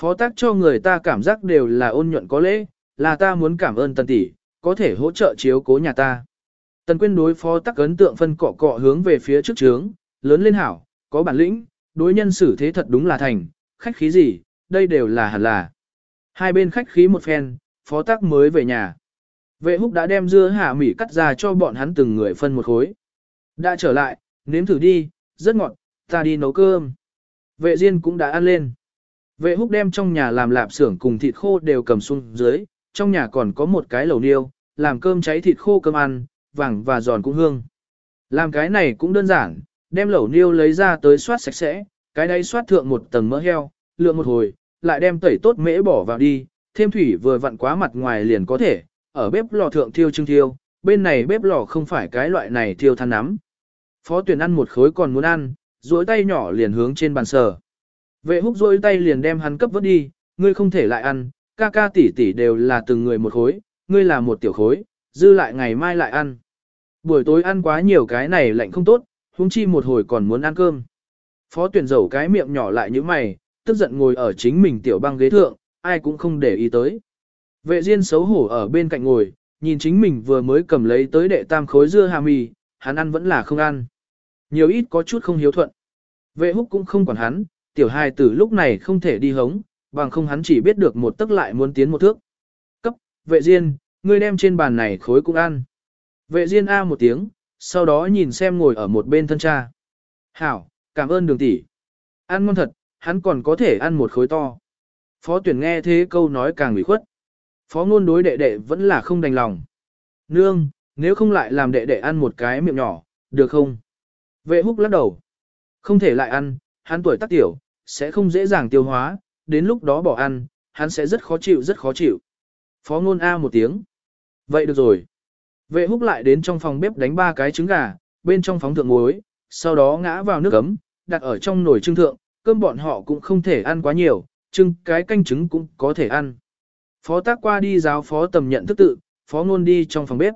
Phó tắc cho người ta cảm giác đều là ôn nhuận có lễ, là ta muốn cảm ơn tần tỷ, có thể hỗ trợ chiếu cố nhà ta. Tần Quyên đối phó tắc ấn tượng phân cọ cọ hướng về phía trước trướng, lớn lên hảo, có bản lĩnh, đối nhân xử thế thật đúng là thành, khách khí gì, đây đều là hẳn là. Hai bên khách khí một phen, phó tắc mới về nhà. Vệ húc đã đem dưa hạ mỉ cắt ra cho bọn hắn từng người phân một khối. Đã trở lại, nếm thử đi, rất ngọt, ta đi nấu cơm. Vệ Diên cũng đã ăn lên. Vệ húc đem trong nhà làm lạp xưởng cùng thịt khô đều cầm xuống dưới, trong nhà còn có một cái lẩu niêu, làm cơm cháy thịt khô cơm ăn, vàng và giòn cũng hương. Làm cái này cũng đơn giản, đem lẩu niêu lấy ra tới soát sạch sẽ, cái đây soát thượng một tầng mỡ heo, lượng một hồi, lại đem tẩy tốt mễ bỏ vào đi, thêm thủy vừa vặn quá mặt ngoài liền có thể, ở bếp lò thượng thiêu trưng thiêu, bên này bếp lò không phải cái loại này thiêu than nắm. Phó tuyển ăn một khối còn muốn ăn, duỗi tay nhỏ liền hướng trên bàn sờ. Vệ húc duỗi tay liền đem hắn cấp vớt đi, ngươi không thể lại ăn, ca ca tỷ tỷ đều là từng người một khối, ngươi là một tiểu khối, dư lại ngày mai lại ăn. Buổi tối ăn quá nhiều cái này lạnh không tốt, huống chi một hồi còn muốn ăn cơm. Phó tuyển dầu cái miệng nhỏ lại như mày, tức giận ngồi ở chính mình tiểu băng ghế thượng, ai cũng không để ý tới. Vệ Diên xấu hổ ở bên cạnh ngồi, nhìn chính mình vừa mới cầm lấy tới đệ tam khối dưa hà mì, hắn ăn vẫn là không ăn. Nhiều ít có chút không hiếu thuận. Vệ húc cũng không quản hắn, tiểu hài tử lúc này không thể đi hống, bằng không hắn chỉ biết được một tức lại muốn tiến một thước. Cấp, vệ Diên, ngươi đem trên bàn này khối cũng ăn. Vệ Diên A một tiếng, sau đó nhìn xem ngồi ở một bên thân cha. Hảo, cảm ơn đường tỷ. Ăn ngon thật, hắn còn có thể ăn một khối to. Phó tuyển nghe thế câu nói càng bị khuất. Phó ngôn đối đệ đệ vẫn là không đành lòng. Nương, nếu không lại làm đệ đệ ăn một cái miệng nhỏ, được không? Vệ húc lắc đầu. Không thể lại ăn, hắn tuổi tác tiểu, sẽ không dễ dàng tiêu hóa, đến lúc đó bỏ ăn, hắn sẽ rất khó chịu rất khó chịu. Phó ngôn A một tiếng. Vậy được rồi. Vệ húc lại đến trong phòng bếp đánh ba cái trứng gà, bên trong phóng thượng muối, sau đó ngã vào nước cấm, đặt ở trong nồi trưng thượng, cơm bọn họ cũng không thể ăn quá nhiều, trưng cái canh trứng cũng có thể ăn. Phó tác qua đi giáo phó tầm nhận thức tự, phó ngôn đi trong phòng bếp.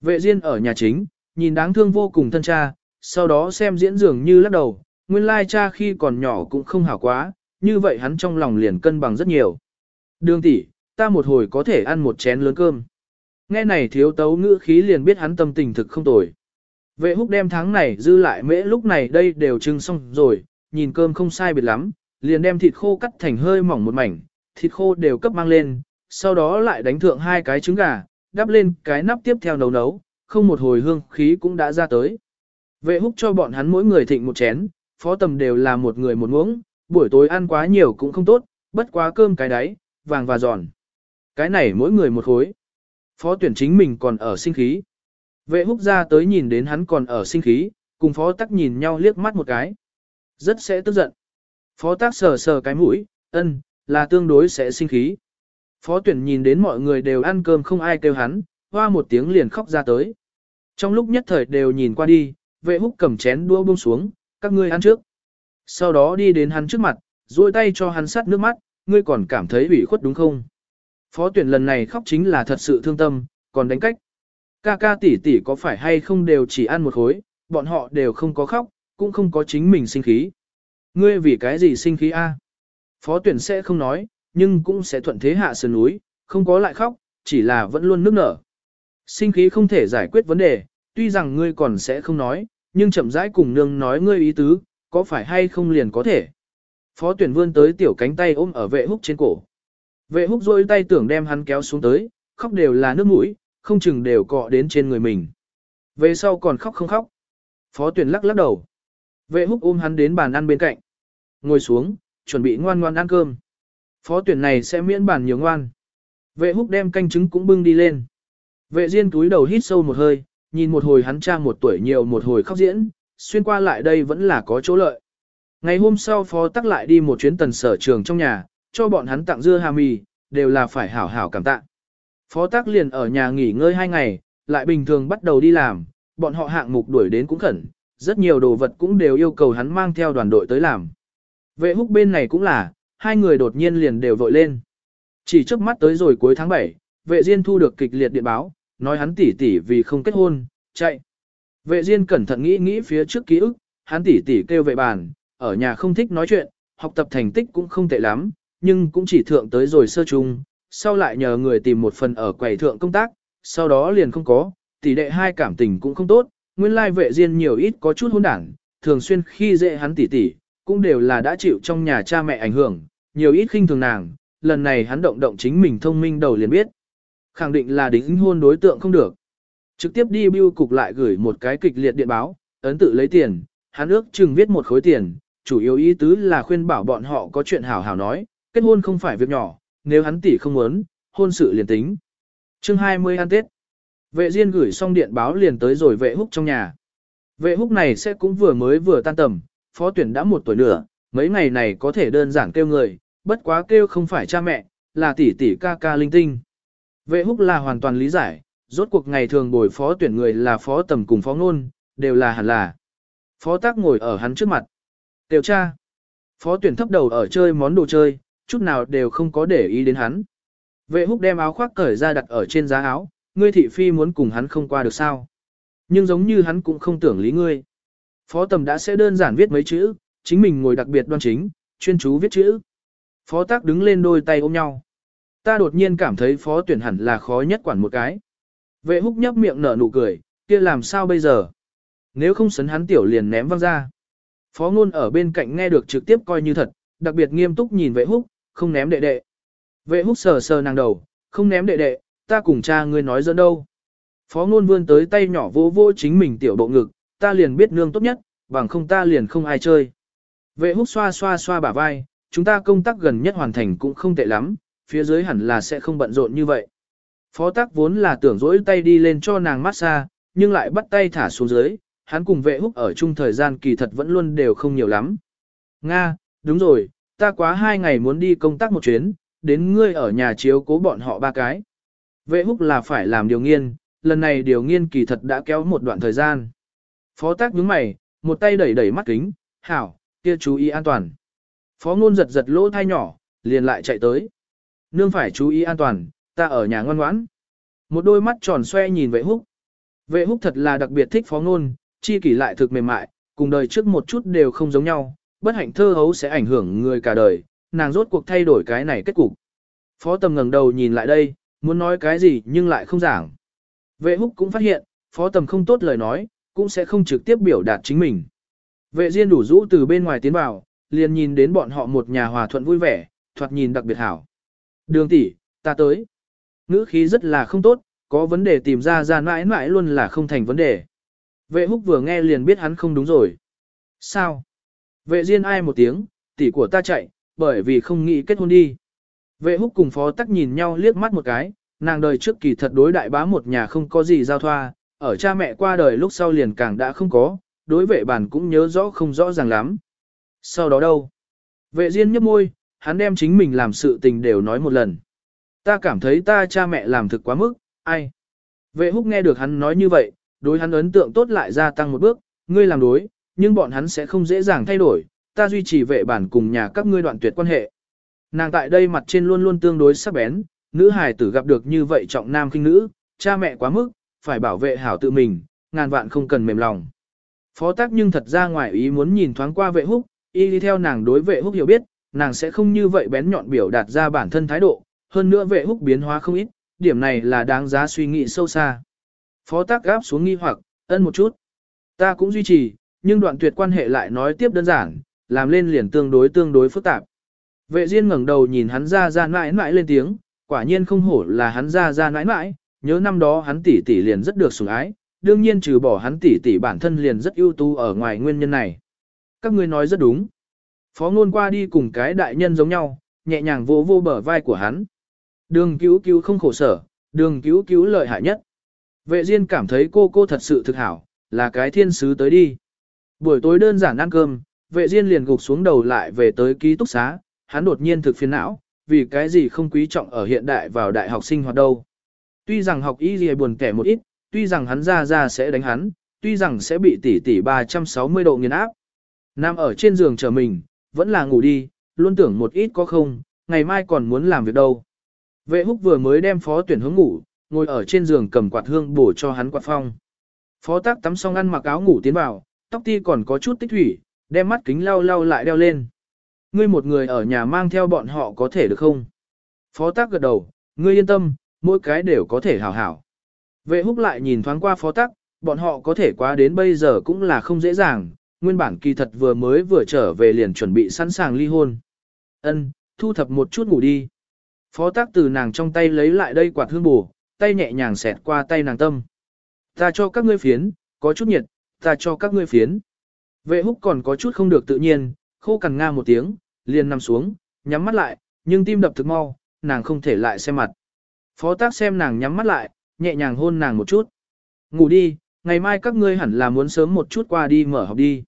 Vệ Diên ở nhà chính, nhìn đáng thương vô cùng thân cha, sau đó xem diễn dường như lắc đầu, nguyên lai cha khi còn nhỏ cũng không hảo quá, như vậy hắn trong lòng liền cân bằng rất nhiều. Đường tỷ, ta một hồi có thể ăn một chén lớn cơm. Nghe này thiếu tấu ngữ khí liền biết hắn tâm tình thực không tồi. Vệ húc đem tháng này dư lại mễ lúc này đây đều trưng xong rồi, nhìn cơm không sai biệt lắm, liền đem thịt khô cắt thành hơi mỏng một mảnh, thịt khô đều cấp mang lên, sau đó lại đánh thượng hai cái trứng gà, đắp lên cái nắp tiếp theo nấu nấu, không một hồi hương khí cũng đã ra tới. Vệ húc cho bọn hắn mỗi người thịnh một chén, phó tầm đều là một người một muỗng, buổi tối ăn quá nhiều cũng không tốt, bất quá cơm cái đáy, vàng và giòn. Cái này mỗi người một khối. Phó tuyển chính mình còn ở sinh khí. Vệ húc ra tới nhìn đến hắn còn ở sinh khí, cùng phó tắc nhìn nhau liếc mắt một cái. Rất sẽ tức giận. Phó tắc sờ sờ cái mũi, ân, là tương đối sẽ sinh khí. Phó tuyển nhìn đến mọi người đều ăn cơm không ai kêu hắn, hoa một tiếng liền khóc ra tới. Trong lúc nhất thời đều nhìn qua đi, vệ húc cầm chén đua buông xuống, các ngươi ăn trước. Sau đó đi đến hắn trước mặt, duỗi tay cho hắn sắt nước mắt, ngươi còn cảm thấy ủy khuất đúng không? Phó tuyển lần này khóc chính là thật sự thương tâm, còn đánh cách. Ca ca tỷ tỷ có phải hay không đều chỉ ăn một khối, bọn họ đều không có khóc, cũng không có chính mình sinh khí. Ngươi vì cái gì sinh khí a? Phó tuyển sẽ không nói, nhưng cũng sẽ thuận thế hạ sườn núi, không có lại khóc, chỉ là vẫn luôn nước nở. Sinh khí không thể giải quyết vấn đề, tuy rằng ngươi còn sẽ không nói, nhưng chậm rãi cùng nương nói ngươi ý tứ, có phải hay không liền có thể. Phó tuyển vươn tới tiểu cánh tay ôm ở vệ húc trên cổ. Vệ húc rôi tay tưởng đem hắn kéo xuống tới, khóc đều là nước mũi, không chừng đều cọ đến trên người mình. Về sau còn khóc không khóc. Phó tuyển lắc lắc đầu. Vệ húc ôm hắn đến bàn ăn bên cạnh. Ngồi xuống, chuẩn bị ngoan ngoan ăn cơm. Phó tuyển này sẽ miễn bàn nhiều ngoan. Vệ húc đem canh trứng cũng bưng đi lên. Vệ diên túi đầu hít sâu một hơi, nhìn một hồi hắn cha một tuổi nhiều một hồi khóc diễn, xuyên qua lại đây vẫn là có chỗ lợi. Ngày hôm sau phó tắc lại đi một chuyến tần sở trường trong nhà, cho bọn hắn tặng dưa hà mì, đều là phải hảo hảo cảm tạ. Phó tắc liền ở nhà nghỉ ngơi hai ngày, lại bình thường bắt đầu đi làm, bọn họ hạng mục đuổi đến cũng khẩn, rất nhiều đồ vật cũng đều yêu cầu hắn mang theo đoàn đội tới làm. Vệ húc bên này cũng là, hai người đột nhiên liền đều vội lên. Chỉ trước mắt tới rồi cuối tháng 7, vệ diên thu được kịch liệt điện báo, nói hắn tỷ tỷ vì không kết hôn, chạy. Vệ diên cẩn thận nghĩ nghĩ phía trước ký ức, hắn tỷ tỷ kêu vệ bàn, ở nhà không thích nói chuyện, học tập thành tích cũng không tệ lắm, nhưng cũng chỉ thượng tới rồi sơ chung, sau lại nhờ người tìm một phần ở quầy thượng công tác, sau đó liền không có, tỷ đệ hai cảm tình cũng không tốt, nguyên lai vệ diên nhiều ít có chút hỗn đảng, thường xuyên khi dễ hắn tỷ tỷ, cũng đều là đã chịu trong nhà cha mẹ ảnh hưởng, nhiều ít khinh thường nàng, lần này hắn động động chính mình thông minh đầu liền biết. Khẳng định là đính hôn đối tượng không được. Trực tiếp đi bưu cục lại gửi một cái kịch liệt điện báo, ấn tự lấy tiền, hắn ước chừng viết một khối tiền, chủ yếu ý tứ là khuyên bảo bọn họ có chuyện hảo hảo nói, kết hôn không phải việc nhỏ, nếu hắn tỷ không muốn, hôn sự liền tính. Chương 20 ăn Tết. Vệ Diên gửi xong điện báo liền tới rồi vệ húc trong nhà. Vệ húc này sẽ cũng vừa mới vừa tan tầm, phó tuyển đã một tuổi nữa, mấy ngày này có thể đơn giản kêu người, bất quá kêu không phải cha mẹ, là tỷ tỷ ca ca linh tinh. Vệ húc là hoàn toàn lý giải, rốt cuộc ngày thường bồi phó tuyển người là phó tầm cùng phó ngôn, đều là hẳn là. Phó tác ngồi ở hắn trước mặt. Tiểu cha. Phó tuyển thấp đầu ở chơi món đồ chơi, chút nào đều không có để ý đến hắn. Vệ húc đem áo khoác cởi ra đặt ở trên giá áo, ngươi thị phi muốn cùng hắn không qua được sao. Nhưng giống như hắn cũng không tưởng lý ngươi. Phó tầm đã sẽ đơn giản viết mấy chữ, chính mình ngồi đặc biệt đoan chính, chuyên chú viết chữ. Phó tác đứng lên đôi tay ôm nhau. Ta đột nhiên cảm thấy phó tuyển hẳn là khó nhất quản một cái. Vệ húc nhấp miệng nở nụ cười, kia làm sao bây giờ? Nếu không sấn hắn tiểu liền ném văng ra. Phó ngôn ở bên cạnh nghe được trực tiếp coi như thật, đặc biệt nghiêm túc nhìn vệ húc, không ném đệ đệ. Vệ húc sờ sờ nàng đầu, không ném đệ đệ, ta cùng cha ngươi nói dẫn đâu. Phó ngôn vươn tới tay nhỏ vô vô chính mình tiểu bộ ngực, ta liền biết nương tốt nhất, bằng không ta liền không ai chơi. Vệ húc xoa xoa xoa bả vai, chúng ta công tác gần nhất hoàn thành cũng không tệ lắm, phía dưới hẳn là sẽ không bận rộn như vậy. Phó tác vốn là tưởng rỗi tay đi lên cho nàng massage, nhưng lại bắt tay thả xuống dưới, hắn cùng vệ húc ở chung thời gian kỳ thật vẫn luôn đều không nhiều lắm. Nga, đúng rồi, ta quá hai ngày muốn đi công tác một chuyến, đến ngươi ở nhà chiếu cố bọn họ ba cái. Vệ húc là phải làm điều nghiên, lần này điều nghiên kỳ thật đã kéo một đoạn thời gian. Phó tác nhướng mày, một tay đẩy đẩy mắt kính, hảo, kia chú ý an toàn. Phó ngôn giật giật lỗ thai nhỏ, liền lại chạy tới. Nương phải chú ý an toàn, ta ở nhà ngoan ngoãn. Một đôi mắt tròn xoe nhìn vệ húc. Vệ húc thật là đặc biệt thích phó ngôn, chi kỷ lại thực mềm mại, cùng đời trước một chút đều không giống nhau, bất hạnh thơ hấu sẽ ảnh hưởng người cả đời, nàng rốt cuộc thay đổi cái này kết cục. Phó tầm ngẩng đầu nhìn lại đây, muốn nói cái gì nhưng lại không giảng. Vệ húc cũng phát hiện, phó tầm không tốt lời nói, cũng sẽ không trực tiếp biểu đạt chính mình. Vệ Diên đủ rũ từ bên ngoài tiến vào, liền nhìn đến bọn họ một nhà hòa thuận vui vẻ, thoạt nhìn đặc biệt hảo. Đường tỷ, ta tới. Ngữ khí rất là không tốt, có vấn đề tìm ra ra mãi mãi luôn là không thành vấn đề. Vệ húc vừa nghe liền biết hắn không đúng rồi. Sao? Vệ Diên ai một tiếng, tỷ của ta chạy, bởi vì không nghĩ kết hôn đi. Vệ húc cùng phó tắc nhìn nhau liếc mắt một cái, nàng đời trước kỳ thật đối đại bá một nhà không có gì giao thoa, ở cha mẹ qua đời lúc sau liền càng đã không có, đối vệ bản cũng nhớ rõ không rõ ràng lắm. Sau đó đâu? Vệ Diên nhấp môi, hắn đem chính mình làm sự tình đều nói một lần. Ta cảm thấy ta cha mẹ làm thực quá mức, ai? Vệ húc nghe được hắn nói như vậy, đối hắn ấn tượng tốt lại gia tăng một bước, ngươi làm đối, nhưng bọn hắn sẽ không dễ dàng thay đổi, ta duy trì vệ bản cùng nhà các ngươi đoạn tuyệt quan hệ. Nàng tại đây mặt trên luôn luôn tương đối sắc bén, nữ hài tử gặp được như vậy trọng nam khinh nữ, cha mẹ quá mức, phải bảo vệ hảo tự mình, ngàn vạn không cần mềm lòng. Phó tác nhưng thật ra ngoài ý muốn nhìn thoáng qua vệ húc, y đi theo nàng đối vệ húc hiểu biết, nàng sẽ không như vậy bén nhọn biểu đạt ra bản thân thái độ, hơn nữa vệ húc biến hóa không ít, điểm này là đáng giá suy nghĩ sâu xa. Phó tác gáp xuống nghi hoặc, ân một chút. Ta cũng duy trì, nhưng đoạn tuyệt quan hệ lại nói tiếp đơn giản, làm lên liền tương đối tương đối phức tạp. Vệ Diên ngẩng đầu nhìn hắn ra ra mãi mãi lên tiếng, quả nhiên không hổ là hắn ra ra mãi mãi, nhớ năm đó hắn tỷ tỷ liền rất được sủng ái, đương nhiên trừ bỏ hắn tỷ tỷ bản thân liền rất ưu tú ở ngoài nguyên nhân này. Các ngươi nói rất đúng. Phó ngôn qua đi cùng cái đại nhân giống nhau, nhẹ nhàng vô vô bờ vai của hắn. Đường cứu cứu không khổ sở, đường cứu cứu lợi hại nhất. Vệ Diên cảm thấy cô cô thật sự thực hảo, là cái thiên sứ tới đi. Buổi tối đơn giản ăn cơm, vệ Diên liền gục xuống đầu lại về tới ký túc xá, hắn đột nhiên thực phiền não, vì cái gì không quý trọng ở hiện đại vào đại học sinh hoạt đâu. Tuy rằng học y gì buồn kẻ một ít, tuy rằng hắn ra ra sẽ đánh hắn, tuy rằng sẽ bị tỷ tỷ 360 độ nghiền áp. Nam ở trên giường chờ mình, vẫn là ngủ đi, luôn tưởng một ít có không, ngày mai còn muốn làm việc đâu. Vệ húc vừa mới đem phó tuyển hướng ngủ, ngồi ở trên giường cầm quạt hương bổ cho hắn quạt phong. Phó tác tắm xong ăn mặc áo ngủ tiến vào, tóc ti còn có chút tích thủy, đem mắt kính lau lau lại đeo lên. Ngươi một người ở nhà mang theo bọn họ có thể được không? Phó tác gật đầu, ngươi yên tâm, mỗi cái đều có thể hảo hảo. Vệ húc lại nhìn thoáng qua phó tác, bọn họ có thể qua đến bây giờ cũng là không dễ dàng, nguyên bản kỳ thật vừa mới vừa trở về liền chuẩn bị sẵn sàng ly hôn. Ân, thu thập một chút ngủ đi. Phó tác từ nàng trong tay lấy lại đây quạt hương bù, tay nhẹ nhàng xẹt qua tay nàng tâm. Ta cho các ngươi phiến, có chút nhiệt, ta cho các ngươi phiến. Vệ húc còn có chút không được tự nhiên, khô cằn nga một tiếng, liền nằm xuống, nhắm mắt lại, nhưng tim đập thực mau, nàng không thể lại xem mặt. Phó tác xem nàng nhắm mắt lại, nhẹ nhàng hôn nàng một chút. Ngủ đi, ngày mai các ngươi hẳn là muốn sớm một chút qua đi mở học đi.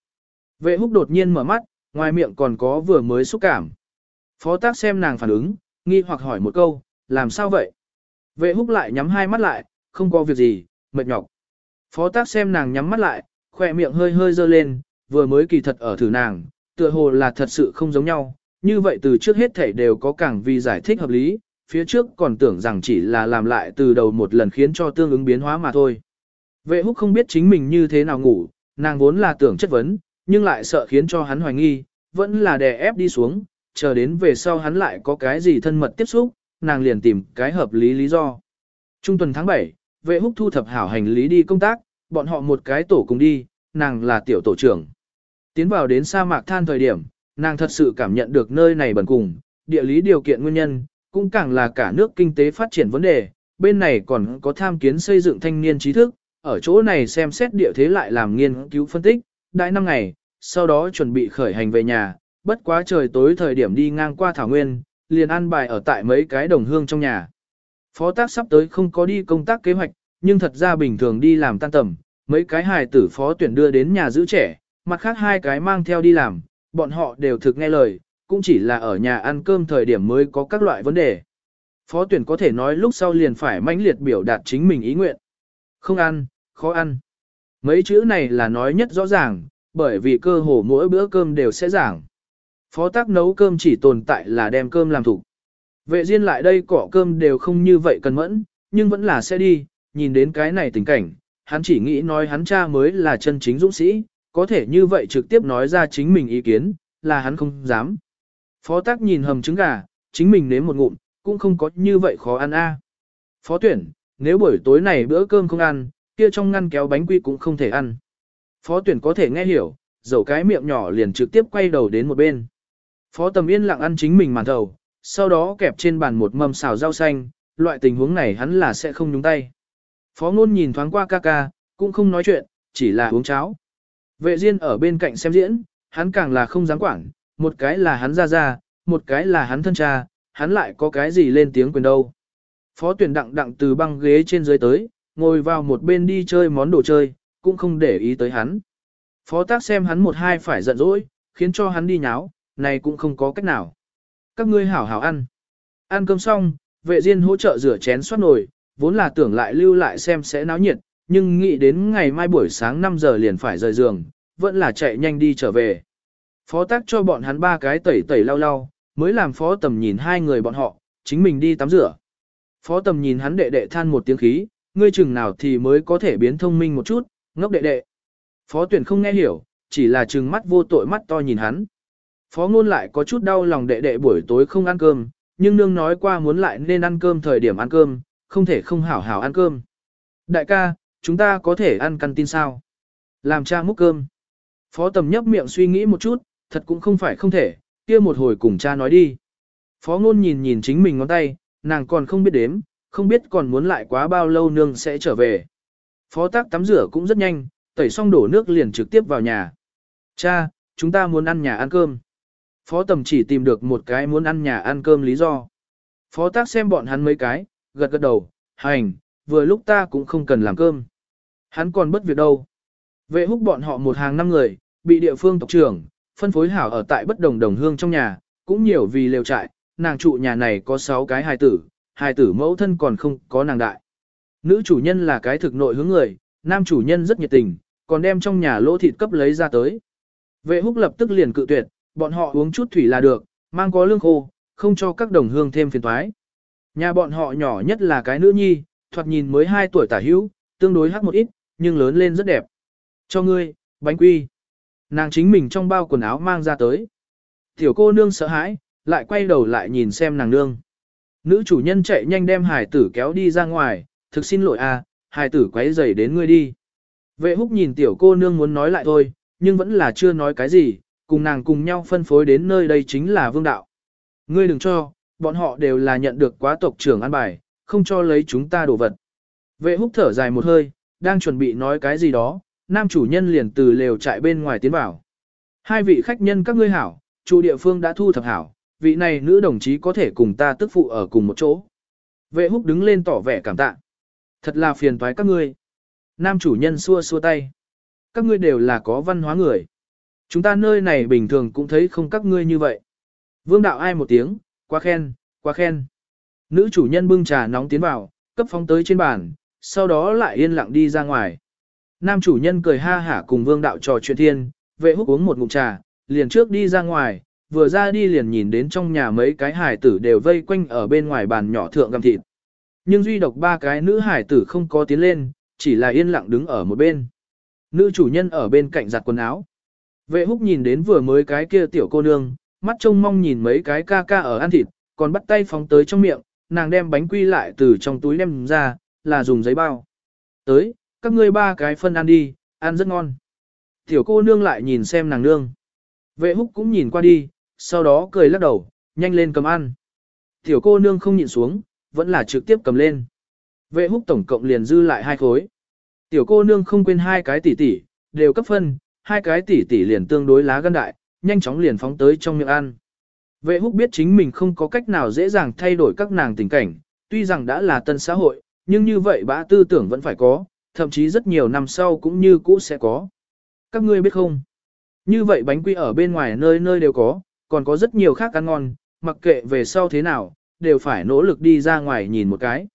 Vệ húc đột nhiên mở mắt, ngoài miệng còn có vừa mới xúc cảm. Phó tác xem nàng phản ứng, nghi hoặc hỏi một câu, làm sao vậy? Vệ húc lại nhắm hai mắt lại, không có việc gì, mệt nhọc. Phó tác xem nàng nhắm mắt lại, khỏe miệng hơi hơi dơ lên, vừa mới kỳ thật ở thử nàng, tựa hồ là thật sự không giống nhau, như vậy từ trước hết thảy đều có càng vì giải thích hợp lý, phía trước còn tưởng rằng chỉ là làm lại từ đầu một lần khiến cho tương ứng biến hóa mà thôi. Vệ húc không biết chính mình như thế nào ngủ, nàng vốn là tưởng chất vấn, nhưng lại sợ khiến cho hắn hoài nghi, vẫn là đè ép đi xuống, chờ đến về sau hắn lại có cái gì thân mật tiếp xúc, nàng liền tìm cái hợp lý lý do. Trung tuần tháng 7, vệ húc thu thập hảo hành lý đi công tác, bọn họ một cái tổ cùng đi, nàng là tiểu tổ trưởng. Tiến vào đến sa mạc than thời điểm, nàng thật sự cảm nhận được nơi này bẩn cùng, địa lý điều kiện nguyên nhân, cũng càng là cả nước kinh tế phát triển vấn đề, bên này còn có tham kiến xây dựng thanh niên trí thức, ở chỗ này xem xét địa thế lại làm nghiên cứu phân tích, đại năm ngày, sau đó chuẩn bị khởi hành về nhà, bất quá trời tối thời điểm đi ngang qua Thảo Nguyên, liền ăn bài ở tại mấy cái đồng hương trong nhà. Phó tác sắp tới không có đi công tác kế hoạch, nhưng thật ra bình thường đi làm tan tầm, mấy cái hài tử phó tuyển đưa đến nhà giữ trẻ, mặt khác hai cái mang theo đi làm, bọn họ đều thực nghe lời, cũng chỉ là ở nhà ăn cơm thời điểm mới có các loại vấn đề. Phó tuyển có thể nói lúc sau liền phải mãnh liệt biểu đạt chính mình ý nguyện. Không ăn, khó ăn. Mấy chữ này là nói nhất rõ ràng, bởi vì cơ hồ mỗi bữa cơm đều sẽ giảng. Phó tác nấu cơm chỉ tồn tại là đem cơm làm thủ. Vệ riêng lại đây cỏ cơm đều không như vậy cần mẫn, nhưng vẫn là sẽ đi, nhìn đến cái này tình cảnh, hắn chỉ nghĩ nói hắn cha mới là chân chính dũng sĩ, có thể như vậy trực tiếp nói ra chính mình ý kiến, là hắn không dám. Phó tác nhìn hầm trứng gà, chính mình nếm một ngụm, cũng không có như vậy khó ăn a. Phó tuyển, nếu buổi tối này bữa cơm không ăn, kia trong ngăn kéo bánh quy cũng không thể ăn. Phó tuyển có thể nghe hiểu, dầu cái miệng nhỏ liền trực tiếp quay đầu đến một bên. Phó tầm yên lặng ăn chính mình màn thầu, sau đó kẹp trên bàn một mâm xào rau xanh, loại tình huống này hắn là sẽ không nhúng tay. Phó ngôn nhìn thoáng qua ca ca, cũng không nói chuyện, chỉ là uống cháo. Vệ Diên ở bên cạnh xem diễn, hắn càng là không dám quản, một cái là hắn ra ra, một cái là hắn thân cha, hắn lại có cái gì lên tiếng quyền đâu. Phó tuyển đặng đặng từ băng ghế trên dưới tới, ngồi vào một bên đi chơi món đồ chơi, cũng không để ý tới hắn. Phó tác xem hắn một hai phải giận dỗi, khiến cho hắn đi nháo, này cũng không có cách nào. Các ngươi hảo hảo ăn. Ăn cơm xong, vệ diên hỗ trợ rửa chén xoát nồi, vốn là tưởng lại lưu lại xem sẽ náo nhiệt, nhưng nghĩ đến ngày mai buổi sáng 5 giờ liền phải rời giường, vẫn là chạy nhanh đi trở về. Phó tác cho bọn hắn ba cái tẩy tẩy lau lau, mới làm phó tầm nhìn hai người bọn họ, chính mình đi tắm rửa. Phó tầm nhìn hắn đệ đệ than một tiếng khí, ngươi chừng nào thì mới có thể biến thông minh một chút, ngốc đệ đệ. Phó tuyển không nghe hiểu, chỉ là trừng mắt vô tội mắt to nhìn hắn. Phó ngôn lại có chút đau lòng đệ đệ buổi tối không ăn cơm, nhưng nương nói qua muốn lại nên ăn cơm thời điểm ăn cơm, không thể không hảo hảo ăn cơm. Đại ca, chúng ta có thể ăn căn tin sao? Làm cha múc cơm. Phó tầm nhấp miệng suy nghĩ một chút, thật cũng không phải không thể, kia một hồi cùng cha nói đi. Phó ngôn nhìn nhìn chính mình ngón tay, nàng còn không biết đếm, không biết còn muốn lại quá bao lâu nương sẽ trở về. Phó tác tắm rửa cũng rất nhanh, tẩy xong đổ nước liền trực tiếp vào nhà. Cha, chúng ta muốn ăn nhà ăn cơm. Phó tầm chỉ tìm được một cái muốn ăn nhà ăn cơm lý do. Phó tác xem bọn hắn mấy cái, gật gật đầu, hành, vừa lúc ta cũng không cần làm cơm. Hắn còn bất việc đâu. Vệ húc bọn họ một hàng năm người, bị địa phương tộc trưởng, phân phối hảo ở tại bất đồng đồng hương trong nhà, cũng nhiều vì lều trại, nàng trụ nhà này có 6 cái hài tử, hài tử mẫu thân còn không có nàng đại. Nữ chủ nhân là cái thực nội hướng người, nam chủ nhân rất nhiệt tình, còn đem trong nhà lỗ thịt cấp lấy ra tới. Vệ húc lập tức liền cự tuyệt, bọn họ uống chút thủy là được, mang có lương khô, không cho các đồng hương thêm phiền toái. Nhà bọn họ nhỏ nhất là cái nữ nhi, thoạt nhìn mới 2 tuổi tả hữu, tương đối hắc một ít, nhưng lớn lên rất đẹp. Cho ngươi, bánh quy. Nàng chính mình trong bao quần áo mang ra tới. Tiểu cô nương sợ hãi, lại quay đầu lại nhìn xem nàng nương. Nữ chủ nhân chạy nhanh đem hải tử kéo đi ra ngoài, thực xin lỗi à, hải tử quấy rầy đến ngươi đi. Vệ húc nhìn tiểu cô nương muốn nói lại thôi, nhưng vẫn là chưa nói cái gì, cùng nàng cùng nhau phân phối đến nơi đây chính là vương đạo. Ngươi đừng cho, bọn họ đều là nhận được quá tộc trưởng an bài, không cho lấy chúng ta đồ vật. Vệ húc thở dài một hơi, đang chuẩn bị nói cái gì đó, nam chủ nhân liền từ lều trại bên ngoài tiến vào. Hai vị khách nhân các ngươi hảo, chủ địa phương đã thu thập hảo, vị này nữ đồng chí có thể cùng ta tức phụ ở cùng một chỗ. Vệ húc đứng lên tỏ vẻ cảm tạ. Thật là phiền toái các ngươi. Nam chủ nhân xua xua tay. Các ngươi đều là có văn hóa người. Chúng ta nơi này bình thường cũng thấy không các ngươi như vậy. Vương đạo ai một tiếng, quá khen, quá khen. Nữ chủ nhân bưng trà nóng tiến vào, cấp phóng tới trên bàn, sau đó lại yên lặng đi ra ngoài. Nam chủ nhân cười ha hả cùng vương đạo trò chuyện thiên, vệ húc uống một ngụm trà, liền trước đi ra ngoài, vừa ra đi liền nhìn đến trong nhà mấy cái hải tử đều vây quanh ở bên ngoài bàn nhỏ thượng găm thịt. Nhưng duy độc ba cái nữ hải tử không có tiến lên, chỉ là yên lặng đứng ở một bên. Nữ chủ nhân ở bên cạnh giặt quần áo. Vệ húc nhìn đến vừa mới cái kia tiểu cô nương, mắt trông mong nhìn mấy cái ca ca ở ăn thịt, còn bắt tay phóng tới trong miệng, nàng đem bánh quy lại từ trong túi đem ra, là dùng giấy bao. Tới, các ngươi ba cái phân ăn đi, ăn rất ngon. Tiểu cô nương lại nhìn xem nàng nương. Vệ húc cũng nhìn qua đi, sau đó cười lắc đầu, nhanh lên cầm ăn. Tiểu cô nương không nhịn xuống, vẫn là trực tiếp cầm lên. Vệ húc tổng cộng liền dư lại hai khối. Tiểu cô nương không quên hai cái tỷ tỷ, đều cấp phân, hai cái tỷ tỷ liền tương đối lá gan đại, nhanh chóng liền phóng tới trong miệng ăn. Vệ húc biết chính mình không có cách nào dễ dàng thay đổi các nàng tình cảnh, tuy rằng đã là tân xã hội, nhưng như vậy bã tư tưởng vẫn phải có, thậm chí rất nhiều năm sau cũng như cũ sẽ có. Các ngươi biết không? Như vậy bánh quy ở bên ngoài nơi nơi đều có, còn có rất nhiều khác ăn ngon, mặc kệ về sau thế nào, đều phải nỗ lực đi ra ngoài nhìn một cái.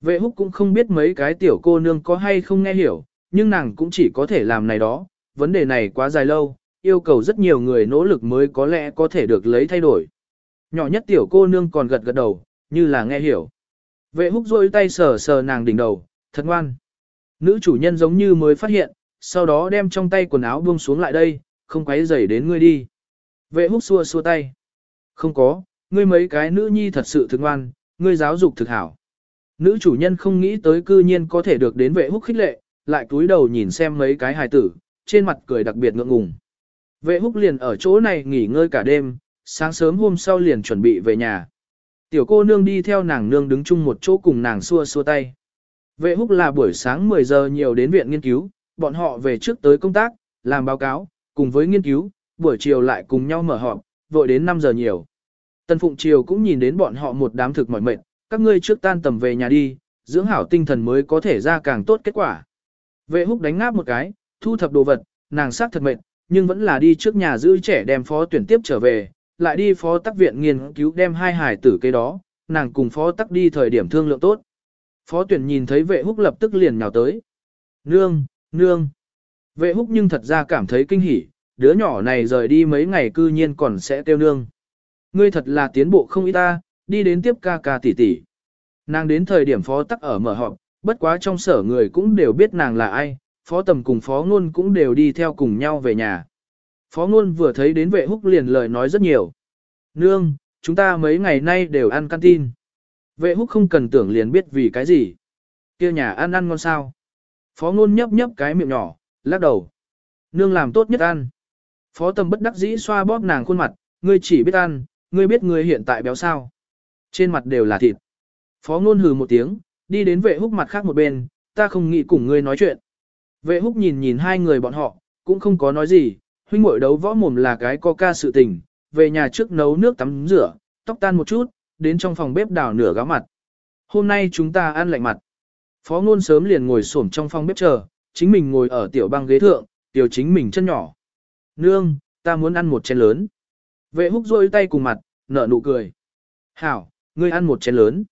Vệ húc cũng không biết mấy cái tiểu cô nương có hay không nghe hiểu, nhưng nàng cũng chỉ có thể làm này đó, vấn đề này quá dài lâu, yêu cầu rất nhiều người nỗ lực mới có lẽ có thể được lấy thay đổi. Nhỏ nhất tiểu cô nương còn gật gật đầu, như là nghe hiểu. Vệ húc rôi tay sờ sờ nàng đỉnh đầu, thật ngoan. Nữ chủ nhân giống như mới phát hiện, sau đó đem trong tay quần áo buông xuống lại đây, không quấy rầy đến ngươi đi. Vệ húc xua xua tay. Không có, ngươi mấy cái nữ nhi thật sự thực ngoan, ngươi giáo dục thực hảo. Nữ chủ nhân không nghĩ tới cư nhiên có thể được đến vệ húc khích lệ, lại cúi đầu nhìn xem mấy cái hài tử, trên mặt cười đặc biệt ngượng ngùng. Vệ húc liền ở chỗ này nghỉ ngơi cả đêm, sáng sớm hôm sau liền chuẩn bị về nhà. Tiểu cô nương đi theo nàng nương đứng chung một chỗ cùng nàng xua xua tay. Vệ húc là buổi sáng 10 giờ nhiều đến viện nghiên cứu, bọn họ về trước tới công tác, làm báo cáo, cùng với nghiên cứu, buổi chiều lại cùng nhau mở họp, vội đến 5 giờ nhiều. Tần Phụng Triều cũng nhìn đến bọn họ một đám thực mỏi mệt, các ngươi trước tan tầm về nhà đi, dưỡng hảo tinh thần mới có thể ra càng tốt kết quả. Vệ húc đánh ngáp một cái, thu thập đồ vật, nàng sắc thật mệt, nhưng vẫn là đi trước nhà giữ trẻ đem phó tuyển tiếp trở về, lại đi phó tắc viện nghiên cứu đem hai hải tử cây đó, nàng cùng phó tắc đi thời điểm thương lượng tốt. Phó tuyển nhìn thấy vệ húc lập tức liền nhào tới. Nương, nương. Vệ húc nhưng thật ra cảm thấy kinh hỉ, đứa nhỏ này rời đi mấy ngày cư nhiên còn sẽ tiêu nương. Ngươi thật là tiến bộ không ít ta, đi đến tiếp ca ca tỷ tỷ. Nàng đến thời điểm phó tắc ở mở họp, bất quá trong sở người cũng đều biết nàng là ai, phó tầm cùng phó ngôn cũng đều đi theo cùng nhau về nhà. Phó ngôn vừa thấy đến vệ húc liền lời nói rất nhiều. Nương, chúng ta mấy ngày nay đều ăn canteen. Vệ húc không cần tưởng liền biết vì cái gì. kia nhà ăn ăn ngon sao. Phó ngôn nhấp nhấp cái miệng nhỏ, lắc đầu. Nương làm tốt nhất ăn. Phó tầm bất đắc dĩ xoa bóp nàng khuôn mặt, ngươi chỉ biết ăn, ngươi biết ngươi hiện tại béo sao. Trên mặt đều là thịt. Phó ngôn hừ một tiếng, đi đến vệ húc mặt khác một bên, ta không nghĩ cùng ngươi nói chuyện. Vệ húc nhìn nhìn hai người bọn họ, cũng không có nói gì, huynh muội đấu võ mồm là cái coca sự tình, về nhà trước nấu nước tắm rửa, tóc tan một chút, đến trong phòng bếp đảo nửa gáo mặt. Hôm nay chúng ta ăn lạnh mặt. Phó ngôn sớm liền ngồi xổm trong phòng bếp chờ, chính mình ngồi ở tiểu băng ghế thượng, tiểu chính mình chân nhỏ. Nương, ta muốn ăn một chén lớn. Vệ húc rôi tay cùng mặt, nở nụ cười. Hảo, ngươi ăn một chén lớn.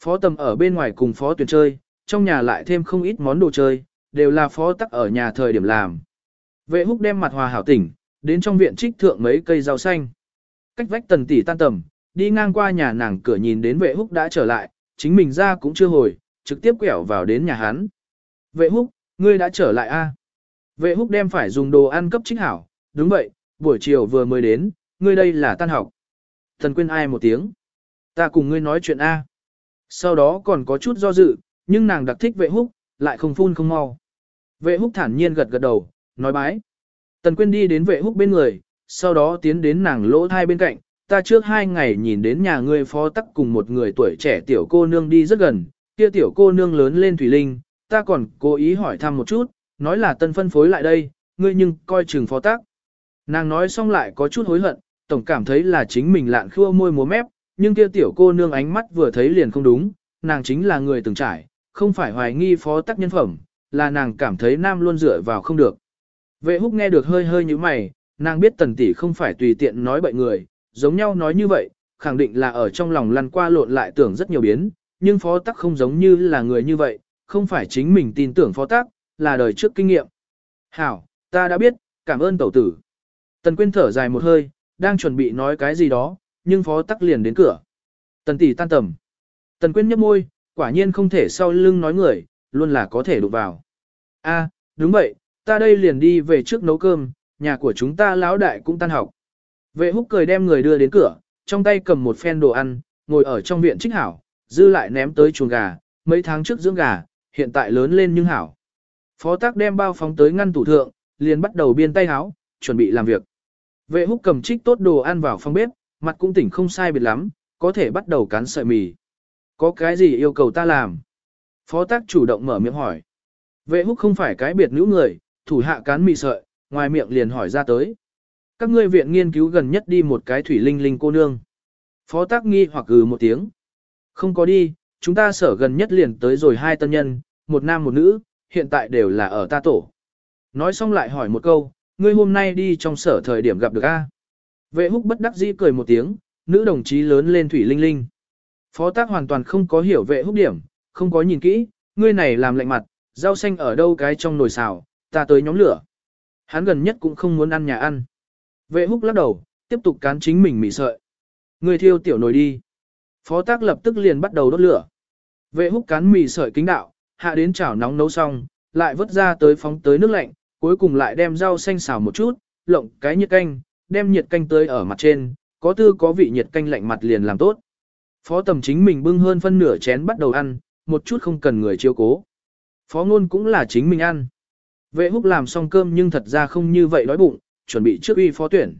Phó tầm ở bên ngoài cùng phó tuyển chơi, trong nhà lại thêm không ít món đồ chơi, đều là phó tắc ở nhà thời điểm làm. Vệ húc đem mặt hòa hảo tỉnh, đến trong viện trích thượng mấy cây rau xanh. Cách vách tần tỷ tan tầm, đi ngang qua nhà nàng cửa nhìn đến vệ húc đã trở lại, chính mình ra cũng chưa hồi, trực tiếp quẹo vào đến nhà hắn. Vệ húc, ngươi đã trở lại a? Vệ húc đem phải dùng đồ ăn cấp trích hảo, đúng vậy, buổi chiều vừa mới đến, ngươi đây là tan học. Thần quên ai một tiếng. Ta cùng ngươi nói chuyện a. Sau đó còn có chút do dự, nhưng nàng đặc thích vệ húc, lại không phun không mau. Vệ húc thản nhiên gật gật đầu, nói bái. Tần Quyên đi đến vệ húc bên người, sau đó tiến đến nàng lỗ thai bên cạnh, ta trước hai ngày nhìn đến nhà ngươi phó tắc cùng một người tuổi trẻ tiểu cô nương đi rất gần, kia tiểu cô nương lớn lên Thủy Linh, ta còn cố ý hỏi thăm một chút, nói là tân phân phối lại đây, ngươi nhưng coi chừng phó tắc. Nàng nói xong lại có chút hối hận, tổng cảm thấy là chính mình lạn khua môi múa mép, nhưng kia tiểu cô nương ánh mắt vừa thấy liền không đúng, nàng chính là người từng trải, không phải hoài nghi phó tác nhân phẩm, là nàng cảm thấy nam luôn dựa vào không được. Vệ húc nghe được hơi hơi như mày, nàng biết tần tỷ không phải tùy tiện nói bậy người, giống nhau nói như vậy, khẳng định là ở trong lòng lăn qua lộn lại tưởng rất nhiều biến, nhưng phó tắc không giống như là người như vậy, không phải chính mình tin tưởng phó tắc, là đời trước kinh nghiệm. Hảo, ta đã biết, cảm ơn tẩu tử. Tần Quyên thở dài một hơi, đang chuẩn bị nói cái gì đó, nhưng phó tắc liền đến cửa. Tần tỷ tan tầm. Tần Quyên nhấp môi, quả nhiên không thể sau lưng nói người, luôn là có thể đụng vào. A, đúng vậy, ta đây liền đi về trước nấu cơm, nhà của chúng ta lão đại cũng tan học. Vệ húc cười đem người đưa đến cửa, trong tay cầm một phen đồ ăn, ngồi ở trong viện trích hảo, dư lại ném tới chuồng gà, mấy tháng trước dưỡng gà, hiện tại lớn lên nhưng hảo. Phó tác đem bao phóng tới ngăn tủ thượng, liền bắt đầu biên tay háo, chuẩn bị làm việc. Vệ húc cầm trích tốt đồ ăn vào phòng bếp, mặt cũng tỉnh không sai biệt lắm, có thể bắt đầu cán sợi mì. Có cái gì yêu cầu ta làm? Phó tác chủ động mở miệng hỏi. Vệ húc không phải cái biệt nữ người, thủ hạ cán mì sợi, ngoài miệng liền hỏi ra tới. Các ngươi viện nghiên cứu gần nhất đi một cái thủy linh linh cô nương. Phó tác nghi hoặc ừ một tiếng. Không có đi, chúng ta sở gần nhất liền tới rồi hai tân nhân, một nam một nữ, hiện tại đều là ở ta tổ. Nói xong lại hỏi một câu, ngươi hôm nay đi trong sở thời điểm gặp được A. Vệ húc bất đắc dĩ cười một tiếng, nữ đồng chí lớn lên thủy linh linh. Phó tác hoàn toàn không có hiểu vệ húc điểm, không có nhìn kỹ, ngươi này làm lạnh mặt, rau xanh ở đâu cái trong nồi xào, ta tới nhóm lửa. Hắn gần nhất cũng không muốn ăn nhà ăn. Vệ húc lắc đầu, tiếp tục cán chính mình mì sợi. Ngươi thiêu tiểu nồi đi. Phó tác lập tức liền bắt đầu đốt lửa. Vệ húc cán mì sợi kính đạo, hạ đến chảo nóng nấu xong, lại vớt ra tới phóng tới nước lạnh, cuối cùng lại đem rau xanh xào một chút, lộng cái nhiệt canh, đem nhiệt canh tới ở mặt trên, có tư có vị nhiệt canh lạnh mặt liền làm tốt. Phó tầm chính mình bưng hơn phân nửa chén bắt đầu ăn, một chút không cần người chiêu cố. Phó ngôn cũng là chính mình ăn. Vệ húc làm xong cơm nhưng thật ra không như vậy đói bụng, chuẩn bị trước uy phó tuyển.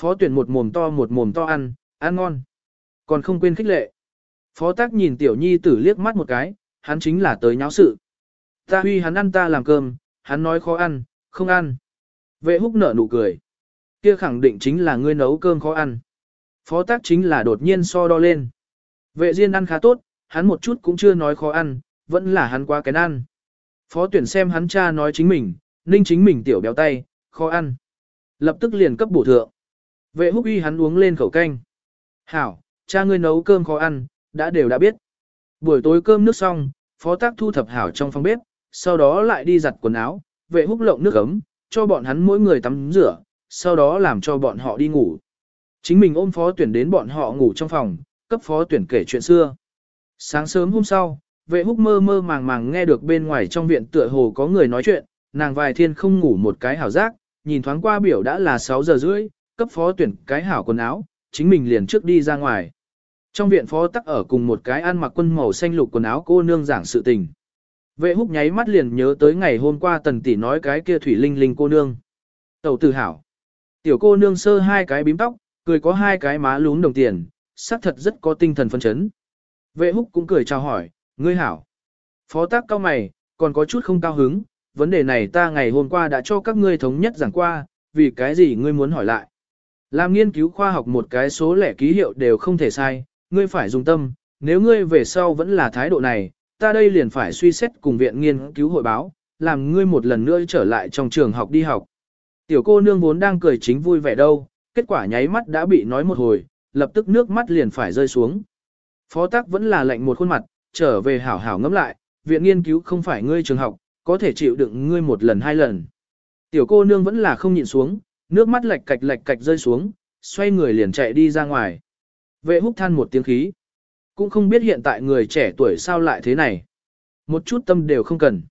Phó tuyển một mồm to một mồm to ăn, ăn ngon. Còn không quên khích lệ. Phó tác nhìn tiểu nhi tử liếc mắt một cái, hắn chính là tới nháo sự. Ta huy hắn ăn ta làm cơm, hắn nói khó ăn, không ăn. Vệ húc nở nụ cười. Kia khẳng định chính là ngươi nấu cơm khó ăn. Phó tác chính là đột nhiên so đo lên. Vệ Diên ăn khá tốt, hắn một chút cũng chưa nói khó ăn, vẫn là hắn quá kén ăn. Phó tuyển xem hắn cha nói chính mình, ninh chính mình tiểu béo tay, khó ăn. Lập tức liền cấp bổ thượng. Vệ húc uy hắn uống lên khẩu canh. Hảo, cha ngươi nấu cơm khó ăn, đã đều đã biết. Buổi tối cơm nước xong, phó tác thu thập hảo trong phòng bếp, sau đó lại đi giặt quần áo, vệ húc lộng nước ấm, cho bọn hắn mỗi người tắm rửa, sau đó làm cho bọn họ đi ngủ. Chính mình ôm phó tuyển đến bọn họ ngủ trong phòng, cấp phó tuyển kể chuyện xưa. Sáng sớm hôm sau, vệ húc mơ mơ màng màng nghe được bên ngoài trong viện tựa hồ có người nói chuyện, nàng vài thiên không ngủ một cái hảo giác, nhìn thoáng qua biểu đã là 6 giờ rưỡi, cấp phó tuyển cái hảo quần áo, chính mình liền trước đi ra ngoài. Trong viện phó tắc ở cùng một cái ăn mặc quân màu xanh lục quần áo cô nương giảng sự tình. Vệ húc nháy mắt liền nhớ tới ngày hôm qua tần tỷ nói cái kia thủy linh linh cô nương. Tẩu tử hảo. Tiểu cô nương sơ hai cái bím tóc, cười có hai cái má lún đồng tiền, xác thật rất có tinh thần phấn chấn. Vệ húc cũng cười chào hỏi, ngươi hảo. Phó tác cao mày, còn có chút không cao hứng, vấn đề này ta ngày hôm qua đã cho các ngươi thống nhất giảng qua, vì cái gì ngươi muốn hỏi lại. Làm nghiên cứu khoa học một cái số lẻ ký hiệu đều không thể sai, ngươi phải dùng tâm, nếu ngươi về sau vẫn là thái độ này, ta đây liền phải suy xét cùng viện nghiên cứu hội báo, làm ngươi một lần nữa trở lại trong trường học đi học. Tiểu cô nương vốn đang cười chính vui vẻ đâu, kết quả nháy mắt đã bị nói một hồi, lập tức nước mắt liền phải rơi xuống. Phó tác vẫn là lạnh một khuôn mặt, trở về hảo hảo ngẫm lại, viện nghiên cứu không phải ngươi trường học, có thể chịu đựng ngươi một lần hai lần. Tiểu cô nương vẫn là không nhịn xuống, nước mắt lạch cạch lạch cạch rơi xuống, xoay người liền chạy đi ra ngoài. Vệ húc than một tiếng khí. Cũng không biết hiện tại người trẻ tuổi sao lại thế này. Một chút tâm đều không cần.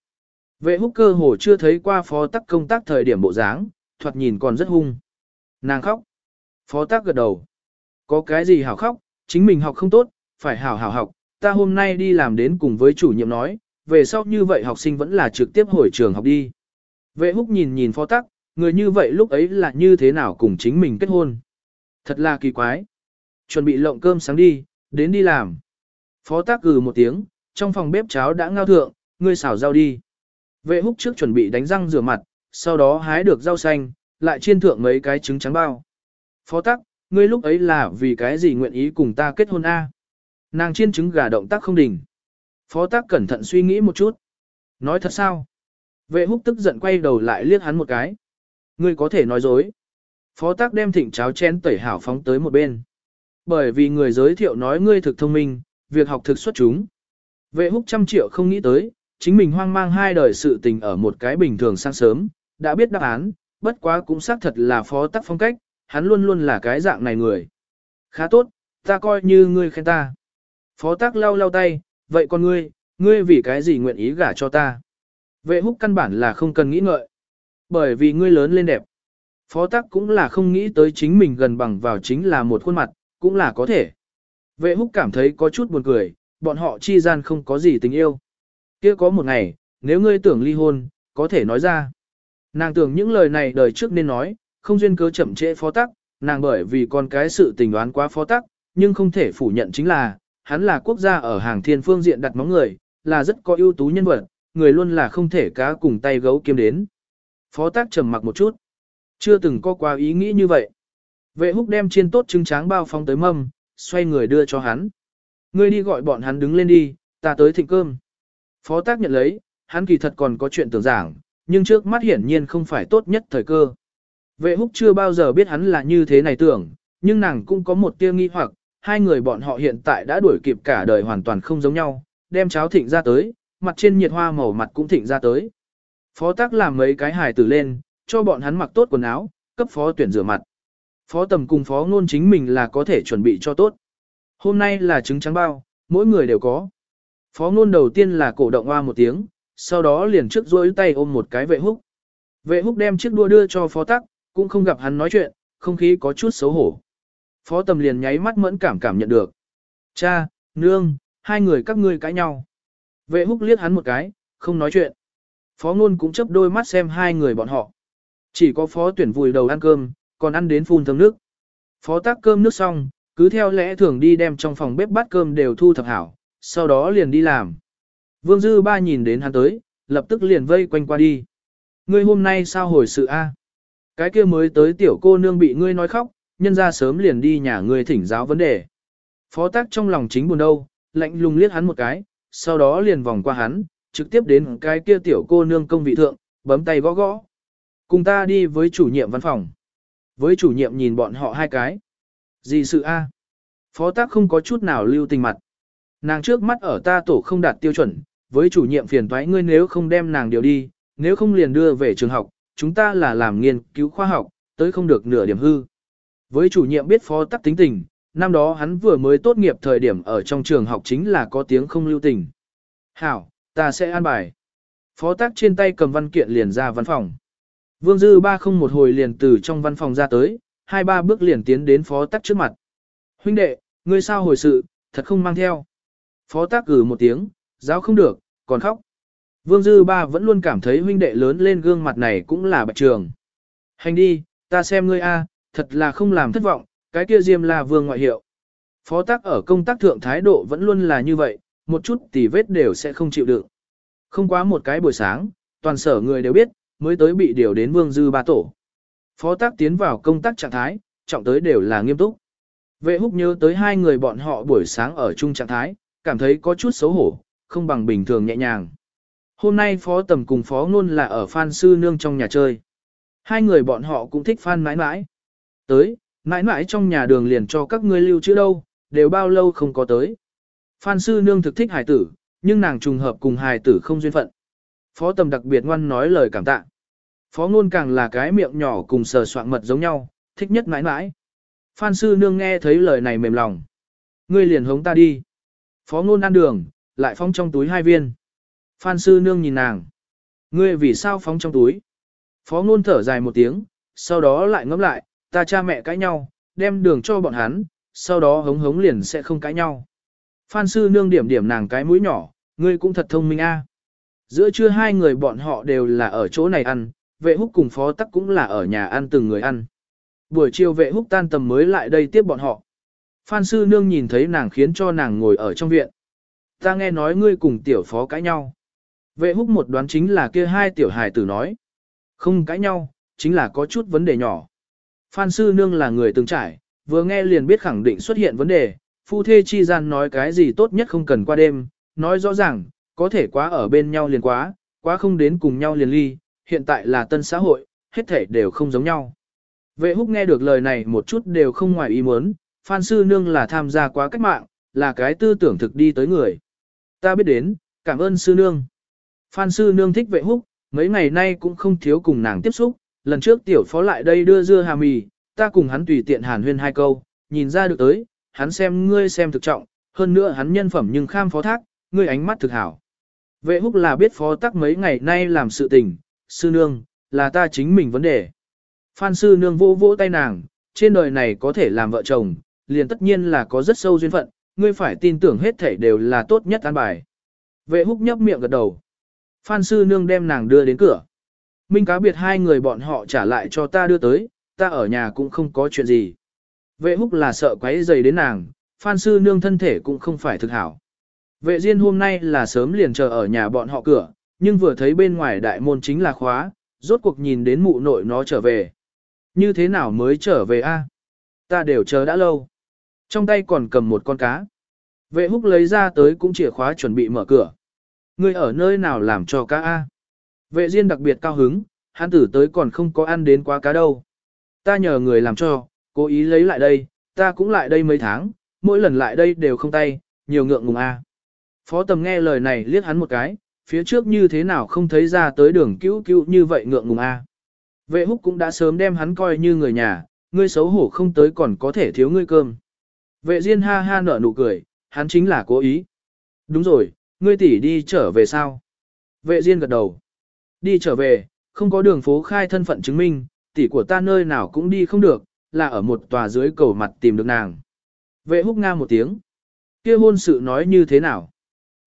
Vệ húc cơ hồ chưa thấy qua phó tắc công tác thời điểm bộ dáng, thoạt nhìn còn rất hung. Nàng khóc. Phó tắc gật đầu. Có cái gì hảo khóc, chính mình học không tốt, phải hảo hảo học. Ta hôm nay đi làm đến cùng với chủ nhiệm nói, về sau như vậy học sinh vẫn là trực tiếp hồi trường học đi. Vệ húc nhìn nhìn phó tắc, người như vậy lúc ấy là như thế nào cùng chính mình kết hôn. Thật là kỳ quái. Chuẩn bị lộng cơm sáng đi, đến đi làm. Phó tác gừ một tiếng, trong phòng bếp cháo đã ngao thượng, ngươi xào rau đi. Vệ húc trước chuẩn bị đánh răng rửa mặt, sau đó hái được rau xanh, lại chiên thượng mấy cái trứng trắng bao. Phó tác, ngươi lúc ấy là vì cái gì nguyện ý cùng ta kết hôn a? Nàng chiên trứng gà động tác không đỉnh. Phó tác cẩn thận suy nghĩ một chút. Nói thật sao? Vệ húc tức giận quay đầu lại liếc hắn một cái. Ngươi có thể nói dối. Phó tác đem thịnh cháo chén tẩy hảo phóng tới một bên. Bởi vì người giới thiệu nói ngươi thực thông minh, việc học thực xuất chúng. Vệ húc trăm triệu không nghĩ tới, chính mình hoang mang hai đời sự tình ở một cái bình thường sang sớm, đã biết đáp án, bất quá cũng xác thật là phó tắc phong cách, hắn luôn luôn là cái dạng này người. Khá tốt, ta coi như ngươi khen ta. Phó tắc lau lau tay, vậy con ngươi, ngươi vì cái gì nguyện ý gả cho ta? Vệ húc căn bản là không cần nghĩ ngợi. Bởi vì ngươi lớn lên đẹp. Phó tắc cũng là không nghĩ tới chính mình gần bằng vào chính là một khuôn mặt, cũng là có thể. Vệ húc cảm thấy có chút buồn cười, bọn họ chi gian không có gì tình yêu. kia có một ngày, nếu ngươi tưởng ly hôn, có thể nói ra. Nàng tưởng những lời này đời trước nên nói, không duyên cớ chậm trễ phó tắc, nàng bởi vì con cái sự tình đoán quá phó tắc, nhưng không thể phủ nhận chính là, hắn là quốc gia ở hàng thiên phương diện đặt móng người, là rất có ưu tú nhân vật, người luôn là không thể cá cùng tay gấu kiếm đến. Phó tác trầm mặc một chút. Chưa từng có qua ý nghĩ như vậy. Vệ húc đem chiên tốt trứng tráng bao phong tới mâm, xoay người đưa cho hắn. Ngươi đi gọi bọn hắn đứng lên đi, ta tới thịnh cơm. Phó tác nhận lấy, hắn kỳ thật còn có chuyện tưởng giảng, nhưng trước mắt hiển nhiên không phải tốt nhất thời cơ. Vệ húc chưa bao giờ biết hắn là như thế này tưởng, nhưng nàng cũng có một tia nghi hoặc, hai người bọn họ hiện tại đã đuổi kịp cả đời hoàn toàn không giống nhau, đem cháo thịnh ra tới, mặt trên nhiệt hoa màu mặt cũng thịnh ra tới. Phó tác làm mấy cái hài tử lên, cho bọn hắn mặc tốt quần áo, cấp phó tuyển rửa mặt. Phó tầm cùng phó ngôn chính mình là có thể chuẩn bị cho tốt. Hôm nay là trứng trắng bao, mỗi người đều có. Phó ngôn đầu tiên là cổ động hoa một tiếng, sau đó liền trước rối tay ôm một cái vệ húc. Vệ húc đem chiếc đua đưa cho phó tắc, cũng không gặp hắn nói chuyện, không khí có chút xấu hổ. Phó tầm liền nháy mắt mẫn cảm cảm nhận được. Cha, nương, hai người các ngươi cãi nhau. Vệ húc liếc hắn một cái, không nói chuyện. Phó ngôn cũng chấp đôi mắt xem hai người bọn họ. Chỉ có phó tuyển vùi đầu ăn cơm, còn ăn đến phun thơm nước. Phó tác cơm nước xong, cứ theo lẽ thường đi đem trong phòng bếp bát cơm đều thu thập hảo, sau đó liền đi làm. Vương Dư Ba nhìn đến hắn tới, lập tức liền vây quanh qua đi. Ngươi hôm nay sao hồi sự a? Cái kia mới tới tiểu cô nương bị ngươi nói khóc, nhân ra sớm liền đi nhà ngươi thỉnh giáo vấn đề. Phó tác trong lòng chính buồn đâu, lạnh lùng liếc hắn một cái, sau đó liền vòng qua hắn, trực tiếp đến cái kia tiểu cô nương công vị thượng, bấm tay gõ gõ. Cùng ta đi với chủ nhiệm văn phòng. Với chủ nhiệm nhìn bọn họ hai cái. Gì sự a? Phó tác không có chút nào lưu tình mặt. Nàng trước mắt ở ta tổ không đạt tiêu chuẩn, với chủ nhiệm phiền toái ngươi nếu không đem nàng điều đi, nếu không liền đưa về trường học, chúng ta là làm nghiên cứu khoa học, tới không được nửa điểm hư. Với chủ nhiệm biết phó tắc tính tình, năm đó hắn vừa mới tốt nghiệp thời điểm ở trong trường học chính là có tiếng không lưu tình. Hảo, ta sẽ an bài. Phó tác trên tay cầm văn kiện liền ra văn phòng. Vương Dư ba không một hồi liền từ trong văn phòng ra tới, hai ba bước liền tiến đến phó tắc trước mặt. Huynh đệ, ngươi sao hồi sự, thật không mang theo. Phó tắc gử một tiếng, giáo không được, còn khóc. Vương Dư ba vẫn luôn cảm thấy huynh đệ lớn lên gương mặt này cũng là bạch trường. Hành đi, ta xem ngươi a, thật là không làm thất vọng, cái kia diêm là vương ngoại hiệu. Phó tắc ở công tác thượng thái độ vẫn luôn là như vậy, một chút tỉ vết đều sẽ không chịu đựng. Không quá một cái buổi sáng, toàn sở người đều biết, mới tới bị điều đến vương dư ba tổ. Phó tác tiến vào công tác trạng thái, trọng tới đều là nghiêm túc. Vệ húc nhớ tới hai người bọn họ buổi sáng ở chung trạng thái, cảm thấy có chút xấu hổ, không bằng bình thường nhẹ nhàng. Hôm nay phó tầm cùng phó ngôn là ở Phan Sư Nương trong nhà chơi. Hai người bọn họ cũng thích Phan mãi mãi. Tới, mãi mãi trong nhà đường liền cho các ngươi lưu chữ đâu, đều bao lâu không có tới. Phan Sư Nương thực thích hài tử, nhưng nàng trùng hợp cùng hài tử không duyên phận. Phó tầm đặc biệt ngoan nói lời cảm tạ. Phó ngôn càng là cái miệng nhỏ cùng sờ soạn mật giống nhau, thích nhất mãi mãi. Phan sư nương nghe thấy lời này mềm lòng. Ngươi liền hống ta đi. Phó ngôn ăn đường, lại phóng trong túi hai viên. Phan sư nương nhìn nàng. Ngươi vì sao phóng trong túi? Phó ngôn thở dài một tiếng, sau đó lại ngẫm lại, ta cha mẹ cãi nhau, đem đường cho bọn hắn, sau đó hống hống liền sẽ không cãi nhau. Phan sư nương điểm điểm nàng cái mũi nhỏ, ngươi cũng thật thông minh a. Giữa trưa hai người bọn họ đều là ở chỗ này ăn, vệ húc cùng phó tắc cũng là ở nhà ăn từng người ăn. Buổi chiều vệ húc tan tầm mới lại đây tiếp bọn họ. Phan sư nương nhìn thấy nàng khiến cho nàng ngồi ở trong viện. Ta nghe nói ngươi cùng tiểu phó cãi nhau. Vệ húc một đoán chính là kia hai tiểu hài tử nói. Không cãi nhau, chính là có chút vấn đề nhỏ. Phan sư nương là người từng trải, vừa nghe liền biết khẳng định xuất hiện vấn đề, phu thê chi gian nói cái gì tốt nhất không cần qua đêm, nói rõ ràng, có thể quá ở bên nhau liền quá, quá không đến cùng nhau liền ly, hiện tại là tân xã hội, hết thể đều không giống nhau. Vệ húc nghe được lời này một chút đều không ngoài ý muốn, Phan Sư Nương là tham gia quá cách mạng, là cái tư tưởng thực đi tới người. Ta biết đến, cảm ơn Sư Nương. Phan Sư Nương thích vệ húc, mấy ngày nay cũng không thiếu cùng nàng tiếp xúc, lần trước tiểu phó lại đây đưa dưa hà mì, ta cùng hắn tùy tiện hàn huyên hai câu, nhìn ra được tới, hắn xem ngươi xem thực trọng, hơn nữa hắn nhân phẩm nhưng kham phó thác, ngươi ánh mắt thực hảo. Vệ húc là biết phó tắc mấy ngày nay làm sự tình, sư nương, là ta chính mình vấn đề. Phan sư nương vỗ vỗ tay nàng, trên đời này có thể làm vợ chồng, liền tất nhiên là có rất sâu duyên phận, ngươi phải tin tưởng hết thảy đều là tốt nhất an bài. Vệ húc nhấp miệng gật đầu. Phan sư nương đem nàng đưa đến cửa. Minh cá biệt hai người bọn họ trả lại cho ta đưa tới, ta ở nhà cũng không có chuyện gì. Vệ húc là sợ quấy dày đến nàng, Phan sư nương thân thể cũng không phải thực hảo. Vệ Diên hôm nay là sớm liền chờ ở nhà bọn họ cửa, nhưng vừa thấy bên ngoài đại môn chính là khóa, rốt cuộc nhìn đến mụ nội nó trở về. Như thế nào mới trở về a? Ta đều chờ đã lâu. Trong tay còn cầm một con cá. Vệ húc lấy ra tới cũng chìa khóa chuẩn bị mở cửa. Ngươi ở nơi nào làm cho cá a? Vệ Diên đặc biệt cao hứng, hắn tử tới còn không có ăn đến quá cá đâu. Ta nhờ người làm cho, cố ý lấy lại đây, ta cũng lại đây mấy tháng, mỗi lần lại đây đều không tay, nhiều ngượng ngùng a. Phó tầm nghe lời này liếc hắn một cái, phía trước như thế nào không thấy ra tới đường cứu cứu như vậy ngượng ngùng a. Vệ húc cũng đã sớm đem hắn coi như người nhà, ngươi xấu hổ không tới còn có thể thiếu ngươi cơm. Vệ Diên ha ha nở nụ cười, hắn chính là cố ý. Đúng rồi, ngươi tỷ đi trở về sao? Vệ Diên gật đầu. Đi trở về, không có đường phố khai thân phận chứng minh, tỷ của ta nơi nào cũng đi không được, là ở một tòa dưới cầu mặt tìm được nàng. Vệ húc nga một tiếng. kia hôn sự nói như thế nào?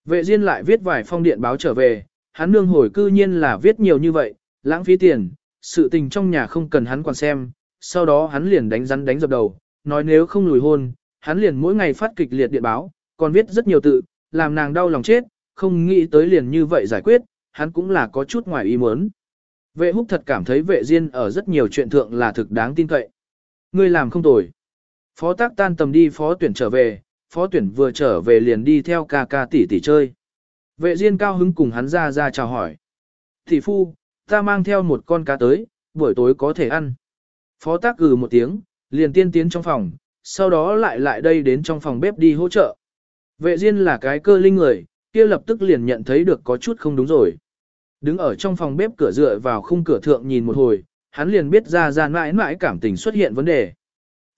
Vệ Diên lại viết vài phong điện báo trở về, hắn nương hồi cư nhiên là viết nhiều như vậy, lãng phí tiền, sự tình trong nhà không cần hắn quan xem, sau đó hắn liền đánh rắn đánh dập đầu, nói nếu không lùi hôn, hắn liền mỗi ngày phát kịch liệt điện báo, còn viết rất nhiều tự, làm nàng đau lòng chết, không nghĩ tới liền như vậy giải quyết, hắn cũng là có chút ngoài ý muốn. Vệ húc thật cảm thấy vệ Diên ở rất nhiều chuyện thượng là thực đáng tin cậy. Ngươi làm không tồi. Phó tác tan tầm đi phó tuyển trở về, phó tuyển vừa trở về liền đi theo ca ca tỷ tỷ chơi. Vệ Diên cao hứng cùng hắn ra ra chào hỏi. Tỷ phu, ta mang theo một con cá tới, buổi tối có thể ăn. Phó tác gừ một tiếng, liền tiên tiến trong phòng, sau đó lại lại đây đến trong phòng bếp đi hỗ trợ. Vệ Diên là cái cơ linh người, kia lập tức liền nhận thấy được có chút không đúng rồi. Đứng ở trong phòng bếp cửa dựa vào khung cửa thượng nhìn một hồi, hắn liền biết ra ra mãi mãi cảm tình xuất hiện vấn đề.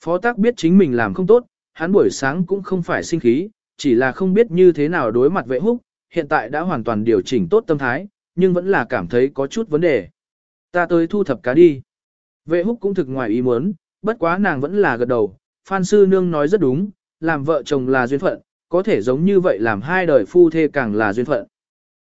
Phó tác biết chính mình làm không tốt, hắn buổi sáng cũng không phải sinh khí, chỉ là không biết như thế nào đối mặt vệ húc, hiện tại đã hoàn toàn điều chỉnh tốt tâm thái, nhưng vẫn là cảm thấy có chút vấn đề. Ta tới thu thập cá đi. Vệ húc cũng thực ngoài ý muốn, bất quá nàng vẫn là gật đầu, Phan Sư Nương nói rất đúng, làm vợ chồng là duyên phận, có thể giống như vậy làm hai đời phu thê càng là duyên phận.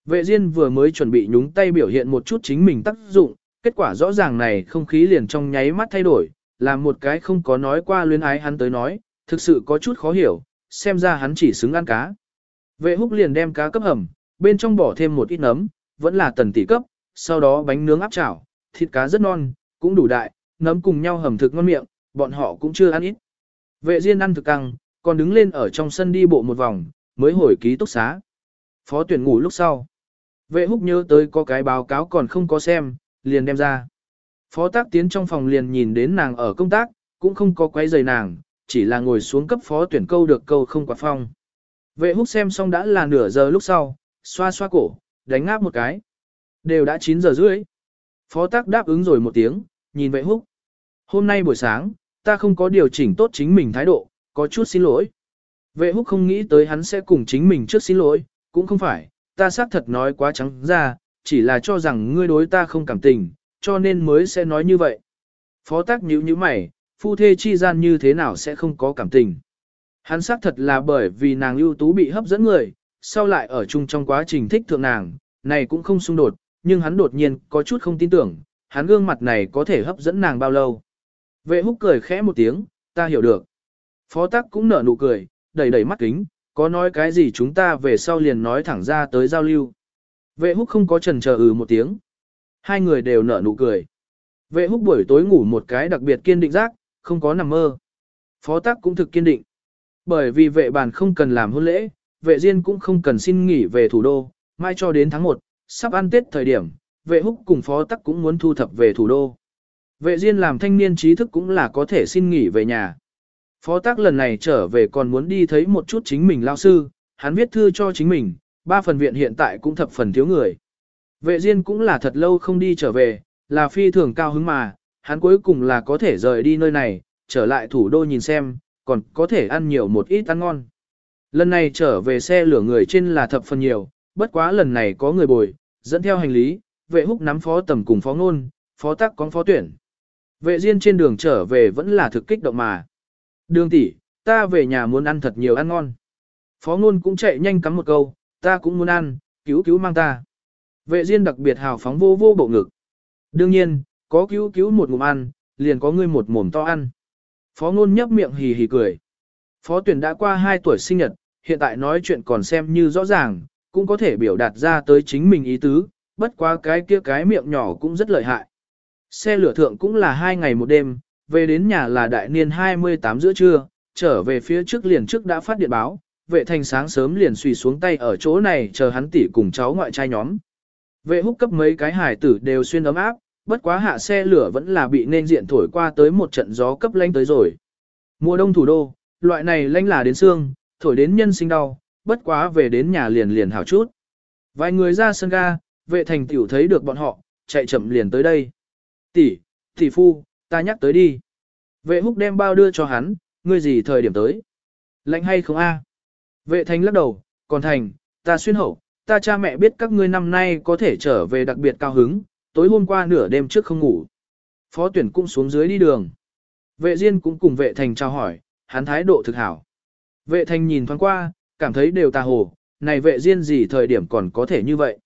Vệ Diên vừa mới chuẩn bị nhúng tay biểu hiện một chút chính mình tác dụng, kết quả rõ ràng này không khí liền trong nháy mắt thay đổi, làm một cái không có nói qua luyến ái hắn tới nói, thực sự có chút khó hiểu, xem ra hắn chỉ xứng ăn cá. Vệ húc liền đem cá cấp hầm, bên trong bỏ thêm một ít nấm, vẫn là tần tỷ cấp, sau đó bánh nướng áp chảo, thịt cá rất non, cũng đủ đại, nấm cùng nhau hầm thực ngon miệng, bọn họ cũng chưa ăn ít. Vệ Diên ăn thực căng, còn đứng lên ở trong sân đi bộ một vòng, mới hồi ký túc xá. Phó tuyển ngủ lúc sau. Vệ húc nhớ tới có cái báo cáo còn không có xem, liền đem ra. Phó tác tiến trong phòng liền nhìn đến nàng ở công tác, cũng không có quấy giày nàng, chỉ là ngồi xuống cấp phó tuyển câu được câu không quạt phong. Vệ húc xem xong đã là nửa giờ lúc sau, xoa xoa cổ, đánh ngáp một cái. Đều đã 9 giờ rưỡi. Phó tác đáp ứng rồi một tiếng, nhìn vệ húc. Hôm nay buổi sáng, ta không có điều chỉnh tốt chính mình thái độ, có chút xin lỗi. Vệ húc không nghĩ tới hắn sẽ cùng chính mình trước xin lỗi, cũng không phải, ta xác thật nói quá trắng ra, chỉ là cho rằng ngươi đối ta không cảm tình, cho nên mới sẽ nói như vậy. Phó tác nhíu như mày, phu thê chi gian như thế nào sẽ không có cảm tình. Hắn xác thật là bởi vì nàng ưu tú bị hấp dẫn người, sau lại ở chung trong quá trình thích thượng nàng, này cũng không xung đột, nhưng hắn đột nhiên có chút không tin tưởng, hắn gương mặt này có thể hấp dẫn nàng bao lâu. Vệ húc cười khẽ một tiếng, ta hiểu được. Phó tắc cũng nở nụ cười, đầy đầy mắt kính, có nói cái gì chúng ta về sau liền nói thẳng ra tới giao lưu. Vệ húc không có trần chờ ừ một tiếng. Hai người đều nở nụ cười. Vệ húc buổi tối ngủ một cái đặc biệt kiên định giác, không có nằm mơ. Phó tác cũng thực kiên định. Bởi vì vệ bàn không cần làm hôn lễ, vệ riêng cũng không cần xin nghỉ về thủ đô, mai cho đến tháng 1, sắp ăn Tết thời điểm, vệ húc cùng phó tắc cũng muốn thu thập về thủ đô. Vệ riêng làm thanh niên trí thức cũng là có thể xin nghỉ về nhà. Phó tác lần này trở về còn muốn đi thấy một chút chính mình lao sư, hắn viết thư cho chính mình, ba phần viện hiện tại cũng thập phần thiếu người. Vệ riêng cũng là thật lâu không đi trở về, là phi thường cao hứng mà, hắn cuối cùng là có thể rời đi nơi này, trở lại thủ đô nhìn xem, còn có thể ăn nhiều một ít ăn ngon. Lần này trở về xe lửa người trên là thập phần nhiều, bất quá lần này có người bồi, dẫn theo hành lý, vệ húc nắm phó tầm cùng phó ngôn, phó tắc con phó tuyển. Vệ Diên trên đường trở về vẫn là thực kích động mà. Đường tỷ, ta về nhà muốn ăn thật nhiều ăn ngon. Phó ngôn cũng chạy nhanh cắm một câu, ta cũng muốn ăn, cứu cứu mang ta. Vệ Diên đặc biệt hào phóng vô vô bộ ngực. Đương nhiên, có cứu cứu một ngụm ăn, liền có ngươi một mồm to ăn. Phó ngôn nhấp miệng hì hì cười. Phó tuyển đã qua 2 tuổi sinh nhật, hiện tại nói chuyện còn xem như rõ ràng, cũng có thể biểu đạt ra tới chính mình ý tứ, bất quá cái kia cái miệng nhỏ cũng rất lợi hại. Xe lửa thượng cũng là hai ngày một đêm, về đến nhà là đại niên 28 giữa trưa, trở về phía trước liền trước đã phát điện báo, vệ thành sáng sớm liền suy xuống tay ở chỗ này chờ hắn tỉ cùng cháu ngoại trai nhóm. Vệ húc cấp mấy cái hải tử đều xuyên ấm áp, bất quá hạ xe lửa vẫn là bị nên diện thổi qua tới một trận gió cấp lanh tới rồi. Mùa đông thủ đô, loại này lanh là đến xương, thổi đến nhân sinh đau, bất quá về đến nhà liền liền hảo chút. Vài người ra sân ga, vệ thành tiểu thấy được bọn họ, chạy chậm liền tới đây. Tỷ, tỷ phu, ta nhắc tới đi. Vệ húc đem bao đưa cho hắn, ngươi gì thời điểm tới. Lạnh hay không a? Vệ thành lắc đầu, còn thành, ta xuyên hậu, ta cha mẹ biết các ngươi năm nay có thể trở về đặc biệt cao hứng, tối hôm qua nửa đêm trước không ngủ. Phó tuyển cũng xuống dưới đi đường. Vệ Diên cũng cùng vệ thành chào hỏi, hắn thái độ thực hảo. Vệ thành nhìn thoáng qua, cảm thấy đều tà hồ, này vệ Diên gì thời điểm còn có thể như vậy.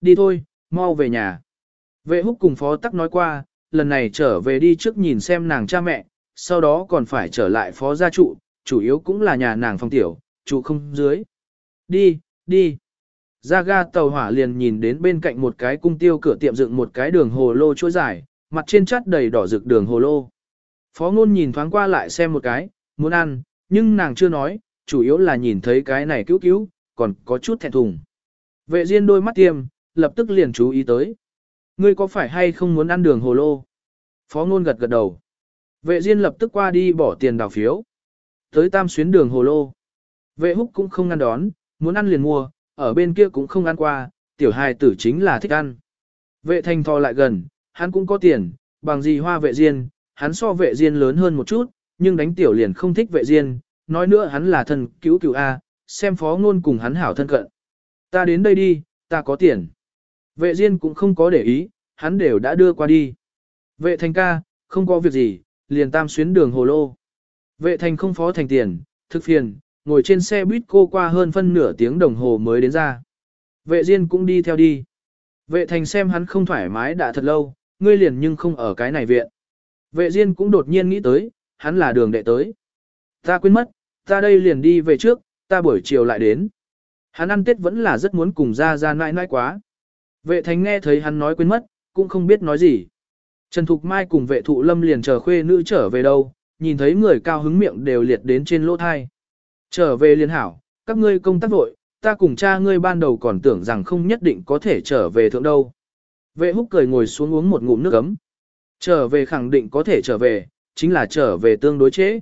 Đi thôi, mau về nhà. Vệ húc cùng phó tắc nói qua, lần này trở về đi trước nhìn xem nàng cha mẹ, sau đó còn phải trở lại phó gia trụ, chủ yếu cũng là nhà nàng phong tiểu, trụ không dưới. Đi, đi. Ra ga tàu hỏa liền nhìn đến bên cạnh một cái cung tiêu cửa tiệm dựng một cái đường hồ lô chuỗi dài, mặt trên chắt đầy đỏ rực đường hồ lô. Phó ngôn nhìn thoáng qua lại xem một cái, muốn ăn, nhưng nàng chưa nói, chủ yếu là nhìn thấy cái này cứu cứu, còn có chút thẹn thùng. Vệ Diên đôi mắt tiêm, lập tức liền chú ý tới. Ngươi có phải hay không muốn ăn đường hồ lô? Phó ngôn gật gật đầu. Vệ Diên lập tức qua đi bỏ tiền đào phiếu. Tới tam xuyến đường hồ lô. Vệ húc cũng không ngăn đón, muốn ăn liền mua, ở bên kia cũng không ăn qua, tiểu hài tử chính là thích ăn. Vệ thành thò lại gần, hắn cũng có tiền, bằng gì hoa vệ diên, hắn so vệ diên lớn hơn một chút, nhưng đánh tiểu liền không thích vệ diên, nói nữa hắn là thần cứu cứu A, xem phó ngôn cùng hắn hảo thân cận. Ta đến đây đi, ta có tiền. Vệ diên cũng không có để ý, hắn đều đã đưa qua đi. Vệ thành ca, không có việc gì, liền tam xuyến đường hồ lô. Vệ thành không phó thành tiền, thực phiền, ngồi trên xe buýt cô qua hơn phân nửa tiếng đồng hồ mới đến ra. Vệ Diên cũng đi theo đi. Vệ thành xem hắn không thoải mái đã thật lâu, ngươi liền nhưng không ở cái này viện. Vệ Diên cũng đột nhiên nghĩ tới, hắn là đường đệ tới. Ta quên mất, ta đây liền đi về trước, ta buổi chiều lại đến. Hắn ăn tết vẫn là rất muốn cùng ra ra nãi nãi quá. Vệ thành nghe thấy hắn nói quên mất, cũng không biết nói gì. Trần Thục Mai cùng vệ thụ lâm liền chờ khuê nữ trở về đâu, nhìn thấy người cao hứng miệng đều liệt đến trên lỗ thai. Trở về liên hảo, các ngươi công tác vội, ta cùng cha ngươi ban đầu còn tưởng rằng không nhất định có thể trở về thượng đâu. Vệ húc cười ngồi xuống uống một ngụm nước ấm. Trở về khẳng định có thể trở về, chính là trở về tương đối chế.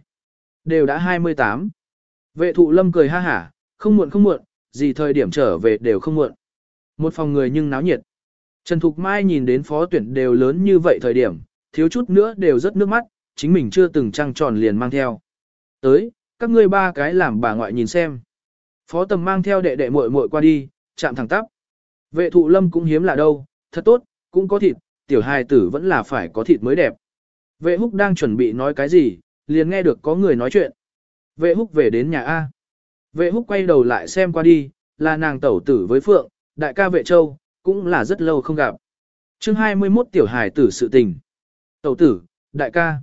Đều đã 28. Vệ thụ lâm cười ha hả, không muộn không muộn, gì thời điểm trở về đều không muộn. Một phòng người nhưng náo nhiệt. Trần Thục Mai nhìn đến phó tuyển đều lớn như vậy thời điểm, thiếu chút nữa đều rất nước mắt, chính mình chưa từng trăng tròn liền mang theo. Tới, các ngươi ba cái làm bà ngoại nhìn xem. Phó tầm mang theo đệ đệ muội muội qua đi, chạm thẳng tắp. Vệ thụ lâm cũng hiếm là đâu, thật tốt, cũng có thịt, tiểu hài tử vẫn là phải có thịt mới đẹp. Vệ húc đang chuẩn bị nói cái gì, liền nghe được có người nói chuyện. Vệ húc về đến nhà A. Vệ húc quay đầu lại xem qua đi, là nàng tẩu tử với Phượng, đại ca vệ châu, cũng là rất lâu không gặp. chương 21 tiểu hài tử sự tình. Tẩu tử, đại ca.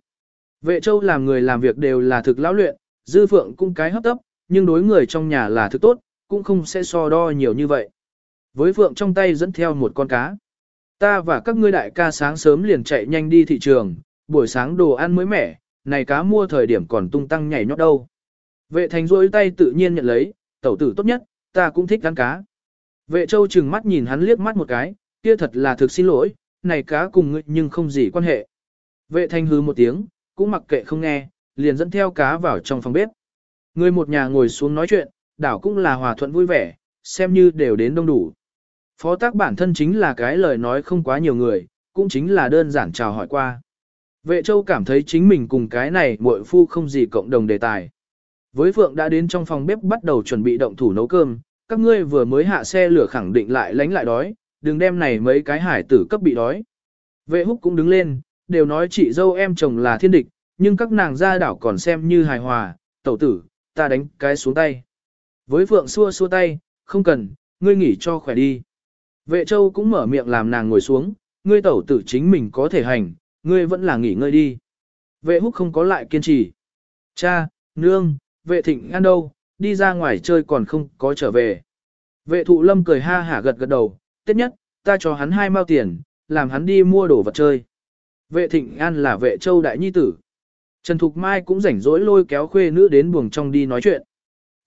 Vệ châu làm người làm việc đều là thực lão luyện, dư Phượng cũng cái hấp tấp, nhưng đối người trong nhà là thứ tốt, cũng không sẽ so đo nhiều như vậy. Với Phượng trong tay dẫn theo một con cá. Ta và các ngươi đại ca sáng sớm liền chạy nhanh đi thị trường, buổi sáng đồ ăn mới mẻ, này cá mua thời điểm còn tung tăng nhảy nhót đâu. Vệ thành rôi tay tự nhiên nhận lấy, tẩu tử tốt nhất, ta cũng thích ăn cá. Vệ châu chừng mắt nhìn hắn liếc mắt một cái, kia thật là thực xin lỗi, này cá cùng ngươi nhưng không gì quan hệ. Vệ thành hứ một tiếng, cũng mặc kệ không nghe, liền dẫn theo cá vào trong phòng bếp. Người một nhà ngồi xuống nói chuyện, đảo cũng là hòa thuận vui vẻ, xem như đều đến đông đủ. Phó tác bản thân chính là cái lời nói không quá nhiều người, cũng chính là đơn giản chào hỏi qua. Vệ châu cảm thấy chính mình cùng cái này muội phu không gì cộng đồng đề tài. Với Phượng đã đến trong phòng bếp bắt đầu chuẩn bị động thủ nấu cơm, các ngươi vừa mới hạ xe lửa khẳng định lại lánh lại đói, đừng đem này mấy cái hải tử cấp bị đói. Vệ húc cũng đứng lên, đều nói chị dâu em chồng là thiên địch, nhưng các nàng ra đảo còn xem như hài hòa, tẩu tử, ta đánh cái xuống tay. Với Phượng xua xua tay, không cần, ngươi nghỉ cho khỏe đi. Vệ châu cũng mở miệng làm nàng ngồi xuống, ngươi tẩu tử chính mình có thể hành, ngươi vẫn là nghỉ ngơi đi. Vệ húc không có lại kiên trì. Cha, nương, vệ thịnh ăn đâu, đi ra ngoài chơi còn không có trở về. Vệ thụ lâm cười ha hả gật gật đầu, tiết nhất, ta cho hắn hai mao tiền, làm hắn đi mua đồ vật chơi. Vệ thịnh an là vệ châu đại nhi tử. Trần Thục Mai cũng rảnh rỗi lôi kéo khuê nữ đến buồng trong đi nói chuyện.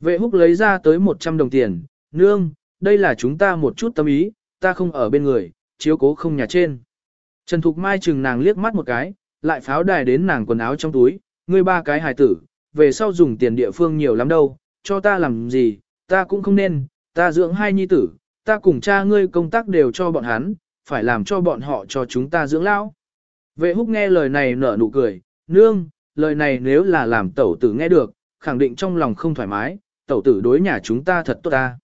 Vệ húc lấy ra tới 100 đồng tiền, nương, đây là chúng ta một chút tâm ý, ta không ở bên người, chiếu cố không nhà trên. Trần Thục Mai chừng nàng liếc mắt một cái, lại pháo đài đến nàng quần áo trong túi, ngươi ba cái hài tử, về sau dùng tiền địa phương nhiều lắm đâu, cho ta làm gì, ta cũng không nên, ta dưỡng hai nhi tử, ta cùng cha ngươi công tác đều cho bọn hắn, phải làm cho bọn họ cho chúng ta dưỡng lão. Vệ húc nghe lời này nở nụ cười, nương, lời này nếu là làm tẩu tử nghe được, khẳng định trong lòng không thoải mái, tẩu tử đối nhà chúng ta thật tốt ta.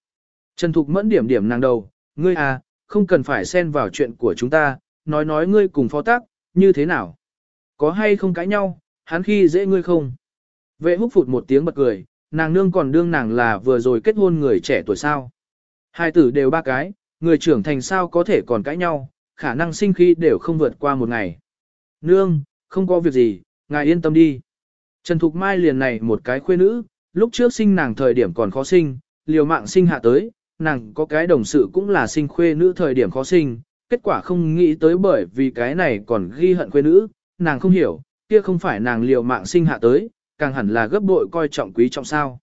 Trần Thục mẫn điểm điểm nàng đầu, ngươi à, không cần phải xen vào chuyện của chúng ta, nói nói ngươi cùng phó tác, như thế nào? Có hay không cãi nhau, hắn khi dễ ngươi không? Vệ húc phụt một tiếng bật cười, nàng nương còn đương nàng là vừa rồi kết hôn người trẻ tuổi sao. Hai tử đều ba cái, người trưởng thành sao có thể còn cãi nhau, khả năng sinh khi đều không vượt qua một ngày. Nương, không có việc gì, ngài yên tâm đi. Trần Thục Mai liền này một cái khuê nữ, lúc trước sinh nàng thời điểm còn khó sinh, liều mạng sinh hạ tới, nàng có cái đồng sự cũng là sinh khuê nữ thời điểm khó sinh, kết quả không nghĩ tới bởi vì cái này còn ghi hận khuê nữ, nàng không hiểu, kia không phải nàng liều mạng sinh hạ tới, càng hẳn là gấp bội coi trọng quý trọng sao.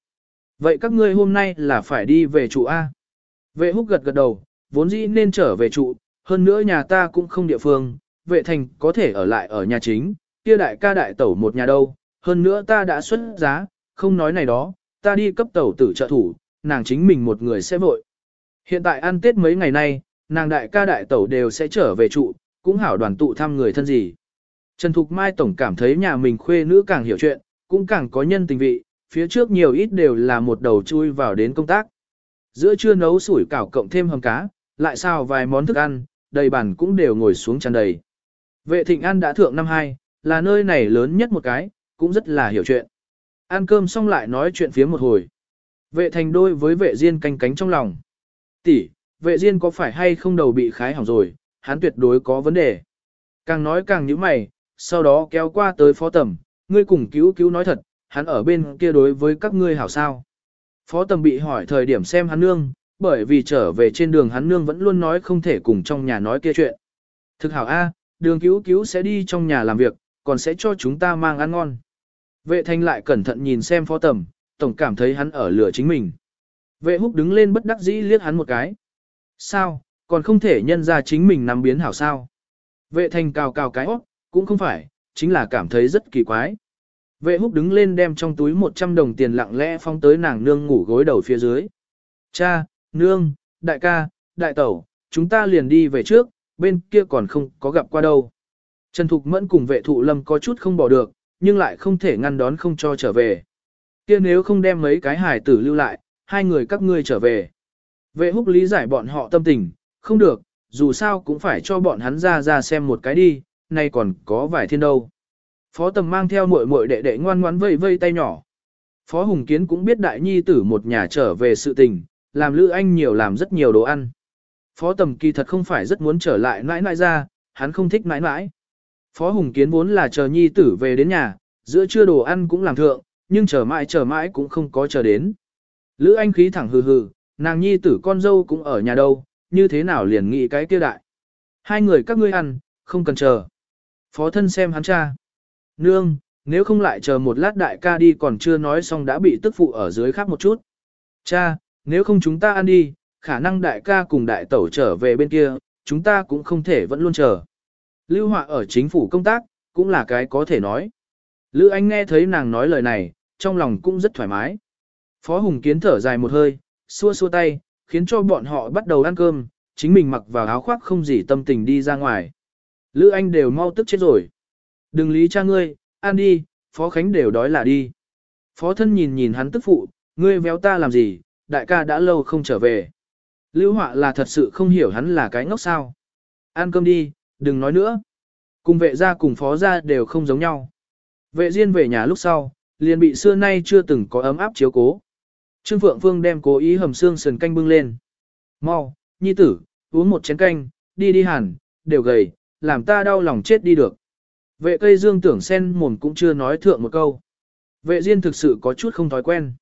Vậy các ngươi hôm nay là phải đi về trụ A. Vệ húc gật gật đầu, vốn dĩ nên trở về trụ, hơn nữa nhà ta cũng không địa phương, vệ thành có thể ở lại ở nhà chính, kia đại ca đại tẩu một nhà đâu, hơn nữa ta đã xuất giá, không nói này đó, ta đi cấp tẩu tử trợ thủ, nàng chính mình một người sẽ vội. Hiện tại ăn tết mấy ngày nay, nàng đại ca đại tẩu đều sẽ trở về trụ, cũng hảo đoàn tụ thăm người thân gì. Trần Thục Mai Tổng cảm thấy nhà mình khuê nữ càng hiểu chuyện, cũng càng có nhân tình vị, phía trước nhiều ít đều là một đầu chui vào đến công tác. Giữa trưa nấu sủi cảo cộng thêm hầm cá, lại xào vài món thức ăn, đầy bàn cũng đều ngồi xuống tràn đầy. Vệ thịnh ăn đã thượng năm hai, là nơi này lớn nhất một cái, cũng rất là hiểu chuyện. Ăn cơm xong lại nói chuyện phía một hồi. Vệ thành đôi với vệ diên canh cánh trong lòng. tỷ, vệ diên có phải hay không đầu bị khái hỏng rồi, hắn tuyệt đối có vấn đề. Càng nói càng nhíu mày, sau đó kéo qua tới phó tầm, ngươi cùng cứu cứu nói thật, hắn ở bên kia đối với các ngươi hảo sao. Phó tầm bị hỏi thời điểm xem hắn nương, bởi vì trở về trên đường hắn nương vẫn luôn nói không thể cùng trong nhà nói kia chuyện. Thực hảo A, đường cứu cứu sẽ đi trong nhà làm việc, còn sẽ cho chúng ta mang ăn ngon. Vệ thanh lại cẩn thận nhìn xem phó tầm, tổng cảm thấy hắn ở lửa chính mình. Vệ húc đứng lên bất đắc dĩ liếc hắn một cái. Sao, còn không thể nhân ra chính mình nắm biến hảo sao? Vệ thanh cào cào cái óc, cũng không phải, chính là cảm thấy rất kỳ quái. Vệ húc đứng lên đem trong túi 100 đồng tiền lặng lẽ phong tới nàng nương ngủ gối đầu phía dưới. Cha, nương, đại ca, đại tẩu, chúng ta liền đi về trước, bên kia còn không có gặp qua đâu. Trần Thục Mẫn cùng vệ thụ lâm có chút không bỏ được, nhưng lại không thể ngăn đón không cho trở về. Kia nếu không đem mấy cái hải tử lưu lại, hai người các ngươi trở về. Vệ húc lý giải bọn họ tâm tình, không được, dù sao cũng phải cho bọn hắn ra ra xem một cái đi, nay còn có vài thiên đâu. Phó tầm mang theo muội muội đệ đệ ngoan ngoãn vây vây tay nhỏ. Phó Hùng Kiến cũng biết đại nhi tử một nhà trở về sự tình, làm Lữ Anh nhiều làm rất nhiều đồ ăn. Phó tầm kỳ thật không phải rất muốn trở lại nãi nãi ra, hắn không thích nãi nãi. Phó Hùng Kiến vốn là chờ nhi tử về đến nhà, giữa trưa đồ ăn cũng làm thượng, nhưng chờ mãi chờ mãi cũng không có chờ đến. Lữ Anh khí thẳng hừ hừ, nàng nhi tử con dâu cũng ở nhà đâu, như thế nào liền nghĩ cái kia đại. Hai người các ngươi ăn, không cần chờ. Phó thân xem hắn cha. Nương, nếu không lại chờ một lát đại ca đi còn chưa nói xong đã bị tức phụ ở dưới khác một chút. Cha, nếu không chúng ta ăn đi, khả năng đại ca cùng đại tẩu trở về bên kia, chúng ta cũng không thể vẫn luôn chờ. Lưu Họa ở chính phủ công tác, cũng là cái có thể nói. Lữ Anh nghe thấy nàng nói lời này, trong lòng cũng rất thoải mái. Phó Hùng Kiến thở dài một hơi, xua xua tay, khiến cho bọn họ bắt đầu ăn cơm, chính mình mặc vào áo khoác không gì tâm tình đi ra ngoài. Lữ Anh đều mau tức chết rồi. Đừng lý cha ngươi, ăn đi, Phó Khánh đều đói là đi. Phó thân nhìn nhìn hắn tức phụ, ngươi véo ta làm gì, đại ca đã lâu không trở về. Lưu Họa là thật sự không hiểu hắn là cái ngốc sao. Ăn cơm đi, đừng nói nữa. Cùng vệ gia cùng phó gia đều không giống nhau. Vệ Diên về nhà lúc sau, liền bị xưa nay chưa từng có ấm áp chiếu cố. Trương Phượng Phương đem cố ý hầm xương sườn canh bưng lên. Mau, nhi tử, uống một chén canh, đi đi hẳn, đều gầy, làm ta đau lòng chết đi được. Vệ cây dương tưởng sen mồm cũng chưa nói thượng một câu. Vệ Diên thực sự có chút không thói quen.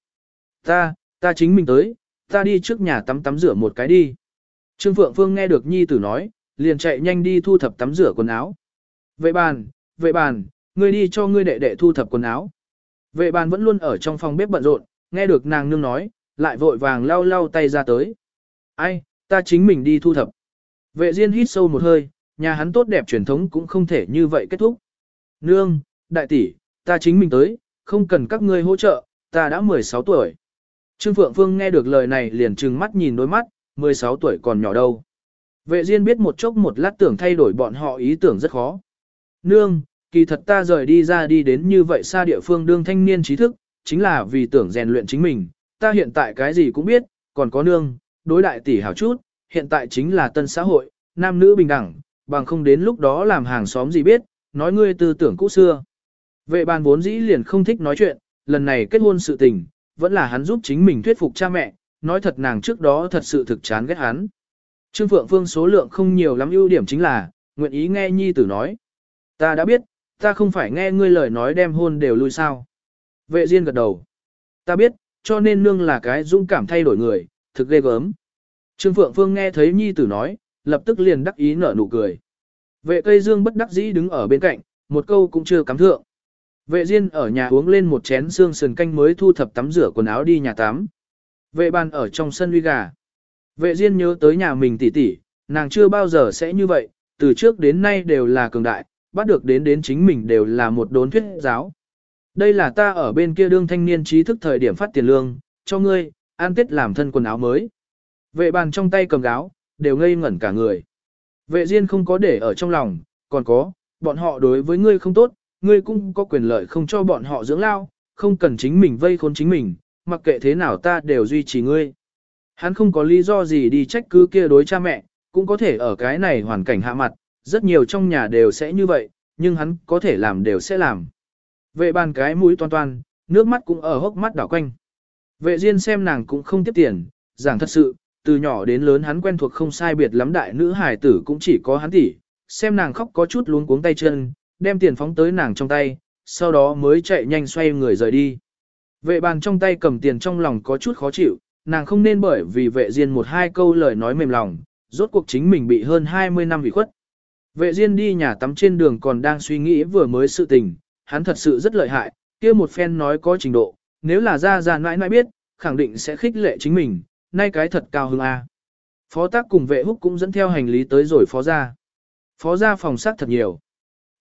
Ta, ta chính mình tới, ta đi trước nhà tắm tắm rửa một cái đi. Trương Phượng Phương nghe được nhi tử nói, liền chạy nhanh đi thu thập tắm rửa quần áo. Vệ bàn, vệ bàn, ngươi đi cho ngươi đệ đệ thu thập quần áo. Vệ bàn vẫn luôn ở trong phòng bếp bận rộn, nghe được nàng nương nói, lại vội vàng lau lau tay ra tới. Ai, ta chính mình đi thu thập. Vệ Diên hít sâu một hơi, nhà hắn tốt đẹp truyền thống cũng không thể như vậy kết thúc. Nương, đại tỷ, ta chính mình tới, không cần các ngươi hỗ trợ, ta đã 16 tuổi. Trương Phượng Phương nghe được lời này liền trừng mắt nhìn đôi mắt, 16 tuổi còn nhỏ đâu. Vệ Diên biết một chốc một lát tưởng thay đổi bọn họ ý tưởng rất khó. Nương, kỳ thật ta rời đi ra đi đến như vậy xa địa phương đương thanh niên trí thức, chính là vì tưởng rèn luyện chính mình, ta hiện tại cái gì cũng biết, còn có nương, đối đại tỷ hảo chút, hiện tại chính là tân xã hội, nam nữ bình đẳng, bằng không đến lúc đó làm hàng xóm gì biết, nói ngươi tư tưởng cũ xưa. Vệ bàn vốn dĩ liền không thích nói chuyện, lần này kết hôn sự tình, vẫn là hắn giúp chính mình thuyết phục cha mẹ, nói thật nàng trước đó thật sự thực chán ghét hắn. Trương Phượng Phương số lượng không nhiều lắm ưu điểm chính là, nguyện ý nghe nhi tử nói. Ta đã biết, ta không phải nghe ngươi lời nói đem hôn đều lui sao. Vệ Diên gật đầu. Ta biết, cho nên nương là cái dũng cảm thay đổi người, thực ghê gớm. Trương Phượng Phương nghe thấy nhi tử nói, lập tức liền đắc ý nở nụ cười. Vệ cây dương bất đắc dĩ đứng ở bên cạnh, một câu cũng chưa cắm thượng. Vệ Diên ở nhà uống lên một chén xương sườn canh mới thu thập tắm rửa quần áo đi nhà tắm. Vệ bàn ở trong sân uy gà. Vệ Diên nhớ tới nhà mình tỷ tỷ, nàng chưa bao giờ sẽ như vậy, từ trước đến nay đều là cường đại, bắt được đến đến chính mình đều là một đốn thuyết giáo. Đây là ta ở bên kia đương thanh niên trí thức thời điểm phát tiền lương, cho ngươi, an tết làm thân quần áo mới. Vệ bàn trong tay cầm gáo, đều ngây ngẩn cả người. Vệ Diên không có để ở trong lòng, còn có, bọn họ đối với ngươi không tốt, ngươi cũng có quyền lợi không cho bọn họ dưỡng lao, không cần chính mình vây khốn chính mình, mặc kệ thế nào ta đều duy trì ngươi. Hắn không có lý do gì đi trách cứ kia đối cha mẹ, cũng có thể ở cái này hoàn cảnh hạ mặt, rất nhiều trong nhà đều sẽ như vậy, nhưng hắn có thể làm đều sẽ làm. Vệ bàn cái mũi toan toan, nước mắt cũng ở hốc mắt đảo quanh. Vệ Diên xem nàng cũng không tiếp tiền, giảng thật sự, từ nhỏ đến lớn hắn quen thuộc không sai biệt lắm đại nữ hài tử cũng chỉ có hắn tỷ, xem nàng khóc có chút luống cuống tay chân, đem tiền phóng tới nàng trong tay, sau đó mới chạy nhanh xoay người rời đi. Vệ bàn trong tay cầm tiền trong lòng có chút khó chịu, nàng không nên bởi vì vệ diên một hai câu lời nói mềm lòng, rốt cuộc chính mình bị hơn 20 năm bị khuất. Vệ diên đi nhà tắm trên đường còn đang suy nghĩ vừa mới sự tình, hắn thật sự rất lợi hại, kia một phen nói có trình độ, nếu là ra ra mãi mãi biết, khẳng định sẽ khích lệ chính mình, nay cái thật cao hứng A. Phó tác cùng vệ húc cũng dẫn theo hành lý tới rồi phó gia. Phó gia phòng sát thật nhiều.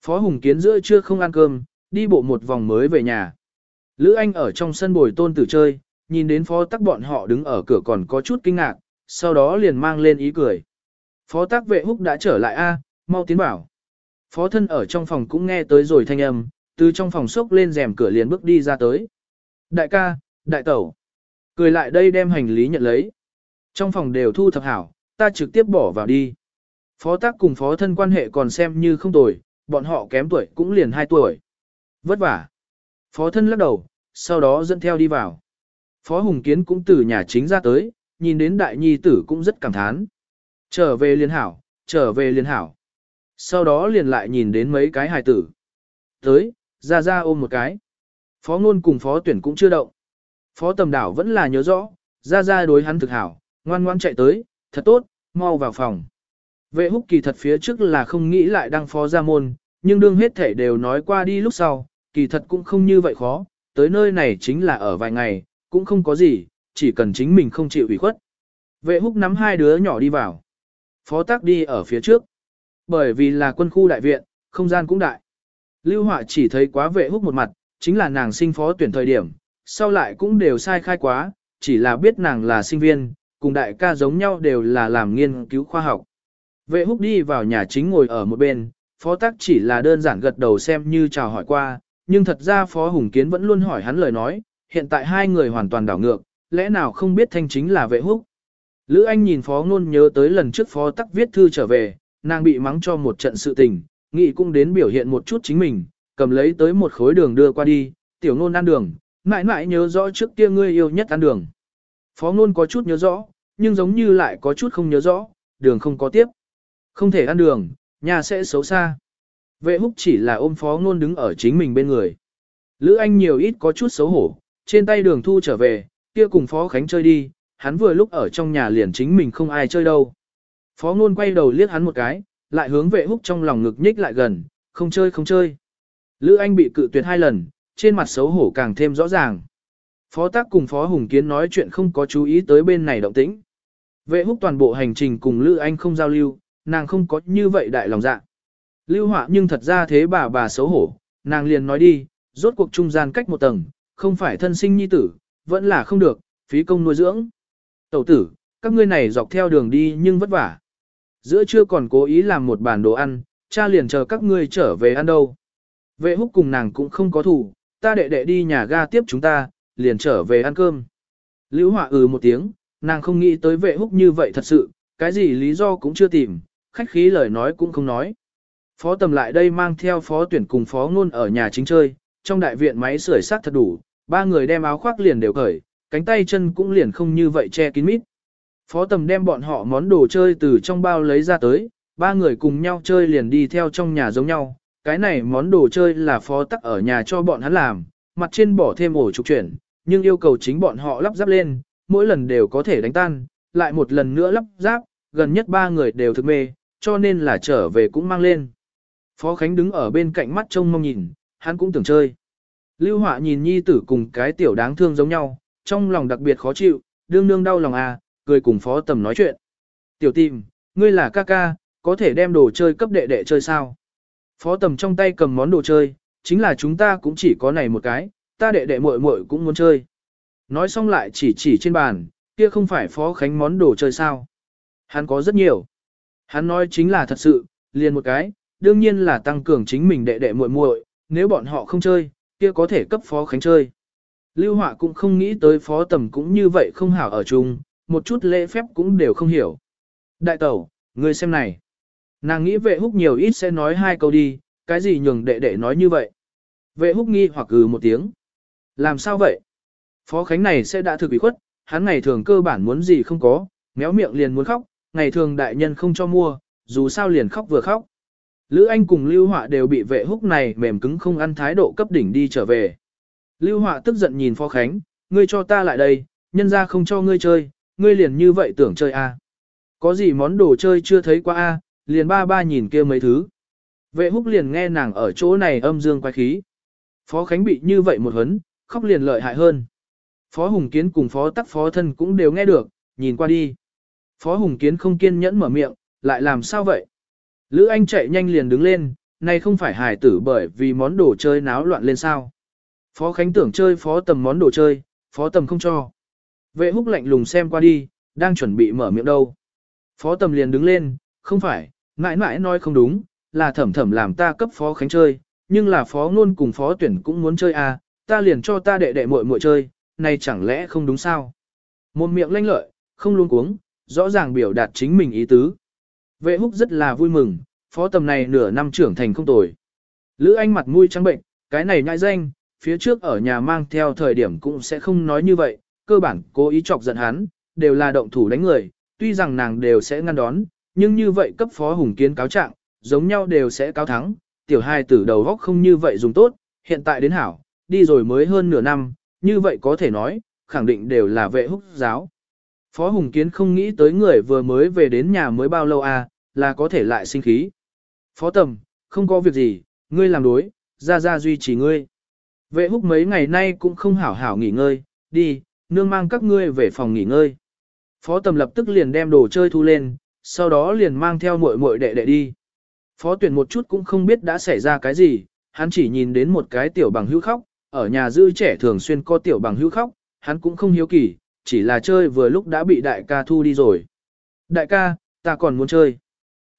Phó Hùng Kiến giữa trưa không ăn cơm, đi bộ một vòng mới về nhà. Lữ Anh ở trong sân bồi tôn tử chơi, nhìn đến phó tắc bọn họ đứng ở cửa còn có chút kinh ngạc, sau đó liền mang lên ý cười. Phó tác vệ húc đã trở lại a, mau tiến bảo. Phó thân ở trong phòng cũng nghe tới rồi thanh âm, từ trong phòng sốc lên rèm cửa liền bước đi ra tới. Đại ca, đại tẩu. Cười lại đây đem hành lý nhận lấy. Trong phòng đều thu thập hảo, ta trực tiếp bỏ vào đi. Phó tác cùng phó thân quan hệ còn xem như không tồi, bọn họ kém tuổi cũng liền 2 tuổi. Vất vả. Phó thân lắc đầu, sau đó dẫn theo đi vào. Phó Hùng Kiến cũng từ nhà chính ra tới, nhìn đến đại nhi tử cũng rất cảm thán. Trở về liên hảo, trở về liên hảo. Sau đó liền lại nhìn đến mấy cái hài tử. Tới, ra ra ôm một cái. Phó ngôn cùng phó tuyển cũng chưa động. Phó tầm đảo vẫn là nhớ rõ, ra ra đối hắn thực hảo, ngoan ngoan chạy tới, thật tốt, mau vào phòng. Vệ húc kỳ thật phía trước là không nghĩ lại đăng phó ra môn, nhưng đương hết thể đều nói qua đi lúc sau, kỳ thật cũng không như vậy khó, tới nơi này chính là ở vài ngày, cũng không có gì, chỉ cần chính mình không chịu ủy khuất. Vệ húc nắm hai đứa nhỏ đi vào. Phó tác đi ở phía trước. Bởi vì là quân khu đại viện, không gian cũng đại. Lưu Họa chỉ thấy quá vệ húc một mặt, chính là nàng sinh phó tuyển thời điểm, sau lại cũng đều sai khai quá, chỉ là biết nàng là sinh viên, cùng đại ca giống nhau đều là làm nghiên cứu khoa học. Vệ húc đi vào nhà chính ngồi ở một bên, phó tác chỉ là đơn giản gật đầu xem như chào hỏi qua, nhưng thật ra phó hùng kiến vẫn luôn hỏi hắn lời nói, hiện tại hai người hoàn toàn đảo ngược, lẽ nào không biết thanh chính là vệ húc. Lữ Anh nhìn phó ngôn nhớ tới lần trước phó tắc viết thư trở về, nàng bị mắng cho một trận sự tình, nghị cũng đến biểu hiện một chút chính mình, cầm lấy tới một khối đường đưa qua đi, tiểu ngôn ăn đường, mãi mãi nhớ rõ trước kia ngươi yêu nhất ăn đường. Phó ngôn có chút nhớ rõ, nhưng giống như lại có chút không nhớ rõ, đường không có tiếp. Không thể ăn đường, nhà sẽ xấu xa. Vệ húc chỉ là ôm phó ngôn đứng ở chính mình bên người. Lữ Anh nhiều ít có chút xấu hổ, trên tay đường thu trở về, kia cùng phó khánh chơi đi, hắn vừa lúc ở trong nhà liền chính mình không ai chơi đâu. Phó ngôn quay đầu liếc hắn một cái, lại hướng vệ húc trong lòng ngực nhích lại gần, không chơi không chơi. Lữ Anh bị cự tuyệt hai lần, trên mặt xấu hổ càng thêm rõ ràng. Phó tác cùng Phó Hùng Kiến nói chuyện không có chú ý tới bên này động tĩnh. Vệ húc toàn bộ hành trình cùng Lữ Anh không giao lưu, nàng không có như vậy đại lòng dạ. Lưu họa nhưng thật ra thế bà bà xấu hổ, nàng liền nói đi, rốt cuộc trung gian cách một tầng, không phải thân sinh nhi tử, vẫn là không được, phí công nuôi dưỡng. Tẩu tử, các ngươi này dọc theo đường đi nhưng vất vả. Giữa trưa còn cố ý làm một bàn đồ ăn, cha liền chờ các ngươi trở về ăn đâu. Vệ húc cùng nàng cũng không có thủ, ta đệ đệ đi nhà ga tiếp chúng ta, liền trở về ăn cơm. Lưu họa ừ một tiếng, nàng không nghĩ tới vệ húc như vậy thật sự, cái gì lý do cũng chưa tìm, khách khí lời nói cũng không nói. Phó tầm lại đây mang theo phó tuyển cùng phó ngôn ở nhà chính chơi, trong đại viện máy sưởi sát thật đủ, ba người đem áo khoác liền đều cởi, cánh tay chân cũng liền không như vậy che kín mít. Phó tầm đem bọn họ món đồ chơi từ trong bao lấy ra tới, ba người cùng nhau chơi liền đi theo trong nhà giống nhau. Cái này món đồ chơi là phó tắc ở nhà cho bọn hắn làm, mặt trên bỏ thêm ổ trục chuyển, nhưng yêu cầu chính bọn họ lắp ráp lên, mỗi lần đều có thể đánh tan, lại một lần nữa lắp ráp, gần nhất ba người đều thực mê, cho nên là trở về cũng mang lên. Phó Khánh đứng ở bên cạnh mắt trông mong nhìn, hắn cũng tưởng chơi. Lưu Họa nhìn nhi tử cùng cái tiểu đáng thương giống nhau, trong lòng đặc biệt khó chịu, đương đương đau lòng à, cười cùng phó tầm nói chuyện. Tiểu tìm, ngươi là ca ca, có thể đem đồ chơi cấp đệ đệ chơi sao? Phó tầm trong tay cầm món đồ chơi, chính là chúng ta cũng chỉ có này một cái, ta đệ đệ muội muội cũng muốn chơi. Nói xong lại chỉ chỉ trên bàn, kia không phải phó khánh món đồ chơi sao? Hắn có rất nhiều. Hắn nói chính là thật sự, liền một cái, đương nhiên là tăng cường chính mình đệ đệ muội muội, nếu bọn họ không chơi, kia có thể cấp phó khánh chơi. Lưu Họa cũng không nghĩ tới phó tầm cũng như vậy không hảo ở chung, một chút lễ phép cũng đều không hiểu. Đại tẩu, ngươi xem này. Nàng nghĩ vệ húc nhiều ít sẽ nói hai câu đi, cái gì nhường đệ đệ nói như vậy. Vệ húc nghi hoặc gừ một tiếng. Làm sao vậy? Phó Khánh này sẽ đã thực bị khuất, hắn ngày thường cơ bản muốn gì không có, méo miệng liền muốn khóc, ngày thường đại nhân không cho mua, dù sao liền khóc vừa khóc. Lữ Anh cùng Lưu Họa đều bị vệ húc này mềm cứng không ăn thái độ cấp đỉnh đi trở về. Lưu Họa tức giận nhìn Phó Khánh, ngươi cho ta lại đây, nhân ra không cho ngươi chơi, ngươi liền như vậy tưởng chơi a? À? Có gì món đồ chơi chưa thấy qua a? À? liền ba ba nhìn kia mấy thứ. Vệ húc liền nghe nàng ở chỗ này âm dương quái khí. Phó Khánh bị như vậy một hấn, khóc liền lợi hại hơn. Phó Hùng Kiến cùng Phó Tắc Phó Thân cũng đều nghe được, nhìn qua đi. Phó Hùng Kiến không kiên nhẫn mở miệng, lại làm sao vậy? Lữ Anh chạy nhanh liền đứng lên, này không phải hài tử bởi vì món đồ chơi náo loạn lên sao. Phó Khánh tưởng chơi Phó Tầm món đồ chơi, Phó Tầm không cho. Vệ húc lạnh lùng xem qua đi, đang chuẩn bị mở miệng đâu. Phó Tầm liền đứng lên, không phải, mãi mãi nói không đúng, là thẩm thẩm làm ta cấp phó khánh chơi, nhưng là phó ngôn cùng phó tuyển cũng muốn chơi à, ta liền cho ta đệ đệ muội muội chơi, này chẳng lẽ không đúng sao? Một miệng lanh lợi, không luôn cuống, rõ ràng biểu đạt chính mình ý tứ. Vệ húc rất là vui mừng, phó tầm này nửa năm trưởng thành không tồi. Lữ anh mặt mũi trắng bệnh, cái này nhãi danh, phía trước ở nhà mang theo thời điểm cũng sẽ không nói như vậy, cơ bản cố ý chọc giận hắn, đều là động thủ đánh người, tuy rằng nàng đều sẽ ngăn đón, nhưng như vậy cấp phó hùng kiến cáo trạng, giống nhau đều sẽ cáo thắng, tiểu hai tử đầu góc không như vậy dùng tốt, hiện tại đến hảo, đi rồi mới hơn nửa năm, như vậy có thể nói, khẳng định đều là vệ húc giáo. Phó Hùng Kiến không nghĩ tới người vừa mới về đến nhà mới bao lâu à, là có thể lại sinh khí. Phó Tầm, không có việc gì, ngươi làm đối, ra ra duy trì ngươi. Vệ húc mấy ngày nay cũng không hảo hảo nghỉ ngơi, đi, nương mang các ngươi về phòng nghỉ ngơi. Phó Tầm lập tức liền đem đồ chơi thu lên, sau đó liền mang theo muội muội đệ đệ đi. Phó tuyển một chút cũng không biết đã xảy ra cái gì, hắn chỉ nhìn đến một cái tiểu bằng hữu khóc, ở nhà dư trẻ thường xuyên có tiểu bằng hữu khóc, hắn cũng không hiếu kỳ, chỉ là chơi vừa lúc đã bị đại ca thu đi rồi. Đại ca, ta còn muốn chơi.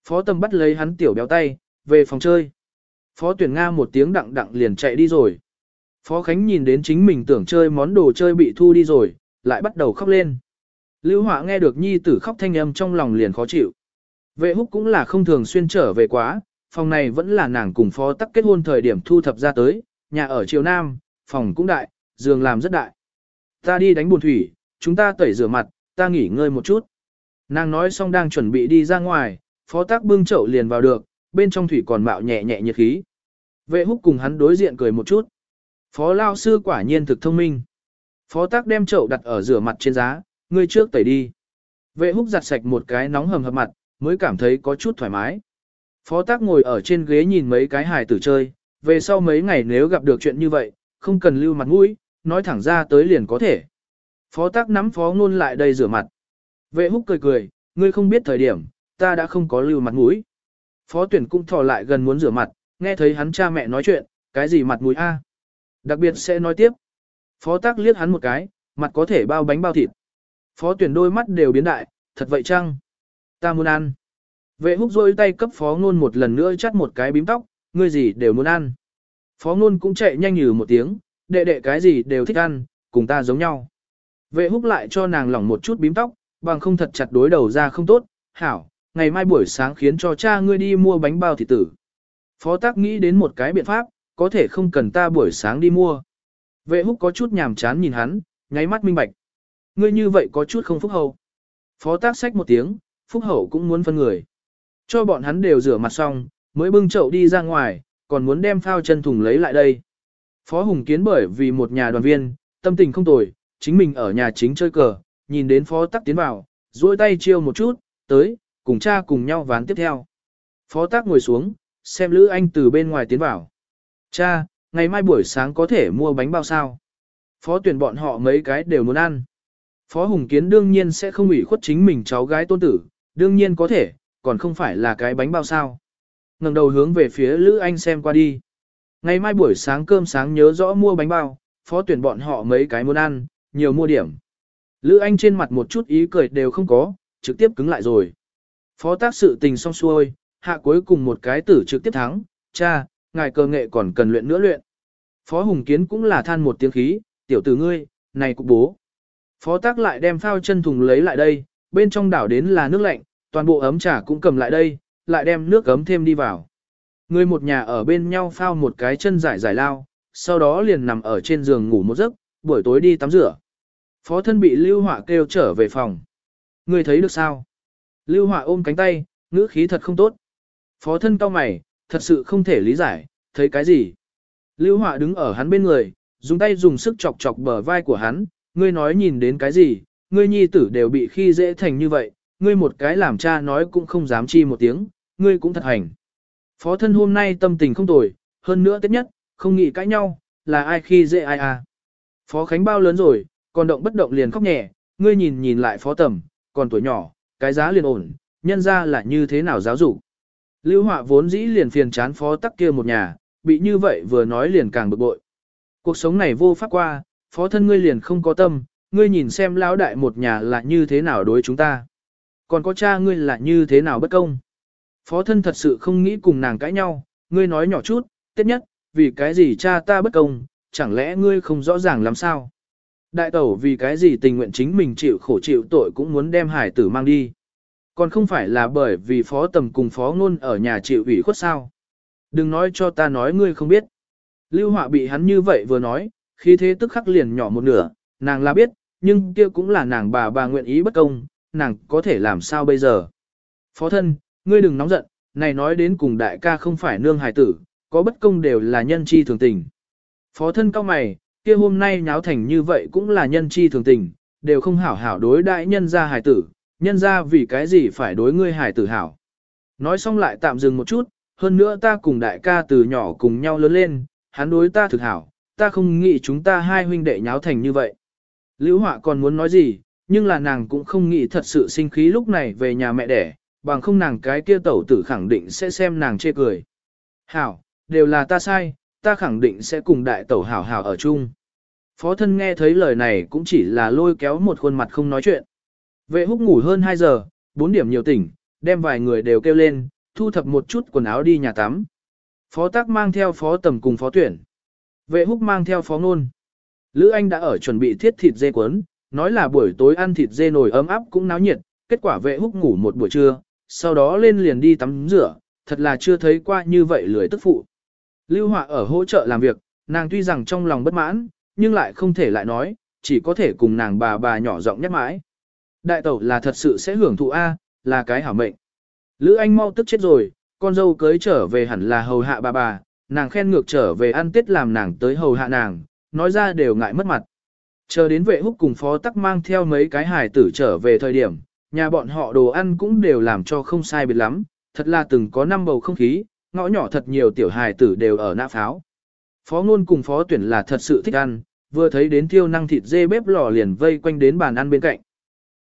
Phó tâm bắt lấy hắn tiểu béo tay, về phòng chơi. Phó tuyển Nga một tiếng đặng đặng liền chạy đi rồi. Phó Khánh nhìn đến chính mình tưởng chơi món đồ chơi bị thu đi rồi, lại bắt đầu khóc lên. Lưu Họa nghe được nhi tử khóc thanh âm trong lòng liền khó chịu. Vệ húc cũng là không thường xuyên trở về quá, phòng này vẫn là nàng cùng phó tắc kết hôn thời điểm thu thập ra tới, nhà ở triều nam, phòng cũng đại, giường làm rất đại. Ta đi đánh buồn thủy, chúng ta tẩy rửa mặt, ta nghỉ ngơi một chút. Nàng nói xong đang chuẩn bị đi ra ngoài, phó tác bưng chậu liền vào được, bên trong thủy còn mạo nhẹ nhẹ nhiệt khí. Vệ húc cùng hắn đối diện cười một chút. Phó lao sư quả nhiên thực thông minh. Phó tác đem chậu đặt ở rửa mặt trên giá, ngươi trước tẩy đi. Vệ húc giặt sạch một cái nóng hầm hập mặt, mới cảm thấy có chút thoải mái. Phó tác ngồi ở trên ghế nhìn mấy cái hài tử chơi, về sau mấy ngày nếu gặp được chuyện như vậy, không cần lưu mặt mũi, nói thẳng ra tới liền có thể. Phó tác nắm phó ngôn lại đây rửa mặt. Vệ húc cười cười, ngươi không biết thời điểm, ta đã không có lưu mặt mũi. Phó tuyển cũng thò lại gần muốn rửa mặt, nghe thấy hắn cha mẹ nói chuyện, cái gì mặt mũi a? Đặc biệt sẽ nói tiếp. Phó tác liếc hắn một cái, mặt có thể bao bánh bao thịt. Phó tuyển đôi mắt đều biến đại, thật vậy chăng? Ta muốn ăn. Vệ húc rôi tay cấp phó ngôn một lần nữa chắt một cái bím tóc, ngươi gì đều muốn ăn. Phó ngôn cũng chạy nhanh như một tiếng, đệ đệ cái gì đều thích ăn, cùng ta giống nhau. Vệ húc lại cho nàng lỏng một chút bím tóc, bằng không thật chặt đối đầu ra không tốt, hảo, ngày mai buổi sáng khiến cho cha ngươi đi mua bánh bao thịt tử. Phó tác nghĩ đến một cái biện pháp, có thể không cần ta buổi sáng đi mua. Vệ húc có chút nhàm chán nhìn hắn, nháy mắt minh bạch. Ngươi như vậy có chút không phúc hậu. Phó tác xách một tiếng, phúc hậu cũng muốn phân người. Cho bọn hắn đều rửa mặt xong, mới bưng chậu đi ra ngoài, còn muốn đem phao chân thùng lấy lại đây. Phó Hùng Kiến bởi vì một nhà đoàn viên, tâm tình không tồi, chính mình ở nhà chính chơi cờ, nhìn đến phó tắc tiến vào, duỗi tay chiêu một chút, tới, cùng cha cùng nhau ván tiếp theo. Phó tác ngồi xuống, xem Lữ Anh từ bên ngoài tiến vào. Cha, ngày mai buổi sáng có thể mua bánh bao sao? Phó tuyển bọn họ mấy cái đều muốn ăn. Phó Hùng Kiến đương nhiên sẽ không ủy khuất chính mình cháu gái tôn tử, đương nhiên có thể, còn không phải là cái bánh bao sao. ngẩng đầu hướng về phía Lữ Anh xem qua đi. Ngày mai buổi sáng cơm sáng nhớ rõ mua bánh bao, phó tuyển bọn họ mấy cái muốn ăn, nhiều mua điểm. Lữ Anh trên mặt một chút ý cười đều không có, trực tiếp cứng lại rồi. Phó tác sự tình xong xuôi, hạ cuối cùng một cái tử trực tiếp thắng, cha, ngài cơ nghệ còn cần luyện nữa luyện. Phó Hùng Kiến cũng là than một tiếng khí, tiểu tử ngươi, này cục bố. Phó tác lại đem phao chân thùng lấy lại đây, bên trong đảo đến là nước lạnh, toàn bộ ấm trà cũng cầm lại đây, lại đem nước ấm thêm đi vào. Người một nhà ở bên nhau phao một cái chân giải giải lao, sau đó liền nằm ở trên giường ngủ một giấc, buổi tối đi tắm rửa. Phó thân bị Lưu Họa kêu trở về phòng. Người thấy được sao? Lưu Họa ôm cánh tay, ngữ khí thật không tốt. Phó thân cao mày, thật sự không thể lý giải, thấy cái gì? Lưu Họa đứng ở hắn bên người, dùng tay dùng sức chọc chọc bờ vai của hắn, ngươi nói nhìn đến cái gì, ngươi nhi tử đều bị khi dễ thành như vậy, ngươi một cái làm cha nói cũng không dám chi một tiếng, ngươi cũng thật hành. Phó thân hôm nay tâm tình không tồi, hơn nữa tết nhất, không nghĩ cãi nhau, là ai khi dễ ai à. Phó Khánh bao lớn rồi, còn động bất động liền khóc nhẹ, ngươi nhìn nhìn lại phó tầm, còn tuổi nhỏ, cái giá liền ổn, nhân ra là như thế nào giáo dục. Lưu họa vốn dĩ liền phiền chán phó tắc kia một nhà, bị như vậy vừa nói liền càng bực bội. Cuộc sống này vô pháp qua, phó thân ngươi liền không có tâm, ngươi nhìn xem lão đại một nhà là như thế nào đối chúng ta. Còn có cha ngươi là như thế nào bất công. Phó thân thật sự không nghĩ cùng nàng cãi nhau, ngươi nói nhỏ chút, tiếp nhất, vì cái gì cha ta bất công, chẳng lẽ ngươi không rõ ràng làm sao? Đại tẩu vì cái gì tình nguyện chính mình chịu khổ chịu tội cũng muốn đem hải tử mang đi. Còn không phải là bởi vì phó tầm cùng phó ngôn ở nhà chịu ủy khuất sao. Đừng nói cho ta nói ngươi không biết. Lưu họa bị hắn như vậy vừa nói, khi thế tức khắc liền nhỏ một nửa, nàng là biết, nhưng kia cũng là nàng bà bà nguyện ý bất công, nàng có thể làm sao bây giờ. Phó thân, ngươi đừng nóng giận, này nói đến cùng đại ca không phải nương hài tử, có bất công đều là nhân chi thường tình. Phó thân cao mày, kia hôm nay nháo thành như vậy cũng là nhân chi thường tình, đều không hảo hảo đối đại nhân gia hài tử, nhân gia vì cái gì phải đối ngươi hài tử hảo. Nói xong lại tạm dừng một chút, hơn nữa ta cùng đại ca từ nhỏ cùng nhau lớn lên, hắn đối ta thực hảo, ta không nghĩ chúng ta hai huynh đệ nháo thành như vậy. Lữ Họa còn muốn nói gì, nhưng là nàng cũng không nghĩ thật sự sinh khí lúc này về nhà mẹ đẻ, bằng không nàng cái kia tẩu tử khẳng định sẽ xem nàng chê cười. Hảo, đều là ta sai, ta khẳng định sẽ cùng đại tẩu hảo hảo ở chung. Phó thân nghe thấy lời này cũng chỉ là lôi kéo một khuôn mặt không nói chuyện. Vệ húc ngủ hơn 2 giờ, 4 điểm nhiều tỉnh, đem vài người đều kêu lên, thu thập một chút quần áo đi nhà tắm. Phó tác mang theo phó tầm cùng phó tuyển. Vệ húc mang theo phó ngôn. Lữ Anh đã ở chuẩn bị thiết thịt dê cuốn, nói là buổi tối ăn thịt dê nồi ấm áp cũng náo nhiệt, kết quả vệ húc ngủ một buổi trưa, sau đó lên liền đi tắm rửa, thật là chưa thấy qua như vậy lười tức phụ. Lưu Họa ở hỗ trợ làm việc, nàng tuy rằng trong lòng bất mãn, nhưng lại không thể lại nói, chỉ có thể cùng nàng bà bà nhỏ giọng nhắc mãi. Đại tẩu là thật sự sẽ hưởng thụ A, là cái hảo mệnh. Lữ Anh mau tức chết rồi, con dâu cưới trở về hẳn là hầu hạ bà bà, nàng khen ngược trở về ăn tết làm nàng tới hầu hạ nàng, nói ra đều ngại mất mặt. Chờ đến vệ húc cùng phó tắc mang theo mấy cái hài tử trở về thời điểm, nhà bọn họ đồ ăn cũng đều làm cho không sai biệt lắm, thật là từng có năm bầu không khí, ngõ nhỏ thật nhiều tiểu hài tử đều ở nã pháo. Phó ngôn cùng phó tuyển là thật sự thích ăn, vừa thấy đến tiêu năng thịt dê bếp lò liền vây quanh đến bàn ăn bên cạnh.